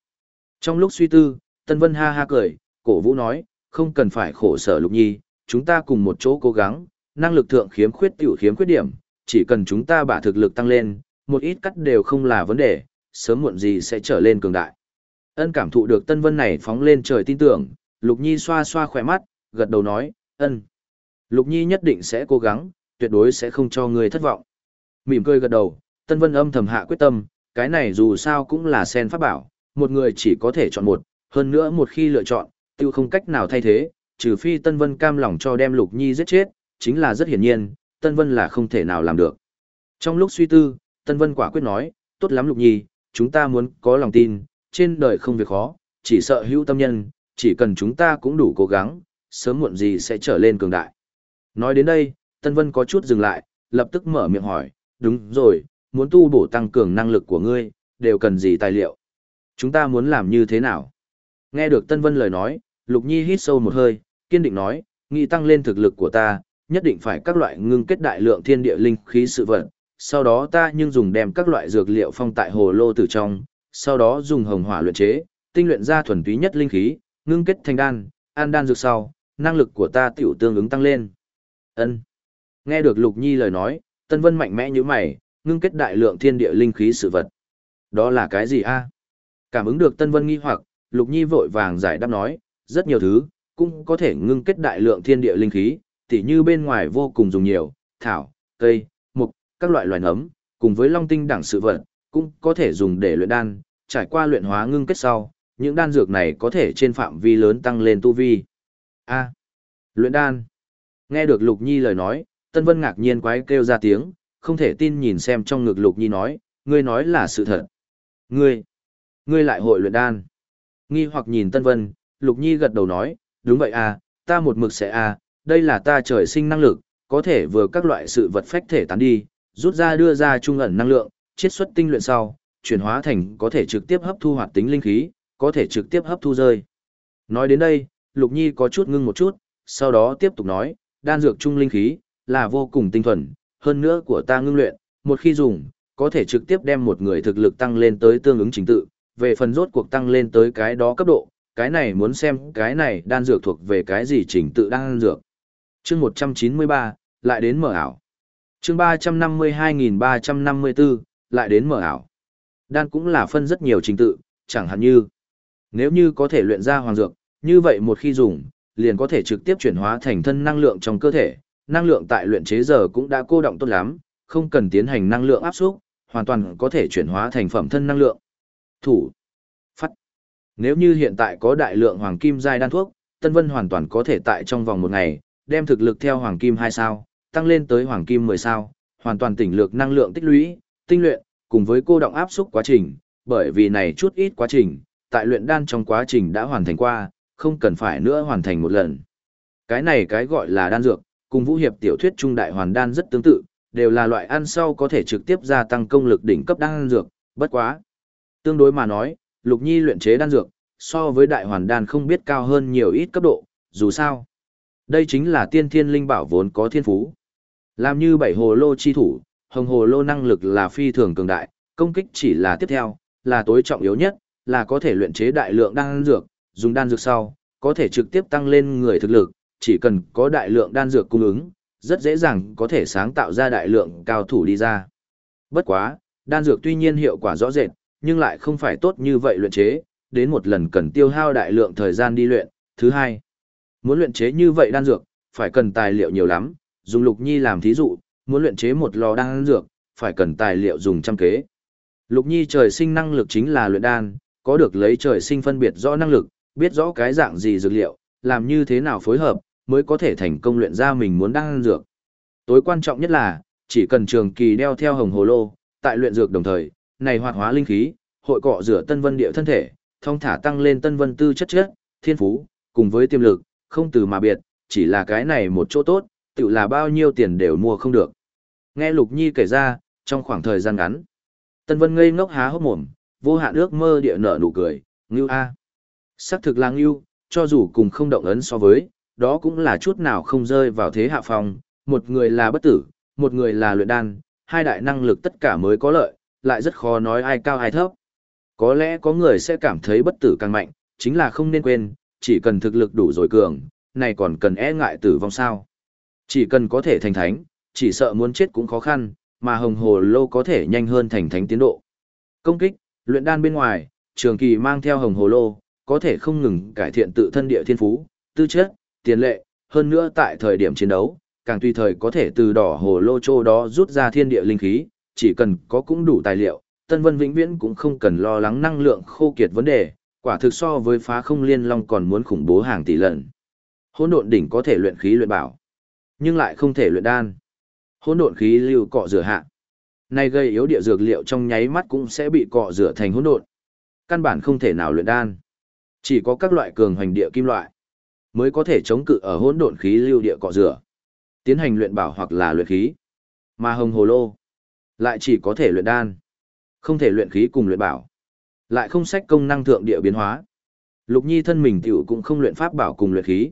Trong lúc suy tư, Tân Vân ha ha cười, cổ vũ nói, không cần phải khổ sở Lục Nhi, chúng ta cùng một chỗ cố gắng, năng lực thượng khiếm khuyết tiểu khiếm khuyết điểm, chỉ cần chúng ta bả thực lực tăng lên, một ít cắt đều không là vấn đề, sớm muộn gì sẽ trở lên cường đại. Ân cảm thụ được Tân Vân này phóng lên trời tin tưởng, Lục Nhi xoa xoa khỏe mắt, gật đầu nói, ân. Lục Nhi nhất định sẽ cố gắng, tuyệt đối sẽ không cho người thất vọng. Mỉm cười gật đầu, Tân Vân âm thầm hạ quyết tâm, cái này dù sao cũng là sen pháp bảo, một người chỉ có thể chọn một, hơn nữa một khi lựa chọn, tiêu không cách nào thay thế, trừ phi Tân Vân cam lòng cho đem Lục Nhi giết chết, chính là rất hiển nhiên, Tân Vân là không thể nào làm được. Trong lúc suy tư, Tân Vân quả quyết nói, tốt lắm Lục Nhi, chúng ta muốn có lòng tin, trên đời không việc khó, chỉ sợ hữu tâm nhân, chỉ cần chúng ta cũng đủ cố gắng, sớm muộn gì sẽ trở lên cường đại. Nói đến đây, Tân Vân có chút dừng lại, lập tức mở miệng hỏi, đúng rồi, muốn tu bổ tăng cường năng lực của ngươi, đều cần gì tài liệu? Chúng ta muốn làm như thế nào? Nghe được Tân Vân lời nói, Lục Nhi hít sâu một hơi, kiên định nói, nghĩ tăng lên thực lực của ta, nhất định phải các loại ngưng kết đại lượng thiên địa linh khí sự vật, sau đó ta nhưng dùng đem các loại dược liệu phong tại hồ lô từ trong, sau đó dùng hồng hỏa luyện chế, tinh luyện ra thuần túy nhất linh khí, ngưng kết thành đan, an đan dược sau, năng lực của ta tiểu tương ứng tăng lên. Ân. Nghe được Lục Nhi lời nói, Tân Vân mạnh mẽ như mày, ngưng kết đại lượng thiên địa linh khí sự vật. Đó là cái gì a? Cảm ứng được Tân Vân nghi hoặc, Lục Nhi vội vàng giải đáp nói, rất nhiều thứ, cũng có thể ngưng kết đại lượng thiên địa linh khí, tỉ như bên ngoài vô cùng dùng nhiều, thảo, cây, mục, các loại loài nấm, cùng với long tinh đẳng sự vật, cũng có thể dùng để luyện đan, trải qua luyện hóa ngưng kết sau, những đan dược này có thể trên phạm vi lớn tăng lên tu vi. A. luyện đan. Nghe được Lục Nhi lời nói, Tân Vân ngạc nhiên quái kêu ra tiếng, không thể tin nhìn xem trong ngực Lục Nhi nói, ngươi nói là sự thật. Ngươi, ngươi lại hội luyện đan. Nghi hoặc nhìn Tân Vân, Lục Nhi gật đầu nói, đúng vậy à, ta một mực sẽ à, đây là ta trời sinh năng lực, có thể vừa các loại sự vật phách thể tán đi, rút ra đưa ra trung ẩn năng lượng, chiết xuất tinh luyện sau, chuyển hóa thành có thể trực tiếp hấp thu hoạt tính linh khí, có thể trực tiếp hấp thu rơi. Nói đến đây, Lục Nhi có chút ngưng một chút, sau đó tiếp tục nói, đan dược trung linh khí, là vô cùng tinh thuần, hơn nữa của ta ngưng luyện, một khi dùng, có thể trực tiếp đem một người thực lực tăng lên tới tương ứng trình tự, về phần rốt cuộc tăng lên tới cái đó cấp độ, cái này muốn xem cái này đan dược thuộc về cái gì trình tự đan dược. Chương 193, lại đến mở ảo. Chương 352354, lại đến mở ảo. Đan cũng là phân rất nhiều trình tự, chẳng hạn như nếu như có thể luyện ra hoàng dược, như vậy một khi dùng, liền có thể trực tiếp chuyển hóa thành thân năng lượng trong cơ thể, năng lượng tại luyện chế giờ cũng đã cô động tốt lắm, không cần tiến hành năng lượng áp xúc, hoàn toàn có thể chuyển hóa thành phẩm thân năng lượng. Thủ. Phát. Nếu như hiện tại có đại lượng hoàng kim giai đan thuốc, Tân Vân hoàn toàn có thể tại trong vòng một ngày, đem thực lực theo hoàng kim 2 sao, tăng lên tới hoàng kim 10 sao, hoàn toàn tỉnh lược năng lượng tích lũy, tinh luyện, cùng với cô động áp xúc quá trình, bởi vì này chút ít quá trình, tại luyện đan trong quá trình đã hoàn thành qua, không cần phải nữa hoàn thành một lần. Cái này cái gọi là đan dược, cùng vũ hiệp tiểu thuyết trung đại hoàn đan rất tương tự, đều là loại ăn sau có thể trực tiếp gia tăng công lực đỉnh cấp đan dược, bất quá. Tương đối mà nói, Lục Nhi luyện chế đan dược, so với đại hoàn đan không biết cao hơn nhiều ít cấp độ, dù sao. Đây chính là tiên thiên linh bảo vốn có thiên phú. Làm như bảy hồ lô chi thủ, hồng hồ lô năng lực là phi thường cường đại, công kích chỉ là tiếp theo, là tối trọng yếu nhất, là có thể luyện chế đại lượng đan dược, dùng đan dược sau, có thể trực tiếp tăng lên người thực lực, chỉ cần có đại lượng đan dược cung ứng, rất dễ dàng có thể sáng tạo ra đại lượng cao thủ đi ra. Bất quá, đan dược tuy nhiên hiệu quả rõ rệt, nhưng lại không phải tốt như vậy luyện chế, đến một lần cần tiêu hao đại lượng thời gian đi luyện. Thứ hai, muốn luyện chế như vậy đan dược, phải cần tài liệu nhiều lắm, dùng lục nhi làm thí dụ, muốn luyện chế một lò đan dược, phải cần tài liệu dùng trăm kế. Lục nhi trời sinh năng lực chính là luyện đan, có được lấy trời sinh phân biệt rõ năng lực, biết rõ cái dạng gì dược liệu, làm như thế nào phối hợp, mới có thể thành công luyện ra mình muốn đan dược. Tối quan trọng nhất là, chỉ cần trường kỳ đeo theo hồng hồ lô, tại luyện dược đồng thời, này hoạt hóa linh khí, hội cọ rửa tân vân địa thân thể, thông thả tăng lên tân vân tư chất chất, thiên phú, cùng với tiềm lực, không từ mà biệt, chỉ là cái này một chỗ tốt, tự là bao nhiêu tiền đều mua không được. Nghe Lục Nhi kể ra, trong khoảng thời gian ngắn, Tân Vân ngây ngốc há hốc mồm, vô hạn ước mơ địa nở nụ cười, ngưu a. Sắc thực lang yêu, cho dù cùng không động ấn so với, đó cũng là chút nào không rơi vào thế hạ phong, một người là bất tử, một người là luyện đan, hai đại năng lực tất cả mới có lợi, lại rất khó nói ai cao ai thấp. Có lẽ có người sẽ cảm thấy bất tử càng mạnh, chính là không nên quên, chỉ cần thực lực đủ rồi cường, này còn cần e ngại tử vong sao. Chỉ cần có thể thành thánh, chỉ sợ muốn chết cũng khó khăn, mà hồng hồ lâu có thể nhanh hơn thành thánh tiến độ. Công kích, luyện đan bên ngoài, trường kỳ mang theo hồng hồ lô, có thể không ngừng cải thiện tự thân địa thiên phú, tư chất, tiền lệ, hơn nữa tại thời điểm chiến đấu, càng tùy thời có thể từ đỏ hồ lô châu đó rút ra thiên địa linh khí, chỉ cần có cũng đủ tài liệu, Tân Vân vĩnh viễn cũng không cần lo lắng năng lượng khô kiệt vấn đề, quả thực so với phá không liên long còn muốn khủng bố hàng tỷ lần. Hỗn độn đỉnh có thể luyện khí luyện bảo, nhưng lại không thể luyện đan. Hỗn độn khí lưu cọ rửa hạ. Này gây yếu địa dược liệu trong nháy mắt cũng sẽ bị cọ rửa thành hỗn độn. Căn bản không thể nào luyện đan. Chỉ có các loại cường hoành địa kim loại mới có thể chống cự ở hỗn độn khí lưu địa cọ rửa. Tiến hành luyện bảo hoặc là luyện khí. Mà hồng hồ lô lại chỉ có thể luyện đan, không thể luyện khí cùng luyện bảo. Lại không sách công năng thượng địa biến hóa. Lục Nhi thân mình tiểu cũng không luyện pháp bảo cùng luyện khí.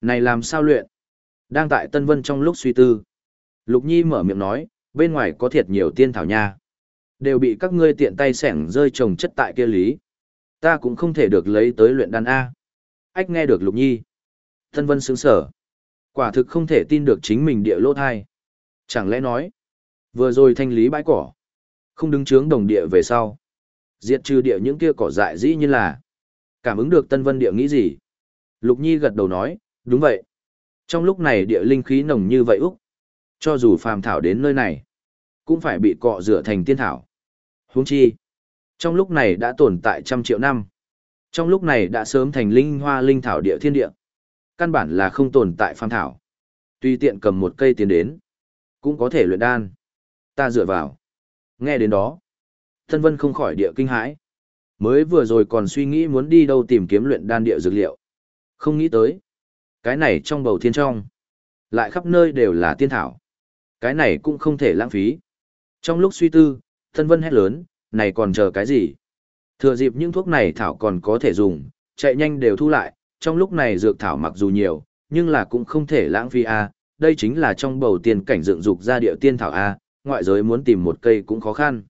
Này làm sao luyện? Đang tại Tân Vân trong lúc suy tư. Lục Nhi mở miệng nói, bên ngoài có thiệt nhiều tiên thảo nha. Đều bị các ngươi tiện tay sẻng rơi trồng chất tại kia lý. Ta cũng không thể được lấy tới luyện đan A. Ách nghe được Lục Nhi. Tân Vân xứng sở. Quả thực không thể tin được chính mình địa lô thai. Chẳng lẽ nói, vừa rồi thanh lý bãi cỏ, không đứng chướng đồng địa về sau. Diệt trừ địa những kia cỏ dại dĩ như là. Cảm ứng được Tân Vân địa nghĩ gì? Lục Nhi gật đầu nói, đúng vậy. Trong lúc này địa linh khí nồng như vậy Úc. Cho dù phàm thảo đến nơi này, cũng phải bị cọ rửa thành tiên thảo. Huống chi. Trong lúc này đã tồn tại trăm triệu năm. Trong lúc này đã sớm thành linh hoa linh thảo địa thiên địa. Căn bản là không tồn tại phàm thảo. tuy tiện cầm một cây tiến đến, cũng có thể luyện đan. Ta dựa vào. Nghe đến đó, Thân Vân không khỏi địa kinh hãi. Mới vừa rồi còn suy nghĩ muốn đi đâu tìm kiếm luyện đan địa dược liệu. Không nghĩ tới. Cái này trong bầu thiên trong. Lại khắp nơi đều là tiên thảo. Cái này cũng không thể lãng phí. Trong lúc suy tư, Thân Vân hét lớn, này còn chờ cái gì? Thừa dịp những thuốc này thảo còn có thể dùng, chạy nhanh đều thu lại, trong lúc này dược thảo mặc dù nhiều, nhưng là cũng không thể lãng phí a, đây chính là trong bầu tiên cảnh dựng dục ra địa tiên thảo a, ngoại giới muốn tìm một cây cũng khó khăn.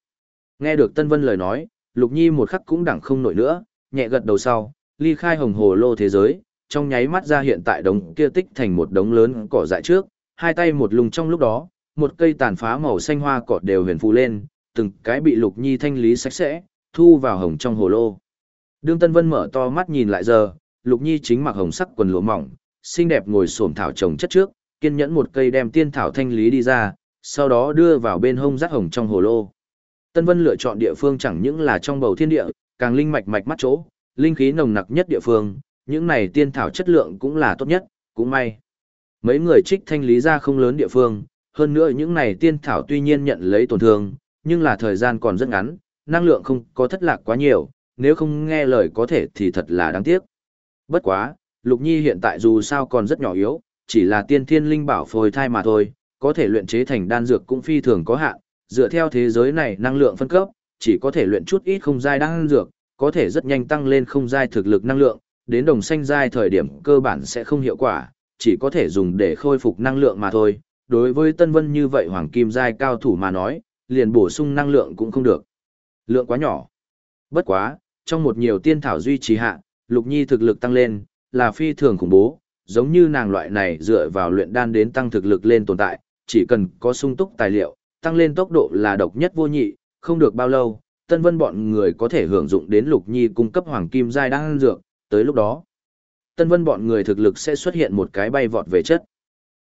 Nghe được Tân Vân lời nói, Lục Nhi một khắc cũng đẳng không nổi nữa, nhẹ gật đầu sau, ly khai hồng hồ lô thế giới, trong nháy mắt ra hiện tại đống kia tích thành một đống lớn cỏ dại trước, hai tay một lùng trong lúc đó, một cây tàn phá màu xanh hoa cỏ đều huyền phù lên, từng cái bị Lục Nhi thanh lý sạch sẽ, thu vào hồng trong hồ lô. Đương Tân Vân mở to mắt nhìn lại giờ, Lục Nhi chính mặc hồng sắc quần lụa mỏng, xinh đẹp ngồi xổm thảo trồng chất trước, kiên nhẫn một cây đem tiên thảo thanh lý đi ra, sau đó đưa vào bên hông rắc hồng trong hồ lô. Tân Vân lựa chọn địa phương chẳng những là trong bầu thiên địa, càng linh mạch mạch mắt chỗ, linh khí nồng nặc nhất địa phương, những này tiên thảo chất lượng cũng là tốt nhất, cũng may. Mấy người trích thanh lý ra không lớn địa phương, hơn nữa những này tiên thảo tuy nhiên nhận lấy tổn thương, nhưng là thời gian còn rất ngắn, năng lượng không có thất lạc quá nhiều, nếu không nghe lời có thể thì thật là đáng tiếc. Bất quá, Lục Nhi hiện tại dù sao còn rất nhỏ yếu, chỉ là tiên thiên linh bảo phôi thai mà thôi, có thể luyện chế thành đan dược cũng phi thường có hạn, dựa theo thế giới này năng lượng phân cấp, chỉ có thể luyện chút ít không giai đan dược, có thể rất nhanh tăng lên không giai thực lực năng lượng, đến đồng xanh giai thời điểm cơ bản sẽ không hiệu quả, chỉ có thể dùng để khôi phục năng lượng mà thôi. Đối với Tân Vân như vậy hoàng kim giai cao thủ mà nói, liền bổ sung năng lượng cũng không được. Lượng quá nhỏ. Bất quá, trong một nhiều tiên thảo duy trì hạ, Lục Nhi thực lực tăng lên, là phi thường khủng bố, giống như nàng loại này dựa vào luyện đan đến tăng thực lực lên tồn tại, chỉ cần có sung túc tài liệu, tăng lên tốc độ là độc nhất vô nhị, không được bao lâu, Tân Vân bọn người có thể hưởng dụng đến Lục Nhi cung cấp hoàng kim giai đan dược, tới lúc đó, Tân Vân bọn người thực lực sẽ xuất hiện một cái bay vọt về chất.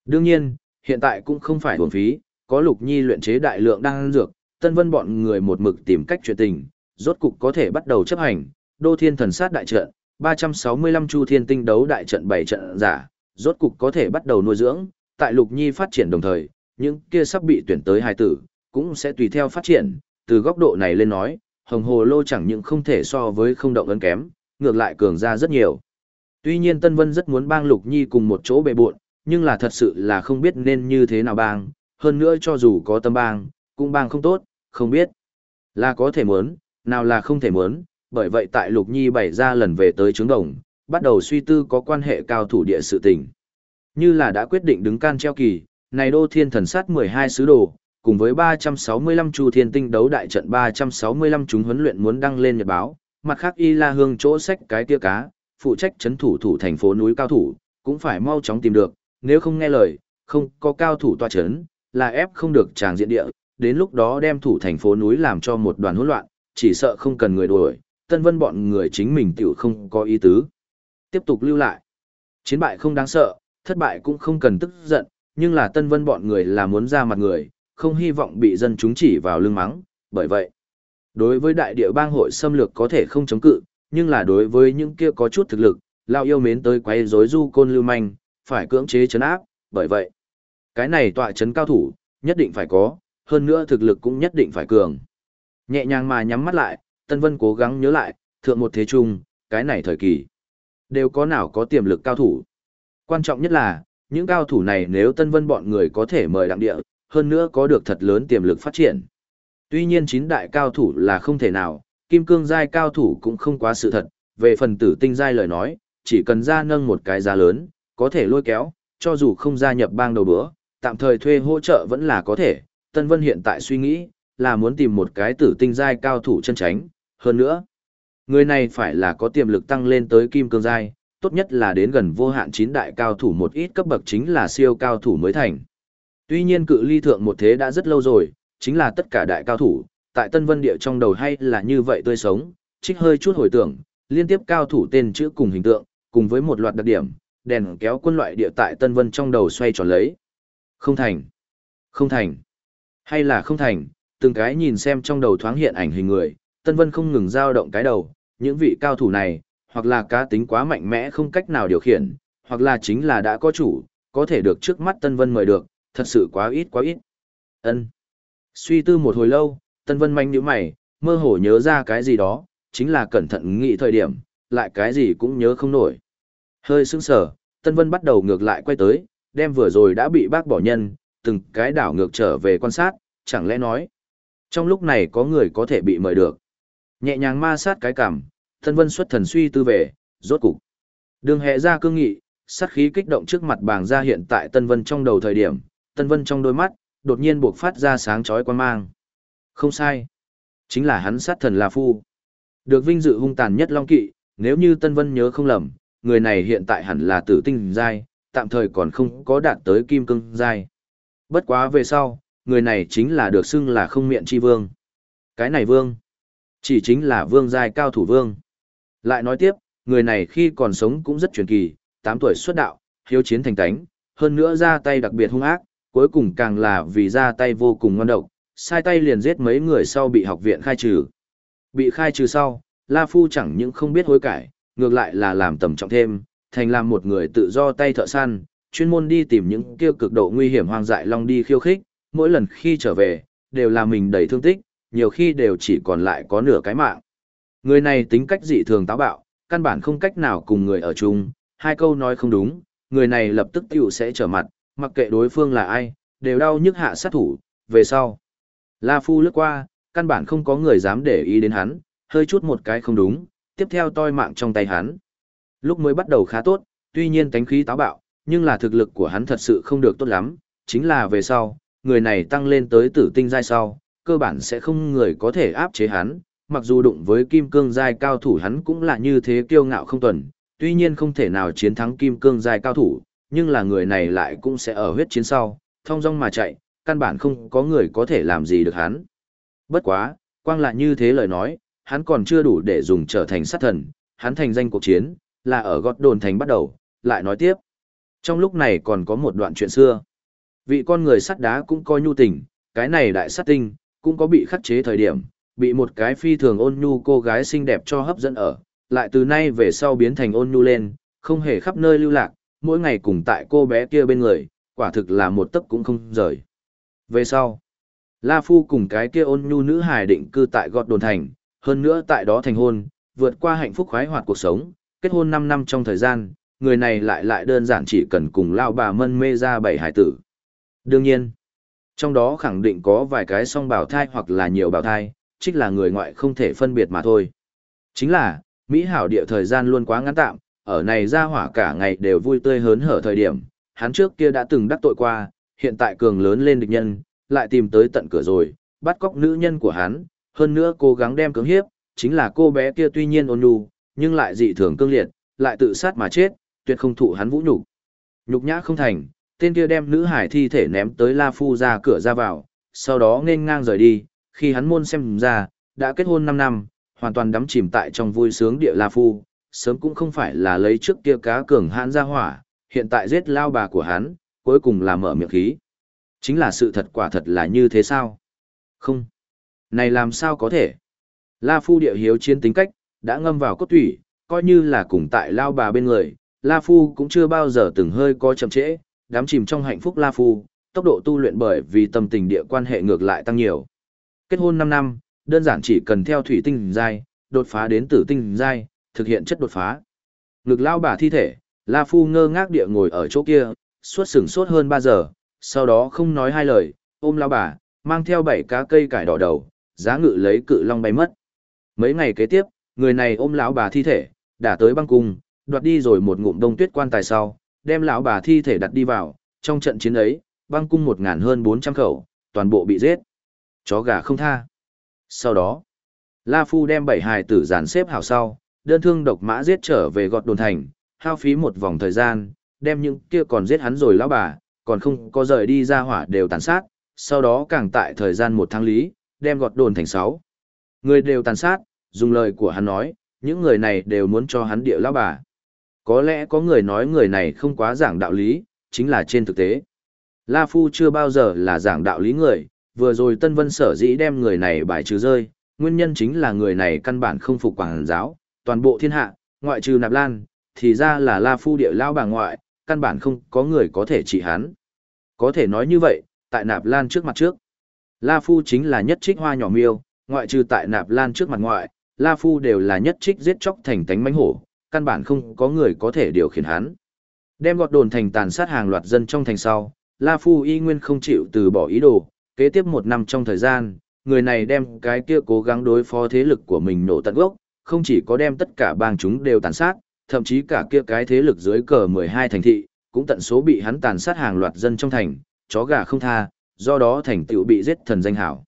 Đương nhiên, hiện tại cũng không phải uổng phí, có Lục Nhi luyện chế đại lượng đan dược, Tân Vân bọn người một mực tìm cách chuyện tình, rốt cục có thể bắt đầu chấp hành, Đô Thiên Thần Sát đại trận, 365 Chu Thiên Tinh đấu đại trận 7 trận giả, rốt cục có thể bắt đầu nuôi dưỡng, tại Lục Nhi phát triển đồng thời, những kia sắp bị tuyển tới hài tử, cũng sẽ tùy theo phát triển, từ góc độ này lên nói, Hồng Hồ Lô chẳng những không thể so với không động ấn kém, ngược lại cường ra rất nhiều. Tuy nhiên Tân Vân rất muốn bang Lục Nhi cùng một chỗ bề buộn, nhưng là thật sự là không biết nên như thế nào bang, hơn nữa cho dù có tâm bang, cũng bang không tốt, không biết. Là có thể muốn, nào là không thể muốn, bởi vậy tại Lục Nhi bày ra lần về tới trướng đồng, bắt đầu suy tư có quan hệ cao thủ địa sự tình. Như là đã quyết định đứng can treo kỳ, này đô thiên thần sát 12 sứ đồ, cùng với 365 chu thiên tinh đấu đại trận 365 chúng huấn luyện muốn đăng lên nhật báo, mặt khác y la hương chỗ sách cái tia cá, phụ trách chấn thủ thủ thành phố núi cao thủ, cũng phải mau chóng tìm được, nếu không nghe lời, không có cao thủ tòa chấn, là ép không được tràng diện địa, đến lúc đó đem thủ thành phố núi làm cho một đoàn hỗn loạn, chỉ sợ không cần người đuổi, tân vân bọn người chính mình tiểu không có ý tứ. Tiếp tục lưu lại. Chiến bại không đáng sợ, thất bại cũng không cần tức giận, nhưng là tân vân bọn người là muốn ra mặt người, không hy vọng bị dân chúng chỉ vào lưng mắng, bởi vậy. Đối với đại địa bang hội xâm lược có thể không chống cự, nhưng là đối với những kia có chút thực lực, lao yêu mến tới quay rối du côn lưu manh, phải cưỡng chế chấn áp, bởi vậy. Cái này tọa chấn cao thủ, nhất định phải có, hơn nữa thực lực cũng nhất định phải cường. Nhẹ nhàng mà nhắm mắt lại, Tân Vân cố gắng nhớ lại, thượng một thế trung, cái này thời kỳ. Đều có nào có tiềm lực cao thủ. Quan trọng nhất là, những cao thủ này nếu Tân Vân bọn người có thể mời đặng địa, hơn nữa có được thật lớn tiềm lực phát triển. Tuy nhiên chín đại cao thủ là không thể nào, kim cương giai cao thủ cũng không quá sự thật, về phần tử tinh giai lời nói, chỉ cần ra nâng một cái giá lớn, có thể lôi kéo, cho dù không gia nhập bang đầu bữa, tạm thời thuê hỗ trợ vẫn là có thể. Tân Vân hiện tại suy nghĩ, là muốn tìm một cái tử tinh giai cao thủ chân tránh, hơn nữa. Người này phải là có tiềm lực tăng lên tới kim cương giai, tốt nhất là đến gần vô hạn chín đại cao thủ một ít cấp bậc chính là siêu cao thủ mới thành. Tuy nhiên cự ly thượng một thế đã rất lâu rồi, chính là tất cả đại cao thủ, tại Tân Vân Địa trong đầu hay là như vậy tươi sống, trích hơi chút hồi tưởng, liên tiếp cao thủ tên chữ cùng hình tượng, cùng với một loạt đặc điểm, đèn kéo quân loại địa tại Tân Vân trong đầu xoay tròn lấy. Không thành. Không thành. Hay là không thành, từng cái nhìn xem trong đầu thoáng hiện ảnh hình người, Tân Vân không ngừng dao động cái đầu, những vị cao thủ này, hoặc là cá tính quá mạnh mẽ không cách nào điều khiển, hoặc là chính là đã có chủ, có thể được trước mắt Tân Vân mời được, thật sự quá ít quá ít. Ân. Suy tư một hồi lâu, Tân Vân manh nhíu mày, mơ hồ nhớ ra cái gì đó, chính là cẩn thận nghĩ thời điểm, lại cái gì cũng nhớ không nổi. Hơi sững sờ, Tân Vân bắt đầu ngược lại quay tới, đem vừa rồi đã bị bác bỏ nhân, từng cái đảo ngược trở về quan sát, chẳng lẽ nói. Trong lúc này có người có thể bị mời được. Nhẹ nhàng ma sát cái cảm, Tân Vân xuất thần suy tư về, rốt cục. Đường hệ ra cương nghị, sát khí kích động trước mặt bàng ra hiện tại Tân Vân trong đầu thời điểm, Tân Vân trong đôi mắt, đột nhiên buộc phát ra sáng chói quan mang. Không sai. Chính là hắn sát thần La Phu. Được vinh dự hung tàn nhất Long Kỵ, nếu như Tân Vân nhớ không lầm, người này hiện tại hẳn là tử tinh giai, tạm thời còn không có đạt tới kim cương giai. Bất quá về sau, người này chính là được xưng là không miệng chi vương. Cái này vương, chỉ chính là vương giai cao thủ vương. Lại nói tiếp, người này khi còn sống cũng rất truyền kỳ, 8 tuổi xuất đạo, hiếu chiến thành tánh, hơn nữa ra tay đặc biệt hung ác, cuối cùng càng là vì ra tay vô cùng ngon độc, sai tay liền giết mấy người sau bị học viện khai trừ. Bị khai trừ sau, La Phu chẳng những không biết hối cải, ngược lại là làm tầm trọng thêm, thành làm một người tự do tay thợ săn, chuyên môn đi tìm những kêu cực độ nguy hiểm hoang dại long đi khiêu khích, mỗi lần khi trở về, đều là mình đầy thương tích, nhiều khi đều chỉ còn lại có nửa cái mạng. Người này tính cách dị thường táo bạo, căn bản không cách nào cùng người ở chung, hai câu nói không đúng, người này lập tức tiểu sẽ trở mặt, mặc kệ đối phương là ai, đều đau nhức hạ sát thủ, về sau. La Phu lướt qua, căn bản không có người dám để ý đến hắn, hơi chút một cái không đúng, tiếp theo toi mạng trong tay hắn. Lúc mới bắt đầu khá tốt, tuy nhiên tánh khí táo bạo, nhưng là thực lực của hắn thật sự không được tốt lắm, chính là về sau, người này tăng lên tới tử tinh giai sau, cơ bản sẽ không người có thể áp chế hắn, mặc dù đụng với kim cương giai cao thủ hắn cũng là như thế kiêu ngạo không tuần, tuy nhiên không thể nào chiến thắng kim cương giai cao thủ, nhưng là người này lại cũng sẽ ở huyết chiến sau, thông dong mà chạy, căn bản không có người có thể làm gì được hắn. Bất quá, quang lại như thế lời nói, hắn còn chưa đủ để dùng trở thành sát thần, hắn thành danh cuộc chiến, là ở gót đồn thành bắt đầu, lại nói tiếp. Trong lúc này còn có một đoạn chuyện xưa. Vị con người sắt đá cũng coi nhu tình, cái này đại sát tinh, cũng có bị khắc chế thời điểm, bị một cái phi thường ôn nhu cô gái xinh đẹp cho hấp dẫn ở, lại từ nay về sau biến thành ôn nhu lên, không hề khắp nơi lưu lạc, mỗi ngày cùng tại cô bé kia bên người, quả thực là một tấc cũng không rời. Về sau, La Phu cùng cái kia ôn nhu nữ hài định cư tại gọt đồn thành, hơn nữa tại đó thành hôn, vượt qua hạnh phúc khoái hoạt cuộc sống, kết hôn 5 năm trong thời gian, người này lại lại đơn giản chỉ cần cùng lao bà mân mê ra bảy hải tử. Đương nhiên, trong đó khẳng định có vài cái song bào thai hoặc là nhiều bào thai, trích là người ngoại không thể phân biệt mà thôi. Chính là, Mỹ hảo địa thời gian luôn quá ngắn tạm, ở này ra hỏa cả ngày đều vui tươi hớn hở thời điểm, hắn trước kia đã từng đắc tội qua, hiện tại cường lớn lên địch nhân, lại tìm tới tận cửa rồi, bắt cóc nữ nhân của hắn, hơn nữa cố gắng đem cưỡng hiếp, chính là cô bé kia tuy nhiên ôn nhu, nhưng lại dị thường cương liệt, lại tự sát mà chết, tuyệt không thụ hắn vũ nhục. Nhục nhã không thành, tên kia đem nữ hải thi thể ném tới La Phu ra cửa ra vào, sau đó nên ngang rời đi, khi hắn môn xem ra, đã kết hôn 5 năm, hoàn toàn đắm chìm tại trong vui sướng địa La Phu, sớm cũng không phải là lấy trước kia cá cường hãn ra hỏa, hiện tại giết lao bà của hắn, cuối cùng là mở miệng khí. Chính là sự thật quả thật là như thế sao? Không. Này làm sao có thể? La Phu địa hiếu chiến tính cách, đã ngâm vào cốt thủy, coi như là cùng tại lao bà bên người, La Phu cũng chưa bao giờ từng hơi có chậm trễ, đám chìm trong hạnh phúc La Phu, tốc độ tu luyện bởi vì tâm tình địa quan hệ ngược lại tăng nhiều. Kết hôn 5 năm, đơn giản chỉ cần theo thủy tinh giai, đột phá đến tử tinh giai, thực hiện chất đột phá. Ngực lao bà thi thể, La Phu ngơ ngác địa ngồi ở chỗ kia, suốt sừng suốt hơn 3 giờ, sau đó không nói hai lời, ôm lao bà, mang theo bảy cá cây cải đỏ đầu, giá ngự lấy cự long bay mất. Mấy ngày kế tiếp, người này ôm lão bà thi thể, đã tới băng cung, đoạt đi rồi một ngụm đông tuyết quan tài sau, đem lão bà thi thể đặt đi vào, trong trận chiến ấy, băng cung một ngàn hơn 400 khẩu, toàn bộ bị giết. Chó gà không tha. Sau đó, La Phu đem bảy hài tử dàn xếp hảo sau, đơn thương độc mã giết trở về gọt đồn thành, hao phí một vòng thời gian, đem những kia còn giết hắn rồi lão bà, còn không có rời đi ra hỏa đều tàn sát, sau đó càng tại thời gian một tháng lý, đem gọt đồn thành sáu. Người đều tàn sát, dùng lời của hắn nói, những người này đều muốn cho hắn địa lão bà. Có lẽ có người nói người này không quá giảng đạo lý, chính là trên thực tế. La Phu chưa bao giờ là giảng đạo lý người, vừa rồi Tân Vân sở dĩ đem người này bài trừ rơi, nguyên nhân chính là người này căn bản không phục quảng giáo, toàn bộ thiên hạ, ngoại trừ Nạp Lan, thì ra là La Phu địa lao bà ngoại, căn bản không có người có thể trị hắn. Có thể nói như vậy, tại Nạp Lan trước mặt trước. La Phu chính là nhất trích hoa nhỏ miêu, ngoại trừ tại Nạp Lan trước mặt ngoại, La Phu đều là nhất trích giết chóc thành tánh mánh hổ, căn bản không có người có thể điều khiển hắn. Đem gọt đồn thành tàn sát hàng loạt dân trong thành sau, La Phu y nguyên không chịu từ bỏ ý đồ, kế tiếp một năm trong thời gian, người này đem cái kia cố gắng đối phó thế lực của mình nổ tận gốc, không chỉ có đem tất cả bang chúng đều tàn sát, thậm chí cả kia cái thế lực dưới cờ 12 thành thị, cũng tận số bị hắn tàn sát hàng loạt dân trong thành, chó gà không tha, do đó thành tựu bị giết thần danh hảo.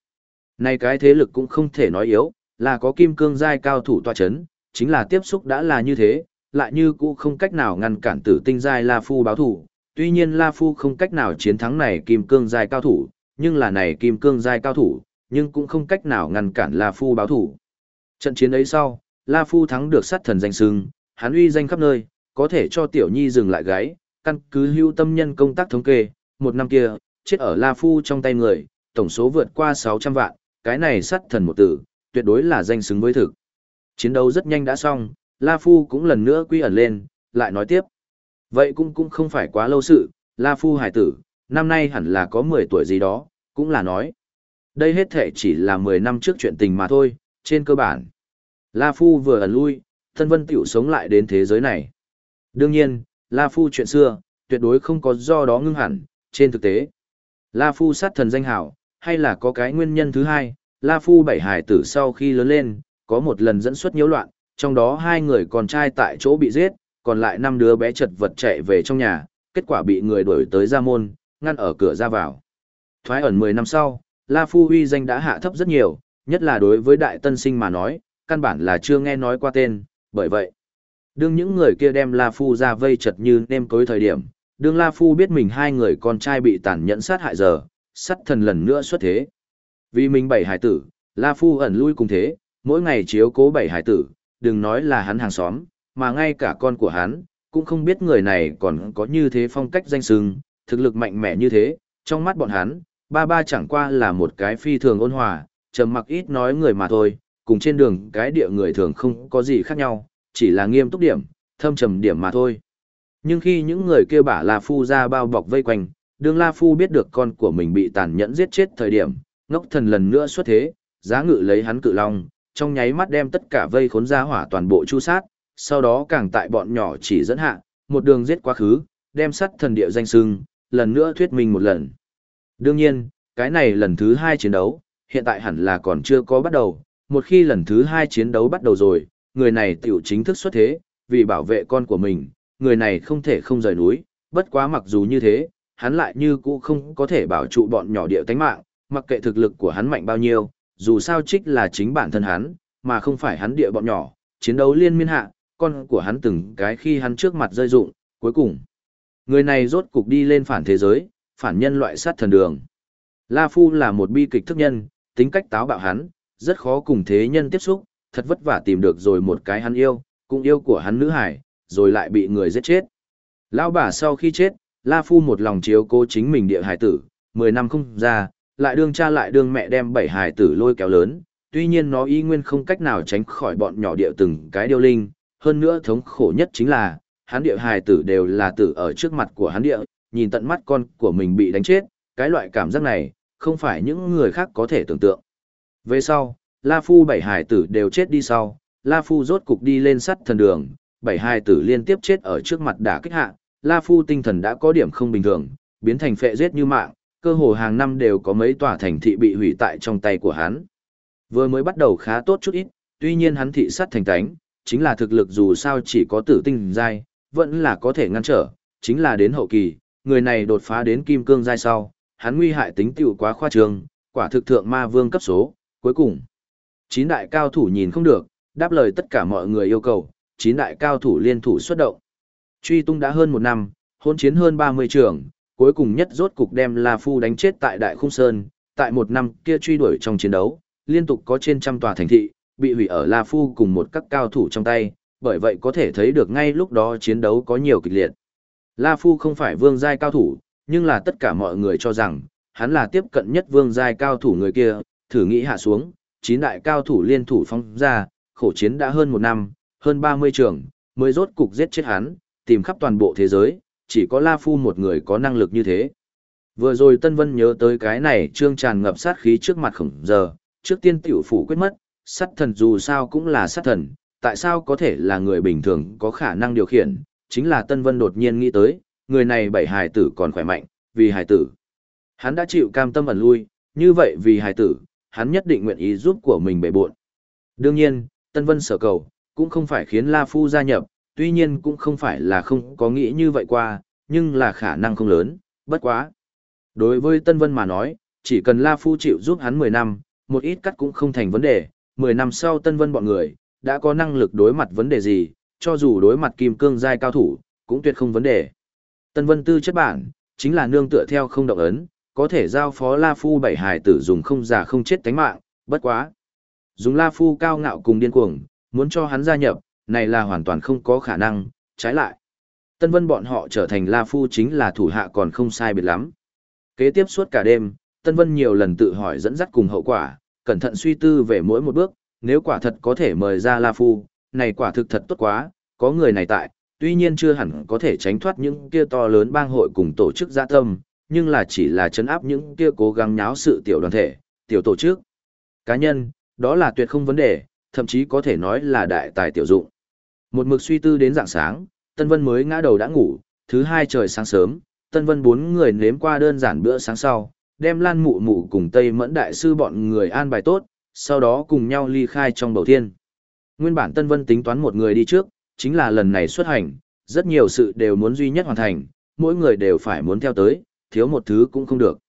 Này cái thế lực cũng không thể nói yếu, là có kim cương giai cao thủ tọa chấn, chính là tiếp xúc đã là như thế, lại như cũ không cách nào ngăn cản tử tinh giai La Phu báo thủ. Tuy nhiên La Phu không cách nào chiến thắng này kim cương giai cao thủ, nhưng là này kim cương giai cao thủ, nhưng cũng không cách nào ngăn cản La Phu báo thủ. Trận chiến ấy sau, La Phu thắng được sát thần danh sưng, hắn uy danh khắp nơi, có thể cho Tiểu Nhi dừng lại gáy, căn cứ hưu tâm nhân công tác thống kê, một năm kia, chết ở La Phu trong tay người, tổng số vượt qua 600 vạn, cái này sát thần một tử, tuyệt đối là danh xứng với thực. Chiến đấu rất nhanh đã xong, La Phu cũng lần nữa quy ẩn lên, lại nói tiếp. Vậy cũng cũng không phải quá lâu sự, La Phu hải tử, năm nay hẳn là có 10 tuổi gì đó, cũng là nói. Đây hết thể chỉ là 10 năm trước chuyện tình mà thôi, trên cơ bản. La Phu vừa ẩn lui, thân vân tiểu sống lại đến thế giới này. Đương nhiên, La Phu chuyện xưa, tuyệt đối không có do đó ngưng hẳn, trên thực tế. La Phu sát thần danh hảo, hay là có cái nguyên nhân thứ hai, La Phu bảy hải tử sau khi lớn lên, có một lần dẫn xuất nhiễu loạn, trong đó hai người con trai tại chỗ bị giết, còn lại năm đứa bé chật vật chạy về trong nhà, kết quả bị người đuổi tới ra môn, ngăn ở cửa ra vào. Thoái ẩn 10 năm sau, La Phu uy danh đã hạ thấp rất nhiều, nhất là đối với đại tân sinh mà nói, căn bản là chưa nghe nói qua tên, bởi vậy. Đương những người kia đem La Phu ra vây chật như nêm cối thời điểm, đương La Phu biết mình hai người con trai bị tàn nhẫn sát hại giờ, sắt thần lần nữa xuất thế. Vì mình bảy hải tử, La Phu ẩn lui cùng thế, mỗi ngày chiếu cố bảy hải tử, đừng nói là hắn hàng xóm, mà ngay cả con của hắn, cũng không biết người này còn có như thế phong cách danh sừng, thực lực mạnh mẽ như thế, trong mắt bọn hắn, ba ba chẳng qua là một cái phi thường ôn hòa, trầm mặc ít nói người mà thôi, cùng trên đường cái địa người thường không có gì khác nhau, chỉ là nghiêm túc điểm, thâm trầm điểm mà thôi. Nhưng khi những người kia bả La Phu ra bao bọc vây quanh, đương La Phu biết được con của mình bị tàn nhẫn giết chết thời điểm, ngốc thần lần nữa xuất thế, giá ngự lấy hắn cự long, trong nháy mắt đem tất cả vây khốn ra hỏa toàn bộ chu sát, sau đó càng tại bọn nhỏ chỉ dẫn hạ, một đường giết quá khứ, đem sắt thần địa danh sưng, lần nữa thuyết minh một lần. Đương nhiên, cái này lần thứ hai chiến đấu, hiện tại hẳn là còn chưa có bắt đầu, một khi lần thứ hai chiến đấu bắt đầu rồi, người này tiểu chính thức xuất thế, vì bảo vệ con của mình, người này không thể không rời núi, bất quá mặc dù như thế, hắn lại như cũ không có thể bảo trụ bọn nhỏ địa tánh mạng, mặc kệ thực lực của hắn mạnh bao nhiêu, dù sao trích là chính bản thân hắn, mà không phải hắn địa bọn nhỏ, chiến đấu liên miên hạ, con của hắn từng cái khi hắn trước mặt rơi dụng, cuối cùng. Người này rốt cục đi lên phản thế giới, phản nhân loại sát thần đường. La Phu là một bi kịch thức nhân, tính cách táo bạo hắn, rất khó cùng thế nhân tiếp xúc, thật vất vả tìm được rồi một cái hắn yêu, cũng yêu của hắn nữ hải, rồi lại bị người giết chết. Lão bà sau khi chết, La Phu một lòng chiếu cố chính mình địa hải tử, 10 năm không ra, lại đương cha lại đương mẹ đem bảy hài tử lôi kéo lớn, tuy nhiên nó y nguyên không cách nào tránh khỏi bọn nhỏ địa từng cái điêu linh, hơn nữa thống khổ nhất chính là, hắn địa hài tử đều là tử ở trước mặt của hắn địa, nhìn tận mắt con của mình bị đánh chết, cái loại cảm giác này, không phải những người khác có thể tưởng tượng. Về sau, La Phu bảy hài tử đều chết đi sau, La Phu rốt cục đi lên sắt thần đường, bảy hài tử liên tiếp chết ở trước mặt đả kích hạ, La Phu tinh thần đã có điểm không bình thường, biến thành phệ giết như mạng, cơ hồ hàng năm đều có mấy tòa thành thị bị hủy tại trong tay của hắn. Vừa mới bắt đầu khá tốt chút ít, tuy nhiên hắn thị sát thành tánh, chính là thực lực dù sao chỉ có tử tinh giai, vẫn là có thể ngăn trở, chính là đến hậu kỳ, người này đột phá đến kim cương giai sau, hắn nguy hại tính tiểu quá khoa trương, quả thực thượng ma vương cấp số, cuối cùng. Chín đại cao thủ nhìn không được, đáp lời tất cả mọi người yêu cầu, chín đại cao thủ liên thủ xuất động. Truy tung đã hơn một năm, hôn chiến hơn 30 trường, cuối cùng nhất rốt cục đem La Phu đánh chết tại Đại Khung Sơn, tại một năm kia truy đuổi trong chiến đấu, liên tục có trên trăm tòa thành thị, bị hủy ở La Phu cùng một các cao thủ trong tay, bởi vậy có thể thấy được ngay lúc đó chiến đấu có nhiều kịch liệt. La Phu không phải vương giai cao thủ, nhưng là tất cả mọi người cho rằng, hắn là tiếp cận nhất vương giai cao thủ người kia, thử nghĩ hạ xuống, chín đại cao thủ liên thủ phong ra, khổ chiến đã hơn một năm, hơn 30 trường, mới rốt cục giết chết hắn, tìm khắp toàn bộ thế giới, chỉ có La Phu một người có năng lực như thế. Vừa rồi Tân Vân nhớ tới cái này trương tràn ngập sát khí trước mặt khổng giờ, trước tiên tiểu phủ quyết mất, sát thần dù sao cũng là sát thần, tại sao có thể là người bình thường có khả năng điều khiển, chính là Tân Vân đột nhiên nghĩ tới, người này bảy hài tử còn khỏe mạnh, vì hài tử. Hắn đã chịu cam tâm ẩn lui, như vậy vì hài tử, hắn nhất định nguyện ý giúp của mình bể buộn. Đương nhiên, Tân Vân sở cầu, cũng không phải khiến La Phu gia nhập, tuy nhiên cũng không phải là không có nghĩ như vậy qua, nhưng là khả năng không lớn, bất quá. Đối với Tân Vân mà nói, Chỉ cần La Phu chịu giúp hắn 10 năm, một ít cắt cũng không thành vấn đề, 10 năm sau Tân Vân bọn người, đã có năng lực đối mặt vấn đề gì, cho dù đối mặt kim cương giai cao thủ, cũng tuyệt không vấn đề. Tân Vân tư chất bản, chính là nương tựa theo không động ấn, có thể giao phó La Phu bảy hài tử dùng không già không chết tánh mạng, bất quá. Dùng La Phu cao ngạo cùng điên cuồng, muốn cho hắn gia nhập, này là hoàn toàn không có khả năng, trái lại. Tân Vân bọn họ trở thành La Phu chính là thủ hạ còn không sai biệt lắm. Kế tiếp suốt cả đêm, Tân Vân nhiều lần tự hỏi dẫn dắt cùng hậu quả, cẩn thận suy tư về mỗi một bước, nếu quả thật có thể mời ra La Phu, này quả thực thật tốt quá, có người này tại, tuy nhiên chưa hẳn có thể tránh thoát những kia to lớn bang hội cùng tổ chức gia tâm, nhưng là chỉ là chấn áp những kia cố gắng nháo sự tiểu đoàn thể, tiểu tổ chức. Cá nhân, đó là tuyệt không vấn đề, thậm chí có thể nói là đại tài tiểu dụng. Một mực suy tư đến dạng sáng, Tân Vân mới ngã đầu đã ngủ, thứ hai trời sáng sớm, Tân Vân bốn người nếm qua đơn giản bữa sáng sau, đem Lan Mụ Mụ cùng Tây Mẫn Đại Sư bọn người an bài tốt, sau đó cùng nhau ly khai trong bầu thiên. Nguyên bản Tân Vân tính toán một người đi trước, chính là lần này xuất hành, rất nhiều sự đều muốn duy nhất hoàn thành, mỗi người đều phải muốn theo tới, thiếu một thứ cũng không được.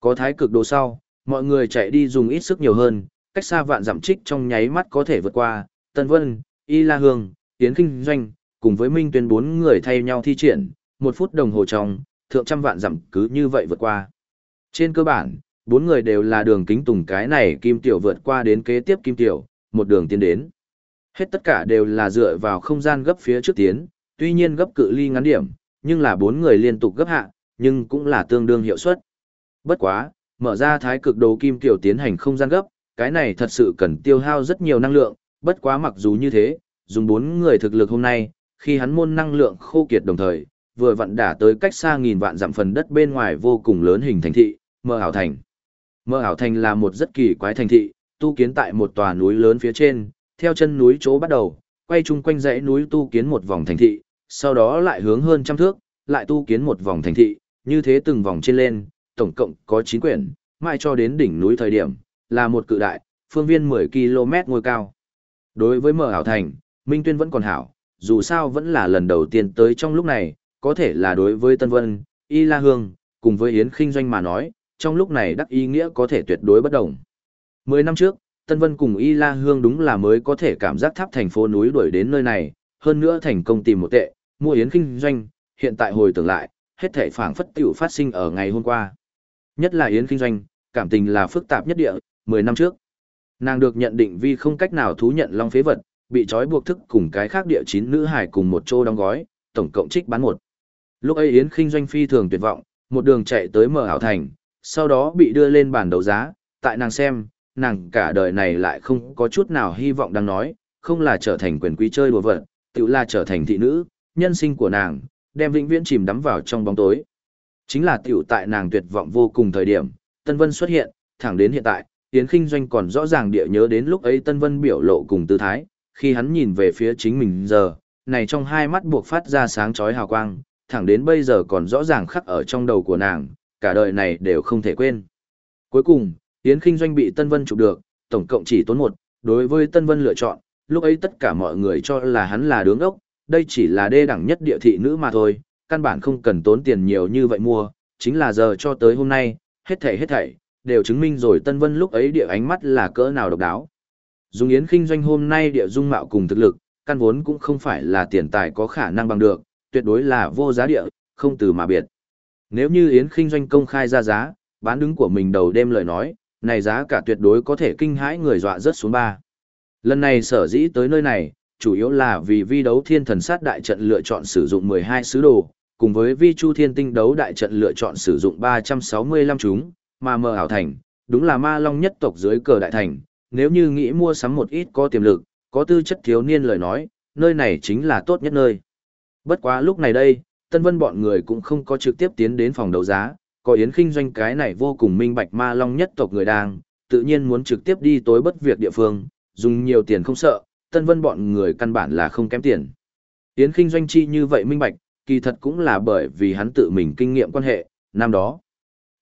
Có thái cực đồ sau, mọi người chạy đi dùng ít sức nhiều hơn, cách xa vạn dặm trích trong nháy mắt có thể vượt qua, Tân Vân, Y La Hương, Tiến Kinh Doanh, cùng với Minh Tuyên bốn người thay nhau thi triển, một phút đồng hồ trong, thượng trăm vạn dặm cứ như vậy vượt qua. Trên cơ bản, bốn người đều là đường kính tùng cái này kim tiểu vượt qua đến kế tiếp kim tiểu, một đường tiến đến. Hết tất cả đều là dựa vào không gian gấp phía trước tiến, tuy nhiên gấp cự ly ngắn điểm, nhưng là bốn người liên tục gấp hạ, nhưng cũng là tương đương hiệu suất. Bất quá, mở ra thái cực đồ kim tiểu tiến hành không gian gấp, cái này thật sự cần tiêu hao rất nhiều năng lượng, bất quá mặc dù như thế, dùng bốn người thực lực hôm nay, khi hắn môn năng lượng khô kiệt đồng thời, vừa vặn đả tới cách xa nghìn vạn dặm phần đất bên ngoài vô cùng lớn hình thành thị, Mơ Hảo Thành. Mơ Hảo Thành là một rất kỳ quái thành thị, tu kiến tại một tòa núi lớn phía trên, theo chân núi chỗ bắt đầu, quay chung quanh dãy núi tu kiến một vòng thành thị, sau đó lại hướng hơn trăm thước, lại tu kiến một vòng thành thị, như thế từng vòng trên lên, tổng cộng có 9 quyển, mãi cho đến đỉnh núi thời điểm, là một cự đại, phương viên 10 km ngôi cao. Đối với Mơ Hảo Thành, Minh Tuyên vẫn còn hảo, dù sao vẫn là lần đầu tiên tới trong lúc này, có thể là đối với Tân Vân, Y La Hương, cùng với Yến Kinh Doanh mà nói, trong lúc này đắc ý nghĩa có thể tuyệt đối bất đồng. Mười năm trước, Tân Vân cùng Y La Hương đúng là mới có thể cảm giác tháp thành phố núi đuổi đến nơi này, hơn nữa thành công tìm một tệ, mua Yến Kinh Doanh, hiện tại hồi tưởng lại, hết thể phảng phất tiểu phát sinh ở ngày hôm qua. Nhất là Yến Kinh Doanh, cảm tình là phức tạp nhất địa, 10 năm trước. Nàng được nhận định vì không cách nào thú nhận long phế vật, bị trói buộc thức cùng cái khác địa chín nữ hải cùng một chỗ đóng gói, tổng cộng trích bán một. Lúc ấy Yến Kinh doanh phi thường tuyệt vọng, một đường chạy tới mở ảo thành, sau đó bị đưa lên bàn đấu giá, tại nàng xem, nàng cả đời này lại không có chút nào hy vọng đang nói, không là trở thành quyền quý chơi đùa vật, tự là trở thành thị nữ, nhân sinh của nàng, đem vĩnh viễn chìm đắm vào trong bóng tối. Chính là tiểu tại nàng tuyệt vọng vô cùng thời điểm, Tân Vân xuất hiện, thẳng đến hiện tại, Yến Kinh doanh còn rõ ràng địa nhớ đến lúc ấy Tân Vân biểu lộ cùng tư thái, khi hắn nhìn về phía chính mình giờ, này trong hai mắt buộc phát ra sáng chói hào quang, thẳng đến bây giờ còn rõ ràng khắc ở trong đầu của nàng, cả đời này đều không thể quên. Cuối cùng, Yến Kinh Doanh bị Tân Vân chụp được, tổng cộng chỉ tốn một, đối với Tân Vân lựa chọn, lúc ấy tất cả mọi người cho là hắn là đứng ốc, đây chỉ là đê đẳng nhất địa thị nữ mà thôi, căn bản không cần tốn tiền nhiều như vậy mua, chính là giờ cho tới hôm nay, hết thảy hết thảy, đều chứng minh rồi Tân Vân lúc ấy địa ánh mắt là cỡ nào độc đáo. Dùng Yến Kinh Doanh hôm nay địa dung mạo cùng thực lực, căn vốn cũng không phải là tiền tài có khả năng bằng được, tuyệt đối là vô giá địa, không từ mà biệt. Nếu như Yến Kinh Doanh công khai ra giá, bán đứng của mình đầu đêm lời nói, này giá cả tuyệt đối có thể kinh hãi người dọa rất xuống ba. Lần này sở dĩ tới nơi này, chủ yếu là vì vi đấu thiên thần sát đại trận lựa chọn sử dụng 12 sứ đồ, cùng với vi chu thiên tinh đấu đại trận lựa chọn sử dụng 365 chúng, mà mờ ảo thành, đúng là ma long nhất tộc dưới cờ đại thành, nếu như nghĩ mua sắm một ít có tiềm lực, có tư chất thiếu niên lời nói, nơi này chính là tốt nhất nơi. Bất quá lúc này đây, Tân Vân bọn người cũng không có trực tiếp tiến đến phòng đấu giá, có Yến Kinh doanh cái này vô cùng minh bạch ma long nhất tộc người đang, tự nhiên muốn trực tiếp đi tối bất việc địa phương, dùng nhiều tiền không sợ, Tân Vân bọn người căn bản là không kém tiền. Yến Kinh doanh chi như vậy minh bạch, kỳ thật cũng là bởi vì hắn tự mình kinh nghiệm quan hệ, năm đó.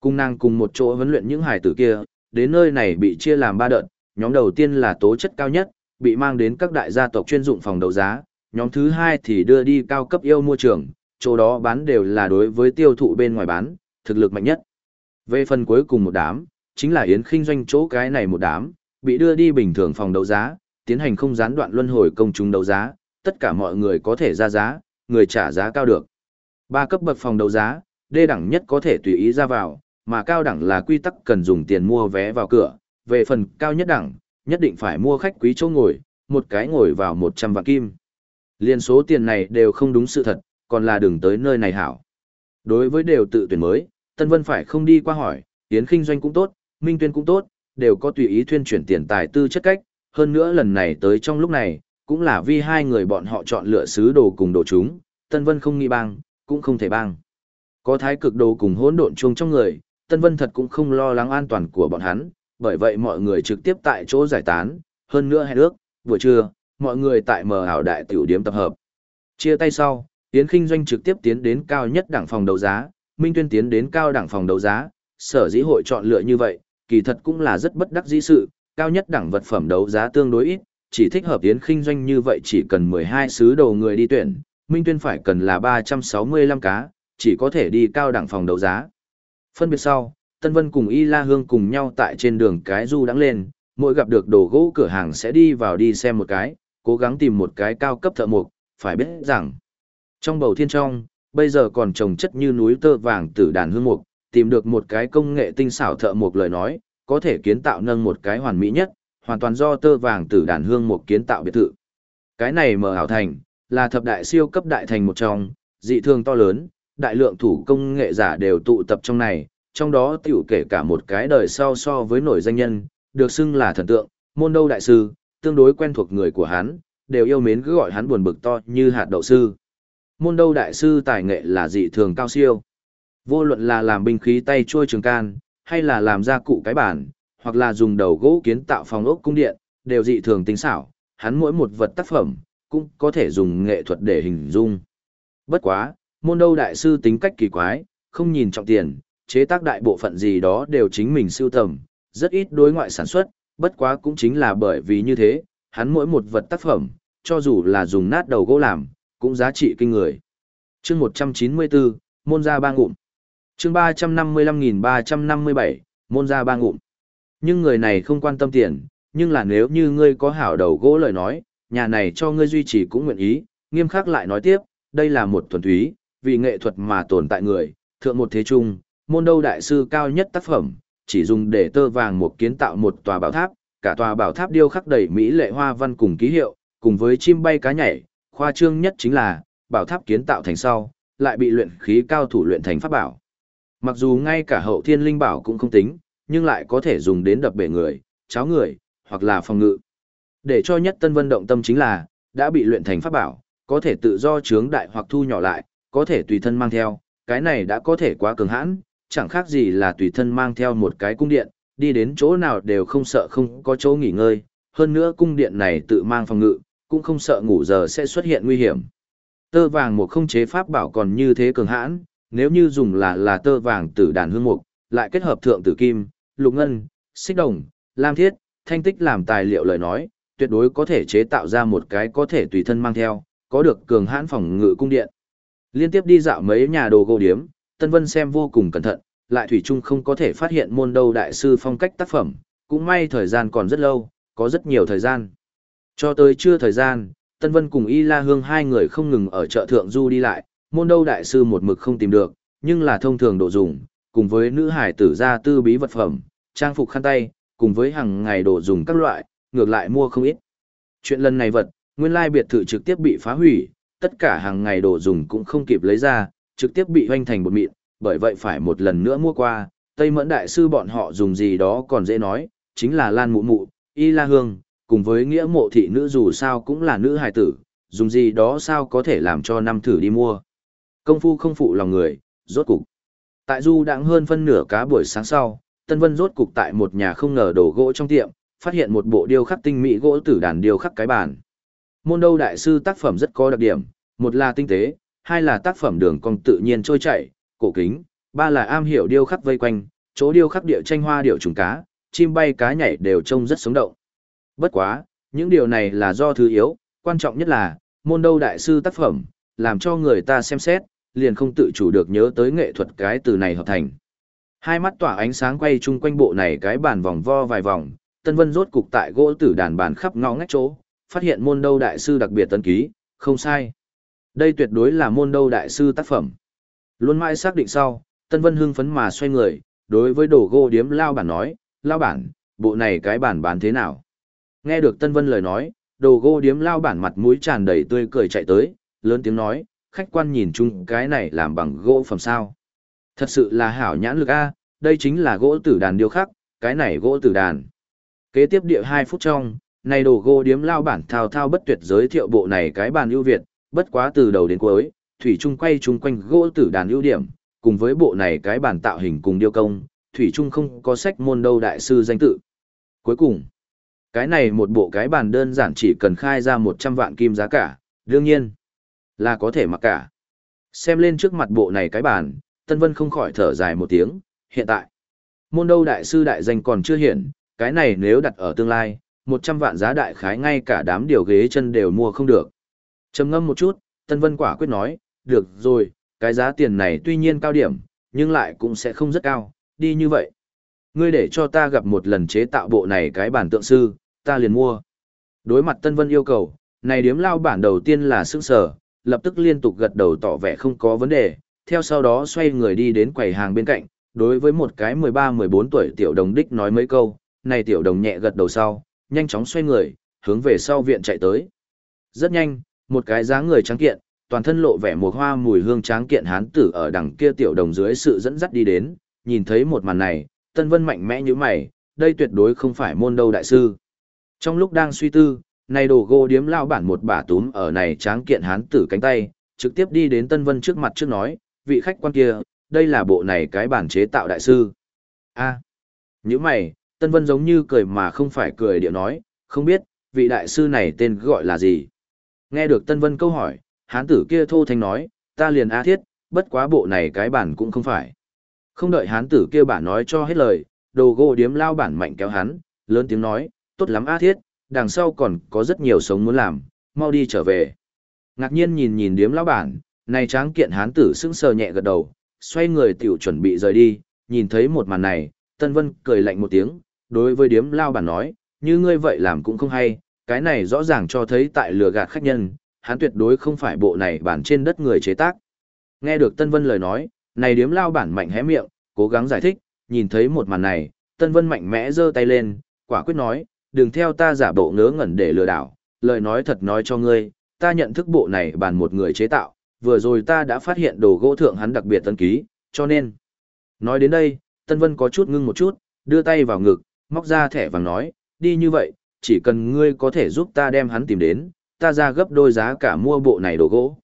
Cung nàng cùng một chỗ huấn luyện những hải tử kia, đến nơi này bị chia làm ba đợt, nhóm đầu tiên là tố chất cao nhất, bị mang đến các đại gia tộc chuyên dụng phòng đấu giá, nhóm thứ hai thì đưa đi cao cấp yêu mua trường, chỗ đó bán đều là đối với tiêu thụ bên ngoài bán, thực lực mạnh nhất. Về phần cuối cùng một đám, chính là Yến Kinh doanh chỗ cái này một đám, bị đưa đi bình thường phòng đấu giá, tiến hành không gián đoạn luân hồi công chúng đấu giá, tất cả mọi người có thể ra giá, người trả giá cao được. Ba cấp bậc phòng đấu giá, đê đẳng nhất có thể tùy ý ra vào, mà cao đẳng là quy tắc cần dùng tiền mua vé vào cửa, về phần cao nhất đẳng, nhất định phải mua khách quý chỗ ngồi, một cái ngồi vào 100 vạn kim. Liên số tiền này đều không đúng sự thật, còn là đừng tới nơi này hảo. Đối với đều tự tuyển mới, Tân Vân phải không đi qua hỏi, Yến Kinh doanh cũng tốt, Minh Tuyên cũng tốt, đều có tùy ý thuyên chuyển tiền tài tư chất cách, hơn nữa lần này tới trong lúc này, cũng là vì hai người bọn họ chọn lựa sứ đồ cùng đồ chúng, Tân Vân không nghĩ bang, cũng không thể bang. Có thái cực đồ cùng hỗn độn chung trong người, Tân Vân thật cũng không lo lắng an toàn của bọn hắn, bởi vậy mọi người trực tiếp tại chỗ giải tán, hơn nữa hẹn ước, buổi trưa, mọi người tại mờ ảo đại tiểu điếm tập hợp. Chia tay sau, Tiến Kinh Doanh trực tiếp tiến đến cao nhất đảng phòng đấu giá, Minh Tuyên tiến đến cao đảng phòng đấu giá, sở dĩ hội chọn lựa như vậy, kỳ thật cũng là rất bất đắc dĩ sự, cao nhất đẳng vật phẩm đấu giá tương đối ít, chỉ thích hợp tiến kinh doanh như vậy chỉ cần 12 sứ đầu người đi tuyển, Minh Tuyên phải cần là 365 cá, chỉ có thể đi cao đẳng phòng đấu giá. Phân biệt sau, Tân Vân cùng Y La Hương cùng nhau tại trên đường cái du đắng lên, mỗi gặp được đồ gỗ cửa hàng sẽ đi vào đi xem một cái, cố gắng tìm một cái cao cấp thợ mộc, phải biết rằng, trong bầu thiên trong, bây giờ còn trồng chất như núi tơ vàng tử đàn hương mục, tìm được một cái công nghệ tinh xảo thợ mộc lời nói, có thể kiến tạo nâng một cái hoàn mỹ nhất, hoàn toàn do tơ vàng tử đàn hương mục kiến tạo biệt thự. Cái này mở hảo thành, là thập đại siêu cấp đại thành một trong, dị thường to lớn, đại lượng thủ công nghệ giả đều tụ tập trong này, trong đó tiểu kể cả một cái đời sau so với nổi danh nhân, được xưng là thần tượng, môn đâu đại sư, tương đối quen thuộc người của hắn, đều yêu mến cứ gọi hắn buồn bực to như hạt đậu sư. Môn đâu đại sư tài nghệ là dị thường cao siêu. Vô luận là làm binh khí tay trôi trường can, hay là làm gia cụ cái bản, hoặc là dùng đầu gỗ kiến tạo phòng ốc cung điện, đều dị thường tinh xảo, hắn mỗi một vật tác phẩm, cũng có thể dùng nghệ thuật để hình dung. Bất quá, môn đâu đại sư tính cách kỳ quái, không nhìn trọng tiền, chế tác đại bộ phận gì đó đều chính mình sưu tầm, rất ít đối ngoại sản xuất, bất quá cũng chính là bởi vì như thế, hắn mỗi một vật tác phẩm, cho dù là dùng nát đầu gỗ làm, cũng giá trị kinh người. chương 194, môn gia ba ngụm. chương 355.357, môn gia ba ngụm. Nhưng người này không quan tâm tiền, nhưng là nếu như ngươi có hảo đầu gỗ lời nói, nhà này cho ngươi duy trì cũng nguyện ý, nghiêm khắc lại nói tiếp, đây là một thuần túy, vì nghệ thuật mà tồn tại người, thượng một thế trung, môn đâu đại sư cao nhất tác phẩm, chỉ dùng để tơ vàng một kiến tạo một tòa bảo tháp, cả tòa bảo tháp điêu khắc đầy mỹ lệ hoa văn cùng ký hiệu, cùng với chim bay cá nhảy, khoa trương nhất chính là, bảo tháp kiến tạo thành sau, lại bị luyện khí cao thủ luyện thành pháp bảo. Mặc dù ngay cả hậu thiên linh bảo cũng không tính, nhưng lại có thể dùng đến đập bể người, cháo người, hoặc là phòng ngự. Để cho nhất tân vân động tâm chính là, đã bị luyện thành pháp bảo, có thể tự do chướng đại hoặc thu nhỏ lại, có thể tùy thân mang theo, cái này đã có thể quá cường hãn, chẳng khác gì là tùy thân mang theo một cái cung điện, đi đến chỗ nào đều không sợ không có chỗ nghỉ ngơi, hơn nữa cung điện này tự mang phòng ngự, cũng không sợ ngủ giờ sẽ xuất hiện nguy hiểm. Tơ vàng một không chế pháp bảo còn như thế cường hãn, nếu như dùng là là tơ vàng tử đàn hương mục, lại kết hợp thượng tử kim, lục ngân, xích đồng, lam thiết, thanh tích làm tài liệu lời nói, tuyệt đối có thể chế tạo ra một cái có thể tùy thân mang theo, có được cường hãn phòng ngự cung điện. Liên tiếp đi dạo mấy nhà đồ gỗ điếm, Tân Vân xem vô cùng cẩn thận, lại thủy chung không có thể phát hiện môn đâu đại sư phong cách tác phẩm, cũng may thời gian còn rất lâu, có rất nhiều thời gian. Cho tới trưa thời gian, Tân Vân cùng Y La Hương hai người không ngừng ở chợ thượng du đi lại, môn đâu đại sư một mực không tìm được, nhưng là thông thường đồ dùng, cùng với nữ hải tử gia tư bí vật phẩm, trang phục khăn tay, cùng với hàng ngày đồ dùng các loại, ngược lại mua không ít. Chuyện lần này vật, nguyên lai biệt thự trực tiếp bị phá hủy, tất cả hàng ngày đồ dùng cũng không kịp lấy ra, trực tiếp bị hoanh thành bột mịn, bởi vậy phải một lần nữa mua qua, Tây Mẫn Đại Sư bọn họ dùng gì đó còn dễ nói, chính là Lan Mụ Mụ, Y La Hương, cùng với nghĩa mộ thị nữ dù sao cũng là nữ hài tử, dùng gì đó sao có thể làm cho năm thử đi mua. Công phu không phụ lòng người, rốt cục. Tại du đãng hơn phân nửa cá buổi sáng sau, Tân Vân rốt cục tại một nhà không ngờ đồ gỗ trong tiệm, phát hiện một bộ điêu khắc tinh mỹ gỗ tử đàn điêu khắc cái bàn. Môn đâu đại sư tác phẩm rất có đặc điểm, một là tinh tế, hai là tác phẩm đường cong tự nhiên trôi chảy, cổ kính, ba là am hiểu điêu khắc vây quanh, chỗ điêu khắc địa tranh hoa điệu trùng cá, chim bay cá nhảy đều trông rất sống động. Bất quá, những điều này là do thứ yếu, quan trọng nhất là, môn đâu đại sư tác phẩm, làm cho người ta xem xét, liền không tự chủ được nhớ tới nghệ thuật cái từ này hợp thành. Hai mắt tỏa ánh sáng quay chung quanh bộ này cái bàn vòng vo vài vòng, Tân Vân rốt cục tại gỗ tử đàn bàn khắp ngõ ngách chỗ, phát hiện môn đâu đại sư đặc biệt tân ký, không sai. Đây tuyệt đối là môn đâu đại sư tác phẩm. Luôn mãi xác định sau, Tân Vân hưng phấn mà xoay người, đối với đồ gỗ điếm lao bản nói, lao bản, bộ này cái bản bán thế nào? Nghe được Tân Vân lời nói, đồ gỗ điếm lao bản mặt mũi tràn đầy tươi cười chạy tới, lớn tiếng nói, khách quan nhìn chung cái này làm bằng gỗ phẩm sao. Thật sự là hảo nhãn lực a, đây chính là gỗ tử đàn điêu khắc, cái này gỗ tử đàn. Kế tiếp địa 2 phút trong, này đồ gỗ điếm lao bản thao thao bất tuyệt giới thiệu bộ này cái bàn ưu việt, bất quá từ đầu đến cuối, thủy trung quay chung quanh gỗ tử đàn ưu điểm, cùng với bộ này cái bản tạo hình cùng điêu công, thủy trung không có sách môn đâu đại sư danh tự. Cuối cùng, cái này một bộ cái bản đơn giản chỉ cần khai ra 100 vạn kim giá cả, đương nhiên là có thể mặc cả. Xem lên trước mặt bộ này cái bản Tân Vân không khỏi thở dài một tiếng, hiện tại, môn đâu đại sư đại danh còn chưa hiện, cái này nếu đặt ở tương lai, 100 vạn giá đại khái ngay cả đám điều ghế chân đều mua không được trầm ngâm một chút, Tân Vân quả quyết nói, được rồi, cái giá tiền này tuy nhiên cao điểm, nhưng lại cũng sẽ không rất cao, đi như vậy. Ngươi để cho ta gặp một lần chế tạo bộ này cái bản tượng sư, ta liền mua. Đối mặt Tân Vân yêu cầu, này điếm lao bản đầu tiên là sững sở, lập tức liên tục gật đầu tỏ vẻ không có vấn đề, theo sau đó xoay người đi đến quầy hàng bên cạnh, đối với một cái 13-14 tuổi tiểu đồng đích nói mấy câu, này tiểu đồng nhẹ gật đầu sau, nhanh chóng xoay người, hướng về sau viện chạy tới. Rất nhanh, một cái dáng người trắng kiện, toàn thân lộ vẻ mùa hoa mùi hương tráng kiện hán tử ở đằng kia tiểu đồng dưới sự dẫn dắt đi đến, nhìn thấy một màn này, Tân Vân mạnh mẽ như mày, đây tuyệt đối không phải môn đâu đại sư. Trong lúc đang suy tư, này đồ gô điếm lao bản một bà túm ở này tráng kiện hán tử cánh tay, trực tiếp đi đến Tân Vân trước mặt trước nói, vị khách quan kia, đây là bộ này cái bản chế tạo đại sư. a à, như mày, Tân Vân giống như cười mà không phải cười điệu nói, không biết, vị đại sư này tên gọi là gì. Nghe được Tân Vân câu hỏi, hán tử kia thô thanh nói, ta liền A thiết, bất quá bộ này cái bản cũng không phải. Không đợi hán tử kia bản nói cho hết lời, đồ gỗ điếm lao bản mạnh kéo hắn, lớn tiếng nói, tốt lắm A thiết, đằng sau còn có rất nhiều sống muốn làm, mau đi trở về. Ngạc nhiên nhìn nhìn điếm lao bản, này tráng kiện hán tử sững sờ nhẹ gật đầu, xoay người tiểu chuẩn bị rời đi, nhìn thấy một màn này, Tân Vân cười lạnh một tiếng, đối với điếm lao bản nói, như ngươi vậy làm cũng không hay, cái này rõ ràng cho thấy tại lừa gạt khách nhân, hắn tuyệt đối không phải bộ này bản trên đất người chế tác. Nghe được Tân Vân lời nói, này điếm lao bản mạnh hé miệng, cố gắng giải thích, nhìn thấy một màn này, Tân Vân mạnh mẽ giơ tay lên, quả quyết nói, đừng theo ta giả bộ ngớ ngẩn để lừa đảo, lời nói thật nói cho ngươi, ta nhận thức bộ này bản một người chế tạo, vừa rồi ta đã phát hiện đồ gỗ thượng hắn đặc biệt tân ký, cho nên. Nói đến đây, Tân Vân có chút ngưng một chút, đưa tay vào ngực, móc ra thẻ vàng nói, đi như vậy, chỉ cần ngươi có thể giúp ta đem hắn tìm đến, ta ra gấp đôi giá cả mua bộ này đồ gỗ.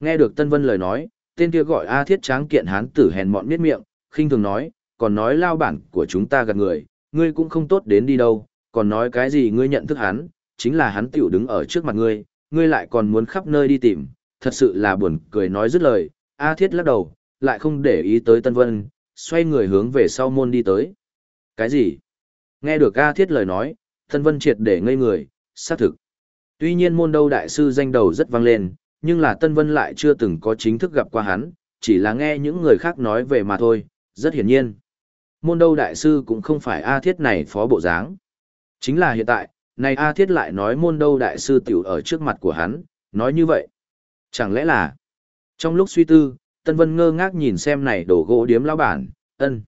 Nghe được Tân Vân lời nói, tên kia gọi A Thiết Tráng kiện hán tử hèn mọn miết miệng, khinh thường nói, còn nói lao bản của chúng ta gạt người, ngươi cũng không tốt đến đi đâu, còn nói cái gì ngươi nhận thức hắn, chính là hắn tiểu đứng ở trước mặt ngươi, ngươi lại còn muốn khắp nơi đi tìm, thật sự là buồn cười nói dứt lời, A Thiết lắc đầu, lại không để ý tới Tân Vân, xoay người hướng về sau môn đi tới. Cái gì? Nghe được A Thiết lời nói, Tân Vân triệt để ngây người, xác thực. Tuy nhiên môn đâu đại sư danh đầu rất vang lên, nhưng là Tân Vân lại chưa từng có chính thức gặp qua hắn, chỉ là nghe những người khác nói về mà thôi, rất hiển nhiên. Môn đâu đại sư cũng không phải A Thiết này phó bộ dáng. Chính là hiện tại, này A Thiết lại nói môn đâu đại sư tiểu ở trước mặt của hắn, nói như vậy. Chẳng lẽ là... Trong lúc suy tư, Tân Vân ngơ ngác nhìn xem này đổ gỗ điếm lão bản, ân.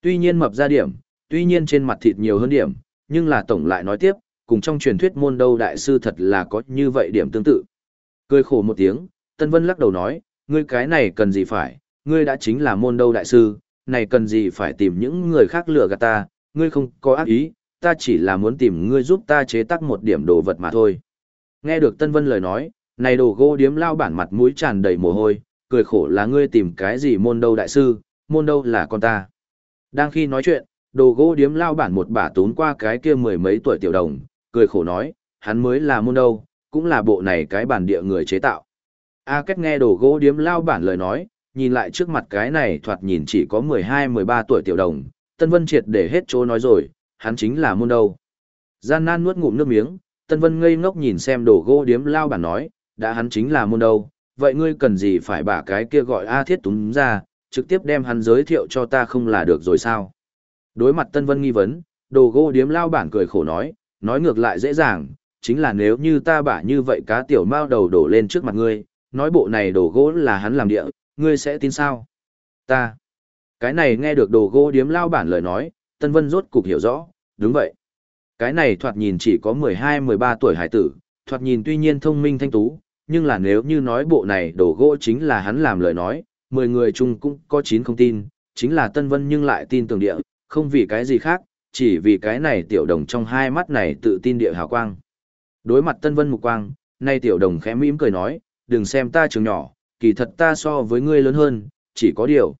Tuy nhiên mập ra điểm, tuy nhiên trên mặt thịt nhiều hơn điểm, nhưng là tổng lại nói tiếp, cùng trong truyền thuyết môn đâu đại sư thật là có như vậy điểm tương tự. Cười khổ một tiếng, Tân Vân lắc đầu nói, ngươi cái này cần gì phải, ngươi đã chính là môn đâu đại sư, này cần gì phải tìm những người khác lừa gạt ta, ngươi không có ác ý, ta chỉ là muốn tìm ngươi giúp ta chế tác một điểm đồ vật mà thôi. Nghe được Tân Vân lời nói, này đồ gỗ điếm lao bản mặt mũi tràn đầy mồ hôi, cười khổ là ngươi tìm cái gì môn đâu đại sư, môn đâu là con ta. Đang khi nói chuyện, đồ gỗ điếm lao bản một bả tốn qua cái kia mười mấy tuổi tiểu đồng, cười khổ nói, hắn mới là môn đâu, cũng là bộ này cái bản địa người chế tạo. A Kết nghe đồ gỗ điếm lao bản lời nói, nhìn lại trước mặt cái này thoạt nhìn chỉ có 12-13 tuổi tiểu đồng, Tân Vân triệt để hết chỗ nói rồi, hắn chính là môn đâu. Gian nan nuốt ngụm nước miếng, Tân Vân ngây ngốc nhìn xem đồ gỗ điếm lao bản nói, đã hắn chính là môn đâu, vậy ngươi cần gì phải bả cái kia gọi A Thiết túng ra, trực tiếp đem hắn giới thiệu cho ta không là được rồi sao? Đối mặt Tân Vân nghi vấn, đồ gỗ điếm lao bản cười khổ nói, nói ngược lại dễ dàng, chính là nếu như ta bả như vậy cá tiểu mao đầu đổ lên trước mặt ngươi, nói bộ này đồ gỗ là hắn làm địa, ngươi sẽ tin sao? Ta. Cái này nghe được đồ gỗ điếm lao bản lời nói, Tân Vân rốt cục hiểu rõ, đúng vậy. Cái này thoạt nhìn chỉ có 12-13 tuổi hải tử, thoạt nhìn tuy nhiên thông minh thanh tú, nhưng là nếu như nói bộ này đồ gỗ chính là hắn làm lời nói, 10 người chung cũng có 9 không tin, chính là Tân Vân nhưng lại tin tưởng địa, không vì cái gì khác, chỉ vì cái này tiểu đồng trong hai mắt này tự tin địa hào quang. Đối mặt Tân Vân mục quang, nay tiểu đồng khẽ mỉm cười nói, đừng xem ta trường nhỏ, kỳ thật ta so với ngươi lớn hơn, chỉ có điều.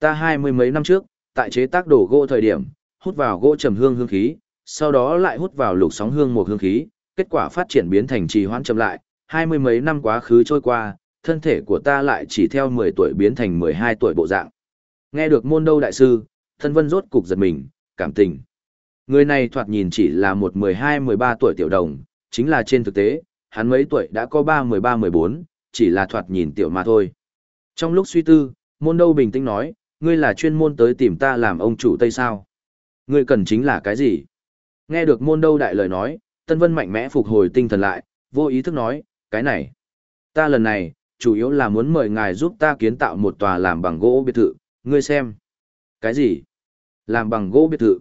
Ta hai mươi mấy năm trước, tại chế tác đổ gỗ thời điểm, hút vào gỗ trầm hương hương khí, sau đó lại hút vào lục sóng hương một hương khí, kết quả phát triển biến thành trì hoãn chậm lại, hai mươi mấy năm quá khứ trôi qua, thân thể của ta lại chỉ theo 10 tuổi biến thành 12 tuổi bộ dạng. Nghe được môn đâu đại sư, thân vân rốt cục giật mình, cảm tình. Người này thoạt nhìn chỉ là một 12-13 tuổi tiểu đồng, chính là trên thực tế, hắn mấy tuổi đã có 3-13-14, chỉ là thoạt nhìn tiểu mà thôi. Trong lúc suy tư, môn đâu bình tĩnh nói, ngươi là chuyên môn tới tìm ta làm ông chủ Tây sao? Ngươi cần chính là cái gì? Nghe được môn đâu đại lời nói, Tân Vân mạnh mẽ phục hồi tinh thần lại, vô ý thức nói, cái này. Ta lần này, chủ yếu là muốn mời ngài giúp ta kiến tạo một tòa làm bằng gỗ biệt thự, ngươi xem. Cái gì? Làm bằng gỗ biệt thự.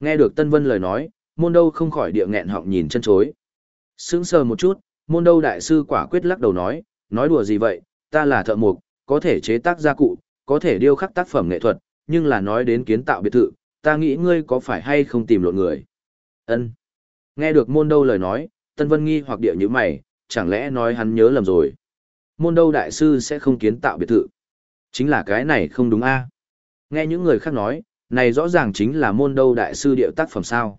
Nghe được Tân Vân lời nói, môn đâu không khỏi địa nghẹn họng nhìn chân chối. Sững sờ một chút, môn đâu đại sư quả quyết lắc đầu nói, nói đùa gì vậy, ta là thợ mộc, có thể chế tác gia cụ, có thể điêu khắc tác phẩm nghệ thuật, nhưng là nói đến kiến tạo biệt thự, ta nghĩ ngươi có phải hay không tìm lộn người. Ân. Nghe được môn đâu lời nói, Tân Vân nghi hoặc địa như mày, chẳng lẽ nói hắn nhớ lầm rồi. Môn đâu đại sư sẽ không kiến tạo biệt thự. Chính là cái này không đúng a Nghe những người khác nói, này rõ ràng chính là môn đâu đại sư điệu tác phẩm sao.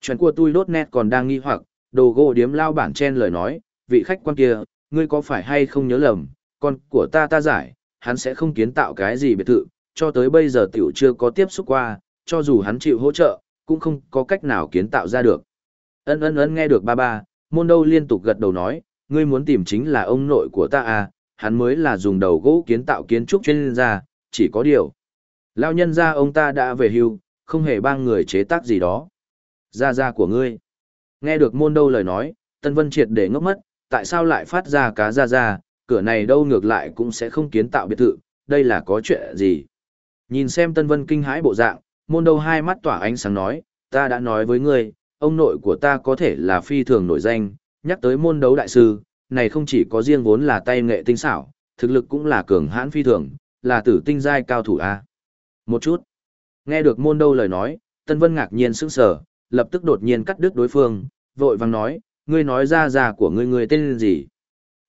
Chuyện của tôi đốt nét còn đang nghi hoặc, đồ gỗ điếm lao bản chen lời nói, vị khách quan kia, ngươi có phải hay không nhớ lầm, con của ta ta giải, hắn sẽ không kiến tạo cái gì biệt thự, cho tới bây giờ tiểu chưa có tiếp xúc qua, cho dù hắn chịu hỗ trợ, cũng không có cách nào kiến tạo ra được. Ân ân ân nghe được ba ba, môn đâu liên tục gật đầu nói, ngươi muốn tìm chính là ông nội của ta à, hắn mới là dùng đầu gỗ kiến tạo kiến trúc chuyên gia, chỉ có điều. Lao nhân ra ông ta đã về hưu, không hề bang người chế tác gì đó. Ra ra của ngươi. Nghe được môn đâu lời nói, Tân Vân triệt để ngốc mất, tại sao lại phát ra cá ra ra, cửa này đâu ngược lại cũng sẽ không kiến tạo biệt thự, đây là có chuyện gì. Nhìn xem Tân Vân kinh hãi bộ dạng, môn đâu hai mắt tỏa ánh sáng nói, ta đã nói với ngươi, ông nội của ta có thể là phi thường nổi danh, nhắc tới môn đấu đại sư, này không chỉ có riêng vốn là tay nghệ tinh xảo, thực lực cũng là cường hãn phi thường, là tử tinh giai cao thủ A. Một chút. Nghe được môn đâu lời nói, Tân Vân ngạc nhiên sững sờ, lập tức đột nhiên cắt đứt đối phương, vội vàng nói, ngươi nói ra già của ngươi người tên gì?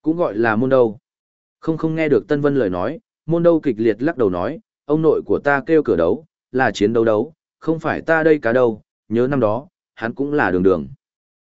Cũng gọi là môn đâu. Không không nghe được Tân Vân lời nói, môn đâu kịch liệt lắc đầu nói, ông nội của ta kêu cửa đấu, là chiến đấu đấu, không phải ta đây cả đâu, nhớ năm đó, hắn cũng là đường đường.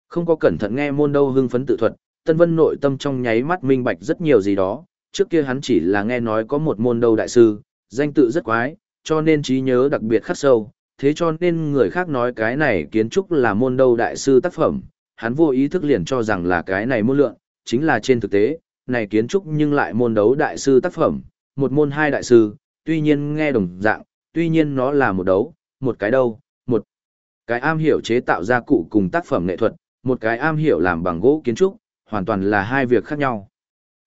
Không có cẩn thận nghe môn đâu hưng phấn tự thuật, Tân Vân nội tâm trong nháy mắt minh bạch rất nhiều gì đó, trước kia hắn chỉ là nghe nói có một môn đâu đại sư, danh tự rất quái, cho nên trí nhớ đặc biệt khắc sâu, thế cho nên người khác nói cái này kiến trúc là môn đâu đại sư tác phẩm, hắn vô ý thức liền cho rằng là cái này môn lượng, chính là trên thực tế, này kiến trúc nhưng lại môn đấu đại sư tác phẩm, một môn hai đại sư, tuy nhiên nghe đồng dạng, tuy nhiên nó là một đấu, một cái đâu, một cái am hiểu chế tạo ra cụ cùng tác phẩm nghệ thuật, một cái am hiểu làm bằng gỗ kiến trúc, hoàn toàn là hai việc khác nhau.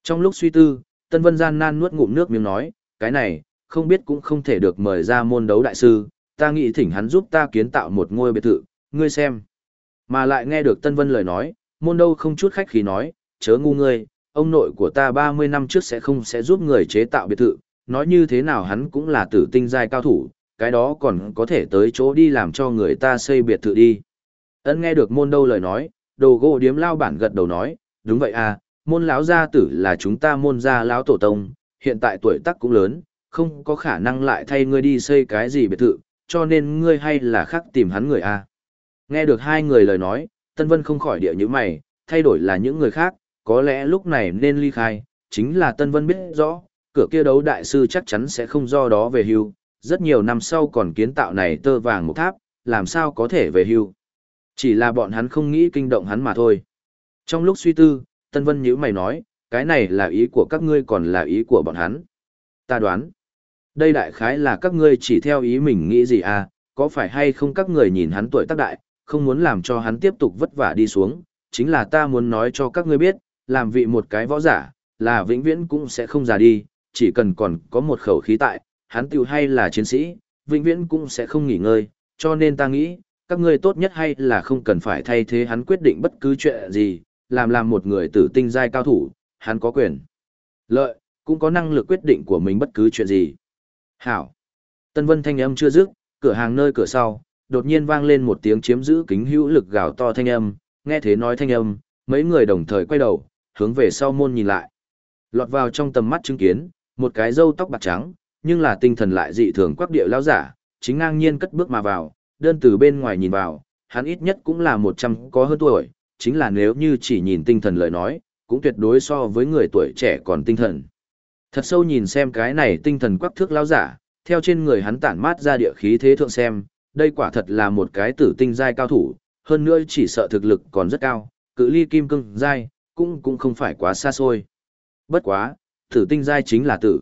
Trong lúc suy tư, Tân Vân gian nan nuốt ngụm nước miếng nói, cái này, không biết cũng không thể được mời ra môn đấu đại sư, ta nghĩ thỉnh hắn giúp ta kiến tạo một ngôi biệt thự, ngươi xem. Mà lại nghe được Tân Vân lời nói, môn đâu không chút khách khí nói, chớ ngu ngươi, ông nội của ta 30 năm trước sẽ không sẽ giúp người chế tạo biệt thự, nói như thế nào hắn cũng là tử tinh giai cao thủ, cái đó còn có thể tới chỗ đi làm cho người ta xây biệt thự đi. Ấn nghe được môn đâu lời nói, đồ gỗ điếm lao bản gật đầu nói, đúng vậy à, môn lão gia tử là chúng ta môn gia lão tổ tông, hiện tại tuổi tác cũng lớn, không có khả năng lại thay ngươi đi xây cái gì biệt thự, cho nên ngươi hay là khắc tìm hắn người à. Nghe được hai người lời nói, Tân Vân không khỏi địa như mày, thay đổi là những người khác, có lẽ lúc này nên ly khai, chính là Tân Vân biết rõ, cửa kia đấu đại sư chắc chắn sẽ không do đó về hưu, rất nhiều năm sau còn kiến tạo này tơ vàng một tháp, làm sao có thể về hưu. Chỉ là bọn hắn không nghĩ kinh động hắn mà thôi. Trong lúc suy tư, Tân Vân nhíu mày nói, cái này là ý của các ngươi còn là ý của bọn hắn. Ta đoán. Đây đại khái là các ngươi chỉ theo ý mình nghĩ gì à, có phải hay không các người nhìn hắn tuổi tác đại, không muốn làm cho hắn tiếp tục vất vả đi xuống, chính là ta muốn nói cho các ngươi biết, làm vị một cái võ giả, là vĩnh viễn cũng sẽ không già đi, chỉ cần còn có một khẩu khí tại, hắn tiểu hay là chiến sĩ, vĩnh viễn cũng sẽ không nghỉ ngơi, cho nên ta nghĩ, các ngươi tốt nhất hay là không cần phải thay thế hắn quyết định bất cứ chuyện gì, làm làm một người tử tinh giai cao thủ, hắn có quyền lợi, cũng có năng lực quyết định của mình bất cứ chuyện gì. Hảo. Tân Vân thanh âm chưa dứt, cửa hàng nơi cửa sau, đột nhiên vang lên một tiếng chiếm giữ kính hữu lực gào to thanh âm, nghe thế nói thanh âm, mấy người đồng thời quay đầu, hướng về sau môn nhìn lại. Lọt vào trong tầm mắt chứng kiến, một cái râu tóc bạc trắng, nhưng là tinh thần lại dị thường quắc điệu lao giả, chính ngang nhiên cất bước mà vào, đơn từ bên ngoài nhìn vào, hắn ít nhất cũng là 100 có hơn tuổi, chính là nếu như chỉ nhìn tinh thần lời nói, cũng tuyệt đối so với người tuổi trẻ còn tinh thần. Thật sâu nhìn xem cái này tinh thần quắc thước lão giả, theo trên người hắn tản mát ra địa khí thế thượng xem, đây quả thật là một cái tử tinh giai cao thủ, hơn nữa chỉ sợ thực lực còn rất cao, cự ly kim cương giai, cũng cũng không phải quá xa xôi. Bất quá, tử tinh giai chính là tử.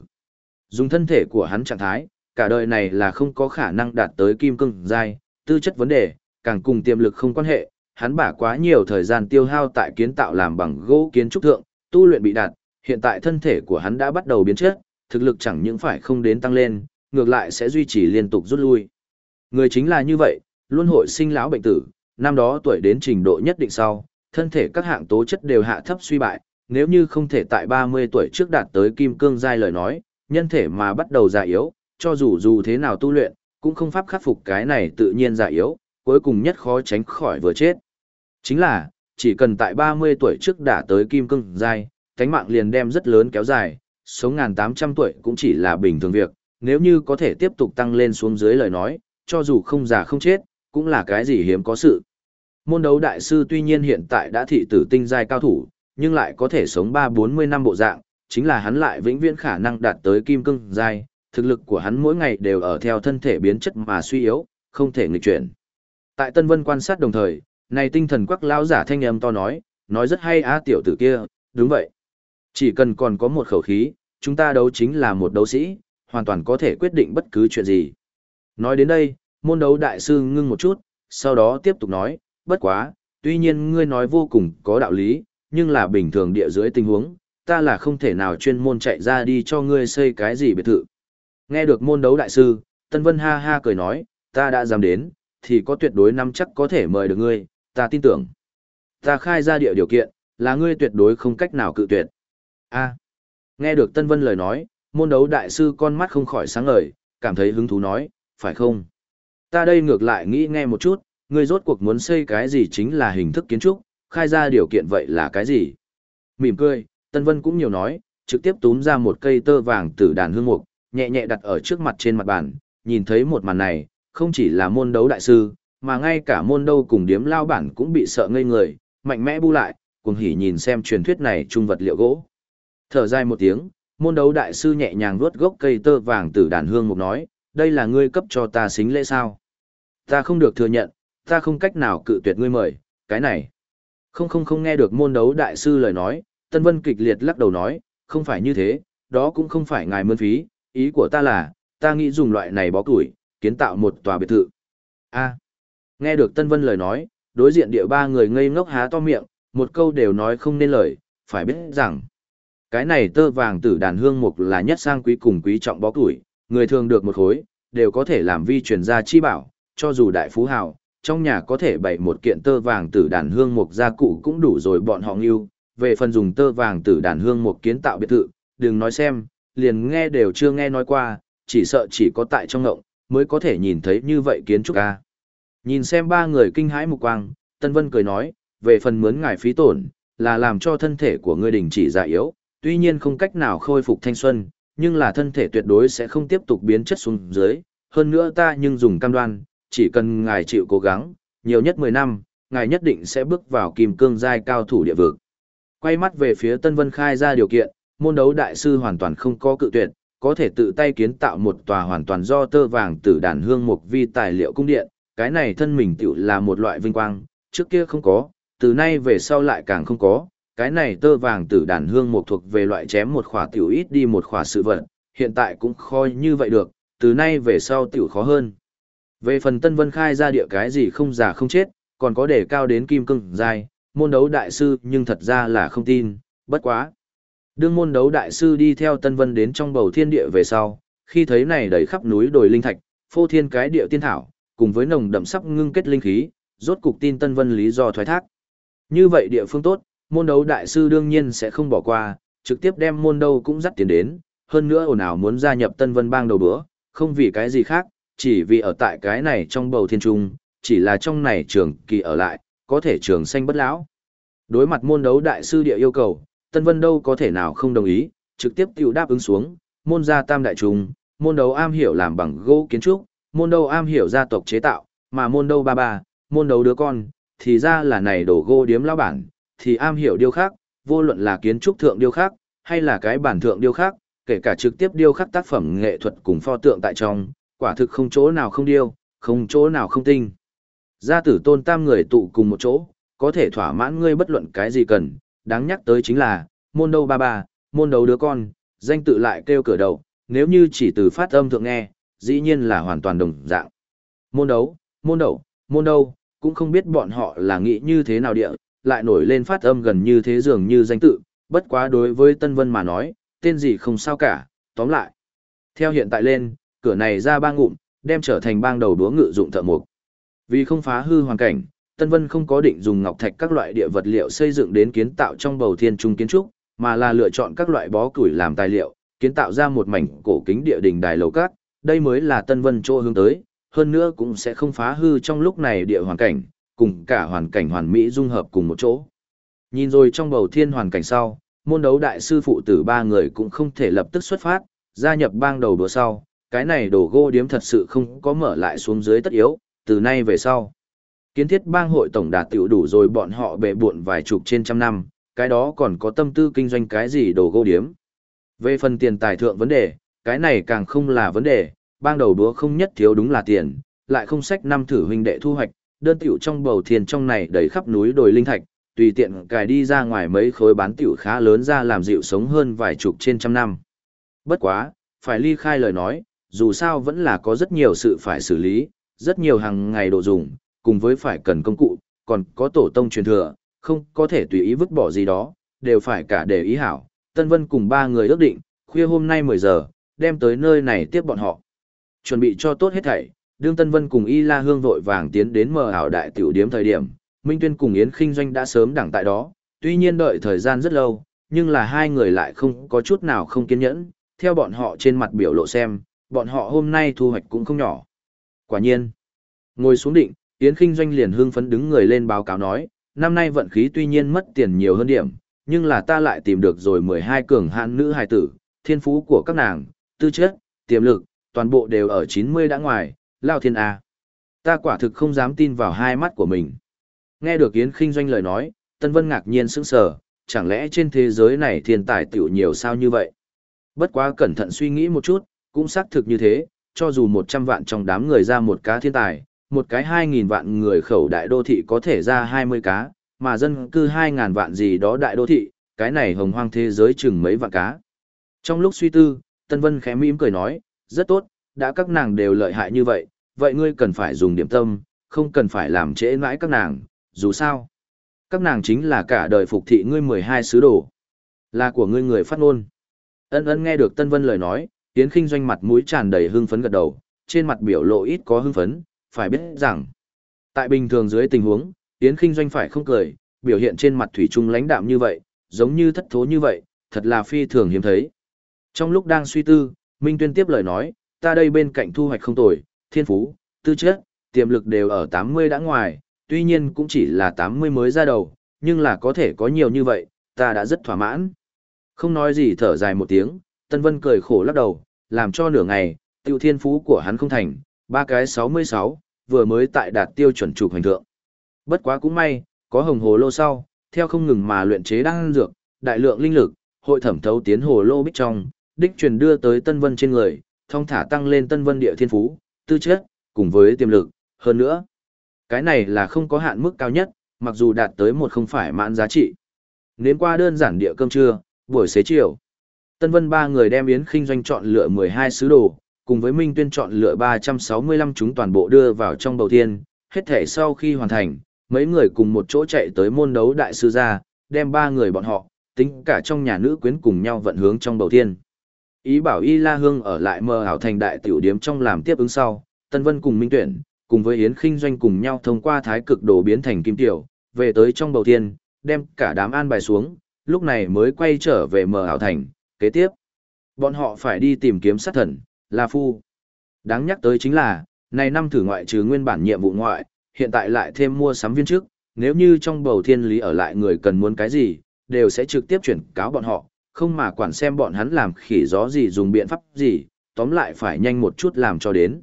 Dùng thân thể của hắn trạng thái, cả đời này là không có khả năng đạt tới kim cương giai, tư chất vấn đề, càng cùng tiềm lực không quan hệ, hắn bả quá nhiều thời gian tiêu hao tại kiến tạo làm bằng gỗ kiến trúc thượng, tu luyện bị đạt, hiện tại thân thể của hắn đã bắt đầu biến chất, thực lực chẳng những phải không đến tăng lên, ngược lại sẽ duy trì liên tục rút lui. Người chính là như vậy, luôn hội sinh lão bệnh tử, năm đó tuổi đến trình độ nhất định sau, thân thể các hạng tố chất đều hạ thấp suy bại, nếu như không thể tại 30 tuổi trước đạt tới kim cương giai lời nói, nhân thể mà bắt đầu già yếu, cho dù dù thế nào tu luyện, cũng không pháp khắc phục cái này tự nhiên già yếu, cuối cùng nhất khó tránh khỏi vừa chết. Chính là, chỉ cần tại 30 tuổi trước đã tới kim cương giai, cánh mạng liền đem rất lớn kéo dài, sống ngàn 800 tuổi cũng chỉ là bình thường việc, nếu như có thể tiếp tục tăng lên xuống dưới lời nói, cho dù không già không chết, cũng là cái gì hiếm có sự. Môn đấu đại sư tuy nhiên hiện tại đã thị tử tinh giai cao thủ, nhưng lại có thể sống 3-40 năm bộ dạng, chính là hắn lại vĩnh viễn khả năng đạt tới kim cương giai, thực lực của hắn mỗi ngày đều ở theo thân thể biến chất mà suy yếu, không thể nghịch chuyển. Tại Tân Vân quan sát đồng thời, này tinh thần quắc lão giả thanh âm to nói, nói rất hay á tiểu tử kia, đúng vậy. Chỉ cần còn có một khẩu khí, chúng ta đấu chính là một đấu sĩ, hoàn toàn có thể quyết định bất cứ chuyện gì. Nói đến đây, môn đấu đại sư ngưng một chút, sau đó tiếp tục nói, bất quá, tuy nhiên ngươi nói vô cùng có đạo lý, nhưng là bình thường địa dưới tình huống, ta là không thể nào chuyên môn chạy ra đi cho ngươi xây cái gì biệt thự. Nghe được môn đấu đại sư, Tân Vân ha ha cười nói, ta đã dám đến, thì có tuyệt đối nắm chắc có thể mời được ngươi, ta tin tưởng. Ta khai ra địa điều kiện, là ngươi tuyệt đối không cách nào cự tuyệt. A. nghe được Tân Vân lời nói, môn đấu đại sư con mắt không khỏi sáng ngời, cảm thấy hứng thú nói, phải không? Ta đây ngược lại nghĩ nghe một chút, ngươi rốt cuộc muốn xây cái gì chính là hình thức kiến trúc, khai ra điều kiện vậy là cái gì? Mỉm cười, Tân Vân cũng nhiều nói, trực tiếp túm ra một cây tơ vàng từ đàn hương mục, nhẹ nhẹ đặt ở trước mặt trên mặt bàn, nhìn thấy một màn này, không chỉ là môn đấu đại sư, mà ngay cả môn đấu cùng điếm lao bản cũng bị sợ ngây người, mạnh mẽ bu lại, cùng hỉ nhìn xem truyền thuyết này trung vật liệu gỗ. Thở dài một tiếng, môn đấu đại sư nhẹ nhàng vuốt gốc cây tơ vàng từ đàn hương mục nói, đây là ngươi cấp cho ta xính lễ sao? Ta không được thừa nhận, ta không cách nào cự tuyệt ngươi mời, cái này. Không không không nghe được môn đấu đại sư lời nói, Tân Vân kịch liệt lắc đầu nói, không phải như thế, đó cũng không phải ngài mơn phí, ý của ta là, ta nghĩ dùng loại này bó củi, kiến tạo một tòa biệt thự. A. nghe được Tân Vân lời nói, đối diện địa ba người ngây ngốc há to miệng, một câu đều nói không nên lời, phải biết rằng, cái này tơ vàng tử đàn hương mục là nhất sang quý cùng quý trọng bó củi, người thường được một khối, đều có thể làm vi truyền gia chi bảo, cho dù đại phú hào, trong nhà có thể bày một kiện tơ vàng tử đàn hương mục gia cụ cũng đủ rồi bọn họ nghiêu, về phần dùng tơ vàng tử đàn hương mục kiến tạo biệt thự, đừng nói xem, liền nghe đều chưa nghe nói qua, chỉ sợ chỉ có tại trong ngộng, mới có thể nhìn thấy như vậy kiến trúc ca. Nhìn xem ba người kinh hãi mục quang, Tân Vân cười nói, về phần mướn ngài phí tổn, là làm cho thân thể của ngươi đình chỉ già yếu, tuy nhiên không cách nào khôi phục thanh xuân, nhưng là thân thể tuyệt đối sẽ không tiếp tục biến chất xuống dưới, hơn nữa ta nhưng dùng cam đoan, chỉ cần ngài chịu cố gắng, nhiều nhất 10 năm, ngài nhất định sẽ bước vào kim cương giai cao thủ địa vực. Quay mắt về phía Tân Vân khai ra điều kiện, môn đấu đại sư hoàn toàn không có cự tuyệt, có thể tự tay kiến tạo một tòa hoàn toàn do tơ vàng tử đàn hương mục vi tài liệu cung điện, cái này thân mình tiểu là một loại vinh quang, trước kia không có, từ nay về sau lại càng không có, cái này tơ vàng tử đàn hương mục thuộc về loại chém một khỏa tiểu ít đi một khỏa sự vật, hiện tại cũng khó như vậy được, từ nay về sau tiểu khó hơn. Về phần Tân Vân khai ra địa cái gì không già không chết, còn có để cao đến kim cưng dài, môn đấu đại sư nhưng thật ra là không tin, bất quá. Đương môn đấu đại sư đi theo Tân Vân đến trong bầu thiên địa về sau, khi thấy này đầy khắp núi đồi linh thạch, phô thiên cái địa tiên thảo, cùng với nồng đậm sắp ngưng kết linh khí, rốt cục tin Tân Vân lý do thoái thác. Như vậy địa phương tốt, môn đấu đại sư đương nhiên sẽ không bỏ qua, trực tiếp đem môn đấu cũng dắt tiền đến, hơn nữa ồn ào muốn gia nhập Tân Vân bang đầu bữa, không vì cái gì khác, chỉ vì ở tại cái này trong bầu thiên trung, chỉ là trong này trường kỳ ở lại, có thể trường xanh bất lão. Đối mặt môn đấu đại sư địa yêu cầu, Tân Vân đâu có thể nào không đồng ý, trực tiếp tiểu đáp ứng xuống, môn gia tam đại trùng, môn đấu am hiểu làm bằng gỗ kiến trúc, môn đấu am hiểu gia tộc chế tạo, mà môn đấu ba ba, môn đấu đứa con, thì ra là này đổ gỗ điếm lão bản, thì am hiểu điêu khắc, vô luận là kiến trúc thượng điêu khắc, hay là cái bản thượng điêu khắc, kể cả trực tiếp điêu khắc tác phẩm nghệ thuật cùng pho tượng tại trong, quả thực không chỗ nào không điêu, không chỗ nào không tinh. Gia tử tôn tam người tụ cùng một chỗ, có thể thỏa mãn ngươi bất luận cái gì cần, đáng nhắc tới chính là, môn đầu ba ba, môn đầu đứa con, danh tự lại kêu cửa đầu, nếu như chỉ từ phát âm thượng nghe, dĩ nhiên là hoàn toàn đồng dạng. Môn đấu, môn đầu, môn đâu, cũng không biết bọn họ là nghĩ như thế nào địa, lại nổi lên phát âm gần như thế dường như danh tự, bất quá đối với Tân Vân mà nói, tên gì không sao cả, tóm lại. Theo hiện tại lên, cửa này ra ba ngụm, đem trở thành bang đầu đúa ngự dụng thợ mục. Vì không phá hư hoàn cảnh, Tân Vân không có định dùng ngọc thạch các loại địa vật liệu xây dựng đến kiến tạo trong bầu thiên trung kiến trúc, mà là lựa chọn các loại bó củi làm tài liệu, kiến tạo ra một mảnh cổ kính địa đình đài lầu cát, đây mới là Tân Vân chỗ hướng tới, hơn nữa cũng sẽ không phá hư trong lúc này địa hoàn cảnh, cùng cả hoàn cảnh hoàn mỹ dung hợp cùng một chỗ. Nhìn rồi trong bầu thiên hoàn cảnh sau, môn đấu đại sư phụ tử ba người cũng không thể lập tức xuất phát, gia nhập bang đầu đùa sau, cái này đồ gô điếm thật sự không có mở lại xuống dưới tất yếu, từ nay về sau. Kiến thiết bang hội tổng đạt tiểu đủ rồi bọn họ bệ buộn vài chục trên trăm năm, cái đó còn có tâm tư kinh doanh cái gì đồ gô điếm. Về phần tiền tài thượng vấn đề, cái này càng không là vấn đề, bang đầu đúa không nhất thiếu đúng là tiền, lại không sách năm thử huynh đệ thu hoạch, đơn tiểu trong bầu thiên trong này đầy khắp núi đồi linh thạch, tùy tiện cài đi ra ngoài mấy khối bán tiểu khá lớn ra làm dịu sống hơn vài chục trên trăm năm. Bất quá, phải ly khai lời nói, dù sao vẫn là có rất nhiều sự phải xử lý, rất nhiều hàng ngày đồ dùng, cùng với phải cần công cụ, còn có tổ tông truyền thừa, không có thể tùy ý vứt bỏ gì đó, đều phải cả để ý hảo. Tân Vân cùng ba người ước định, khuya hôm nay 10 giờ, đem tới nơi này tiếp bọn họ. Chuẩn bị cho tốt hết thảy, đương Tân Vân cùng Y La Hương vội vàng tiến đến mờ ảo đại tiểu điếm thời điểm, Minh Tuyên cùng Yến Kinh Doanh đã sớm đẳng tại đó, tuy nhiên đợi thời gian rất lâu, nhưng là hai người lại không có chút nào không kiên nhẫn, theo bọn họ trên mặt biểu lộ xem, bọn họ hôm nay thu hoạch cũng không nhỏ. Quả nhiên, ngồi xuống định, Yến Kinh Doanh liền hương phấn đứng người lên báo cáo nói, năm nay vận khí tuy nhiên mất tiền nhiều hơn điểm, nhưng là ta lại tìm được rồi 12 cường hạn nữ hài tử, thiên phú của các nàng, tư chất, tiềm lực, toàn bộ đều ở 90 đã ngoài, lao thiên A. Ta quả thực không dám tin vào hai mắt của mình. Nghe được Yến Kinh Doanh lời nói, Tân Vân ngạc nhiên sững sờ, chẳng lẽ trên thế giới này thiên tài tiểu nhiều sao như vậy? Bất quá cẩn thận suy nghĩ một chút, cũng xác thực như thế, cho dù 100 vạn trong đám người ra một cá thiên tài, một cái 2.000 vạn người khẩu đại đô thị có thể ra 20 cá, mà dân cư 2.000 vạn gì đó đại đô thị, cái này hồng hoang thế giới chừng mấy vạn cá. Trong lúc suy tư, Tân Vân khẽ mỉm cười nói, rất tốt, đã các nàng đều lợi hại như vậy, vậy ngươi cần phải dùng điểm tâm, không cần phải làm trễ mãi các nàng, dù sao. Các nàng chính là cả đời phục thị ngươi 12 sứ đồ. Là của ngươi người phát ngôn. Ân ân nghe được Tân Vân lời nói, Yến Kinh doanh mặt mũi tràn đầy hưng phấn gật đầu, trên mặt biểu lộ ít có hưng phấn, phải biết rằng, tại bình thường dưới tình huống, Yến Kinh doanh phải không cười, biểu hiện trên mặt thủy chung lãnh đạm như vậy, giống như thất thố như vậy, thật là phi thường hiếm thấy. Trong lúc đang suy tư, Minh Tuyên tiếp lời nói, ta đây bên cạnh thu hoạch không tồi, thiên phú, tư chất, tiềm lực đều ở 80 đã ngoài, tuy nhiên cũng chỉ là 80 mới ra đầu, nhưng là có thể có nhiều như vậy, ta đã rất thỏa mãn. Không nói gì thở dài một tiếng, Tân Vân cười khổ lắc đầu, làm cho nửa ngày, tiêu thiên phú của hắn không thành, ba cái 66, vừa mới tại đạt tiêu chuẩn trục hành thượng. Bất quá cũng may, có hồng hồ lô sau, theo không ngừng mà luyện chế đan dược, đại lượng linh lực, hội thẩm thấu tiến hồ lô bích trong, đích truyền đưa tới Tân Vân trên người, thông thả tăng lên Tân Vân địa thiên phú, tư chất, cùng với tiềm lực, hơn nữa. Cái này là không có hạn mức cao nhất, mặc dù đạt tới một không phải mãn giá trị. Nếm qua đơn giản địa cơm trưa, buổi xế chiều. Tân Vân ba người đem Yến Kinh doanh chọn lựa 12 sứ đồ, cùng với Minh Tuyên chọn lựa 365 chúng toàn bộ đưa vào trong bầu thiên, hết thể sau khi hoàn thành, mấy người cùng một chỗ chạy tới môn đấu đại sư gia, đem ba người bọn họ, tính cả trong nhà nữ quyến cùng nhau vận hướng trong bầu thiên. Ý bảo Y La Hương ở lại mờ ảo thành đại tiểu điếm trong làm tiếp ứng sau, Tân Vân cùng Minh Tuyển, cùng với Yến Kinh doanh cùng nhau thông qua thái cực đồ biến thành kim tiểu, về tới trong bầu thiên, đem cả đám an bài xuống, lúc này mới quay trở về mờ ảo thành, kế tiếp. Bọn họ phải đi tìm kiếm sát thần, La Phu. Đáng nhắc tới chính là, này năm thử ngoại trừ nguyên bản nhiệm vụ ngoại, hiện tại lại thêm mua sắm viên trước, nếu như trong bầu thiên lý ở lại người cần muốn cái gì, đều sẽ trực tiếp chuyển cáo bọn họ, không mà quản xem bọn hắn làm khỉ gió gì dùng biện pháp gì, tóm lại phải nhanh một chút làm cho đến.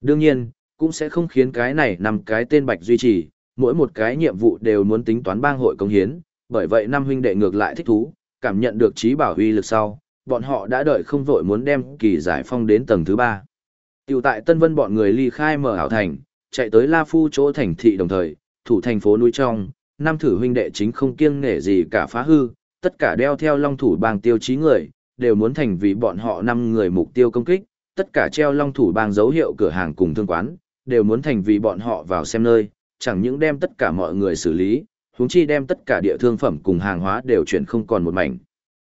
Đương nhiên, cũng sẽ không khiến cái này nằm cái tên bạch duy trì, mỗi một cái nhiệm vụ đều muốn tính toán bang hội công hiến, bởi vậy năm huynh đệ ngược lại thích thú, cảm nhận được trí bảo huy lực sau, bọn họ đã đợi không vội muốn đem kỳ giải phong đến tầng thứ ba. Tiểu tại Tân Vân bọn người ly khai mở hảo thành, chạy tới La Phu chỗ thành thị đồng thời, thủ thành phố núi trong, năm thử huynh đệ chính không kiêng nể gì cả phá hư, tất cả đeo theo long thủ bang tiêu chí người, đều muốn thành vì bọn họ năm người mục tiêu công kích, tất cả treo long thủ bang dấu hiệu cửa hàng cùng thương quán, đều muốn thành vì bọn họ vào xem nơi, chẳng những đem tất cả mọi người xử lý, huống chi đem tất cả địa thương phẩm cùng hàng hóa đều chuyển không còn một mảnh.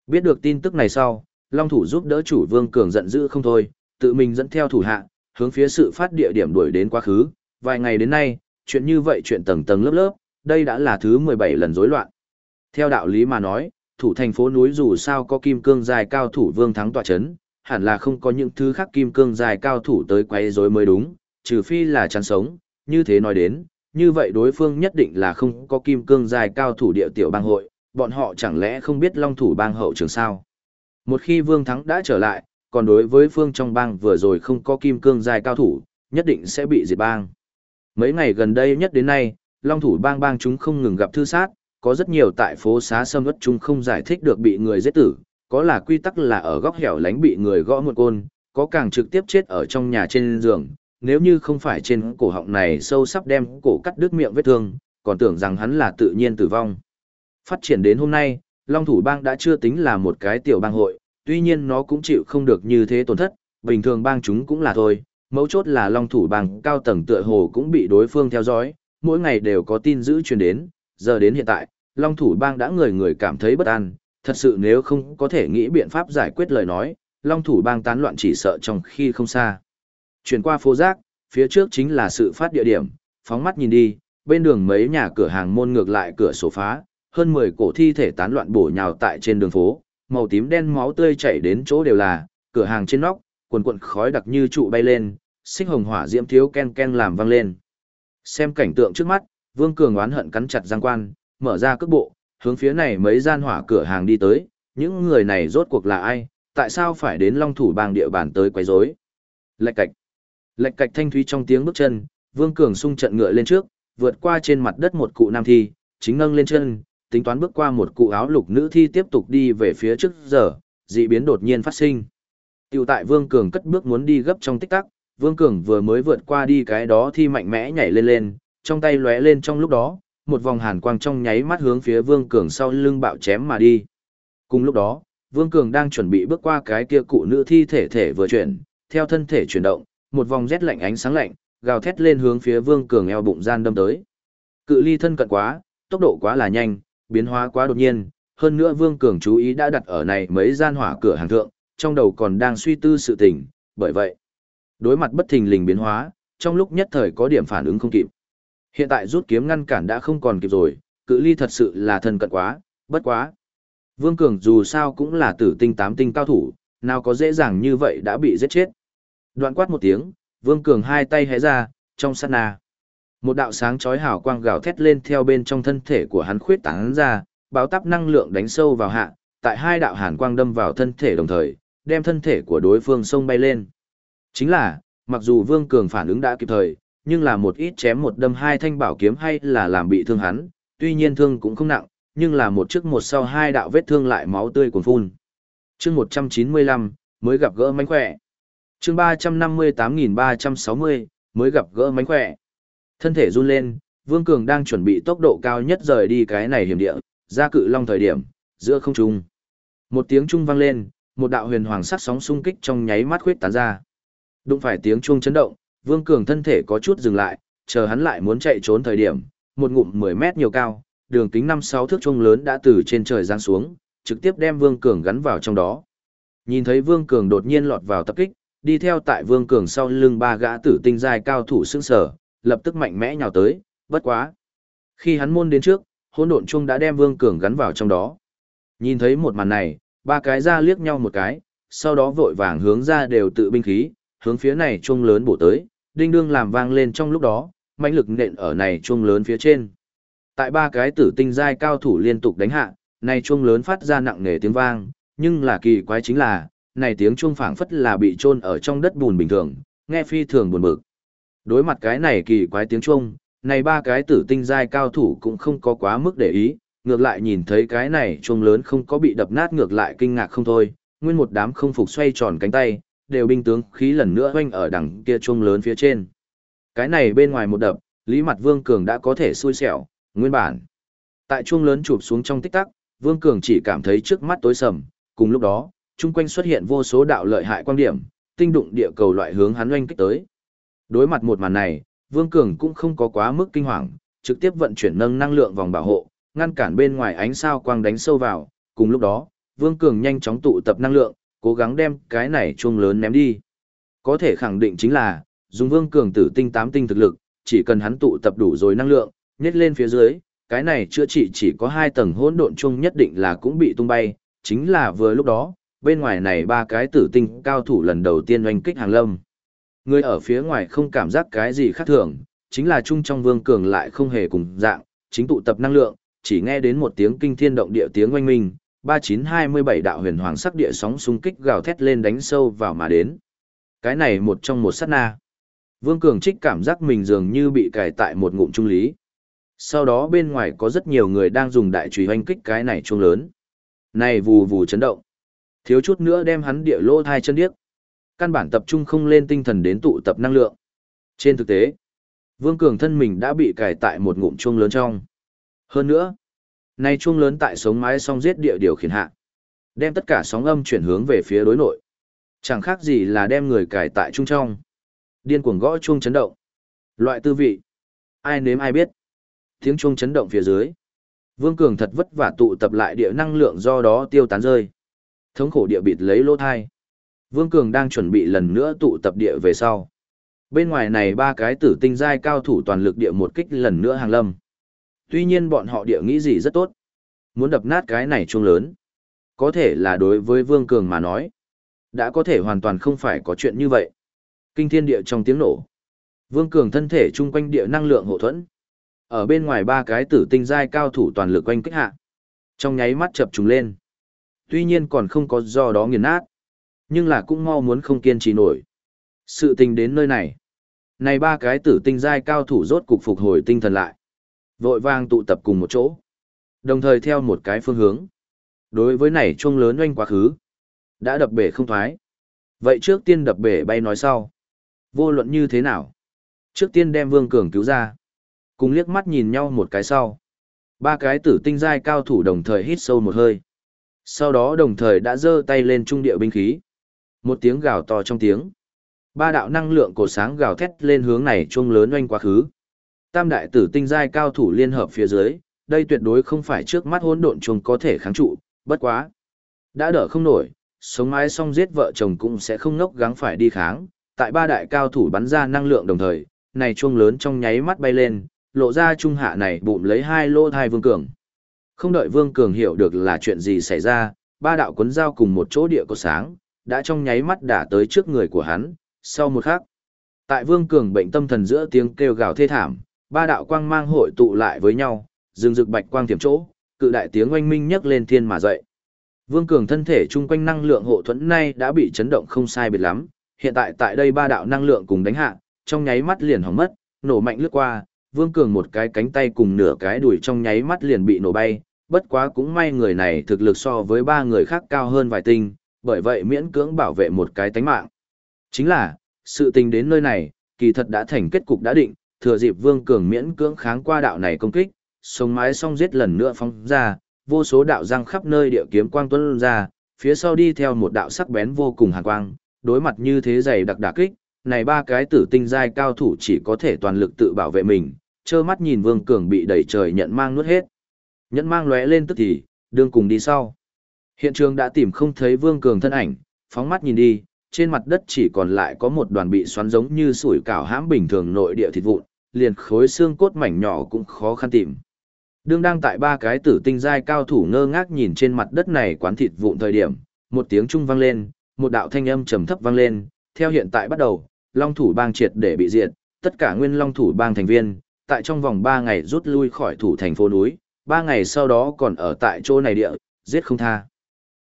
Biết được tin tức này sau, Long thủ giúp đỡ chủ Vương Cường giận dữ không thôi, tự mình dẫn theo thủ hạ, hướng phía sự phát địa điểm đuổi đến quá khứ, vài ngày đến nay, chuyện như vậy chuyện tầng tầng lớp lớp, đây đã là thứ 17 lần rối loạn. Theo đạo lý mà nói, thủ thành phố núi dù sao có kim cương dài cao thủ Vương thắng tọa chấn, hẳn là không có những thứ khác kim cương dài cao thủ tới quay rối mới đúng, trừ phi là chán sống, như thế nói đến, như vậy đối phương nhất định là không có kim cương dài cao thủ địa tiểu bang hội, bọn họ chẳng lẽ không biết long thủ bang hậu trường sao. Một khi Vương Thắng đã trở lại, còn đối với phương trong bang vừa rồi không có kim cương dài cao thủ, nhất định sẽ bị diệt bang. Mấy ngày gần đây nhất đến nay, long thủ bang bang chúng không ngừng gặp thư sát, có rất nhiều tại phố xá sâm ất chúng không giải thích được bị người giết tử, có là quy tắc là ở góc hẻo lánh bị người gõ một côn, có càng trực tiếp chết ở trong nhà trên giường, nếu như không phải trên cổ họng này sâu sắp đem cổ cắt đứt miệng vết thương, còn tưởng rằng hắn là tự nhiên tử vong. Phát triển đến hôm nay, Long Thủ Bang đã chưa tính là một cái tiểu bang hội, tuy nhiên nó cũng chịu không được như thế tổn thất, bình thường bang chúng cũng là thôi, mấu chốt là Long Thủ Bang cao tầng tựa hồ cũng bị đối phương theo dõi, mỗi ngày đều có tin dữ truyền đến, giờ đến hiện tại, Long Thủ Bang đã người người cảm thấy bất an, thật sự nếu không có thể nghĩ biện pháp giải quyết lời nói, Long Thủ Bang tán loạn chỉ sợ trong khi không xa. Chuyển qua phố rác, phía trước chính là sự phát địa điểm, phóng mắt nhìn đi, bên đường mấy nhà cửa hàng môn ngược lại cửa sổ phá, hơn 10 cổ thi thể tán loạn bổ nhào tại trên đường phố, màu tím đen máu tươi chảy đến chỗ đều là, cửa hàng trên nóc, quần quần khói đặc như trụ bay lên, xích hồng hỏa diễm thiếu ken ken làm vang lên. Xem cảnh tượng trước mắt, Vương Cường oán hận cắn chặt giang quan, mở ra cước bộ, hướng phía này mấy gian hỏa cửa hàng đi tới, những người này rốt cuộc là ai, tại sao phải đến Long Thủ bang địa bàn tới quấy rối? Lạch cạch. Lạch cạch thanh thúy trong tiếng bước chân, Vương Cường sung trận ngựa lên trước, vượt qua trên mặt đất một cụ nam thi, chính nâng lên chân, tính toán bước qua một cụ áo lục nữ thi tiếp tục đi về phía trước giờ, dị biến đột nhiên phát sinh. Tiểu tại Vương Cường cất bước muốn đi gấp trong tích tắc, Vương Cường vừa mới vượt qua đi cái đó thi mạnh mẽ nhảy lên lên, trong tay lóe lên trong lúc đó, một vòng hàn quang trong nháy mắt hướng phía Vương Cường sau lưng bạo chém mà đi. Cùng lúc đó, Vương Cường đang chuẩn bị bước qua cái kia cụ nữ thi thể thể vừa chuyển, theo thân thể chuyển động, một vòng rét lạnh ánh sáng lạnh, gào thét lên hướng phía Vương Cường eo bụng gian đâm tới. Cự ly thân cận quá, tốc độ quá là nhanh, biến hóa quá đột nhiên, hơn nữa Vương Cường chú ý đã đặt ở này mấy gian hỏa cửa hàng thượng, trong đầu còn đang suy tư sự tình, bởi vậy, đối mặt bất thình lình biến hóa, trong lúc nhất thời có điểm phản ứng không kịp. Hiện tại rút kiếm ngăn cản đã không còn kịp rồi, cự ly thật sự là thân cận quá, bất quá. Vương Cường dù sao cũng là tử tinh tám tinh cao thủ, nào có dễ dàng như vậy đã bị giết chết. Đoạn quát một tiếng, Vương Cường hai tay hé ra, trong sát na. Một đạo sáng chói hào quang gào thét lên theo bên trong thân thể của hắn khuyết tán ra, báo táp năng lượng đánh sâu vào hạ, tại hai đạo hàn quang đâm vào thân thể đồng thời, đem thân thể của đối phương sông bay lên. Chính là, mặc dù Vương Cường phản ứng đã kịp thời, nhưng là một ít chém một đâm hai thanh bảo kiếm hay là làm bị thương hắn, tuy nhiên thương cũng không nặng, nhưng là một trước một sau hai đạo vết thương lại máu tươi cuồn phun. Chương 195, mới gặp gỡ mánh khỏe. Chương 358360, mới gặp gỡ mánh khỏe. Thân thể run lên, Vương Cường đang chuẩn bị tốc độ cao nhất rời đi cái này hiểm địa, ra cự long thời điểm, giữa không trung. Một tiếng trung vang lên, một đạo huyền hoàng sắc sóng xung kích trong nháy mắt khuyết tán ra. Đụng phải tiếng chuông chấn động, Vương Cường thân thể có chút dừng lại, chờ hắn lại muốn chạy trốn thời điểm, một ngụm 10 mét nhiều cao, đường kính 5-6 thước chuông lớn đã từ trên trời giáng xuống, trực tiếp đem Vương Cường gắn vào trong đó. Nhìn thấy Vương Cường đột nhiên lọt vào tập kích, đi theo tại Vương Cường sau lưng ba gã tử tinh giai cao thủ sững sở, lập tức mạnh mẽ nhào tới, bất quá. Khi hắn môn đến trước, hỗn độn chung đã đem Vương Cường gắn vào trong đó. Nhìn thấy một màn này, ba cái ra liếc nhau một cái, sau đó vội vàng hướng ra đều tự binh khí, hướng phía này chung lớn bổ tới, đinh đương làm vang lên trong lúc đó, mãnh lực nện ở này chuông lớn phía trên. Tại ba cái tử tinh giai cao thủ liên tục đánh hạ, này chuông lớn phát ra nặng nề tiếng vang, nhưng là kỳ quái chính là, này tiếng chuông phảng phất là bị chôn ở trong đất bùn bình thường, nghe phi thường buồn bực. Đối mặt cái này kỳ quái tiếng chuông, này ba cái tử tinh giai cao thủ cũng không có quá mức để ý, ngược lại nhìn thấy cái này chuông lớn không có bị đập nát ngược lại kinh ngạc không thôi, nguyên một đám không phục xoay tròn cánh tay, đều binh tướng khí lần nữa hoanh ở đằng kia chuông lớn phía trên. Cái này bên ngoài một đập, Lý Mặt Vương Cường đã có thể xui xẻo, nguyên bản. Tại chuông lớn chụp xuống trong tích tắc, Vương Cường chỉ cảm thấy trước mắt tối sầm, cùng lúc đó, chung quanh xuất hiện vô số đạo lợi hại quan điểm, tinh đụng địa cầu loại hướng hắn oanh kích tới. Đối mặt một màn này, Vương Cường cũng không có quá mức kinh hoàng, trực tiếp vận chuyển nâng năng lượng vòng bảo hộ, ngăn cản bên ngoài ánh sao quang đánh sâu vào, cùng lúc đó, Vương Cường nhanh chóng tụ tập năng lượng, cố gắng đem cái này chuông lớn ném đi. Có thể khẳng định chính là, dùng Vương Cường tử tinh tám tinh thực lực, chỉ cần hắn tụ tập đủ rồi năng lượng, nhét lên phía dưới, cái này chữa trị chỉ có hai tầng hỗn độn chung nhất định là cũng bị tung bay, chính là vừa lúc đó, bên ngoài này ba cái tử tinh cao thủ lần đầu tiên oanh kích hàng lâm. Người ở phía ngoài không cảm giác cái gì khác thường, chính là chung trong vương cường lại không hề cùng dạng, chính tụ tập năng lượng, chỉ nghe đến một tiếng kinh thiên động địa tiếng oanh minh, 3927 đạo huyền hoàng sắc địa sóng xung kích gào thét lên đánh sâu vào mà đến. Cái này một trong một sát na. Vương Cường Trích cảm giác mình dường như bị cài tại một ngụm trung lý. Sau đó bên ngoài có rất nhiều người đang dùng đại chùy hoanh kích cái này trung lớn. Này vù vù chấn động. Thiếu chút nữa đem hắn địa lô thai chân điếc. Căn bản tập trung không lên tinh thần đến tụ tập năng lượng. Trên thực tế, Vương Cường thân mình đã bị cài tại một ngụm chuông lớn trong. Hơn nữa, nay chuông lớn tại sống mái song giết địa điều khiển hạ. Đem tất cả sóng âm chuyển hướng về phía đối nội. Chẳng khác gì là đem người cài tại trung trong. Điên cuồng gõ chuông chấn động. Loại tư vị. Ai nếm ai biết. Tiếng chuông chấn động phía dưới. Vương Cường thật vất vả tụ tập lại địa năng lượng do đó tiêu tán rơi. Thống khổ địa bịt lấy lỗ thai. Vương Cường đang chuẩn bị lần nữa tụ tập địa về sau. Bên ngoài này ba cái tử tinh giai cao thủ toàn lực địa một kích lần nữa hàng lâm. Tuy nhiên bọn họ địa nghĩ gì rất tốt. Muốn đập nát cái này chuông lớn. Có thể là đối với Vương Cường mà nói. Đã có thể hoàn toàn không phải có chuyện như vậy. Kinh thiên địa trong tiếng nổ. Vương Cường thân thể chung quanh địa năng lượng hộ thuẫn. Ở bên ngoài ba cái tử tinh giai cao thủ toàn lực quanh kích hạ. Trong nháy mắt chập trùng lên. Tuy nhiên còn không có do đó nghiền nát. Nhưng là cũng mau muốn không kiên trì nổi. Sự tình đến nơi này. Này ba cái tử tinh giai cao thủ rốt cục phục hồi tinh thần lại. Vội vang tụ tập cùng một chỗ. Đồng thời theo một cái phương hướng. Đối với này chuông lớn oanh quá khứ. Đã đập bể không thoái. Vậy trước tiên đập bể bay nói sau. Vô luận như thế nào? Trước tiên đem Vương Cường cứu ra. Cùng liếc mắt nhìn nhau một cái sau. Ba cái tử tinh giai cao thủ đồng thời hít sâu một hơi. Sau đó đồng thời đã giơ tay lên trung địa binh khí. Một tiếng gào to trong tiếng. Ba đạo năng lượng cổ sáng gào thét lên hướng này chuông lớn oanh quá khứ. Tam đại tử tinh giai cao thủ liên hợp phía dưới, đây tuyệt đối không phải trước mắt hỗn độn trùng có thể kháng trụ, bất quá. Đã đỡ không nổi, sống mái xong giết vợ chồng cũng sẽ không ngốc gắng phải đi kháng. Tại ba đại cao thủ bắn ra năng lượng đồng thời, này chuông lớn trong nháy mắt bay lên, lộ ra trung hạ này bụng lấy hai lô thai vương cường. Không đợi vương cường hiểu được là chuyện gì xảy ra, ba đạo cuốn dao cùng một chỗ địa có sáng, đã trong nháy mắt đả tới trước người của hắn, sau một khắc. Tại vương cường bệnh tâm thần giữa tiếng kêu gào thê thảm, ba đạo quang mang hội tụ lại với nhau, rừng rực bạch quang tiềm chỗ, cự đại tiếng oanh minh nhấc lên thiên mà dậy. Vương cường thân thể chung quanh năng lượng hộ thuẫn nay đã bị chấn động không sai biệt lắm, hiện tại tại đây ba đạo năng lượng cùng đánh hạ, trong nháy mắt liền hỏng mất, nổ mạnh lướt qua, Vương Cường một cái cánh tay cùng nửa cái đùi trong nháy mắt liền bị nổ bay, bất quá cũng may người này thực lực so với ba người khác cao hơn vài tinh, bởi vậy miễn cưỡng bảo vệ một cái tánh mạng. Chính là, sự tình đến nơi này, kỳ thật đã thành kết cục đã định, thừa dịp Vương Cường miễn cưỡng kháng qua đạo này công kích, sống mái xong giết lần nữa phóng ra, vô số đạo răng khắp nơi địa kiếm quang tuấn ra, phía sau đi theo một đạo sắc bén vô cùng hàn quang, đối mặt như thế dày đặc đả kích, này ba cái tử tinh giai cao thủ chỉ có thể toàn lực tự bảo vệ mình, trơ mắt nhìn Vương Cường bị đẩy trời nhận mang nuốt hết. Nhận mang lóe lên tức thì, đương cùng đi sau. Hiện trường đã tìm không thấy Vương Cường thân ảnh, phóng mắt nhìn đi, trên mặt đất chỉ còn lại có một đoàn bị xoắn giống như sủi cảo hãm bình thường nội địa thịt vụn, liền khối xương cốt mảnh nhỏ cũng khó khăn tìm. Đương đang tại ba cái tử tinh giai cao thủ ngơ ngác nhìn trên mặt đất này quán thịt vụn thời điểm, một tiếng trung vang lên, một đạo thanh âm trầm thấp vang lên, theo hiện tại bắt đầu, Long thủ bang triệt để bị diệt, tất cả nguyên Long thủ bang thành viên, tại trong vòng 3 ngày rút lui khỏi thủ thành phố núi, 3 ngày sau đó còn ở tại chỗ này địa, giết không tha.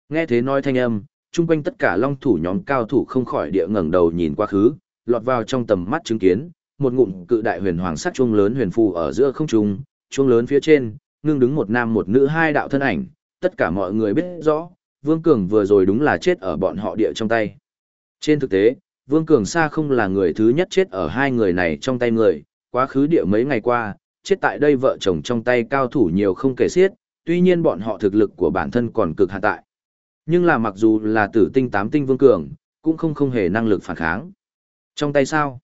Nghe thế nói thanh âm, chung quanh tất cả Long thủ nhóm cao thủ không khỏi địa ngẩng đầu nhìn qua khứ, lọt vào trong tầm mắt chứng kiến, một ngụm cự đại huyền hoàng sắc chuông lớn huyền phù ở giữa không trung, chuông lớn phía trên, ngưng đứng một nam một nữ hai đạo thân ảnh, tất cả mọi người biết rõ, Vương Cường vừa rồi đúng là chết ở bọn họ địa trong tay. Trên thực tế, Vương Cường xa không là người thứ nhất chết ở hai người này trong tay người, quá khứ địa mấy ngày qua, chết tại đây vợ chồng trong tay cao thủ nhiều không kể xiết, tuy nhiên bọn họ thực lực của bản thân còn cực hạn tại. Nhưng là mặc dù là tử tinh tám tinh Vương Cường, cũng không không hề năng lực phản kháng. Trong tay sao?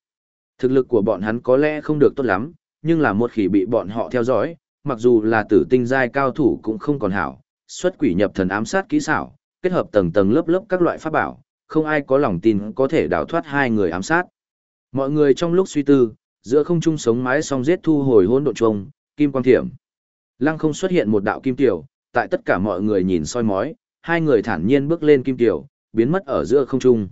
Thực lực của bọn hắn có lẽ không được tốt lắm, nhưng là một khi bị bọn họ theo dõi, mặc dù là tử tinh giai cao thủ cũng không còn hảo, xuất quỷ nhập thần ám sát kỹ xảo, kết hợp tầng tầng lớp lớp các loại pháp bảo, không ai có lòng tin có thể đào thoát hai người ám sát. Mọi người trong lúc suy tư, giữa không trung sống mái song giết thu hồi hỗn độn trùng, kim quang thiểm. Lăng không xuất hiện một đạo kim tiểu, tại tất cả mọi người nhìn soi mói, hai người thản nhiên bước lên kim tiểu, biến mất ở giữa không trung.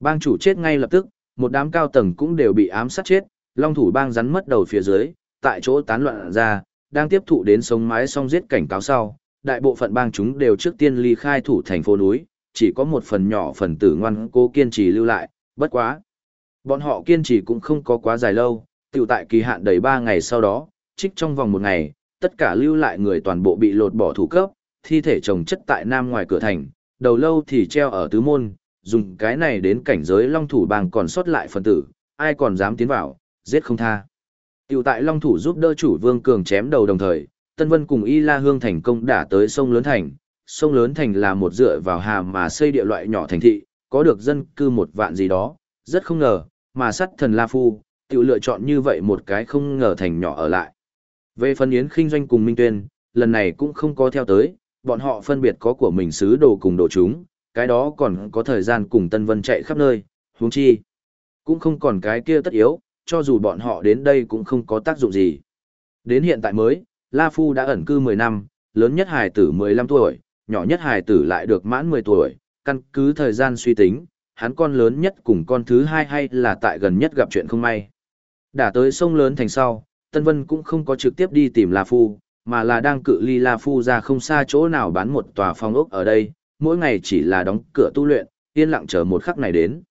Bang chủ chết ngay lập tức, một đám cao tầng cũng đều bị ám sát chết, long thủ bang rắn mất đầu phía dưới, tại chỗ tán loạn ra, đang tiếp thụ đến sống mái song giết cảnh cáo sau, đại bộ phận bang chúng đều trước tiên ly khai thủ thành phố núi, chỉ có một phần nhỏ phần tử ngoan cố kiên trì lưu lại, bất quá. Bọn họ kiên trì cũng không có quá dài lâu, tiểu tại kỳ hạn đầy 3 ngày sau đó, trích trong vòng một ngày, tất cả lưu lại người toàn bộ bị lột bỏ thủ cấp, thi thể chồng chất tại nam ngoài cửa thành, đầu lâu thì treo ở tứ môn, dùng cái này đến cảnh giới long thủ bang còn sót lại phần tử, ai còn dám tiến vào, giết không tha. Tiểu tại long thủ giúp đỡ chủ vương cường chém đầu đồng thời, Tân Vân cùng Y La Hương thành công đả tới sông Lớn Thành. Sông Lớn Thành là một dựa vào hà mà xây địa loại nhỏ thành thị, có được dân cư một vạn gì đó, rất không ngờ, mà sắt thần La Phu, tiểu lựa chọn như vậy một cái không ngờ thành nhỏ ở lại. Về phần Yến Kinh Doanh cùng Minh Tuyên, lần này cũng không có theo tới, bọn họ phân biệt có của mình sứ đồ cùng đồ chúng, cái đó còn có thời gian cùng Tân Vân chạy khắp nơi, huống chi. Cũng không còn cái kia tất yếu, cho dù bọn họ đến đây cũng không có tác dụng gì. Đến hiện tại mới, La Phu đã ẩn cư 10 năm, lớn nhất hài tử 15 tuổi, nhỏ nhất hài tử lại được mãn 10 tuổi, căn cứ thời gian suy tính, hắn con lớn nhất cùng con thứ hai hay là tại gần nhất gặp chuyện không may. Đã tới sông lớn thành sau, Tân Vân cũng không có trực tiếp đi tìm La Phu, mà là đang cự ly La Phu ra không xa chỗ nào bán một tòa phòng ốc ở đây, mỗi ngày chỉ là đóng cửa tu luyện, yên lặng chờ một khắc này đến.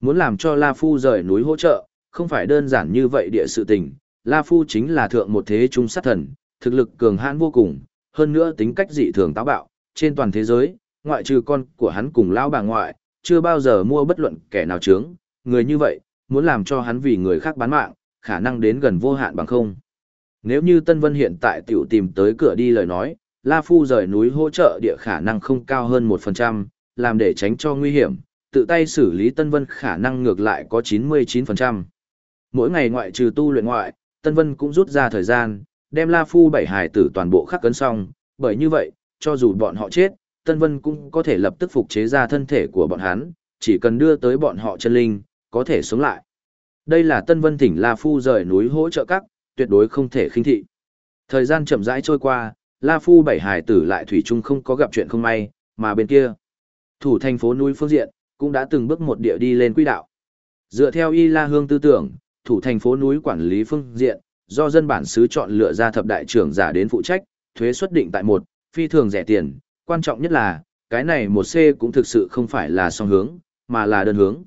Muốn làm cho La Phu rời núi hỗ trợ, không phải đơn giản như vậy địa sự tình, La Phu chính là thượng một thế trung sát thần, thực lực cường hãn vô cùng, hơn nữa tính cách dị thường táo bạo, trên toàn thế giới, ngoại trừ con của hắn cùng lão bà ngoại, chưa bao giờ mua bất luận kẻ nào trướng, người như vậy, muốn làm cho hắn vì người khác bán mạng, khả năng đến gần vô hạn bằng không. Nếu như Tân Vân hiện tại tiểu tìm tới cửa đi lời nói, La Phu rời núi hỗ trợ địa khả năng không cao hơn 1%, làm để tránh cho nguy hiểm, tự tay xử lý Tân Vân khả năng ngược lại có 99%. Mỗi ngày ngoại trừ tu luyện ngoại, Tân Vân cũng rút ra thời gian, đem La Phu bảy hải tử toàn bộ khắc cấn xong, bởi như vậy, cho dù bọn họ chết, Tân Vân cũng có thể lập tức phục chế ra thân thể của bọn hắn, chỉ cần đưa tới bọn họ chân linh, có thể sống lại. Đây là Tân Vân thỉnh La Phu rời núi hỗ trợ các, tuyệt đối không thể khinh thị. Thời gian chậm rãi trôi qua, La Phu bảy hải tử lại thủy chung không có gặp chuyện không may, mà bên kia, thủ thành phố núi phương diện, cũng đã từng bước một địa đi lên quỹ đạo. Dựa theo Y La Hương tư tưởng, thủ thành phố núi quản lý phương diện, do dân bản xứ chọn lựa ra thập đại trưởng giả đến phụ trách, thuế xuất định tại một, phi thường rẻ tiền, quan trọng nhất là, cái này một C cũng thực sự không phải là song hướng, mà là đơn hướng.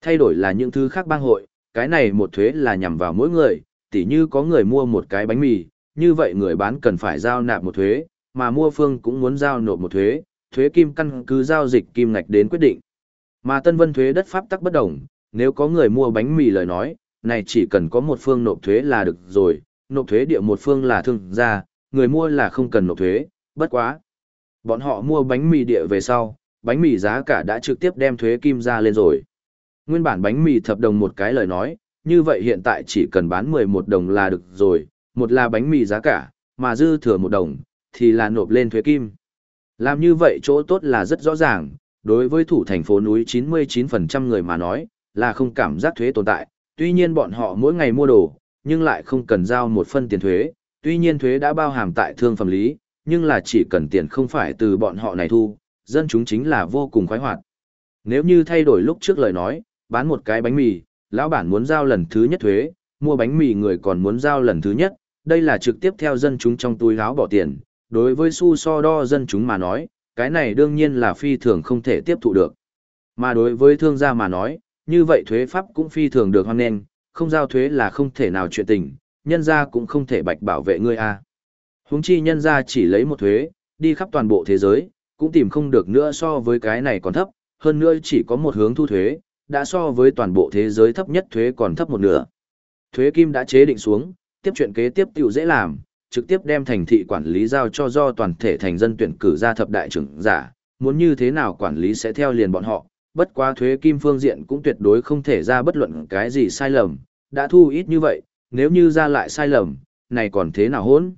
Thay đổi là những thứ khác bang hội, cái này một thuế là nhằm vào mỗi người, tỉ như có người mua một cái bánh mì, như vậy người bán cần phải giao nạp một thuế, mà mua phương cũng muốn giao nộp một thuế, thuế kim căn cứ giao dịch kim ngạch đến quyết định. Mà Tân Vân thuế đất pháp tắc bất đồng, nếu có người mua bánh mì lời nói, này chỉ cần có một phương nộp thuế là được rồi, nộp thuế địa một phương là thương gia, người mua là không cần nộp thuế, bất quá. Bọn họ mua bánh mì địa về sau, bánh mì giá cả đã trực tiếp đem thuế kim ra lên rồi. Nguyên bản bánh mì thập đồng một cái lời nói, như vậy hiện tại chỉ cần bán 11 đồng là được rồi, một là bánh mì giá cả, mà dư thừa một đồng, thì là nộp lên thuế kim. Làm như vậy chỗ tốt là rất rõ ràng, đối với thủ thành phố núi 99% người mà nói, là không cảm giác thuế tồn tại, tuy nhiên bọn họ mỗi ngày mua đồ, nhưng lại không cần giao một phân tiền thuế, tuy nhiên thuế đã bao hàm tại thương phẩm lý, nhưng là chỉ cần tiền không phải từ bọn họ này thu, dân chúng chính là vô cùng khoái hoạt. Nếu như thay đổi lúc trước lời nói, bán một cái bánh mì, lão bản muốn giao lần thứ nhất thuế, mua bánh mì người còn muốn giao lần thứ nhất, đây là trực tiếp theo dân chúng trong túi áo bỏ tiền, đối với su so đo dân chúng mà nói, cái này đương nhiên là phi thường không thể tiếp thụ được. Mà đối với thương gia mà nói, như vậy thuế pháp cũng phi thường được hoan nghênh, không giao thuế là không thể nào chuyện tình, nhân gia cũng không thể bạch bảo vệ ngươi a. À. Huống chi nhân gia chỉ lấy một thuế, đi khắp toàn bộ thế giới, cũng tìm không được nữa so với cái này còn thấp, hơn nữa chỉ có một hướng thu thuế, đã so với toàn bộ thế giới thấp nhất thuế còn thấp một nửa. Thuế kim đã chế định xuống, tiếp chuyện kế tiếp tiểu dễ làm, trực tiếp đem thành thị quản lý giao cho do toàn thể thành dân tuyển cử ra thập đại trưởng giả, muốn như thế nào quản lý sẽ theo liền bọn họ, bất quá thuế kim phương diện cũng tuyệt đối không thể ra bất luận cái gì sai lầm, đã thu ít như vậy, nếu như ra lại sai lầm, này còn thế nào hỗn?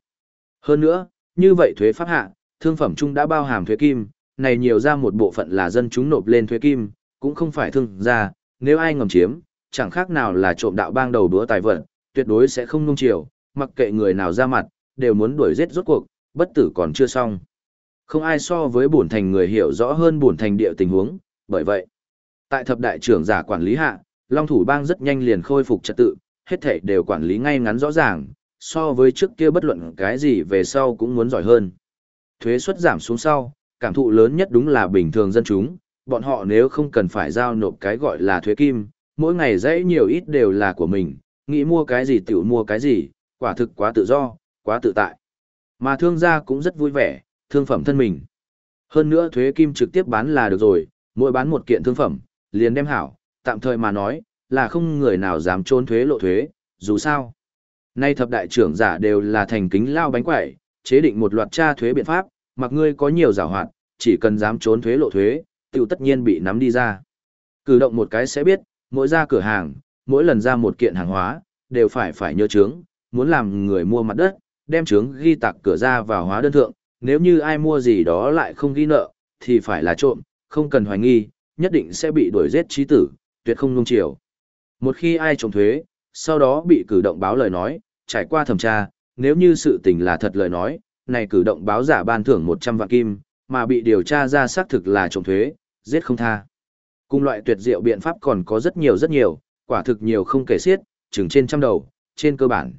Hơn nữa, như vậy thuế pháp hạ, thương phẩm chung đã bao hàm thuế kim, này nhiều ra một bộ phận là dân chúng nộp lên thuế kim, cũng không phải thương gia, nếu ai ngầm chiếm, chẳng khác nào là trộm đạo bang đầu đũa tài vật, tuyệt đối sẽ không nung chiều, mặc kệ người nào ra mặt, đều muốn đuổi giết rốt cuộc, bất tử còn chưa xong. Không ai so với bổn thành người hiểu rõ hơn bổn thành địa tình huống, bởi vậy, tại thập đại trưởng giả quản lý hạ, Long thủ bang rất nhanh liền khôi phục trật tự, hết thảy đều quản lý ngay ngắn rõ ràng, so với trước kia bất luận cái gì về sau cũng muốn giỏi hơn. Thuế suất giảm xuống sau, cảm thụ lớn nhất đúng là bình thường dân chúng, bọn họ nếu không cần phải giao nộp cái gọi là thuế kim, mỗi ngày dãy nhiều ít đều là của mình, nghĩ mua cái gì tiểu mua cái gì, quả thực quá tự do, quá tự tại. Mà thương gia cũng rất vui vẻ, thương phẩm thân mình. Hơn nữa thuế kim trực tiếp bán là được rồi, mỗi bán một kiện thương phẩm, liền đem hảo, tạm thời mà nói, là không người nào dám trốn thuế lộ thuế, dù sao. Nay thập đại trưởng giả đều là thành kính lao bánh quẩy, chế định một loạt tra thuế biện pháp, mặc ngươi có nhiều giả hoạt, chỉ cần dám trốn thuế lộ thuế, tiểu tất nhiên bị nắm đi ra. Cử động một cái sẽ biết, mỗi ra cửa hàng, mỗi lần ra một kiện hàng hóa, đều phải phải nhớ chướng, muốn làm người mua mặt đất, đem chướng ghi tặc cửa ra vào hóa đơn thượng, nếu như ai mua gì đó lại không ghi nợ, thì phải là trộm, không cần hoài nghi, nhất định sẽ bị đuổi giết trí tử, tuyệt không nung chiều. Một khi ai trộm thuế, sau đó bị cử động báo lời nói, trải qua thẩm tra, nếu như sự tình là thật lời nói, này cử động báo giả ban thưởng 100 vạn kim, mà bị điều tra ra xác thực là trộm thuế, giết không tha. Cùng loại tuyệt diệu biện pháp còn có rất nhiều rất nhiều, quả thực nhiều không kể xiết, chừng trên trăm đầu, trên cơ bản.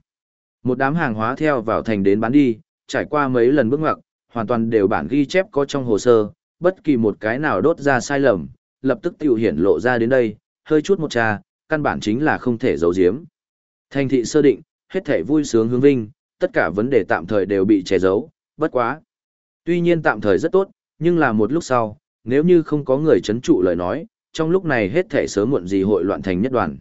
Một đám hàng hóa theo vào thành đến bán đi, trải qua mấy lần bước ngoặc, hoàn toàn đều bản ghi chép có trong hồ sơ, bất kỳ một cái nào đốt ra sai lầm, lập tức tiểu hiển lộ ra đến đây, hơi chút một trà, căn bản chính là không thể giấu giếm. Thành thị sơ định, hết thể vui sướng hướng vinh, tất cả vấn đề tạm thời đều bị che giấu, bất quá. Tuy nhiên tạm thời rất tốt, nhưng là một lúc sau, nếu như không có người chấn trụ lời nói, trong lúc này hết thể sớm muộn gì hội loạn thành nhất đoàn.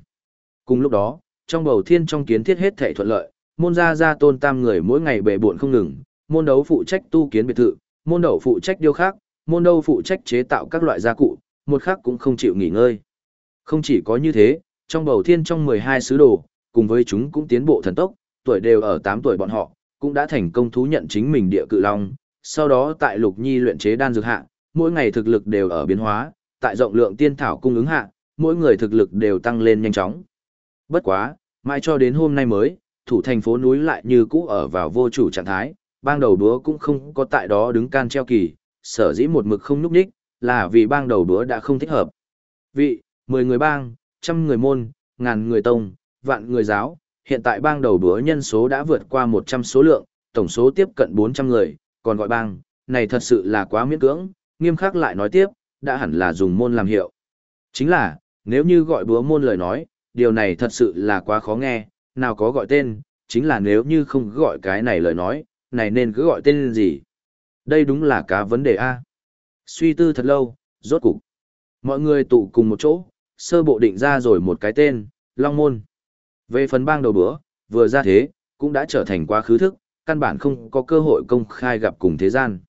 Cùng lúc đó, trong bầu thiên trong kiến thiết hết thể thuận lợi, môn gia gia tôn tam người mỗi ngày bề buộn không ngừng, môn đấu phụ trách tu kiến biệt thự, môn đấu phụ trách điêu khắc, môn đấu phụ trách chế tạo các loại gia cụ, một khác cũng không chịu nghỉ ngơi. Không chỉ có như thế, trong bầu thiên trong 12 sứ đồ, cùng với chúng cũng tiến bộ thần tốc, tuổi đều ở 8 tuổi bọn họ, cũng đã thành công thú nhận chính mình địa cự long, sau đó tại lục nhi luyện chế đan dược hạ, mỗi ngày thực lực đều ở biến hóa, tại rộng lượng tiên thảo cung ứng hạ, mỗi người thực lực đều tăng lên nhanh chóng. Bất quá, mãi cho đến hôm nay mới, thủ thành phố núi lại như cũ ở vào vô chủ trạng thái, bang đầu đúa cũng không có tại đó đứng can treo kỳ, sở dĩ một mực không núp đích, là vì bang đầu đúa đã không thích hợp. Vị, 10 người bang, trăm người môn, ngàn người tông, vạn người giáo, hiện tại bang đầu đúa nhân số đã vượt qua 100 số lượng, tổng số tiếp cận 400 người, còn gọi bang, này thật sự là quá miễn cưỡng, nghiêm khắc lại nói tiếp, đã hẳn là dùng môn làm hiệu. Chính là, nếu như gọi búa môn lời nói, điều này thật sự là quá khó nghe, nào có gọi tên, chính là nếu như không gọi cái này lời nói, này nên cứ gọi tên gì. Đây đúng là cá vấn đề A. Suy tư thật lâu, rốt cục. Mọi người tụ cùng một chỗ, sơ bộ định ra rồi một cái tên, Long Môn. Về phần bang đầu bữa, vừa ra thế, cũng đã trở thành quá khứ thức, căn bản không có cơ hội công khai gặp cùng thế gian.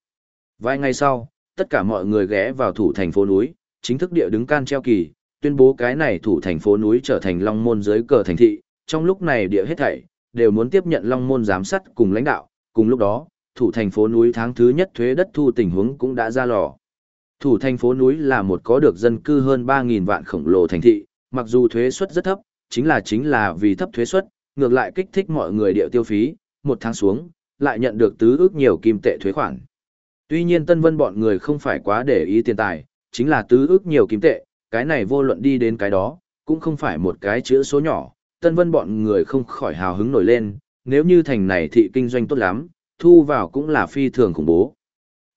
Vài ngày sau, tất cả mọi người ghé vào thủ thành phố núi, chính thức địa đứng can treo kỳ, tuyên bố cái này thủ thành phố núi trở thành long môn dưới cờ thành thị, trong lúc này địa hết thảy, đều muốn tiếp nhận long môn giám sát cùng lãnh đạo, cùng lúc đó, thủ thành phố núi tháng thứ nhất thuế đất thu tình huống cũng đã ra lò. Thủ thành phố núi là một có được dân cư hơn 3.000 vạn khổng lồ thành thị, mặc dù thuế suất rất thấp, chính là chính là vì thấp thuế suất, ngược lại kích thích mọi người địa tiêu phí, một tháng xuống, lại nhận được tứ ước nhiều kim tệ thuế khoản. Tuy nhiên Tân Vân bọn người không phải quá để ý tiền tài, chính là tứ ước nhiều kiếm tệ, cái này vô luận đi đến cái đó, cũng không phải một cái chữ số nhỏ, Tân Vân bọn người không khỏi hào hứng nổi lên, nếu như thành này thị kinh doanh tốt lắm, thu vào cũng là phi thường khủng bố.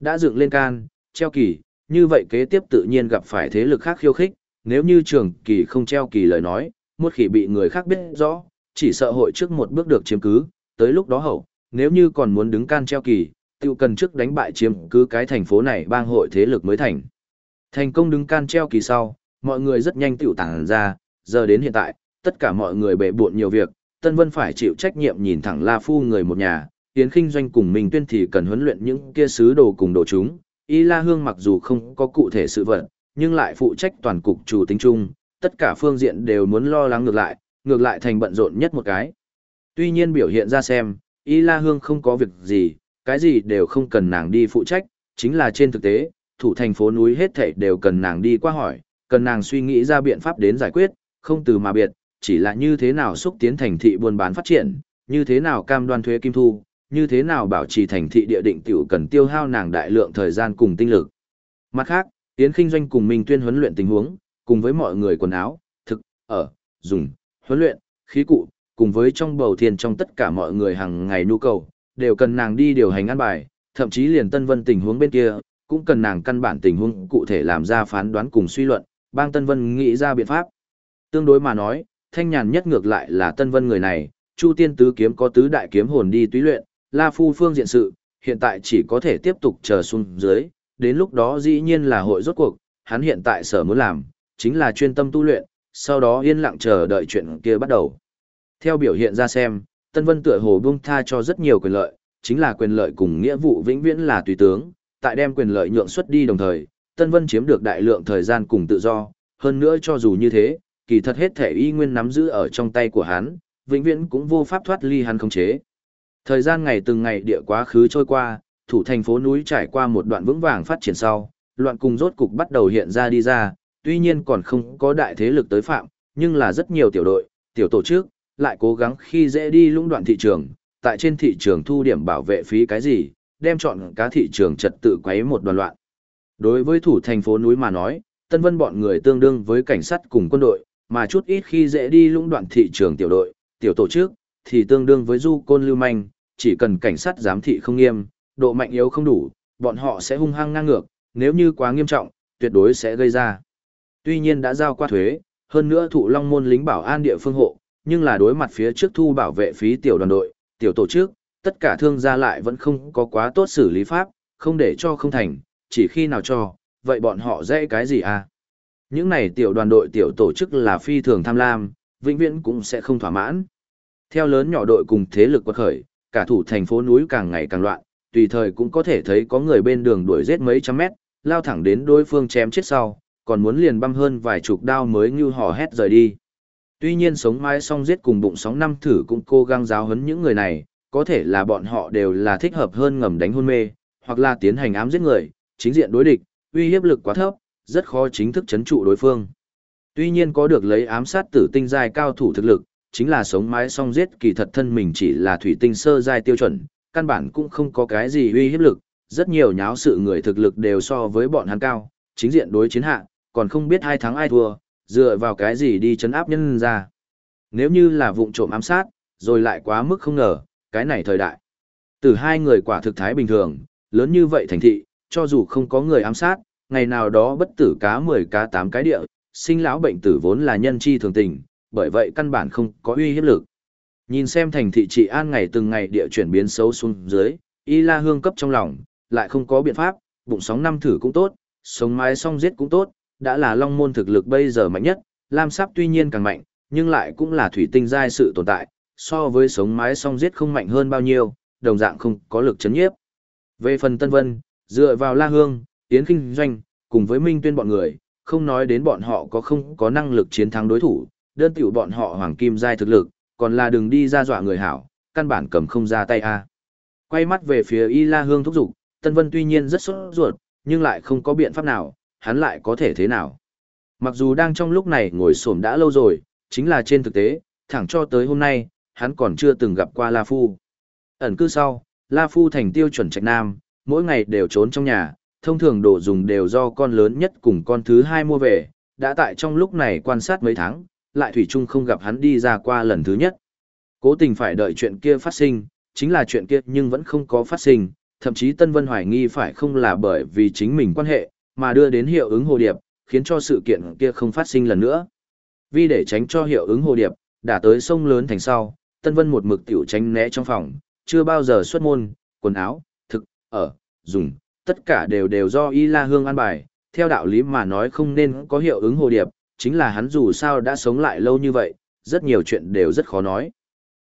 Đã dựng lên can, treo kỳ, như vậy kế tiếp tự nhiên gặp phải thế lực khác khiêu khích, nếu như trường kỳ không treo kỳ lời nói, một khi bị người khác biết rõ, chỉ sợ hội trước một bước được chiếm cứ, tới lúc đó hậu, nếu như còn muốn đứng can treo kỳ, tiêu cần trước đánh bại chiếm cứ cái thành phố này bang hội thế lực mới thành. Thành công đứng can treo kỳ sau, mọi người rất nhanh tiểu tàng ra, giờ đến hiện tại, tất cả mọi người bể buộn nhiều việc, Tân Vân phải chịu trách nhiệm nhìn thẳng La Phu người một nhà, Yến Kinh Doanh cùng mình tuyên thì cần huấn luyện những kia sứ đồ cùng đồ chúng. Y La Hương mặc dù không có cụ thể sự vật, nhưng lại phụ trách toàn cục chủ tính chung, tất cả phương diện đều muốn lo lắng ngược lại, ngược lại thành bận rộn nhất một cái. Tuy nhiên biểu hiện ra xem, Y La Hương không có việc gì, cái gì đều không cần nàng đi phụ trách, chính là trên thực tế, thủ thành phố núi hết thảy đều cần nàng đi qua hỏi, cần nàng suy nghĩ ra biện pháp đến giải quyết, không từ mà biệt, chỉ là như thế nào xúc tiến thành thị buôn bán phát triển, như thế nào cam đoan thuế kim thu, như thế nào bảo trì thành thị địa định tiểu cần tiêu hao nàng đại lượng thời gian cùng tinh lực. Mặt khác, Tiến Kinh Doanh cùng Minh Tuyên huấn luyện tình huống, cùng với mọi người quần áo, thực, ở, dùng, huấn luyện, khí cụ, cùng với trong bầu thiên trong tất cả mọi người hàng ngày nhu cầu, đều cần nàng đi điều hành ăn bài, thậm chí liền Tân Vân tình huống bên kia, cũng cần nàng căn bản tình huống cụ thể làm ra phán đoán cùng suy luận, bang Tân Vân nghĩ ra biện pháp. Tương đối mà nói, thanh nhàn nhất ngược lại là Tân Vân người này, Chu Tiên Tứ Kiếm có tứ đại kiếm hồn đi túy luyện, La Phu phương diện sự, hiện tại chỉ có thể tiếp tục chờ xuống dưới, đến lúc đó dĩ nhiên là hội rốt cuộc, hắn hiện tại sở muốn làm, chính là chuyên tâm tu luyện, sau đó yên lặng chờ đợi chuyện kia bắt đầu. Theo biểu hiện ra xem, Tân Vân tựa hồ buông tha cho rất nhiều quyền lợi, chính là quyền lợi cùng nghĩa vụ vĩnh viễn là tùy tướng, tại đem quyền lợi nhượng xuất đi đồng thời, Tân Vân chiếm được đại lượng thời gian cùng tự do, hơn nữa cho dù như thế, kỳ thật hết thể y nguyên nắm giữ ở trong tay của hắn, vĩnh viễn cũng vô pháp thoát ly hắn khống chế. Thời gian ngày từng ngày địa quá khứ trôi qua, thủ thành phố núi trải qua một đoạn vững vàng phát triển sau, loạn cùng rốt cục bắt đầu hiện ra đi ra, tuy nhiên còn không có đại thế lực tới phạm, nhưng là rất nhiều tiểu đội, tiểu tổ chức, lại cố gắng khi dễ đi lũng đoạn thị trường, tại trên thị trường thu điểm bảo vệ phí cái gì, đem chọn cá thị trường trật tự quấy một đoàn loạn. Đối với thủ thành phố núi mà nói, Tân Vân bọn người tương đương với cảnh sát cùng quân đội, mà chút ít khi dễ đi lũng đoạn thị trường tiểu đội, tiểu tổ chức, thì tương đương với du côn lưu manh, chỉ cần cảnh sát giám thị không nghiêm, độ mạnh yếu không đủ, bọn họ sẽ hung hăng ngang ngược, nếu như quá nghiêm trọng, tuyệt đối sẽ gây ra. Tuy nhiên đã giao qua thuế, hơn nữa thụ long môn lính bảo an địa phương hộ, nhưng là đối mặt phía trước thu bảo vệ phí tiểu đoàn đội, tiểu tổ chức, tất cả thương gia lại vẫn không có quá tốt xử lý pháp, không để cho không thành, chỉ khi nào cho, vậy bọn họ dễ cái gì à? Những này tiểu đoàn đội tiểu tổ chức là phi thường tham lam, vĩnh viễn cũng sẽ không thỏa mãn. Theo lớn nhỏ đội cùng thế lực quật khởi, cả thủ thành phố núi càng ngày càng loạn, tùy thời cũng có thể thấy có người bên đường đuổi giết mấy trăm mét, lao thẳng đến đối phương chém chết sau, còn muốn liền băm hơn vài chục đao mới như hò hét rời đi. Tuy nhiên sống mãi song giết cùng bụng sóng năm thử cũng cố gắng giáo huấn những người này, có thể là bọn họ đều là thích hợp hơn ngầm đánh hôn mê, hoặc là tiến hành ám giết người, chính diện đối địch, uy hiếp lực quá thấp, rất khó chính thức chấn trụ đối phương. Tuy nhiên có được lấy ám sát tử tinh giai cao thủ thực lực, chính là sống mái song giết kỳ thật thân mình chỉ là thủy tinh sơ giai tiêu chuẩn, căn bản cũng không có cái gì uy hiếp lực, rất nhiều nháo sự người thực lực đều so với bọn hắn cao, chính diện đối chiến hạ, còn không biết ai thắng ai thua, dựa vào cái gì đi chấn áp nhân ra. Nếu như là vụng trộm ám sát, rồi lại quá mức không ngờ, cái này thời đại. Từ hai người quả thực thái bình thường, lớn như vậy thành thị, cho dù không có người ám sát, ngày nào đó bất tử cá 10 cá 8 cái địa, sinh lão bệnh tử vốn là nhân chi thường tình, bởi vậy căn bản không có uy hiếp lực. Nhìn xem thành thị trị an ngày từng ngày địa chuyển biến xấu xuống dưới, y la hương cấp trong lòng, lại không có biện pháp, bụng sóng năm thử cũng tốt, sống mái song giết cũng tốt, đã là long môn thực lực bây giờ mạnh nhất, lam Sáp tuy nhiên càng mạnh, nhưng lại cũng là thủy tinh giai sự tồn tại, so với sống mái song giết không mạnh hơn bao nhiêu, đồng dạng không có lực chấn nhiếp. Về phần Tân Vân, dựa vào La Hương, Yến Kinh Doanh, cùng với Minh Tuyên bọn người, không nói đến bọn họ có không có năng lực chiến thắng đối thủ, đơn tiểu bọn họ hoàng kim giai thực lực, còn là đừng đi ra dọa người hảo, căn bản cầm không ra tay a. Quay mắt về phía Y La Hương thúc giục, Tân Vân tuy nhiên rất sốt ruột, nhưng lại không có biện pháp nào, hắn lại có thể thế nào. Mặc dù đang trong lúc này ngồi xổm đã lâu rồi, chính là trên thực tế, thẳng cho tới hôm nay, hắn còn chưa từng gặp qua La Phu. Ẩn cư sau, La Phu thành tiêu chuẩn trạch nam, mỗi ngày đều trốn trong nhà, thông thường đồ dùng đều do con lớn nhất cùng con thứ hai mua về, đã tại trong lúc này quan sát mấy tháng, lại Thủy Trung không gặp hắn đi ra qua lần thứ nhất. Cố tình phải đợi chuyện kia phát sinh, chính là chuyện kia nhưng vẫn không có phát sinh, thậm chí Tân Vân hoài nghi phải không là bởi vì chính mình quan hệ, mà đưa đến hiệu ứng hồ điệp, khiến cho sự kiện kia không phát sinh lần nữa. Vì để tránh cho hiệu ứng hồ điệp, đã tới sông lớn thành sau, Tân Vân một mực tiểu tránh né trong phòng, chưa bao giờ xuất môn, quần áo, thực, ở, dùng, tất cả đều đều do Y La Hương an bài, theo đạo lý mà nói không nên có hiệu ứng hồ điệp, chính là hắn dù sao đã sống lại lâu như vậy, rất nhiều chuyện đều rất khó nói.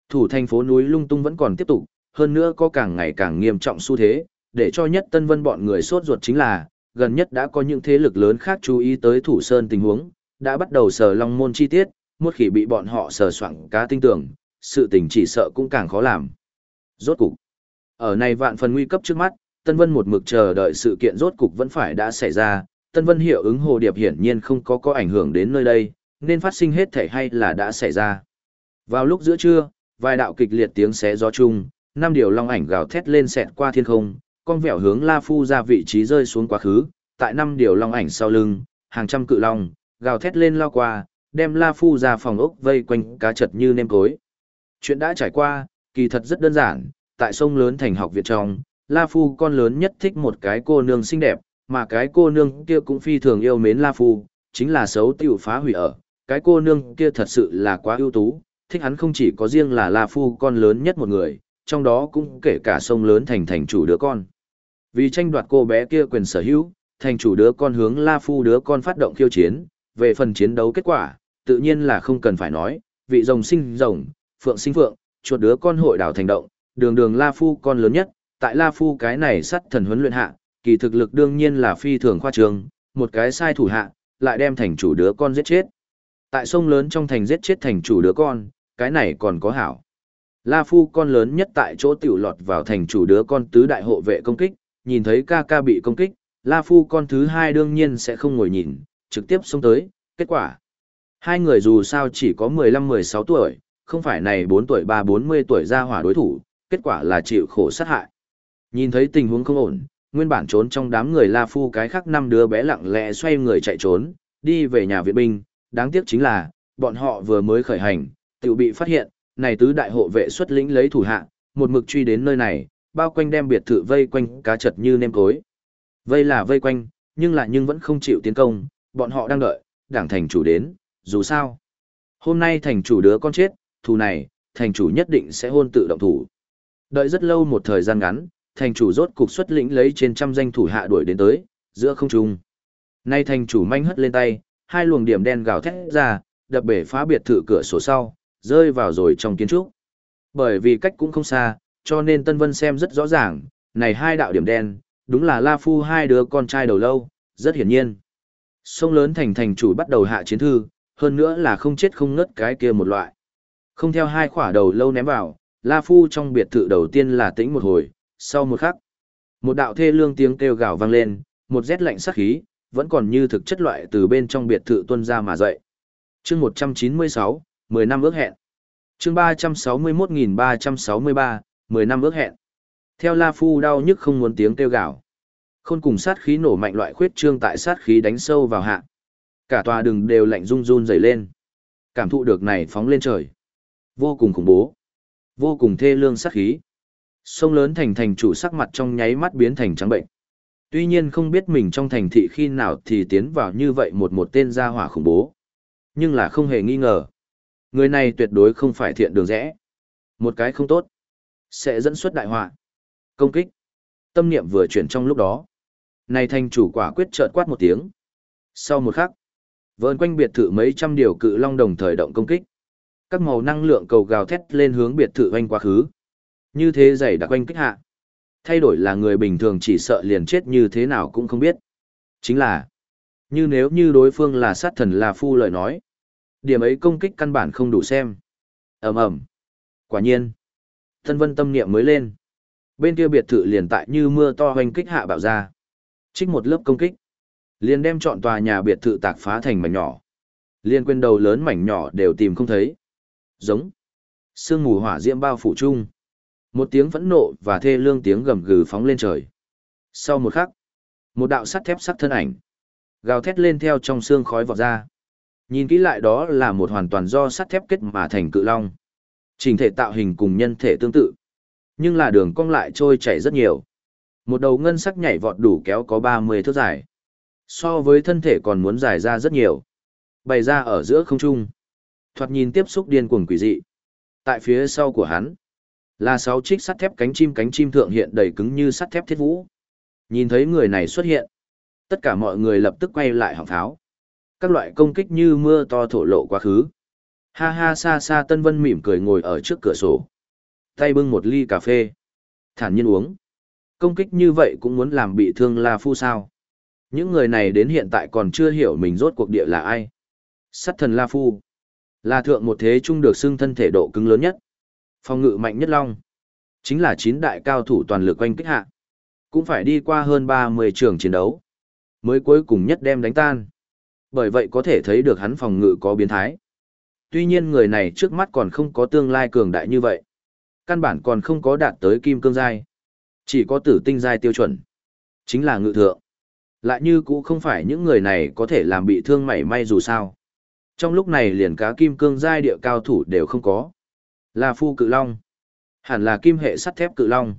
Thủ thành phố núi lung tung vẫn còn tiếp tục, hơn nữa có càng ngày càng nghiêm trọng xu thế, để cho nhất Tân Vân bọn người sốt ruột chính là, gần nhất đã có những thế lực lớn khác chú ý tới thủ sơn tình huống, đã bắt đầu sờ long môn chi tiết, một khi bị bọn họ sờ soạn cá tinh tưởng, sự tình chỉ sợ cũng càng khó làm. Rốt cục, ở này vạn phần nguy cấp trước mắt, Tân Vân một mực chờ đợi sự kiện rốt cục vẫn phải đã xảy ra, Tân Vân hiệu ứng hồ điệp hiển nhiên không có có ảnh hưởng đến nơi đây, nên phát sinh hết thể hay là đã xảy ra. Vào lúc giữa trưa, vài đạo kịch liệt tiếng xé gió chung, năm điều long ảnh gào thét lên xẹt qua thiên không, con vẹo hướng La Phu ra vị trí rơi xuống quá khứ, tại năm điều long ảnh sau lưng, hàng trăm cự long, gào thét lên lao qua, đem La Phu ra phòng ốc vây quanh cá chật như nêm cối. Chuyện đã trải qua, kỳ thật rất đơn giản, tại sông lớn thành học viện trong, La Phu con lớn nhất thích một cái cô nương xinh đẹp, mà cái cô nương kia cũng phi thường yêu mến La Phu, chính là xấu tiểu phá hủy ở, cái cô nương kia thật sự là quá ưu tú, thích hắn không chỉ có riêng là La Phu con lớn nhất một người, trong đó cũng kể cả sông lớn thành thành chủ đứa con. Vì tranh đoạt cô bé kia quyền sở hữu, thành chủ đứa con hướng La Phu đứa con phát động khiêu chiến, về phần chiến đấu kết quả, tự nhiên là không cần phải nói, vị rồng sinh rồng, phượng sinh phượng, chuột đứa con hội đảo thành động, đường đường La Phu con lớn nhất, tại La Phu cái này sắt thần huấn luyện hạ, kỳ thực lực đương nhiên là phi thường khoa trương, một cái sai thủ hạ, lại đem thành chủ đứa con giết chết. Tại sông lớn trong thành giết chết thành chủ đứa con, cái này còn có hảo. La Phu con lớn nhất tại chỗ tiểu lọt vào thành chủ đứa con tứ đại hộ vệ công kích, nhìn thấy ca ca bị công kích, La Phu con thứ hai đương nhiên sẽ không ngồi nhìn, trực tiếp xông tới, kết quả. Hai người dù sao chỉ có 15-16 tuổi, không phải này 4 tuổi 3-40 tuổi ra hỏa đối thủ, kết quả là chịu khổ sát hại. Nhìn thấy tình huống không ổn, nguyên bản trốn trong đám người La Phu cái khác năm đứa bé lặng lẽ xoay người chạy trốn, đi về nhà viện binh, đáng tiếc chính là, bọn họ vừa mới khởi hành, tự bị phát hiện, này tứ đại hộ vệ xuất lĩnh lấy thủ hạ, một mực truy đến nơi này, bao quanh đem biệt thự vây quanh cá chật như nêm cối. Vây là vây quanh, nhưng lại nhưng vẫn không chịu tiến công, bọn họ đang đợi, đảng thành chủ đến, dù sao. Hôm nay thành chủ đứa con chết, thù này, thành chủ nhất định sẽ hôn tự động thủ. Đợi rất lâu một thời gian ngắn, thành chủ rốt cục xuất lĩnh lấy trên trăm danh thủ hạ đuổi đến tới, giữa không trung. Nay thành chủ manh hất lên tay, hai luồng điểm đen gào thét ra, đập bể phá biệt thự cửa sổ sau, rơi vào rồi trong kiến trúc. Bởi vì cách cũng không xa, cho nên Tân Vân xem rất rõ ràng, này hai đạo điểm đen, đúng là La Phu hai đứa con trai đầu lâu, rất hiển nhiên. Sông lớn thành thành chủ bắt đầu hạ chiến thư, hơn nữa là không chết không ngất cái kia một loại. Không theo hai khỏa đầu lâu ném vào, La Phu trong biệt thự đầu tiên là tĩnh một hồi, sau một khắc. Một đạo thê lương tiếng kêu gào vang lên, một rét lạnh sắc khí, vẫn còn như thực chất loại từ bên trong biệt thự tuân ra mà dậy. chương 196, 10 năm ước hẹn. chương 361.363, 10 năm ước hẹn. Theo La Phu đau nhức không muốn tiếng kêu gào. Khôn cùng sát khí nổ mạnh loại khuyết trương tại sát khí đánh sâu vào hạ. Cả tòa đường đều lạnh run run dày lên. Cảm thụ được này phóng lên trời. Vô cùng khủng bố. Vô cùng thê lương sát khí. Sông lớn thành thành chủ sắc mặt trong nháy mắt biến thành trắng bệnh. Tuy nhiên không biết mình trong thành thị khi nào thì tiến vào như vậy một một tên gia hỏa khủng bố. Nhưng là không hề nghi ngờ. Người này tuyệt đối không phải thiện đường rẽ. Một cái không tốt. Sẽ dẫn xuất đại họa. Công kích. Tâm niệm vừa chuyển trong lúc đó. Này thành chủ quả quyết trợn quát một tiếng. Sau một khắc. vơn quanh biệt thự mấy trăm điều cự long đồng thời động công kích. Các màu năng lượng cầu gào thét lên hướng biệt thự oanh quá khứ. Như thế dày đặc oanh kích hạ. Thay đổi là người bình thường chỉ sợ liền chết như thế nào cũng không biết. Chính là, như nếu như đối phương là sát thần là Phu lời nói. Điểm ấy công kích căn bản không đủ xem. ầm ầm Quả nhiên. Tân vân tâm niệm mới lên. Bên kia biệt thự liền tại như mưa to hoành kích hạ bạo ra. Trích một lớp công kích. Liền đem chọn tòa nhà biệt thự tạc phá thành mảnh nhỏ. liền quên đầu lớn mảnh nhỏ đều tìm không thấy. Giống. Sương mù hỏa diễm bao phủ chung. Một tiếng phẫn nộ và thê lương tiếng gầm gừ phóng lên trời. Sau một khắc, một đạo sắt thép sắt thân ảnh. Gào thét lên theo trong xương khói vọt ra. Nhìn kỹ lại đó là một hoàn toàn do sắt thép kết mà thành cự long. Trình thể tạo hình cùng nhân thể tương tự. Nhưng là đường cong lại trôi chảy rất nhiều. Một đầu ngân sắc nhảy vọt đủ kéo có 30 thước dài. So với thân thể còn muốn dài ra rất nhiều. Bày ra ở giữa không trung. Thoạt nhìn tiếp xúc điên cuồng quỷ dị. Tại phía sau của hắn, là sáu trích sắt thép cánh chim cánh chim thượng hiện đầy cứng như sắt thép thiết vũ. Nhìn thấy người này xuất hiện, tất cả mọi người lập tức quay lại họng pháo. Các loại công kích như mưa to thổ lộ quá khứ. Ha ha xa xa Tân Vân mỉm cười ngồi ở trước cửa sổ. Tay bưng một ly cà phê. Thản nhiên uống. Công kích như vậy cũng muốn làm bị thương La Phu sao. Những người này đến hiện tại còn chưa hiểu mình rốt cuộc địa là ai. Sắt thần La Phu. Là thượng một thế trung được xưng thân thể độ cứng lớn nhất. Phòng ngự mạnh nhất long. Chính là chín đại cao thủ toàn lực quanh kích hạ. Cũng phải đi qua hơn 30 trường chiến đấu. Mới cuối cùng nhất đem đánh tan. Bởi vậy có thể thấy được hắn phòng ngự có biến thái. Tuy nhiên người này trước mắt còn không có tương lai cường đại như vậy. Căn bản còn không có đạt tới kim cương giai. Chỉ có tử tinh giai tiêu chuẩn. Chính là ngự thượng. Lại như cũng không phải những người này có thể làm bị thương mảy may dù sao. Trong lúc này liền cá kim cương giai địa cao thủ đều không có. Là phu cự long. Hẳn là kim hệ sắt thép cự long.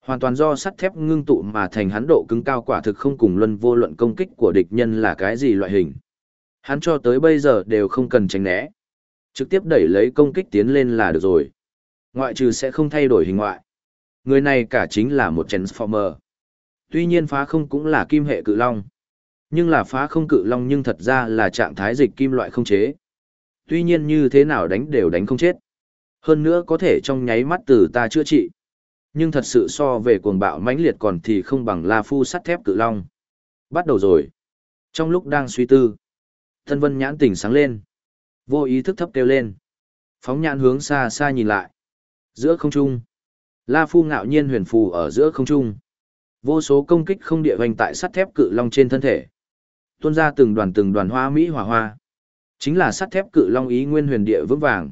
Hoàn toàn do sắt thép ngưng tụ mà thành hắn độ cứng cao quả thực không cùng luân vô luận công kích của địch nhân là cái gì loại hình. Hắn cho tới bây giờ đều không cần tránh né. Trực tiếp đẩy lấy công kích tiến lên là được rồi. Ngoại trừ sẽ không thay đổi hình ngoại. Người này cả chính là một Transformer. Tuy nhiên phá không cũng là kim hệ cự long. Nhưng là phá không cự long nhưng thật ra là trạng thái dịch kim loại không chế. Tuy nhiên như thế nào đánh đều đánh không chết. Hơn nữa có thể trong nháy mắt từ ta chữa trị. Nhưng thật sự so về cuồng bạo mãnh liệt còn thì không bằng La Phu sắt thép cự long. Bắt đầu rồi. Trong lúc đang suy tư, Thân Vân nhãn tỉnh sáng lên. Vô ý thức thấp kêu lên. Phóng nhãn hướng xa xa nhìn lại. Giữa không trung, La Phu ngạo nhiên huyền phù ở giữa không trung. Vô số công kích không địa hoành tại sắt thép cự long trên thân thể. Tuôn ra từng đoàn từng đoàn hoa mỹ hỏa hoa. Chính là sắt thép cự long ý nguyên huyền địa vững vàng.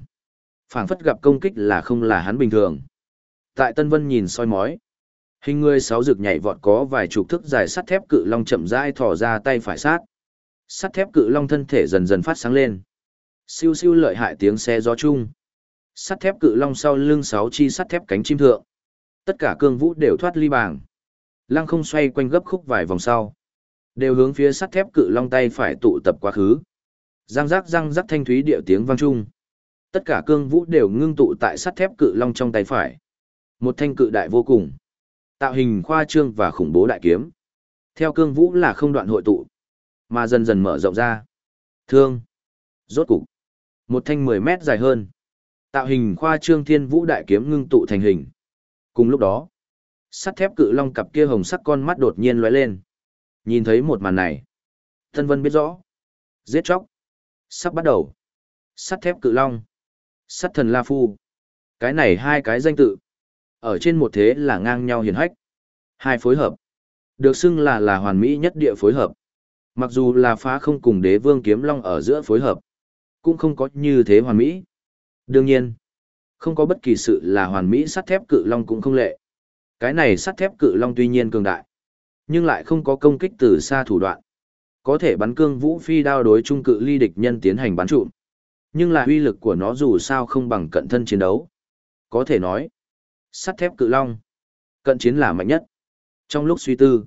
phảng phất gặp công kích là không là hắn bình thường. Tại Tân Vân nhìn soi mói. Hình người sáu rực nhảy vọt có vài chục thước dài sắt thép cự long chậm rãi thò ra tay phải sát. Sắt thép cự long thân thể dần dần phát sáng lên. Siêu siêu lợi hại tiếng xe gió chung. Sắt thép cự long sau lưng sáu chi sắt thép cánh chim thượng. Tất cả cương vũ đều thoát ly bảng. Lăng không xoay quanh gấp khúc vài vòng sau. Đều hướng phía sắt thép cự long tay phải tụ tập quá khứ. Răng rác răng rác thanh thúy điệu tiếng vang chung. Tất cả cương vũ đều ngưng tụ tại sắt thép cự long trong tay phải. Một thanh cự đại vô cùng. Tạo hình khoa trương và khủng bố đại kiếm. Theo cương vũ là không đoạn hội tụ, mà dần dần mở rộng ra. Thương. Rốt cục. Một thanh 10 mét dài hơn. Tạo hình khoa trương thiên vũ đại kiếm ngưng tụ thành hình. Cùng lúc đó, sắt thép cự long cặp kia hồng sắc con mắt đột nhiên lóe lên. Nhìn thấy một màn này, Thân Vân biết rõ. Giết chóc. Sắp bắt đầu. Sắt thép cự long. Sắt thần La Phu. Cái này hai cái danh tự. Ở trên một thế là ngang nhau hiền hách. Hai phối hợp. Được xưng là là hoàn mỹ nhất địa phối hợp. Mặc dù là phá không cùng đế vương kiếm long ở giữa phối hợp. Cũng không có như thế hoàn mỹ. Đương nhiên, không có bất kỳ sự là hoàn mỹ sắt thép cự long cũng không lệ. Cái này sắt thép cự long tuy nhiên cường đại, nhưng lại không có công kích từ xa thủ đoạn. Có thể bắn cương vũ phi đao đối trung cự ly địch nhân tiến hành bắn trụm. Nhưng là uy lực của nó dù sao không bằng cận thân chiến đấu. Có thể nói, sắt thép cự long, cận chiến là mạnh nhất. Trong lúc suy tư,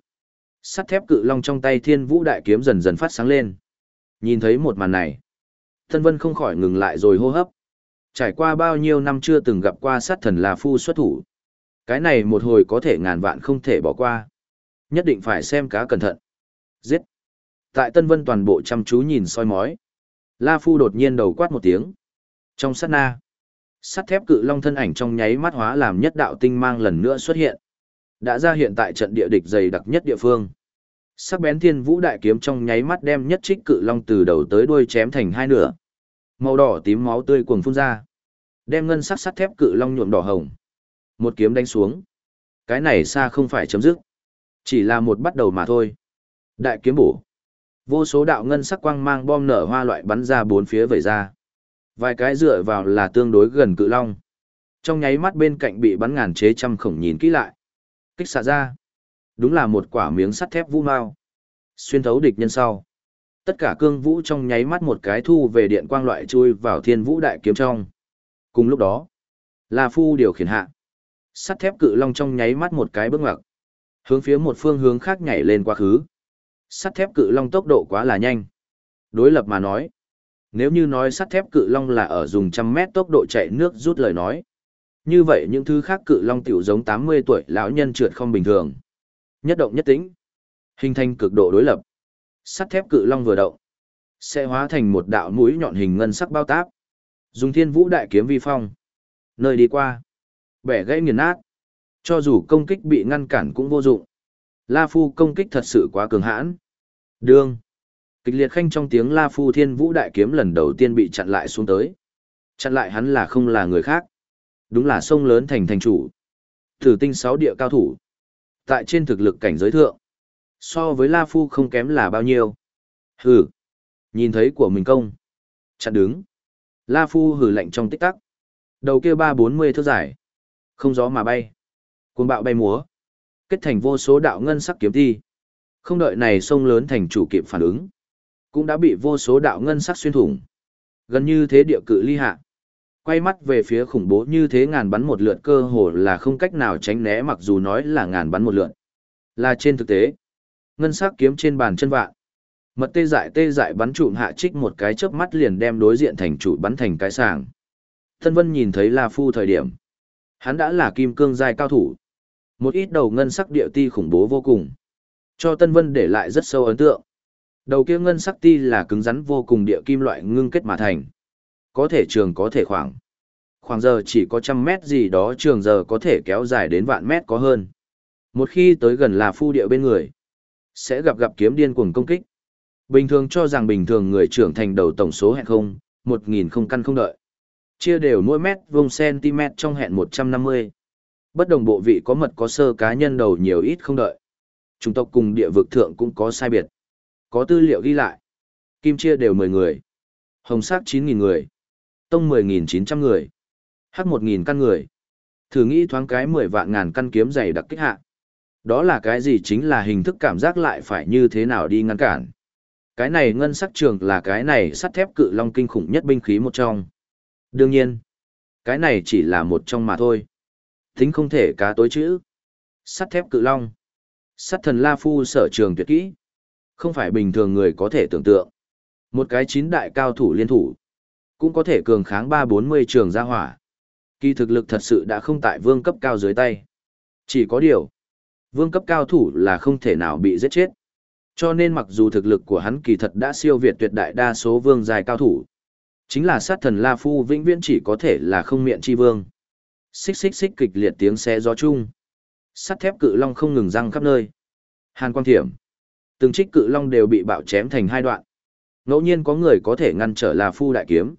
sắt thép cự long trong tay thiên vũ đại kiếm dần dần phát sáng lên. Nhìn thấy một màn này, Thân Vân không khỏi ngừng lại rồi hô hấp. Trải qua bao nhiêu năm chưa từng gặp qua sát thần là phu xuất thủ. Cái này một hồi có thể ngàn vạn không thể bỏ qua. Nhất định phải xem cá cẩn thận. Giết. Tại Tân Vân toàn bộ chăm chú nhìn soi mói. La Phu đột nhiên đầu quát một tiếng. Trong sát na, sắt thép cự long thân ảnh trong nháy mắt hóa làm nhất đạo tinh mang lần nữa xuất hiện. Đã ra hiện tại trận địa địch dày đặc nhất địa phương. Sắc bén thiên vũ đại kiếm trong nháy mắt đem nhất trích cự long từ đầu tới đuôi chém thành hai nửa. Màu đỏ tím máu tươi cuồng phun ra. Đem ngân sắc sắt thép cự long nhuộm đỏ hồng. Một kiếm đánh xuống. Cái này xa không phải chấm dứt. Chỉ là một bắt đầu mà thôi. Đại kiếm bổ. Vô số đạo ngân sắc quang mang bom nở hoa loại bắn ra bốn phía vẩy ra. Vài cái dựa vào là tương đối gần cự long. Trong nháy mắt bên cạnh bị bắn ngàn chế trăm khổng nhìn kỹ lại. Kích xạ ra. Đúng là một quả miếng sắt thép vũ mao. Xuyên thấu địch nhân sau. Tất cả cương vũ trong nháy mắt một cái thu về điện quang loại chui vào thiên vũ đại kiếm trong. Cùng lúc đó, La Phu điều khiển hạ. Sắt thép cự long trong nháy mắt một cái bước ngoặt. Hướng phía một phương hướng khác nhảy lên quá khứ. Sắt thép cự long tốc độ quá là nhanh. Đối lập mà nói, nếu như nói sắt thép cự long là ở dùng trăm mét tốc độ chạy nước rút lời nói. Như vậy những thứ khác cự long tiểu giống 80 tuổi lão nhân trượt không bình thường. Nhất động nhất tĩnh. Hình thành cực độ đối lập. Sắt thép cự long vừa động. Sẽ hóa thành một đạo mũi nhọn hình ngân sắc bao táp. Dùng thiên vũ đại kiếm vi phong. Nơi đi qua. Bẻ gãy nghiền nát. Cho dù công kích bị ngăn cản cũng vô dụng. La Phu công kích thật sự quá cường hãn. Đương. Kịch liệt khanh trong tiếng La Phu Thiên Vũ Đại Kiếm lần đầu tiên bị chặn lại xuống tới. Chặn lại hắn là không là người khác. Đúng là sông lớn thành thành chủ. Thử tinh sáu địa cao thủ. Tại trên thực lực cảnh giới thượng. So với La Phu không kém là bao nhiêu. Hừ. Nhìn thấy của mình công. Chặn đứng. La Phu hừ lạnh trong tích tắc. Đầu kia ba bốn mươi thước dài. Không gió mà bay. Cuồng bạo bay múa. Kết thành vô số đạo ngân sắc kiếm thi. Không đợi này sông lớn thành chủ kịp phản ứng. Cũng đã bị vô số đạo ngân sắc xuyên thủng. Gần như thế địa cự ly hạ. Quay mắt về phía khủng bố như thế ngàn bắn một lượt cơ hồ là không cách nào tránh né mặc dù nói là ngàn bắn một lượt. Là trên thực tế. Ngân sắc kiếm trên bàn chân vạn. Mật tê dại tê dại bắn trụm hạ trích một cái chớp mắt liền đem đối diện thành chủ bắn thành cái sàng. Thân Vân nhìn thấy La Phu thời điểm. Hắn đã là kim cương giai cao thủ. Một ít đầu ngân sắc địa ti khủng bố vô cùng. Cho Tân Vân để lại rất sâu ấn tượng. Đầu kia ngân sắc ti là cứng rắn vô cùng địa kim loại ngưng kết mà thành. Có thể trường có thể khoảng. Khoảng giờ chỉ có trăm mét gì đó trường giờ có thể kéo dài đến vạn mét có hơn. Một khi tới gần là phu địa bên người, sẽ gặp gặp kiếm điên cuồng công kích. Bình thường cho rằng bình thường người trưởng thành đầu tổng số hẹn không, một nghìn không căn không đợi. Chia đều mỗi mét vuông cm trong hẹn 150. Bất đồng bộ vị có mật có sơ cá nhân đầu nhiều ít không đợi. chúng tộc cùng địa vực thượng cũng có sai biệt. Có tư liệu ghi lại. Kim chia đều 10 người. Hồng sắc 9.000 người. Tông 10.900 người. Hắc 1.000 căn người. Thử nghĩ thoáng cái 10 vạn ngàn căn kiếm dày đặc kích hạ. Đó là cái gì chính là hình thức cảm giác lại phải như thế nào đi ngăn cản. Cái này ngân sắc trường là cái này sắt thép cự long kinh khủng nhất binh khí một trong. Đương nhiên, cái này chỉ là một trong mà thôi. Tính không thể cá tối chữ. Sắt thép cự long. Sắt thần La Phu sở trường tuyệt kỹ. Không phải bình thường người có thể tưởng tượng. Một cái chín đại cao thủ liên thủ. Cũng có thể cường kháng ba bốn mươi trường gia hỏa. Kỳ thực lực thật sự đã không tại vương cấp cao dưới tay. Chỉ có điều. Vương cấp cao thủ là không thể nào bị giết chết. Cho nên mặc dù thực lực của hắn kỳ thật đã siêu việt tuyệt đại đa số vương dài cao thủ. Chính là sát thần La Phu vĩnh viễn chỉ có thể là không miệng chi vương. Xích xích xích kịch liệt tiếng xe gió chung. Sắt thép cự long không ngừng răng khắp nơi. Hàn quang thiểm. Từng trích cự long đều bị bạo chém thành hai đoạn. Ngẫu nhiên có người có thể ngăn trở La Phu đại kiếm.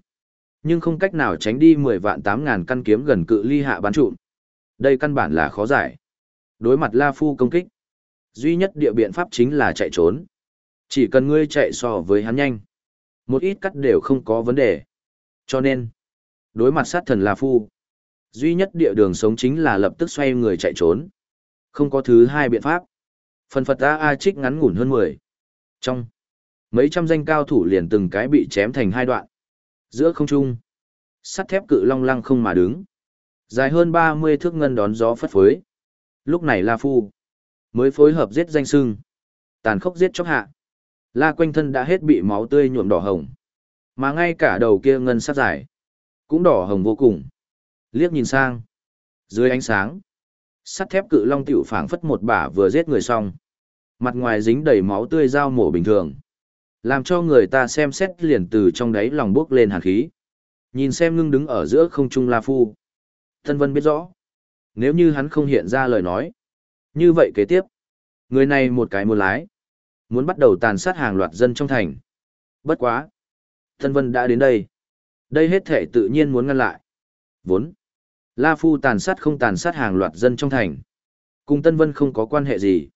Nhưng không cách nào tránh đi 10 vạn 8 ngàn căn kiếm gần cự ly hạ bắn trụm. Đây căn bản là khó giải. Đối mặt La Phu công kích. Duy nhất địa biện pháp chính là chạy trốn. Chỉ cần ngươi chạy so với hắn nhanh một ít cắt đều không có vấn đề. Cho nên, đối mặt sát thần La Phu, duy nhất địa đường sống chính là lập tức xoay người chạy trốn. Không có thứ hai biện pháp. Phần Phật A A trích ngắn ngủn hơn 10. Trong, mấy trăm danh cao thủ liền từng cái bị chém thành hai đoạn. Giữa không trung, sắt thép cự long lăng không mà đứng. Dài hơn 30 thước ngân đón gió phất phới. Lúc này La Phu mới phối hợp giết danh sưng. Tàn khốc giết chóc hạ. La quanh thân đã hết bị máu tươi nhuộm đỏ hồng. Mà ngay cả đầu kia ngân sắc dài, cũng đỏ hồng vô cùng. Liếc nhìn sang. Dưới ánh sáng, sắt thép cự long tiểu phảng phất một bả vừa giết người xong. Mặt ngoài dính đầy máu tươi dao mổ bình thường. Làm cho người ta xem xét liền từ trong đáy lòng bước lên hàn khí. Nhìn xem ngưng đứng ở giữa không trung La Phu. Thân Vân biết rõ. Nếu như hắn không hiện ra lời nói. Như vậy kế tiếp. Người này một cái muốn lái Muốn bắt đầu tàn sát hàng loạt dân trong thành. Bất quá. Tân Vân đã đến đây. Đây hết thể tự nhiên muốn ngăn lại. Vốn. La Phu tàn sát không tàn sát hàng loạt dân trong thành. Cùng Tân Vân không có quan hệ gì.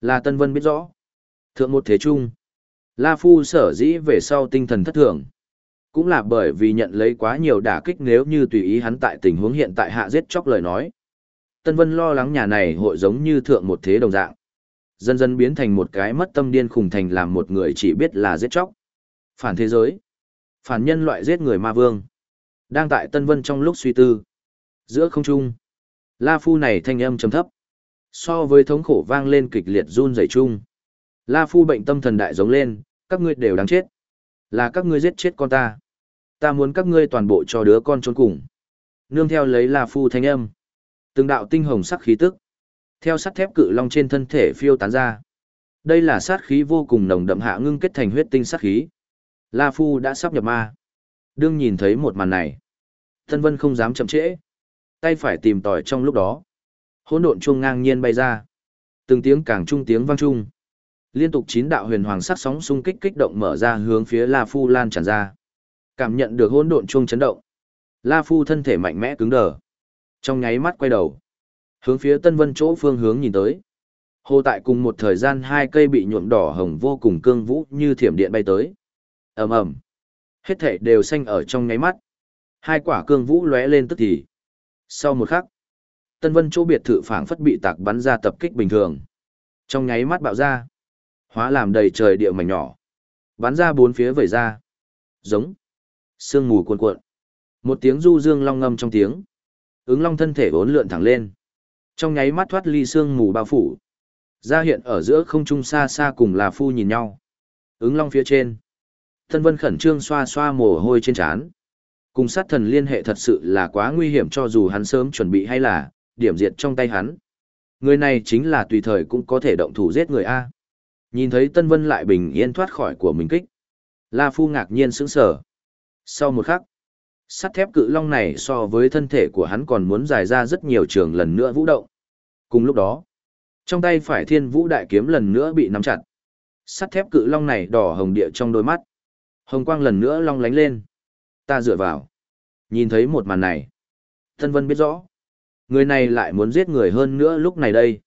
Là Tân Vân biết rõ. Thượng một thế trung. La Phu sở dĩ về sau tinh thần thất thường. Cũng là bởi vì nhận lấy quá nhiều đả kích nếu như tùy ý hắn tại tình huống hiện tại hạ giết chóc lời nói. Tân Vân lo lắng nhà này hội giống như thượng một thế đồng dạng. Dần dần biến thành một cái mất tâm điên khùng thành làm một người chỉ biết là giết chóc. Phản thế giới. Phản nhân loại giết người ma vương. Đang tại Tân Vân trong lúc suy tư. Giữa không trung. La Phu này thanh âm trầm thấp. So với thống khổ vang lên kịch liệt run rẩy chung. La Phu bệnh tâm thần đại giống lên, các ngươi đều đáng chết. Là các ngươi giết chết con ta. Ta muốn các ngươi toàn bộ cho đứa con trốn cùng. Nương theo lấy là Phu thanh âm. Từng đạo tinh hồng sắc khí tức. Theo sắt thép cự long trên thân thể phiêu tán ra. Đây là sát khí vô cùng nồng đậm hạ ngưng kết thành huyết tinh sát khí. La Phu đã sắp nhập ma. Đương nhìn thấy một màn này. thân Vân không dám chậm trễ. Tay phải tìm tòi trong lúc đó. Hỗn độn chuông ngang nhiên bay ra. Từng tiếng càng trung tiếng vang trung. Liên tục chín đạo huyền hoàng sắc sóng xung kích kích động mở ra hướng phía La Phu lan tràn ra. Cảm nhận được hỗn độn chuông chấn động. La Phu thân thể mạnh mẽ cứng đờ. Trong nháy mắt quay đầu. Hướng phía Tân Vân chỗ phương hướng nhìn tới. Hồ tại cùng một thời gian hai cây bị nhuộm đỏ hồng vô cùng cương vũ như thiểm điện bay tới. ầm ầm, Hết thể đều xanh ở trong nháy mắt. Hai quả cương vũ lóe lên tức thì. Sau một khắc, Tân Vân chỗ biệt thự phảng phất bị tạc bắn ra tập kích bình thường. Trong nháy mắt bạo ra, hóa làm đầy trời địa mảnh nhỏ. Bắn ra bốn phía vẩy ra. Giống. Sương mù cuồn cuộn. Một tiếng du dương long ngâm trong tiếng. Ứng long thân thể vốn lượn thẳng lên. Trong nháy mắt thoát ly sương mù bao phủ. Ra hiện ở giữa không trung xa xa cùng là phu nhìn nhau. Ứng long phía trên. thân Vân khẩn trương xoa xoa mồ hôi trên trán. Cùng sát thần liên hệ thật sự là quá nguy hiểm cho dù hắn sớm chuẩn bị hay là, điểm diệt trong tay hắn. Người này chính là tùy thời cũng có thể động thủ giết người A. Nhìn thấy Tân Vân lại bình yên thoát khỏi của mình kích. La Phu ngạc nhiên sững sờ. Sau một khắc, sắt thép cự long này so với thân thể của hắn còn muốn dài ra rất nhiều trường lần nữa vũ động. Cùng lúc đó, trong tay phải thiên vũ đại kiếm lần nữa bị nắm chặt. Sắt thép cự long này đỏ hồng địa trong đôi mắt. Hồng quang lần nữa long lánh lên. Ta dựa vào. Nhìn thấy một màn này. Tân Vân biết rõ. Người này lại muốn giết người hơn nữa lúc này đây.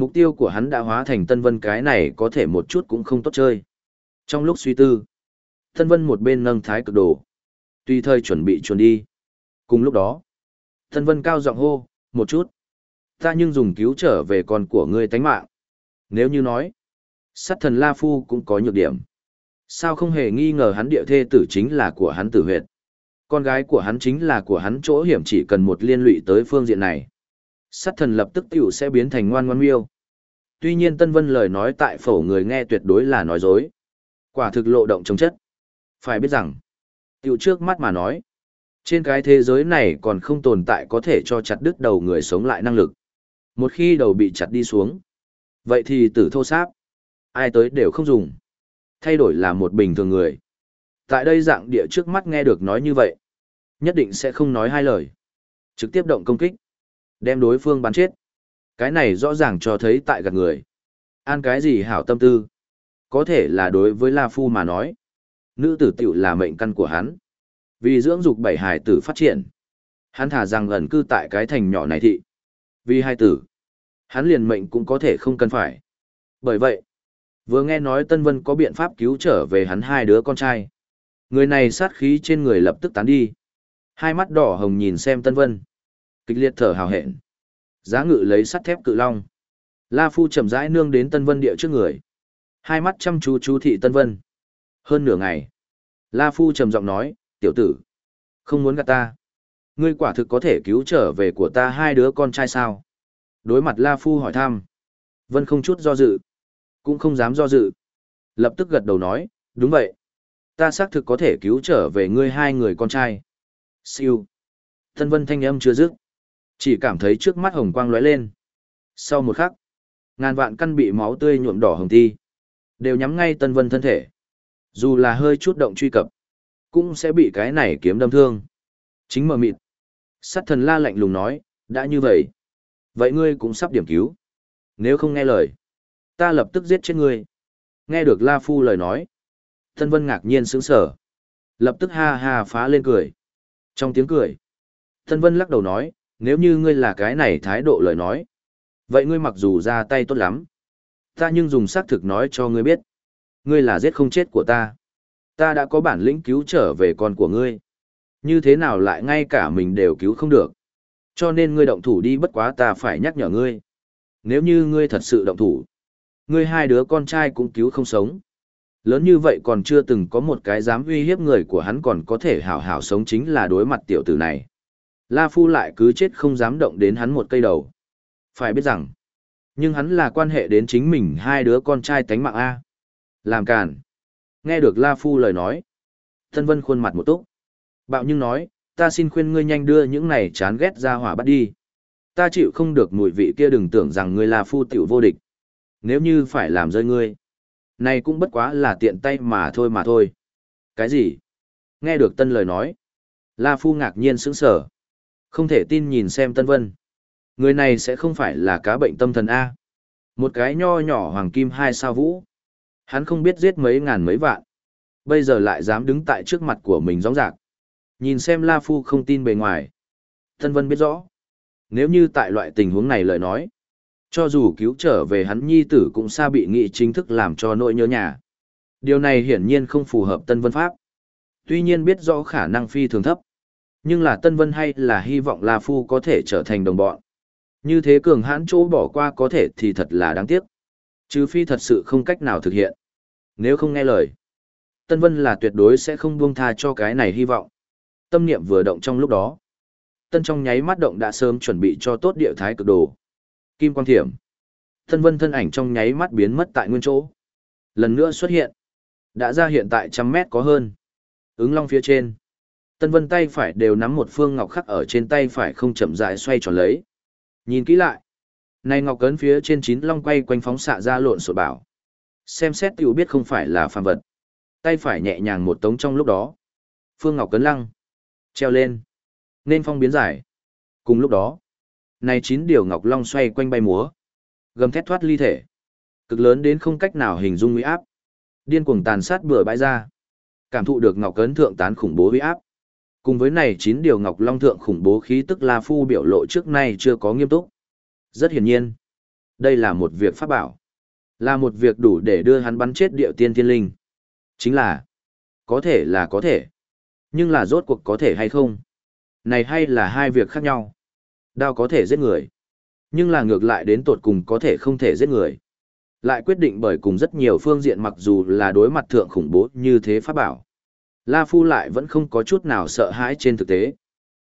Mục tiêu của hắn đã hóa thành Tân Vân cái này có thể một chút cũng không tốt chơi. Trong lúc suy tư, Tân Vân một bên nâng thái cực đồ. Tùy thời chuẩn bị chuồn đi. Cùng lúc đó, Tân Vân cao giọng hô, một chút. Ta nhưng dùng cứu trở về con của ngươi tánh mạng. Nếu như nói, sát thần La Phu cũng có nhược điểm. Sao không hề nghi ngờ hắn địa thê tử chính là của hắn tử huyệt. Con gái của hắn chính là của hắn chỗ hiểm chỉ cần một liên lụy tới phương diện này. Sát thần lập tức tiểu sẽ biến thành ngoan ngoan miêu. Tuy nhiên Tân Vân lời nói tại phổ người nghe tuyệt đối là nói dối. Quả thực lộ động chống chất. Phải biết rằng, tiểu trước mắt mà nói, trên cái thế giới này còn không tồn tại có thể cho chặt đứt đầu người sống lại năng lực. Một khi đầu bị chặt đi xuống, vậy thì tử thô sáp. Ai tới đều không dùng. Thay đổi là một bình thường người. Tại đây dạng địa trước mắt nghe được nói như vậy. Nhất định sẽ không nói hai lời. Trực tiếp động công kích. Đem đối phương bắn chết. Cái này rõ ràng cho thấy tại gạt người. An cái gì hảo tâm tư. Có thể là đối với La Phu mà nói. Nữ tử tiểu là mệnh căn của hắn. Vì dưỡng dục bảy hài tử phát triển. Hắn thả rằng ẩn cư tại cái thành nhỏ này thị. Vì hai tử. Hắn liền mệnh cũng có thể không cần phải. Bởi vậy, vừa nghe nói Tân Vân có biện pháp cứu trở về hắn hai đứa con trai. Người này sát khí trên người lập tức tán đi. Hai mắt đỏ hồng nhìn xem Tân Vân. Kịch liệt thở hào hẹn. Giá ngự lấy sắt thép cự long. La Phu chậm rãi nương đến Tân Vân địa trước người. Hai mắt chăm chú chú thị Tân Vân. Hơn nửa ngày. La Phu trầm giọng nói, tiểu tử. Không muốn gạt ta. Ngươi quả thực có thể cứu trở về của ta hai đứa con trai sao? Đối mặt La Phu hỏi thăm. Vân không chút do dự. Cũng không dám do dự. Lập tức gật đầu nói, đúng vậy. Ta xác thực có thể cứu trở về ngươi hai người con trai. Siêu. Tân Vân thanh âm chưa dứt. Chỉ cảm thấy trước mắt hồng quang lóe lên. Sau một khắc, ngàn vạn căn bị máu tươi nhuộm đỏ hồng thi, đều nhắm ngay Tân Vân thân thể. Dù là hơi chút động truy cập, cũng sẽ bị cái này kiếm đâm thương. Chính mờ mịt. Sát thần la lạnh lùng nói, đã như vậy. Vậy ngươi cũng sắp điểm cứu. Nếu không nghe lời, ta lập tức giết chết ngươi. Nghe được La Phu lời nói. Tân Vân ngạc nhiên sững sờ, Lập tức ha ha phá lên cười. Trong tiếng cười. Tân Vân lắc đầu nói, nếu như ngươi là cái này thái độ lời nói. Vậy ngươi mặc dù ra tay tốt lắm. Ta nhưng dùng xác thực nói cho ngươi biết. Ngươi là giết không chết của ta. Ta đã có bản lĩnh cứu trở về con của ngươi. Như thế nào lại ngay cả mình đều cứu không được. Cho nên ngươi động thủ đi bất quá ta phải nhắc nhở ngươi. Nếu như ngươi thật sự động thủ, ngươi hai đứa con trai cũng cứu không sống. Lớn như vậy còn chưa từng có một cái dám uy hiếp người của hắn còn có thể hảo hảo sống chính là đối mặt tiểu tử này. La Phu lại cứ chết không dám động đến hắn một cây đầu. Phải biết rằng, nhưng hắn là quan hệ đến chính mình hai đứa con trai tánh mạng A. Làm càn. Nghe được La Phu lời nói. Tân Vân khuôn mặt một túc. Bạo nhưng nói, ta xin khuyên ngươi nhanh đưa những này chán ghét ra hỏa bắt đi. Ta chịu không được mùi vị kia đừng tưởng rằng ngươi là phu tiểu vô địch. Nếu như phải làm rơi ngươi, này cũng bất quá là tiện tay mà thôi mà thôi. Cái gì? Nghe được tân lời nói. La Phu ngạc nhiên sững sờ. Không thể tin nhìn xem Tân Vân. Người này sẽ không phải là cá bệnh tâm thần A. Một cái nho nhỏ hoàng kim hai sao vũ. Hắn không biết giết mấy ngàn mấy vạn. Bây giờ lại dám đứng tại trước mặt của mình rõ rạc. Nhìn xem La Phu không tin bề ngoài. Tân Vân biết rõ. Nếu như tại loại tình huống này lời nói. Cho dù cứu trở về hắn nhi tử cũng xa bị nghị chính thức làm cho nỗi nhớ nhà. Điều này hiển nhiên không phù hợp Tân Vân Pháp. Tuy nhiên biết rõ khả năng phi thường thấp. Nhưng là Tân Vân hay là hy vọng La Phu có thể trở thành đồng bọn. Như thế cường hãn chỗ bỏ qua có thể thì thật là đáng tiếc. Trừ phi thật sự không cách nào thực hiện. Nếu không nghe lời, Tân Vân là tuyệt đối sẽ không buông tha cho cái này hy vọng. Tâm niệm vừa động trong lúc đó. Tân trong nháy mắt động đã sớm chuẩn bị cho tốt địa thái cực đồ. Kim quang thiểm. Tân Vân thân ảnh trong nháy mắt biến mất tại nguyên chỗ. Lần nữa xuất hiện. Đã ra hiện tại trăm mét có hơn. Ứng long phía trên. Tân Vân tay phải đều nắm một phương ngọc khắc ở trên tay phải không chậm rãi xoay tròn lấy. Nhìn kỹ lại. Này ngọc cấn phía trên chín long quay quanh phóng xạ ra lộn xộn bảo. Xem xét tiểu biết không phải là phàm vật. Tay phải nhẹ nhàng một tống trong lúc đó. Phương ngọc cấn lăng. Treo lên. Nên phong biến giải. Cùng lúc đó. Này chín điều ngọc long xoay quanh bay múa. Gầm thét thoát ly thể. Cực lớn đến không cách nào hình dung uy áp. Điên cuồng tàn sát bừa bãi ra. Cảm thụ được ngọc cấn thượng tán khủng bố uy áp Cùng với này chín điều Ngọc Long Thượng khủng bố khí tức La Phu biểu lộ trước nay chưa có nghiêm túc. Rất hiển nhiên, đây là một việc pháp bảo. Là một việc đủ để đưa hắn bắn chết điệu tiên thiên linh. Chính là, có thể là có thể. Nhưng là rốt cuộc có thể hay không? Này hay là hai việc khác nhau. Đao có thể giết người. Nhưng là ngược lại đến tột cùng có thể không thể giết người. Lại quyết định bởi cùng rất nhiều phương diện mặc dù là đối mặt thượng khủng bố như thế pháp bảo. La Phu lại vẫn không có chút nào sợ hãi trên thực tế.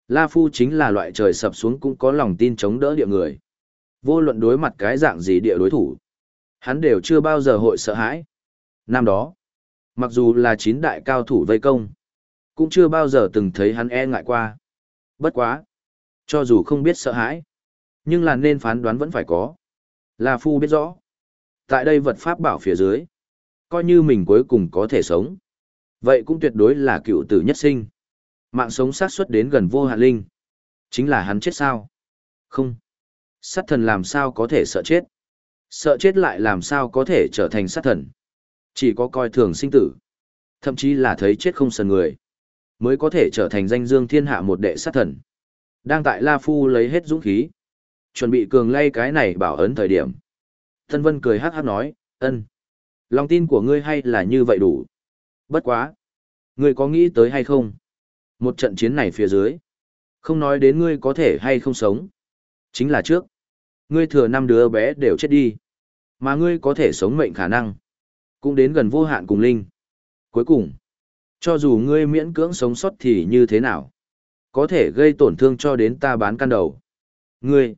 La Phu chính là loại trời sập xuống cũng có lòng tin chống đỡ địa người. Vô luận đối mặt cái dạng gì địa đối thủ. Hắn đều chưa bao giờ hội sợ hãi. Năm đó, mặc dù là chín đại cao thủ vây công, cũng chưa bao giờ từng thấy hắn e ngại qua. Bất quá. Cho dù không biết sợ hãi, nhưng là nên phán đoán vẫn phải có. La Phu biết rõ. Tại đây vật pháp bảo phía dưới. Coi như mình cuối cùng có thể sống. Vậy cũng tuyệt đối là cựu tử nhất sinh. Mạng sống sát xuất đến gần vô hạn linh. Chính là hắn chết sao? Không. Sát thần làm sao có thể sợ chết? Sợ chết lại làm sao có thể trở thành sát thần? Chỉ có coi thường sinh tử. Thậm chí là thấy chết không sần người. Mới có thể trở thành danh dương thiên hạ một đệ sát thần. Đang tại La Phu lấy hết dũng khí. Chuẩn bị cường lay cái này bảo ấn thời điểm. Thân Vân cười hát hát nói, ân. Lòng tin của ngươi hay là như vậy đủ. Bất quá. Ngươi có nghĩ tới hay không? Một trận chiến này phía dưới. Không nói đến ngươi có thể hay không sống. Chính là trước. Ngươi thừa năm đứa bé đều chết đi. Mà ngươi có thể sống mệnh khả năng. Cũng đến gần vô hạn cùng linh. Cuối cùng. Cho dù ngươi miễn cưỡng sống sót thì như thế nào? Có thể gây tổn thương cho đến ta bán căn đầu. Ngươi.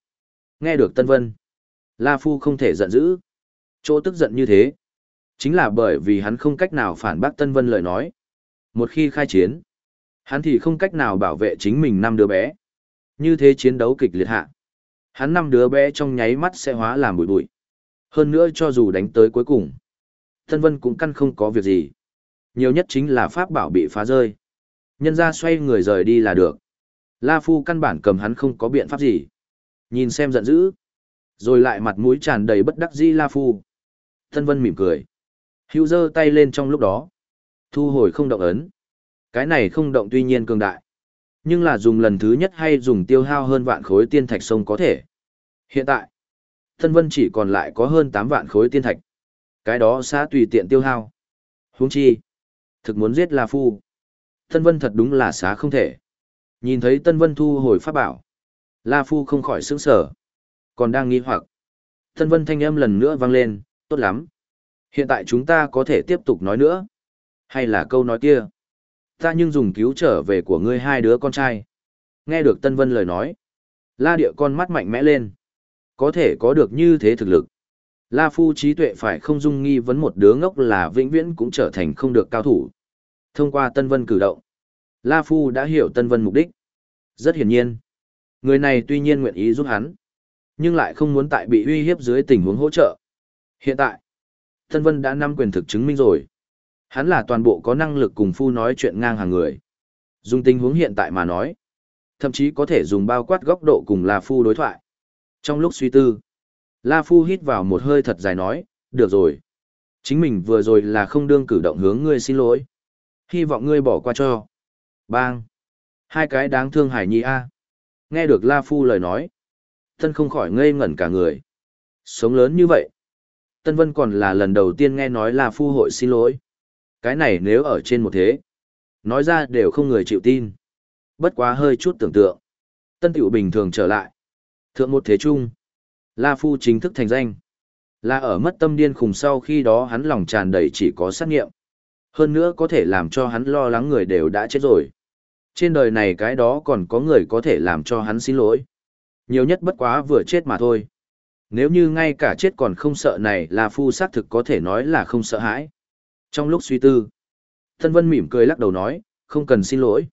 Nghe được Tân Vân. La Phu không thể giận dữ. Chỗ tức giận như thế. Chính là bởi vì hắn không cách nào phản bác Tân Vân lời nói. Một khi khai chiến, hắn thì không cách nào bảo vệ chính mình năm đứa bé. Như thế chiến đấu kịch liệt hạ. Hắn năm đứa bé trong nháy mắt sẽ hóa làm bụi bụi. Hơn nữa cho dù đánh tới cuối cùng, Tân Vân cũng căn không có việc gì. Nhiều nhất chính là pháp bảo bị phá rơi. Nhân ra xoay người rời đi là được. La Phu căn bản cầm hắn không có biện pháp gì. Nhìn xem giận dữ. Rồi lại mặt mũi tràn đầy bất đắc dĩ La Phu. Tân Vân mỉm cười. Hữu giơ tay lên trong lúc đó. Thu hồi không động ấn. Cái này không động tuy nhiên cường đại. Nhưng là dùng lần thứ nhất hay dùng tiêu hao hơn vạn khối tiên thạch sông có thể. Hiện tại, Tân Vân chỉ còn lại có hơn 8 vạn khối tiên thạch. Cái đó xá tùy tiện tiêu hao. Huống chi, thực muốn giết La Phu. Tân Vân thật đúng là xá không thể. Nhìn thấy Tân Vân thu hồi pháp bảo. La Phu không khỏi sững sở. Còn đang nghi hoặc. Tân Vân thanh âm lần nữa vang lên, tốt lắm. Hiện tại chúng ta có thể tiếp tục nói nữa. Hay là câu nói kia. Ta nhưng dùng cứu trở về của ngươi hai đứa con trai. Nghe được Tân Vân lời nói. La địa con mắt mạnh mẽ lên. Có thể có được như thế thực lực. La Phu trí tuệ phải không dung nghi vấn một đứa ngốc là vĩnh viễn cũng trở thành không được cao thủ. Thông qua Tân Vân cử động, La Phu đã hiểu Tân Vân mục đích. Rất hiển nhiên. Người này tuy nhiên nguyện ý giúp hắn, nhưng lại không muốn tại bị uy hiếp dưới tình huống hỗ trợ. Hiện tại, Tân Vân đã nắm quyền thực chứng minh rồi. Hắn là toàn bộ có năng lực cùng Phu nói chuyện ngang hàng người. Dùng tình huống hiện tại mà nói, thậm chí có thể dùng bao quát góc độ cùng La Phu đối thoại. Trong lúc suy tư, La Phu hít vào một hơi thật dài nói, được rồi. Chính mình vừa rồi là không đương cử động hướng ngươi xin lỗi. Hy vọng ngươi bỏ qua cho. Bang. Hai cái đáng thương hải nhi a. Nghe được La Phu lời nói. Tân không khỏi ngây ngẩn cả người. Sống lớn như vậy. Tân Vân còn là lần đầu tiên nghe nói là Phu hội xin lỗi. Cái này nếu ở trên một thế. Nói ra đều không người chịu tin. Bất quá hơi chút tưởng tượng. Tân Tiểu bình thường trở lại. Thượng một thế trung. La Phu chính thức thành danh. Là ở mất tâm điên khùng sau khi đó hắn lòng tràn đầy chỉ có sát nghiệm. Hơn nữa có thể làm cho hắn lo lắng người đều đã chết rồi. Trên đời này cái đó còn có người có thể làm cho hắn xin lỗi. Nhiều nhất bất quá vừa chết mà thôi. Nếu như ngay cả chết còn không sợ này là phu xác thực có thể nói là không sợ hãi. Trong lúc suy tư, Thân Vân mỉm cười lắc đầu nói, không cần xin lỗi.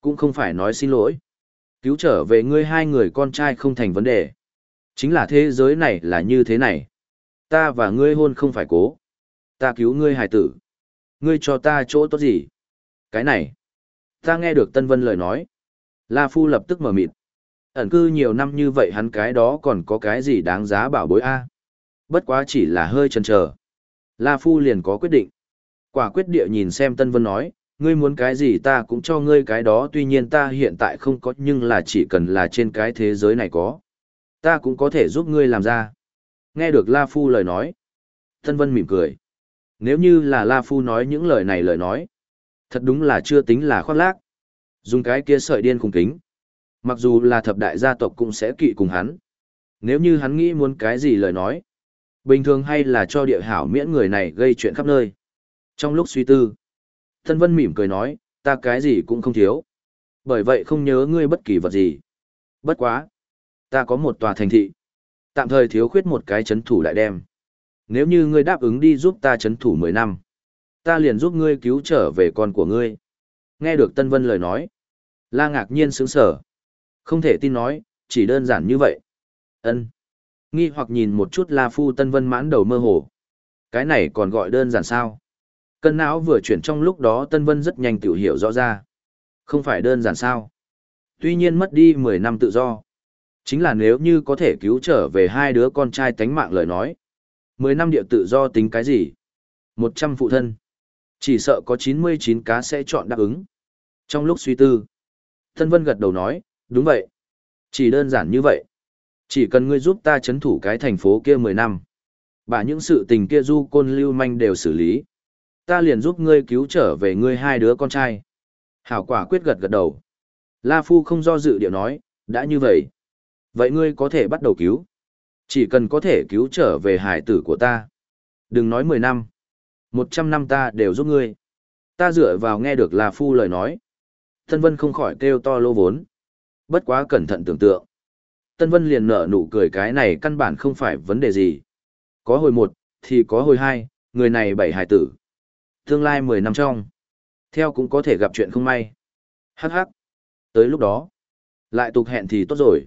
Cũng không phải nói xin lỗi. Cứu trở về ngươi hai người con trai không thành vấn đề. Chính là thế giới này là như thế này. Ta và ngươi hôn không phải cố. Ta cứu ngươi hài tử. Ngươi cho ta chỗ tốt gì? Cái này. Ta nghe được Tân Vân lời nói. La Phu lập tức mở mịt. Ẩn cư nhiều năm như vậy hắn cái đó còn có cái gì đáng giá bảo bối A. Bất quá chỉ là hơi chần chờ. La Phu liền có quyết định. Quả quyết địa nhìn xem Tân Vân nói, ngươi muốn cái gì ta cũng cho ngươi cái đó tuy nhiên ta hiện tại không có nhưng là chỉ cần là trên cái thế giới này có. Ta cũng có thể giúp ngươi làm ra. Nghe được La Phu lời nói. Tân Vân mỉm cười. Nếu như là La Phu nói những lời này lời nói. Thật đúng là chưa tính là khoác lác. Dùng cái kia sợi điên khùng kính. Mặc dù là thập đại gia tộc cũng sẽ kỵ cùng hắn. Nếu như hắn nghĩ muốn cái gì lời nói. Bình thường hay là cho địa hảo miễn người này gây chuyện khắp nơi. Trong lúc suy tư. Tân Vân mỉm cười nói, ta cái gì cũng không thiếu. Bởi vậy không nhớ ngươi bất kỳ vật gì. Bất quá. Ta có một tòa thành thị. Tạm thời thiếu khuyết một cái chấn thủ đại đem. Nếu như ngươi đáp ứng đi giúp ta chấn thủ 10 năm, ta liền giúp ngươi cứu trở về con của ngươi. Nghe được Tân Vân lời nói. La ngạc nhiên sướng sở. Không thể tin nói, chỉ đơn giản như vậy. ân Nghi hoặc nhìn một chút La Phu Tân Vân mãn đầu mơ hồ. Cái này còn gọi đơn giản sao? Cân não vừa chuyển trong lúc đó Tân Vân rất nhanh tiểu hiểu rõ ra. Không phải đơn giản sao? Tuy nhiên mất đi 10 năm tự do. Chính là nếu như có thể cứu trở về hai đứa con trai tánh mạng lời nói. 10 năm địa tự do tính cái gì? 100 phụ thân. Chỉ sợ có 99 cá sẽ chọn đáp ứng. Trong lúc suy tư, Tân Vân gật đầu nói, đúng vậy. Chỉ đơn giản như vậy. Chỉ cần ngươi giúp ta chấn thủ cái thành phố kia 10 năm. Bà những sự tình kia du côn lưu manh đều xử lý. Ta liền giúp ngươi cứu trở về ngươi hai đứa con trai. Hảo quả quyết gật gật đầu. La Phu không do dự điệu nói, đã như vậy. Vậy ngươi có thể bắt đầu cứu. Chỉ cần có thể cứu trở về hải tử của ta. Đừng nói 10 năm. 100 năm ta đều giúp ngươi. Ta dựa vào nghe được La Phu lời nói. thân Vân không khỏi kêu to lô vốn. Bất quá cẩn thận tưởng tượng. Tân Vân liền nở nụ cười cái này căn bản không phải vấn đề gì. Có hồi một, thì có hồi hai, người này bảy hải tử. Tương lai 10 năm trong. Theo cũng có thể gặp chuyện không may. Hắc hắc. Tới lúc đó. Lại tục hẹn thì tốt rồi.